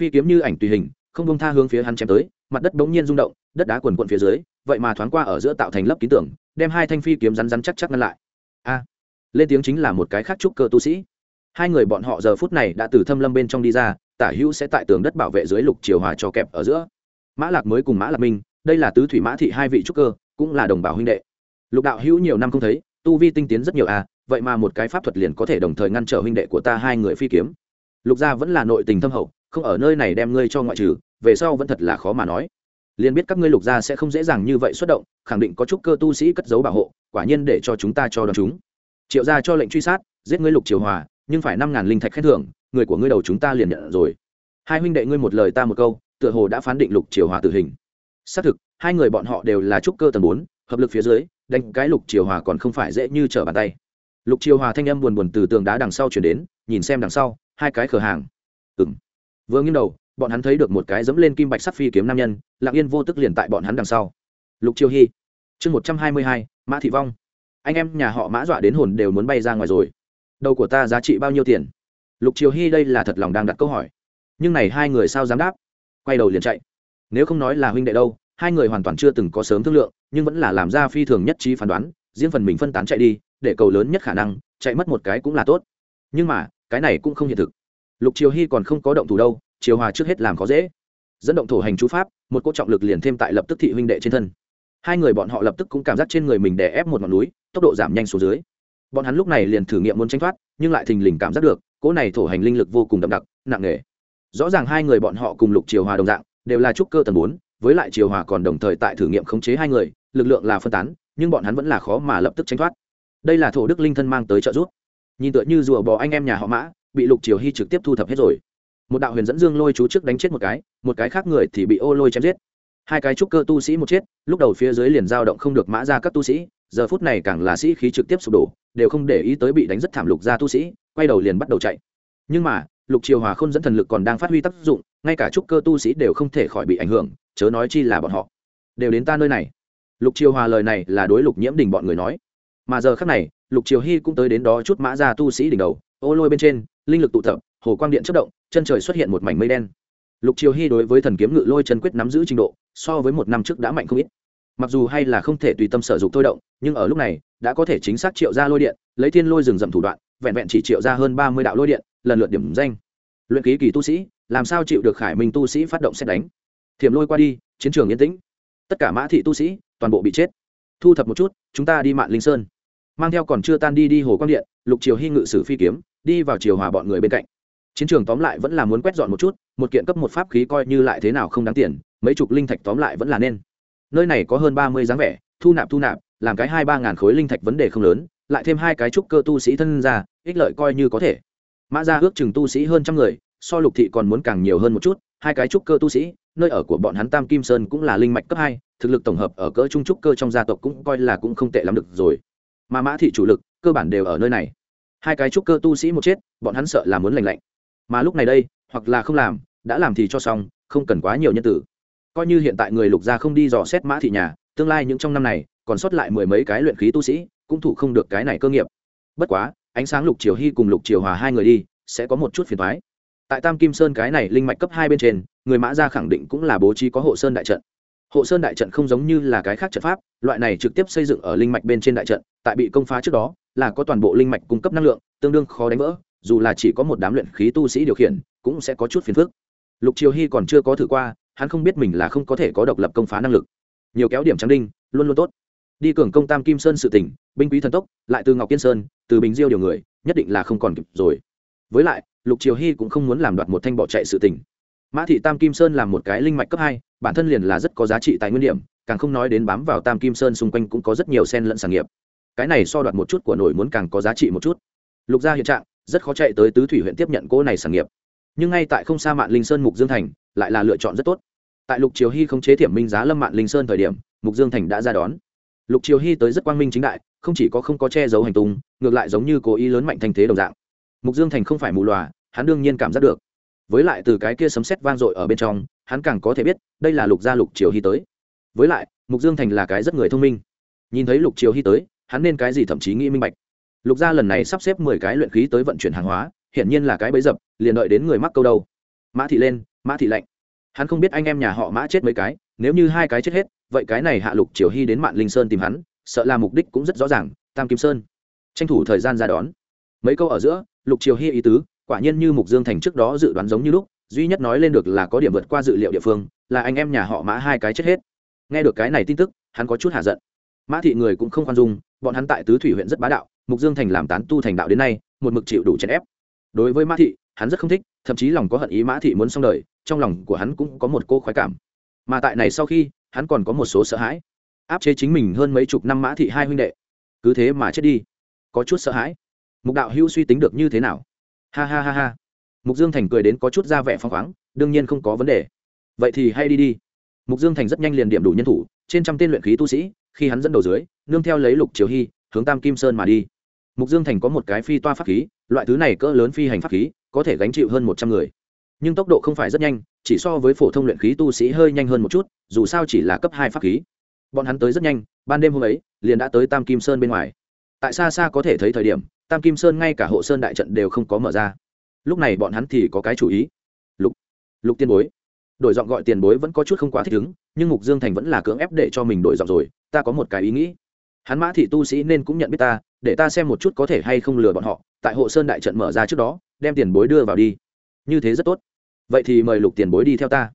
A: Phi kiếm như ảnh tùy hình, không bông tha hướng phía hắn chém tới, mặt đất bỗng nhiên rung động, đất đá quần quận phía dưới, vậy mà thoáng qua ở giữa tạo thành lớp ký tưởng, đem hai thanh phi kiếm rắn rắn chắc chắc ngăn lại. A lên tiếng chính là một cái khác trúc cơ tu sĩ. Hai người bọn họ giờ phút này đã từ thâm lâm bên trong đi ra, tả hữu sẽ tại tường đất bảo vệ dưới lục triều hòa cho kẹp ở giữa. Mã lạc mới cùng mã lạc minh, đây là tứ thủy mã thị hai vị trúc cơ, cũng là đồng bào huynh đệ. Lục đạo hữu nhiều năm không thấy, tu vi tinh tiến rất nhiều à vậy mà một cái pháp thuật liền có thể đồng thời ngăn trở huynh đệ của ta hai người phi kiếm. Lục gia vẫn là nội tình thâm hậu, không ở nơi này đem ngươi cho ngoại trừ, về sau vẫn thật là khó mà nói. Liền biết các ngươi lục gia sẽ không dễ dàng như vậy xuất động, khẳng định có chút cơ tu sĩ cất giấu bảo hộ, quả nhiên để cho chúng ta cho đón chúng triệu gia cho lệnh truy sát, giết ngươi lục triều hòa, nhưng phải năm ngàn linh thạch khen thưởng, người của ngươi đầu chúng ta liền nhận rồi. Hai huynh đệ ngươi một lời ta một câu, tựa hồ đã phán định lục triều hòa tử hình. Xác thực, hai người bọn họ đều là trúc cơ tầng bốn, hợp lực phía dưới, đánh cái lục triều hòa còn không phải dễ như trở bàn tay. Lục triều hòa thanh âm buồn buồn từ tường đá đằng sau chuyển đến, nhìn xem đằng sau, hai cái cửa hàng. Ừng vừa nghiêng đầu, bọn hắn thấy được một cái dẫm lên kim bạch sắc phi kiếm nam nhân, lặng yên vô tức liền tại bọn hắn đằng sau. Lục triều hy. Chương một trăm hai mươi hai, mã thị vong anh em nhà họ mã dọa đến hồn đều muốn bay ra ngoài rồi. Đầu của ta giá trị bao nhiêu tiền? Lục triều hy đây là thật lòng đang đặt câu hỏi. Nhưng này hai người sao dám đáp? Quay đầu liền chạy. Nếu không nói là huynh đệ đâu, hai người hoàn toàn chưa từng có sớm thương lượng, nhưng vẫn là làm ra phi thường nhất trí phán đoán, riêng phần mình phân tán chạy đi, để cầu lớn nhất khả năng, chạy mất một cái cũng là tốt. Nhưng mà, cái này cũng không hiện thực. Lục triều hy còn không có động thủ đâu, triều hòa trước hết làm khó dễ. Dẫn động thổ hành chú pháp, một cỗ trọng lực liền thêm tại lập tức thị huynh đệ trên thân. Hai người bọn họ lập tức cũng cảm giác trên người mình đè ép một ngọn núi tốc độ giảm nhanh xuống dưới. Bọn hắn lúc này liền thử nghiệm muốn tranh thoát, nhưng lại thình lình cảm giác được, cỗ này thổ hành linh lực vô cùng đậm đặc, nặng nề. Rõ ràng hai người bọn họ cùng lục triều hòa đồng dạng, đều là trúc cơ tầng bốn, với lại triều hòa còn đồng thời tại thử nghiệm khống chế hai người, lực lượng là phân tán, nhưng bọn hắn vẫn là khó mà lập tức tranh thoát. Đây là thổ đức linh thân mang tới trợ giúp. Nhìn tựa như rùa bò anh em nhà họ mã, bị lục triều hy trực tiếp thu thập hết rồi. Một đạo huyền dẫn dương lôi chú trước đánh chết một cái một cái khác người thì bị ô lôi chém giết. Hai cái trúc cơ tu sĩ một chết, lúc đầu phía dưới liền dao động không được mã ra các tu sĩ giờ phút này càng là sĩ khí trực tiếp sụp đổ, đều không để ý tới bị đánh rất thảm lục ra tu sĩ, quay đầu liền bắt đầu chạy. Nhưng mà, lục triều hòa không dẫn thần lực còn đang phát huy tác dụng, ngay cả trúc cơ tu sĩ đều không thể khỏi bị ảnh hưởng, chớ nói chi là bọn họ. Đều đến ta nơi này. Lục triều hòa lời này là đối lục nhiễm đình bọn người nói. Mà giờ khác này, lục triều hy cũng tới đến đó chút mã ra tu sĩ đỉnh đầu, ô lôi bên trên, linh lực tụ tập, hồ quang điện chất động, chân trời xuất hiện một mảnh mây đen. Lục triều hy đối với thần kiếm ngự lôi chân quyết nắm giữ trình độ, so với một năm trước đã mạnh không ít mặc dù hay là không thể tùy tâm sở dụng thôi động, nhưng ở lúc này, đã có thể chính xác triệu ra lôi điện, lấy thiên lôi rừng rậm thủ đoạn, vẹn vẹn chỉ triệu ra hơn ba mươi đạo lôi điện, lần lượt điểm danh. Luyện ký kỳ tu sĩ, làm sao chịu được khải minh tu sĩ phát động xét đánh? Thiểm lôi qua đi, chiến trường yên tĩnh. Tất cả mã thị tu sĩ, toàn bộ bị chết. Thu thập một chút, chúng ta đi mạn linh sơn. Mang theo còn chưa tan đi đi hồ quang điện, lục triều hy ngự sử phi kiếm, đi vào triều hòa bọn người bên cạnh. Chiến trường tóm lại vẫn là muốn quét dọn một chút, một kiện cấp một pháp khí coi như lại thế nào không đáng tiền, mấy chục linh thạch tóm lại vẫn là nên nơi này có hơn ba mươi dáng vẻ, thu nạp thu nạp, làm cái hai ba ngàn khối linh thạch vấn đề không lớn, lại thêm hai cái trúc cơ tu sĩ thân ra, ích lợi coi như có thể. Mã ra ước chừng tu sĩ hơn trăm người, so lục thị còn muốn càng nhiều hơn một chút, hai cái trúc cơ tu sĩ, nơi ở của bọn hắn tam kim sơn cũng là linh mạch cấp hai, thực lực tổng hợp ở cỡ trung trúc cơ trong gia tộc cũng coi là cũng không tệ lắm được rồi. Mà mã thị chủ lực, cơ bản đều ở nơi này. Hai cái trúc cơ tu sĩ một chết, bọn hắn sợ là muốn lành lạnh. Mà lúc này đây, hoặc là không làm, đã làm thì cho xong, không cần quá nhiều nhân tử coi như hiện tại người lục gia không đi dò xét mã thị nhà, tương lai những trong năm này, còn sót lại mười mấy cái luyện khí tu sĩ, cũng thủ không được cái này cơ nghiệp. Bất quá, ánh sáng lục triều hy cùng lục triều hòa hai người đi, sẽ có một chút phiền thoái tại tam kim sơn cái này linh mạch cấp hai bên trên, người mã gia khẳng định cũng là bố trí có hộ sơn đại trận. Hộ sơn đại trận không giống như là cái khác trận pháp, loại này trực tiếp xây dựng ở linh mạch bên trên đại trận, tại bị công phá trước đó, là có toàn bộ linh mạch cung cấp năng lượng, tương đương khó đánh vỡ, dù là chỉ có một đám luyện khí tu sĩ điều khiển, cũng sẽ có chút phiền phức. Lục triều hy còn chưa có thử qua hắn không biết mình là không có thể có độc lập công phá năng lực. Nhiều kéo điểm trắng đinh, luôn luôn tốt. Đi cường công tam kim sơn sự tỉnh binh quý thần tốc, lại từ ngọc kiên sơn, từ bình diêu điều người, nhất định là không còn kịp rồi. Với lại, lục triều hy cũng không muốn làm đoạt một thanh bỏ chạy sự tỉnh mã thị tam kim sơn là một cái linh mạch cấp hai, bản thân liền là rất có giá trị tài nguyên điểm, càng không nói đến bám vào tam kim sơn xung quanh cũng có rất nhiều sen lẫn sản nghiệp. Cái này so đoạt một chút của nổi muốn càng có giá trị một chút. Lục gia hiện trạng, rất khó chạy tới tứ thủy huyện tiếp nhận cỗ này sản nghiệp. Nhưng ngay tại không xa mạn linh sơn mục dương thành lại là lựa chọn rất tốt. Tại lục triều hy không chế thiểm minh giá lâm mạn linh sơn thời điểm, mục dương thành đã ra đón. Lục triều hy tới rất quang minh chính đại, không chỉ có không có che giấu hành tung, ngược lại giống như cố ý lớn mạnh thành thế đồng dạng. Mục dương thành không phải mù lòa, hắn đương nhiên cảm giác được. Với lại từ cái kia sấm sét vang dội ở bên trong, hắn càng có thể biết, đây là lục gia lục triều hy tới. Với lại, mục dương thành là cái rất người thông minh. Nhìn thấy lục triều hy tới, hắn nên cái gì thậm chí nghĩ minh bạch. Lục gia lần này sắp xếp mười cái luyện khí tới vận chuyển hàng hóa, hiển nhiên là cái bấy dập, liền đợi đến người mắc câu đâu. Mã thị lên mã thị lạnh. Hắn không biết anh em nhà họ mã chết mấy cái, nếu như hai cái chết hết, vậy cái này hạ lục triều hy đến mạn linh sơn tìm hắn, sợ là mục đích cũng rất rõ ràng, tam kim sơn. Tranh thủ thời gian ra đón. Mấy câu ở giữa, lục triều hy ý tứ, quả nhiên như mục dương thành trước đó dự đoán giống như lúc, duy nhất nói lên được là có điểm vượt qua dự liệu địa phương, là anh em nhà họ mã hai cái chết hết. Nghe được cái này tin tức, hắn có chút hạ giận. Mã thị người cũng không khoan dung, bọn hắn tại tứ thủy huyện rất bá đạo, mục dương thành làm tán tu thành đạo đến nay, một mực chịu đủ chèn ép. Đối với mã thị, hắn rất không thích, thậm chí lòng có hận ý mã thị muốn xong đời trong lòng của hắn cũng có một cô khoái cảm. Mà tại này sau khi, hắn còn có một số sợ hãi. Áp chế chính mình hơn mấy chục năm mã thị hai huynh đệ. Cứ thế mà chết đi. Có chút sợ hãi. Mục đạo hữu suy tính được như thế nào? Ha ha ha ha. Mục dương thành cười đến có chút ra vẻ phong khoáng, đương nhiên không có vấn đề. Vậy thì hay đi đi. Mục dương thành rất nhanh liền điểm đủ nhân thủ, trên trăm tên luyện khí tu sĩ, khi hắn dẫn đầu dưới, nương theo lấy lục triều hy, hướng tam kim sơn mà đi. Mục dương thành có một cái phi toa pháp khí, loại thứ này cỡ lớn phi hành pháp khí, có thể gánh chịu hơn một trăm người nhưng tốc độ không phải rất nhanh, chỉ so với phổ thông luyện khí tu sĩ hơi nhanh hơn một chút, dù sao chỉ là cấp hai pháp khí. Bọn hắn tới rất nhanh, ban đêm hôm ấy, liền đã tới tam kim sơn bên ngoài. Tại xa xa có thể thấy thời điểm, tam kim sơn ngay cả hộ sơn đại trận đều không có mở ra. Lúc này bọn hắn thì có cái chủ ý. Lục lục tiên bối. Đổi giọng gọi tiền bối vẫn có chút không quá thích ứng, nhưng mục dương thành vẫn là cưỡng ép để cho mình đổi giọng rồi, ta có một cái ý nghĩ. Hắn mã thị tu sĩ nên cũng nhận biết ta, để ta xem một chút có thể hay không lừa bọn họ. Tại hộ sơn đại trận mở ra trước đó, đem tiền bối đưa vào đi như thế rất tốt. Vậy thì mời lục tiền bối đi theo ta.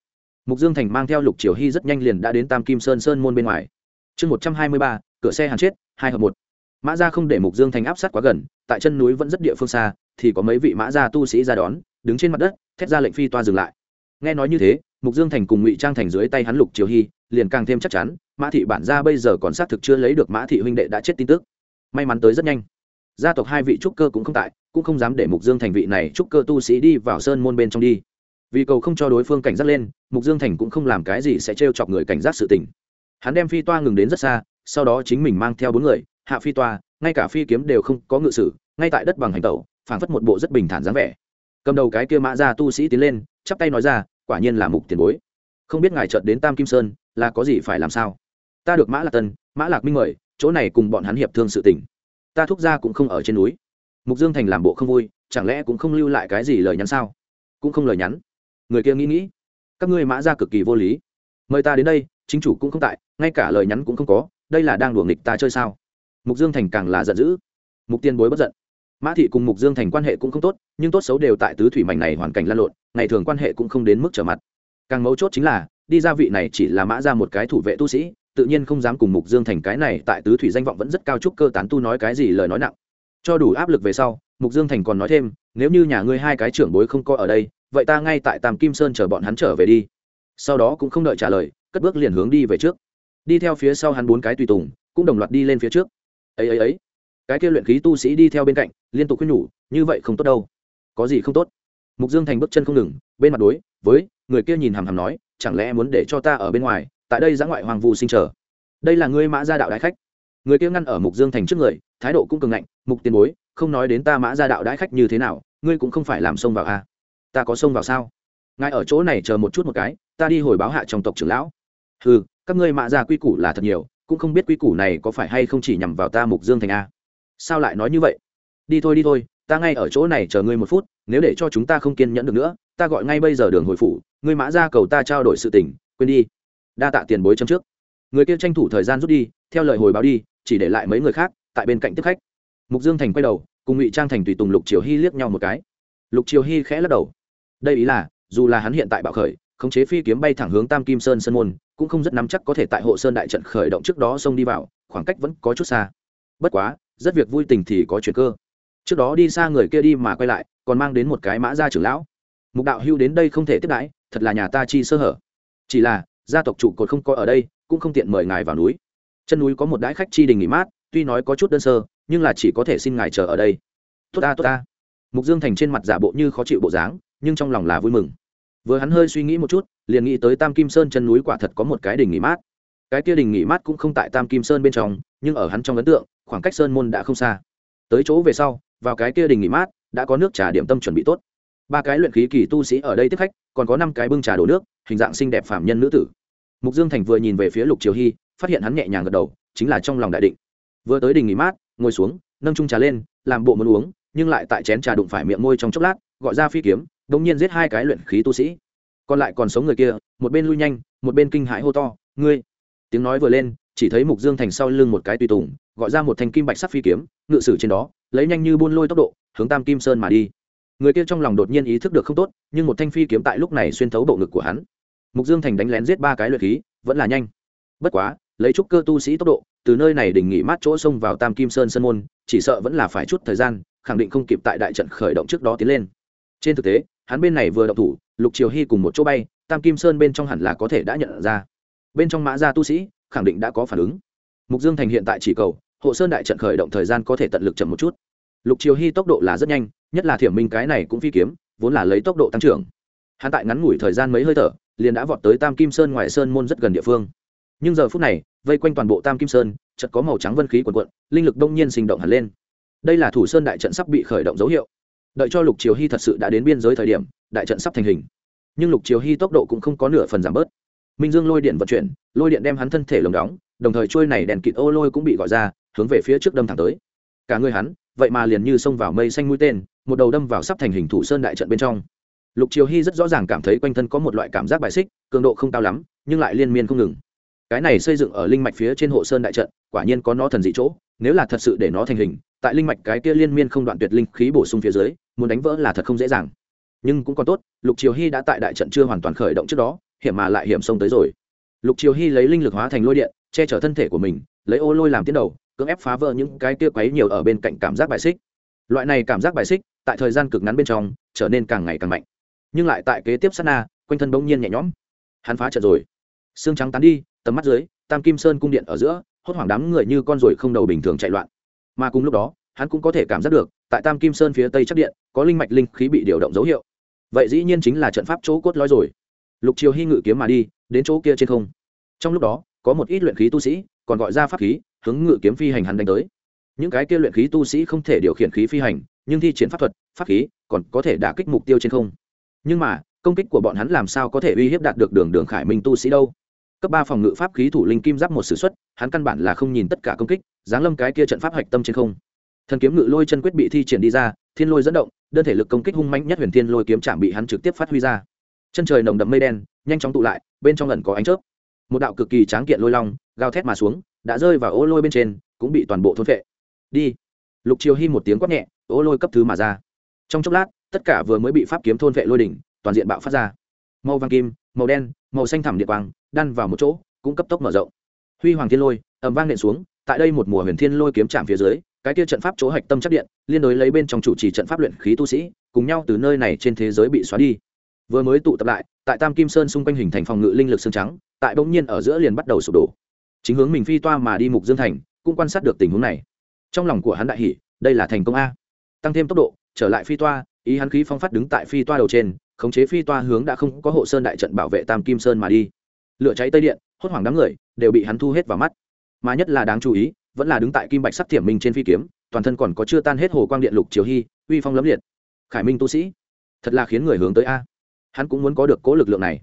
A: Mục dương thành mang theo lục triều hy rất nhanh liền đã đến tam kim sơn sơn môn bên ngoài. Chương một trăm hai mươi ba, cửa xe hàn chết, hai hợp một. Mã gia không để mục dương thành áp sát quá gần, tại chân núi vẫn rất địa phương xa, thì có mấy vị mã gia tu sĩ ra đón, đứng trên mặt đất, thét ra lệnh phi toa dừng lại. Nghe nói như thế, mục dương thành cùng ngụy trang thành dưới tay hắn lục triều hy, liền càng thêm chắc chắn, mã thị bản gia bây giờ còn xác thực chưa lấy được mã thị huynh đệ đã chết tin tức. May mắn tới rất nhanh gia tộc hai vị trúc cơ cũng không tại, cũng không dám để mục dương thành vị này trúc cơ tu sĩ đi vào sơn môn bên trong đi. Vì cầu không cho đối phương cảnh giác lên, mục dương thành cũng không làm cái gì sẽ t chọc người cảnh giác sự tình. Hắn đem phi toa ngừng đến rất xa, sau đó chính mình mang theo bốn người, hạ phi toa, ngay cả phi kiếm đều không có ngự sử, ngay tại đất bằng hành tẩu, phảng phất một bộ rất bình thản dáng vẻ. Cầm đầu cái kia mã ra tu sĩ tiến lên, chắp tay nói ra, quả nhiên là mục tiền bối. Không biết ngài chợt đến tam kim sơn, là có gì phải làm sao? Ta được mã lạc tân, mã lạc minh mời, chỗ này cùng bọn hắn hiệp thương sự tình ta thúc ra cũng không ở trên núi. Mục dương thành làm bộ không vui, chẳng lẽ cũng không lưu lại cái gì lời nhắn sao? Cũng không lời nhắn. Người kia nghĩ nghĩ. Các ngươi mã ra cực kỳ vô lý. Mời ta đến đây, chính chủ cũng không tại, ngay cả lời nhắn cũng không có, đây là đang đùa nghịch ta chơi sao? Mục dương thành càng là giận dữ. Mục tiên bối bất giận. Mã thị cùng mục dương thành quan hệ cũng không tốt, nhưng tốt xấu đều tại tứ thủy mảnh này hoàn cảnh lan lộn, ngày thường quan hệ cũng không đến mức trở mặt. Càng mấu chốt chính là, đi ra vị này chỉ là mã ra một cái thủ vệ tu sĩ tự nhiên không dám cùng mục dương thành cái này tại tứ thủy danh vọng vẫn rất cao trúc cơ tán tu nói cái gì lời nói nặng. Cho đủ áp lực về sau, mục dương thành còn nói thêm, nếu như nhà ngươi hai cái trưởng bối không có ở đây, vậy ta ngay tại tam kim sơn chờ bọn hắn trở về đi. Sau đó cũng không đợi trả lời, cất bước liền hướng đi về trước. Đi theo phía sau hắn bốn cái tùy tùng, cũng đồng loạt đi lên phía trước. Ấy ấy ấy. Cái kia luyện khí tu sĩ đi theo bên cạnh, liên tục khuyên nhủ, như vậy không tốt đâu. Có gì không tốt? Mục dương thành bước chân không ngừng, bên mặt đối, với người kia nhìn hằm hằm nói, chẳng lẽ muốn để cho ta ở bên ngoài tại đây giã ngoại hoàng vu sinh trở đây là ngươi mã gia đạo đại khách. Người kia ngăn ở mục dương thành trước người, thái độ cũng cường ngạnh, mục tiền bối, không nói đến ta mã gia đạo đại khách như thế nào, ngươi cũng không phải làm xông vào a à? ta có xông vào sao? Ngài ở chỗ này chờ một chút một cái, ta đi hồi báo hạ trong tộc trưởng lão. Ừ các ngươi mã gia quy củ là thật nhiều, cũng không biết quy củ này có phải hay không chỉ nhằm vào ta mục dương thành a sao lại nói như vậy? Đi thôi đi thôi, ta ngay ở chỗ này chờ ngươi một phút, nếu để cho chúng ta không kiên nhẫn được nữa, ta gọi ngay bây giờ đường hồi phủ, ngươi mã ra cầu ta trao đổi sự tình, quên đi đa tạ tiền bối chấm trước. Người kia tranh thủ thời gian rút đi, theo lời hồi báo đi, chỉ để lại mấy người khác, tại bên cạnh tiếp khách. Mục dương thành quay đầu, cùng ngụy trang thành tùy tùng lục triều hy liếc nhau một cái. Lục triều hy khẽ lắc đầu. Đây ý là, dù là hắn hiện tại bạo khởi, khống chế phi kiếm bay thẳng hướng tam kim sơn sơn môn, cũng không rất nắm chắc có thể tại hộ sơn đại trận khởi động trước đó xông đi vào, khoảng cách vẫn có chút xa. Bất quá, rất việc vui tình thì có chuyện cơ. Trước đó đi xa người kia đi mà quay lại, còn mang đến một cái mã gia trưởng lão. Mục đạo hưu đến đây không thể tiếp đãi, thật là nhà ta chi sơ hở. Chỉ là gia tộc trụ cột không có ở đây, cũng không tiện mời ngài vào núi. Chân núi có một đãi khách chi đình nghỉ mát, tuy nói có chút đơn sơ, nhưng là chỉ có thể xin ngài chờ ở đây. Tốt ta tốt ta. Mục dương thành trên mặt giả bộ như khó chịu bộ dáng, nhưng trong lòng là vui mừng. Vừa hắn hơi suy nghĩ một chút, liền nghĩ tới tam kim sơn chân núi quả thật có một cái đình nghỉ mát. Cái kia đình nghỉ mát cũng không tại tam kim sơn bên trong, nhưng ở hắn trong ấn tượng, khoảng cách sơn môn đã không xa. Tới chỗ về sau, vào cái kia đình nghỉ mát, đã có nước trà điểm tâm chuẩn bị tốt. Ba cái luyện khí kỳ tu sĩ ở đây tiếp khách, còn có năm cái bưng trà đổ nước, hình dạng xinh đẹp phạm nhân nữ tử mục dương thành vừa nhìn về phía lục triều hy, phát hiện hắn nhẹ nhàng gật đầu, chính là trong lòng đại định. Vừa tới đình nghỉ mát, ngồi xuống, nâng trung trà lên, làm bộ muốn uống, nhưng lại tại chén trà đụng phải miệng môi trong chốc lát, gọi ra phi kiếm, đống nhiên giết hai cái luyện khí tu sĩ. Còn lại còn sống người kia, một bên lui nhanh, một bên kinh hãi hô to, ngươi! Tiếng nói vừa lên, chỉ thấy mục dương thành sau lưng một cái tùy tùng, gọi ra một thanh kim bạch sắc phi kiếm, ngự sử trên đó, lấy nhanh như buôn lôi tốc độ, hướng tam kim sơn mà đi. Người kia trong lòng đột nhiên ý thức được không tốt, nhưng một thanh phi kiếm tại lúc này xuyên thấu bộ ngực của hắn mục dương thành đánh lén giết ba cái luyện khí, vẫn là nhanh. Bất quá, lấy trúc cơ tu sĩ tốc độ, từ nơi này đình nghỉ mát chỗ xông vào tam kim sơn Sơn môn, chỉ sợ vẫn là phải chút thời gian, khẳng định không kịp tại đại trận khởi động trước đó tiến lên. Trên thực tế, hắn bên này vừa động thủ, lục triều hy cùng một chỗ bay, tam kim sơn bên trong hẳn là có thể đã nhận ra. Bên trong mã gia tu sĩ, khẳng định đã có phản ứng. Mục dương thành hiện tại chỉ cầu, hộ sơn đại trận khởi động thời gian có thể tận lực chậm một chút. Lục triều hy tốc độ là rất nhanh, nhất là thiểm minh cái này cũng phi kiếm, vốn là lấy tốc độ tăng trưởng. Hắn tại ngắn ngủi thời gian mấy hơi thở liền đã vọt tới tam kim sơn ngoài sơn môn rất gần địa phương. Nhưng giờ phút này, vây quanh toàn bộ tam kim sơn, chợt có màu trắng vân khí quần quận linh lực đông nhiên sinh động hẳn lên. Đây là thủ sơn đại trận sắp bị khởi động dấu hiệu. Đợi cho lục triều hy thật sự đã đến biên giới thời điểm, đại trận sắp thành hình. Nhưng lục triều hy tốc độ cũng không có nửa phần giảm bớt. Minh dương lôi điện vận chuyển, lôi điện đem hắn thân thể lồng đóng, đồng thời trôi này đèn kịt ô lôi cũng bị gọi ra, hướng về phía trước đâm thẳng tới. Cả người hắn, vậy mà liền như xông vào mây xanh mũi tên, một đầu đâm vào sắp thành hình thủ sơn đại trận bên trong lục triều hy rất rõ ràng cảm thấy quanh thân có một loại cảm giác bài xích, cường độ không cao lắm, nhưng lại liên miên không ngừng. Cái này xây dựng ở linh mạch phía trên hộ sơn đại trận, quả nhiên có nó thần dị chỗ, nếu là thật sự để nó thành hình, tại linh mạch cái kia liên miên không đoạn tuyệt linh khí bổ sung phía dưới, muốn đánh vỡ là thật không dễ dàng. Nhưng cũng còn tốt, lục triều hy đã tại đại trận chưa hoàn toàn khởi động trước đó, hiểm mà lại hiểm xông tới rồi. Lục triều hy lấy linh lực hóa thành lôi điện, che chở thân thể của mình, lấy ô lôi làm tiến đầu, cưỡng ép phá vỡ những cái kia quấy nhiều ở bên cạnh cảm giác bài xích. Loại này cảm giác bài xích, tại thời gian cực ngắn bên trong, trở nên càng ngày càng mạnh nhưng lại tại kế tiếp sát na, quanh thân bỗng nhiên nhẹ nhõm. Hắn phá trận rồi. Xương trắng tán đi, tầm mắt dưới, tam kim sơn cung điện ở giữa, hốt hoảng đám người như con ruồi không đầu bình thường chạy loạn. Mà cùng lúc đó, hắn cũng có thể cảm giác được, tại tam kim sơn phía tây chắc điện, có linh mạch linh khí bị điều động dấu hiệu. Vậy dĩ nhiên chính là trận pháp chỗ cốt lói rồi. Lục triều hy ngự kiếm mà đi, đến chỗ kia trên không. Trong lúc đó, có một ít luyện khí tu sĩ, còn gọi ra pháp khí, hướng ngự kiếm phi hành hắn đánh tới. Những cái kia luyện khí tu sĩ không thể điều khiển khí phi hành, nhưng thi triển pháp thuật, pháp khí, còn có thể đả kích mục tiêu trên không nhưng mà, công kích của bọn hắn làm sao có thể uy hiếp đạt được đường đường khải minh tu sĩ đâu? Cấp ba phòng ngự pháp khí thủ linh kim giáp một s ử x u ấ t hắn căn bản là không nhìn tất cả công kích, giáng lâm cái kia trận pháp hạch tâm trên không. Thần kiếm ngự lôi chân quyết bị thi triển đi ra, thiên lôi dẫn động, đơn thể lực công kích hung mạnh nhất huyền thiên lôi kiếm chạm bị hắn trực tiếp phát huy ra. Chân trời nồng đậm mây đen, nhanh chóng tụ lại, bên trong lần có ánh chớp. Một đạo cực kỳ tráng kiện lôi long, gào thét mà xuống, đã rơi vào ô lôi bên trên, cũng bị toàn bộ thôn vệ đi. Lục triều hy một tiếng quát nhẹ, ô lôi cấp thứ mà ra. Trong chốc lát tất cả vừa mới bị pháp kiếm thôn vệ lôi đỉnh, toàn diện bạo phát ra. Màu vàng kim, màu đen, màu xanh thẳm địa quang, đan vào một chỗ, cũng cấp tốc mở rộng. Huy hoàng thiên lôi ẩm vang nện xuống, tại đây một mùa huyền thiên lôi kiếm chạm phía dưới, cái kia trận pháp chỗ hạch tâm chắc điện, liên đối lấy bên trong chủ trì trận pháp luyện khí tu sĩ, cùng nhau từ nơi này trên thế giới bị xóa đi. Vừa mới tụ tập lại, tại tam kim sơn xung quanh hình thành phòng ngự linh lực xương trắng, tại bỗng nhiên ở giữa liền bắt đầu sụp đổ. Chính hướng mình phi toa mà đi mục dương thành, cũng quan sát được tình huống này. Trong lòng của hắn đại hỷ đây là thành công a. Tăng thêm tốc độ, trở lại phi toa ý hắn khí phong phát đứng tại phi toa đầu trên, khống chế phi toa hướng đã không có hộ sơn đại trận bảo vệ tam kim sơn mà đi. Lửa cháy tây điện, hốt hoảng đám người đều bị hắn thu hết vào mắt. Mà nhất là đáng chú ý, vẫn là đứng tại kim bạch sắc thiểm minh trên phi kiếm, toàn thân còn có chưa tan hết hồ quang điện lục triều hy, uy phong lấm liệt. Khải minh tu sĩ, thật là khiến người hướng tới a. Hắn cũng muốn có được cố lực lượng này.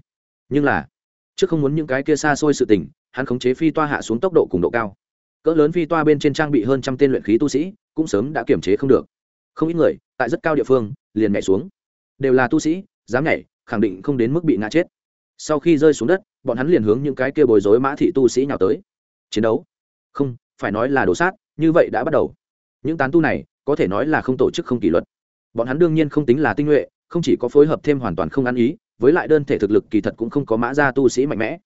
A: Nhưng là, trước không muốn những cái kia xa xôi sự tình, hắn khống chế phi toa hạ xuống tốc độ cùng độ cao. Cỡ lớn phi toa bên trên trang bị hơn trăm tên luyện khí tu sĩ, cũng sớm đã kiểm chế không được. Không ít người tại rất cao địa phương, liền nhảy xuống. Đều là tu sĩ, dám nhảy, khẳng định không đến mức bị ngã chết. Sau khi rơi xuống đất, bọn hắn liền hướng những cái kia bồi dối mã thị tu sĩ nhào tới. Chiến đấu? Không, phải nói là đổ sát, như vậy đã bắt đầu. Những tán tu này, có thể nói là không tổ chức không kỷ luật. Bọn hắn đương nhiên không tính là tinh nhuệ, không chỉ có phối hợp thêm hoàn toàn không ăn ý, với lại đơn thể thực lực kỳ thật cũng không có mã ra tu sĩ mạnh mẽ.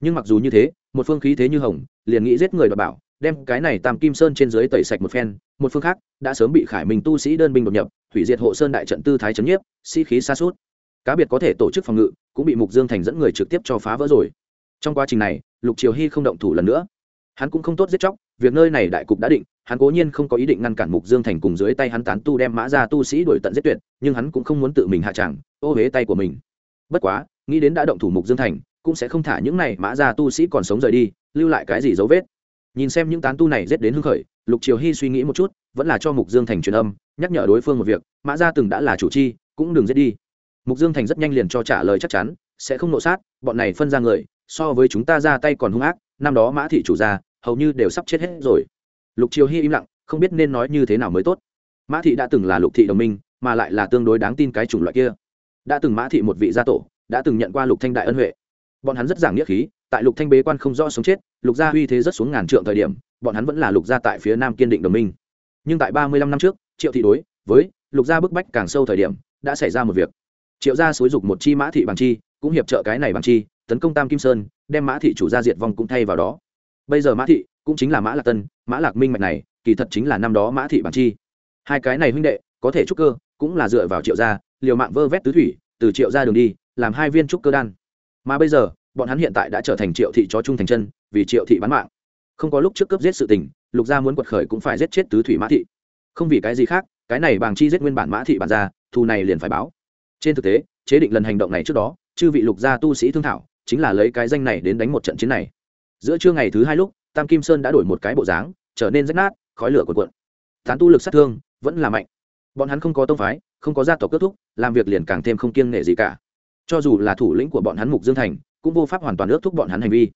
A: Nhưng mặc dù như thế, một phương khí thế như hồng, liền nghĩ giết người và bảo, đem cái này tam kim sơn trên dưới tẩy sạch một phen, một phương khác đã sớm bị khải minh tu sĩ đơn binh đột nhập hủy diệt hộ sơn đại trận tư thái chấn nhiếp, sĩ、si、khí xa suốt cá biệt có thể tổ chức phòng ngự, cũng bị mục dương thành dẫn người trực tiếp cho phá vỡ rồi. Trong quá trình này, lục triều hy không động thủ lần nữa. Hắn cũng không tốt giết chóc, việc nơi này đại cục đã định, hắn cố nhiên không có ý định ngăn cản mục dương thành cùng dưới tay hắn tán tu đem mã ra tu sĩ đuổi tận giết tuyệt, nhưng hắn cũng không muốn tự mình hạ tràng, ô huế tay của mình. Bất quá, nghĩ đến đã động thủ mục dương thành, cũng sẽ không thả những này mã ra tu sĩ còn sống rời đi, lưu lại cái gì dấu vết. Nhìn xem những tán tu này giết đến hưng khởi, lục triều hy suy nghĩ một chút vẫn là cho mục dương thành truyền âm, nhắc nhở đối phương một việc, mã gia từng đã là chủ chi, cũng đừng giết đi. Mục dương thành rất nhanh liền cho trả lời chắc chắn, sẽ không nộ sát, bọn này phân ra người, so với chúng ta ra tay còn hung ác, năm đó mã thị chủ gia, hầu như đều sắp chết hết rồi. Lục triều hy im lặng, không biết nên nói như thế nào mới tốt. Mã thị đã từng là lục thị đồng minh, mà lại là tương đối đáng tin cái chủng loại kia. Đã từng mã thị một vị gia tổ, đã từng nhận qua lục thanh đại ân huệ. Bọn hắn rất giảng nghĩa khí, tại lục thanh bế quan không rõ sống chết, lục gia uy thế rất xuống ngàn trượng thời điểm, bọn hắn vẫn là lục gia tại phía nam kiên định đồng minh nhưng tại ba mươi lăm năm trước, triệu thị đối với lục gia bức bách càng sâu thời điểm, đã xảy ra một việc. Triệu gia xúi dục một chi mã thị bằng chi, cũng hiệp trợ cái này bằng chi, tấn công tam kim sơn, đem mã thị chủ gia diệt vong cũng thay vào đó. Bây giờ mã thị cũng chính là mã lạc tân, mã lạc minh mạch này, kỳ thật chính là năm đó mã thị bằng chi. Hai cái này huynh đệ, có thể trúc cơ, cũng là dựa vào triệu gia, liều mạng vơ vét tứ thủy, từ triệu gia đường đi, làm hai viên trúc cơ đan. Mà bây giờ, bọn hắn hiện tại đã trở thành triệu thị chó trung thành chân, vì triệu thị bán mạng. Không có lúc trước cướp giết sự tình lục gia muốn quật khởi cũng phải giết chết tứ thủy mã thị. Không vì cái gì khác, cái này bàng chi giết nguyên bản mã thị bản ra thù này liền phải báo. Trên thực tế, chế định lần hành động này trước đó, chư vị lục gia tu sĩ thương thảo, chính là lấy cái danh này đến đánh một trận chiến này. Giữa trưa ngày thứ hai lúc, tam kim sơn đã đổi một cái bộ dáng, trở nên rách nát, khói lửa cuộn cuộn. Tán tu lực sát thương vẫn là mạnh. Bọn hắn không có tông phái, không có gia tộc kết thúc, làm việc liền càng thêm không kiêng nghệ gì cả. Cho dù là thủ lĩnh của bọn hắn mục dương thành, cũng vô pháp hoàn toàn ước thúc bọn hắn hành vi.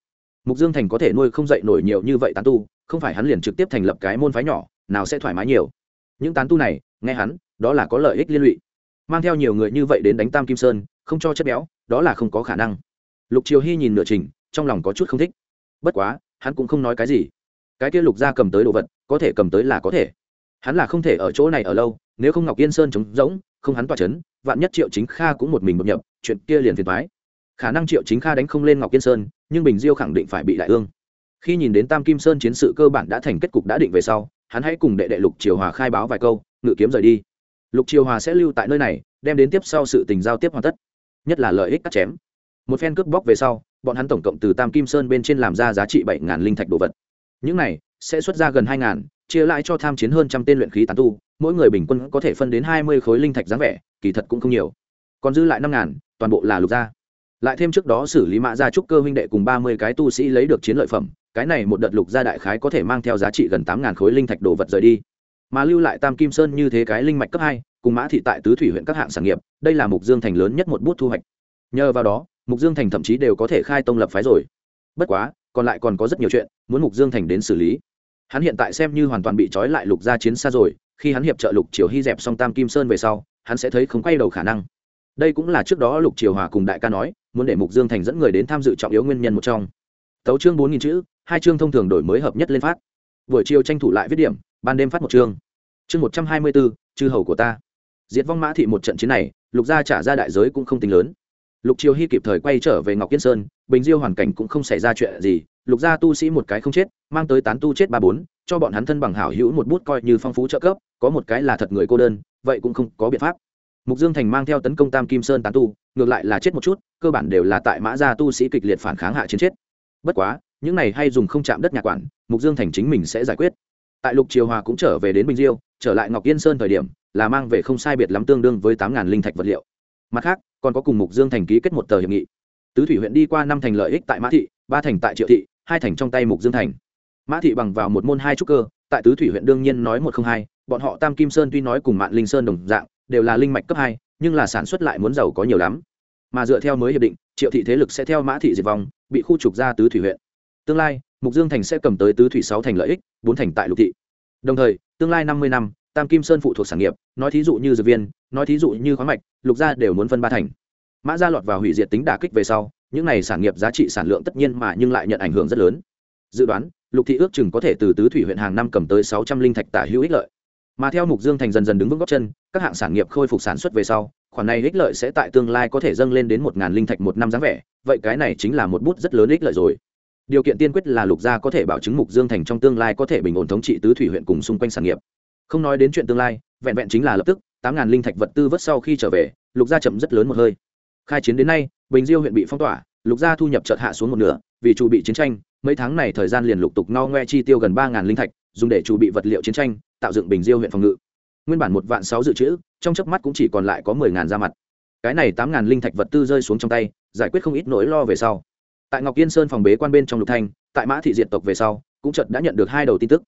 A: Mục dương thành có thể nuôi không dậy nổi nhiều như vậy tán tu không phải hắn liền trực tiếp thành lập cái môn phái nhỏ, nào sẽ thoải mái nhiều. Những tán tu này, nghe hắn, đó là có lợi ích liên lụy. Mang theo nhiều người như vậy đến đánh tam kim sơn, không cho chất béo, đó là không có khả năng. Lục triều hy nhìn nửa trình, trong lòng có chút không thích. Bất quá, hắn cũng không nói cái gì. Cái kia lục gia cầm tới đồ vật, có thể cầm tới là có thể. Hắn là không thể ở chỗ này ở lâu, nếu không ngọc yên sơn trống rỗng, không hắn tỏa chấn, vạn nhất triệu chính kha cũng một mình bập nhập, chuyện kia liền phiền thoái khả năng triệu chính kha đánh không lên ngọc yên sơn, nhưng bình diêu khẳng định phải bị đại ương khi nhìn đến tam kim sơn chiến sự cơ bản đã thành kết cục đã định về sau, hắn hãy cùng đệ đệ lục triều hòa khai báo vài câu, ngự kiếm rời đi. Lục triều hòa sẽ lưu tại nơi này, đem đến tiếp sau sự tình giao tiếp hoàn tất, nhất là lợi ích cắt chém. Một phen cướp bóc về sau, bọn hắn tổng cộng từ tam kim sơn bên trên làm ra giá trị bảy ngàn linh thạch đồ vật. Những này sẽ xuất ra gần hai ngàn, chia lại cho tham chiến hơn trăm tên luyện khí tán tu, mỗi người bình quân có thể phân đến hai mươi khối linh thạch dáng vẻ, kỳ thật cũng không nhiều. Còn dư lại năm ngàn, toàn bộ là lục gia. Lại thêm trước đó xử lý mã gia trúc cơ huynh đệ cùng ba mươi cái tu sĩ lấy được chiến lợi phẩm cái này một đợt lục gia đại khái có thể mang theo giá trị gần tám ngàn khối linh thạch đồ vật rời đi. Mà lưu lại tam kim sơn như thế cái linh mạch cấp hai, cùng mã thị tại tứ thủy huyện các hạng sản nghiệp, đây là mục dương thành lớn nhất một bút thu hoạch. Nhờ vào đó, mục dương thành thậm chí đều có thể khai tông lập phái rồi. Bất quá, còn lại còn có rất nhiều chuyện muốn mục dương thành đến xử lý. Hắn hiện tại xem như hoàn toàn bị trói lại lục gia chiến xa rồi, khi hắn hiệp trợ lục triều hy dẹp xong tam kim sơn về sau, hắn sẽ thấy không quay đầu khả năng. Đây cũng là trước đó lục triều hòa cùng đại ca nói, muốn để mục dương thành dẫn người đến tham dự trọng yếu nguyên nhân một trong. Tấu chương bốn nghìn chữ hai chương thông thường đổi mới hợp nhất lên phát. Buổi chiều tranh thủ lại viết điểm, ban đêm phát một chương. Chương một trăm hai mươi bốn, chư hầu của ta. Diệt vong mã thị một trận chiến này, lục gia trả ra đại giới cũng không tính lớn. Lục triều hy kịp thời quay trở về ngọc kiên sơn, bình diêu hoàn cảnh cũng không xảy ra chuyện gì, lục gia tu sĩ một cái không chết, mang tới tán tu chết ba bốn, cho bọn hắn thân bằng hảo hữu một bút coi như phong phú trợ cấp, có một cái là thật người cô đơn, vậy cũng không có biện pháp. Mục dương thành mang theo tấn công tam kim sơn tán tu, ngược lại là chết một chút, cơ bản đều là tại mã gia tu sĩ kịch liệt phản kháng hạ chiến chết. Bất quá những này hay dùng không chạm đất nhà quản, mục dương thành chính mình sẽ giải quyết. Tại lục triều hòa cũng trở về đến bình diêu, trở lại ngọc yên sơn thời điểm, là mang về không sai biệt lắm tương đương với tám ngàn linh thạch vật liệu. Mặt khác, còn có cùng mục dương thành ký kết một tờ hiệp nghị. Tứ thủy huyện đi qua năm thành lợi ích tại mã thị, ba thành tại triệu thị, hai thành trong tay mục dương thành. Mã thị bằng vào một môn hai trúc cơ, tại tứ thủy huyện đương nhiên nói một không hai, bọn họ tam kim sơn tuy nói cùng mạng linh sơn đồng dạng, đều là linh mạch cấp hai, nhưng là sản xuất lại muốn giàu có nhiều lắm. Mà dựa theo mới hiệp định, triệu thị thế lực sẽ theo mã thị diệt vong, bị khu trục ra tứ thủy huyện tương lai, mục dương thành sẽ cầm tới tứ thủy sáu thành lợi ích, bốn thành tại lục thị. Đồng thời, tương lai năm mươi năm, tam kim sơn phụ thuộc sản nghiệp, nói thí dụ như dược viên, nói thí dụ như khoáng mạch, lục gia đều muốn phân ba thành. Mã gia lọt vào hủy diệt tính đả kích về sau, những này sản nghiệp giá trị sản lượng tất nhiên mà nhưng lại nhận ảnh hưởng rất lớn. Dự đoán, lục thị ước chừng có thể từ tứ thủy huyện hàng năm cầm tới sáu trăm linh thạch tả hữu ích lợi. Mà theo mục dương thành dần dần đứng vững góc chân, các hạng sản nghiệp khôi phục sản xuất về sau, khoản này ích lợi sẽ tại tương lai có thể dâng lên đến một ngàn linh thạch một năm dáng vẻ, vậy cái này chính là một bút rất lớn ích lợi rồi điều kiện tiên quyết là lục gia có thể bảo chứng mục dương thành trong tương lai có thể bình ổn thống trị tứ thủy huyện cùng xung quanh sản nghiệp. Không nói đến chuyện tương lai, vẹn vẹn chính là lập tức, tám ngàn linh thạch vật tư vất sau khi trở về, lục gia chậm rất lớn một hơi. Khai chiến đến nay, bình diêu huyện bị phong tỏa, lục gia thu nhập chợt hạ xuống một nửa, vì chủ bị chiến tranh, mấy tháng này thời gian liền lục tục no ngoe chi tiêu gần ba ngàn linh thạch, dùng để chủ bị vật liệu chiến tranh, tạo dựng bình diêu huyện phòng ngự. Nguyên bản một vạn sáu dự trữ, trong chớp mắt cũng chỉ còn lại có mười ngàn ra mặt. Cái này tám ngàn linh thạch vật tư rơi xuống trong tay, giải quyết không ít nỗi lo về sau tại ngọc yên sơn phòng bế quan bên trong lục thanh tại mã thị diệt tộc về sau, cũng chợt đã nhận được hai đầu tin tức.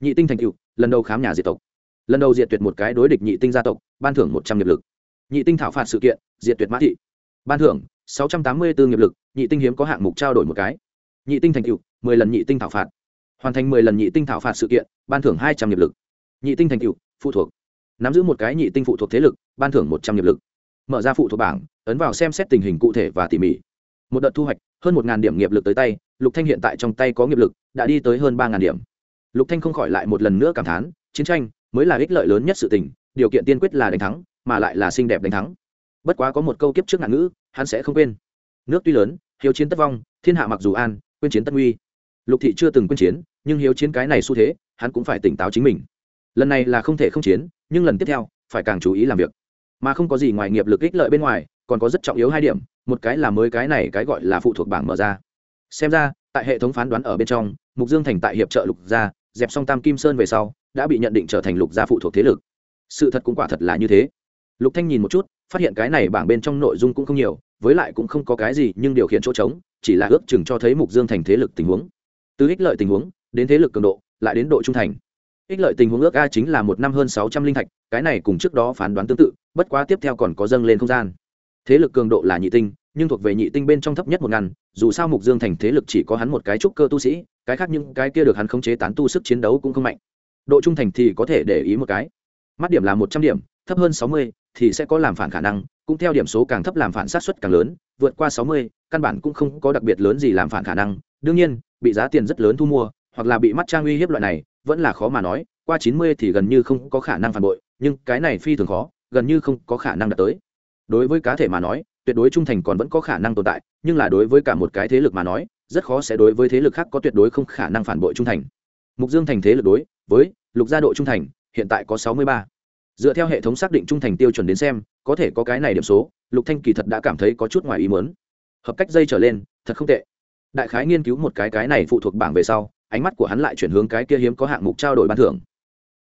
A: Nhị tinh thành cựu lần đầu khám nhà diệt tộc. Lần đầu diệt tuyệt một cái đối địch nhị tinh gia tộc, ban thưởng một trăm nghiệp lực. Nhị tinh thảo phạt sự kiện, diệt tuyệt mã thị. Ban thưởng, sáu trăm tám mươi bốn nghiệp lực, nhị tinh hiếm có hạng mục trao đổi một cái. Nhị tinh thành cựu mười lần nhị tinh thảo phạt. Hoàn thành mười lần nhị tinh thảo phạt sự kiện, ban thưởng hai trăm nghiệp lực. Nhị tinh thành cựu phụ thuộc. Nắm giữ một cái nhị tinh phụ thuộc thế lực, ban thưởng một trăm nghiệp lực. Mở ra phụ thuộc bảng, ấn vào xem xét tình hình cụ thể và tỉ mỉ. Một đợt thu hoạch hơn một điểm nghiệp lực tới tay, lục thanh hiện tại trong tay có nghiệp lực, đã đi tới hơn ba điểm. Lục thanh không khỏi lại một lần nữa cảm thán, chiến tranh mới là ích lợi lớn nhất sự tình, điều kiện tiên quyết là đánh thắng, mà lại là xinh đẹp đánh thắng. Bất quá có một câu kiếp trước ngạn ngữ, hắn sẽ không quên. Nước tuy lớn, hiếu chiến tất vong, thiên hạ mặc dù an, quên chiến tất nguy. Lục thị chưa từng quên chiến, nhưng hiếu chiến cái này xu thế, hắn cũng phải tỉnh táo chính mình. Lần này là không thể không chiến, nhưng lần tiếp theo, phải càng chú ý làm việc. Mà không có gì ngoài nghiệp lực ích lợi bên ngoài còn có rất trọng yếu hai điểm, một cái là mới cái này cái gọi là phụ thuộc bảng mở ra. Xem ra, tại hệ thống phán đoán ở bên trong, mục dương thành tại hiệp trợ lục gia, dẹp xong tam kim sơn về sau, đã bị nhận định trở thành lục gia phụ thuộc thế lực. Sự thật cũng quả thật là như thế. Lục thanh nhìn một chút, phát hiện cái này bảng bên trong nội dung cũng không nhiều, với lại cũng không có cái gì nhưng điều khiển chỗ trống, chỉ là ước chừng cho thấy mục dương thành thế lực tình huống. Từ ích lợi tình huống, đến thế lực cường độ, lại đến độ trung thành. Ích lợi tình huống ước a chính là một năm hơn sáu trăm linh thạch, cái này cùng trước đó phán đoán tương tự, bất quá tiếp theo còn có dâng lên không gian thế lực cường độ là nhị tinh, nhưng thuộc về nhị tinh bên trong thấp nhất một ngàn, dù sao mục dương thành thế lực chỉ có hắn một cái trúc cơ tu sĩ, cái khác những cái kia được hắn khống chế tán tu sức chiến đấu cũng không mạnh. Độ trung thành thì có thể để ý một cái. Mắt điểm là một trăm điểm, thấp hơn sáu mươi thì sẽ có làm phản khả năng, cũng theo điểm số càng thấp làm phản sát xuất càng lớn, vượt qua sáu mươi, căn bản cũng không có đặc biệt lớn gì làm phản khả năng. Đương nhiên, bị giá tiền rất lớn thu mua, hoặc là bị mắt trang uy hiếp loại này, vẫn là khó mà nói, qua chín mươi thì gần như không có khả năng phản bội, nhưng cái này phi thường khó, gần như không có khả năng đạt tới đối với cá thể mà nói, tuyệt đối trung thành còn vẫn có khả năng tồn tại, nhưng là đối với cả một cái thế lực mà nói, rất khó sẽ đối với thế lực khác có tuyệt đối không khả năng phản bội trung thành. Mục dương thành thế lực đối với lục gia độ trung thành, hiện tại có sáu mươi ba. Dựa theo hệ thống xác định trung thành tiêu chuẩn đến xem, có thể có cái này điểm số, lục thanh kỳ thật đã cảm thấy có chút ngoài ý muốn. Hợp cách dây trở lên, thật không tệ. Đại khái nghiên cứu một cái cái này phụ thuộc bảng về sau, ánh mắt của hắn lại chuyển hướng cái kia hiếm có hạng mục trao đổi ban thưởng.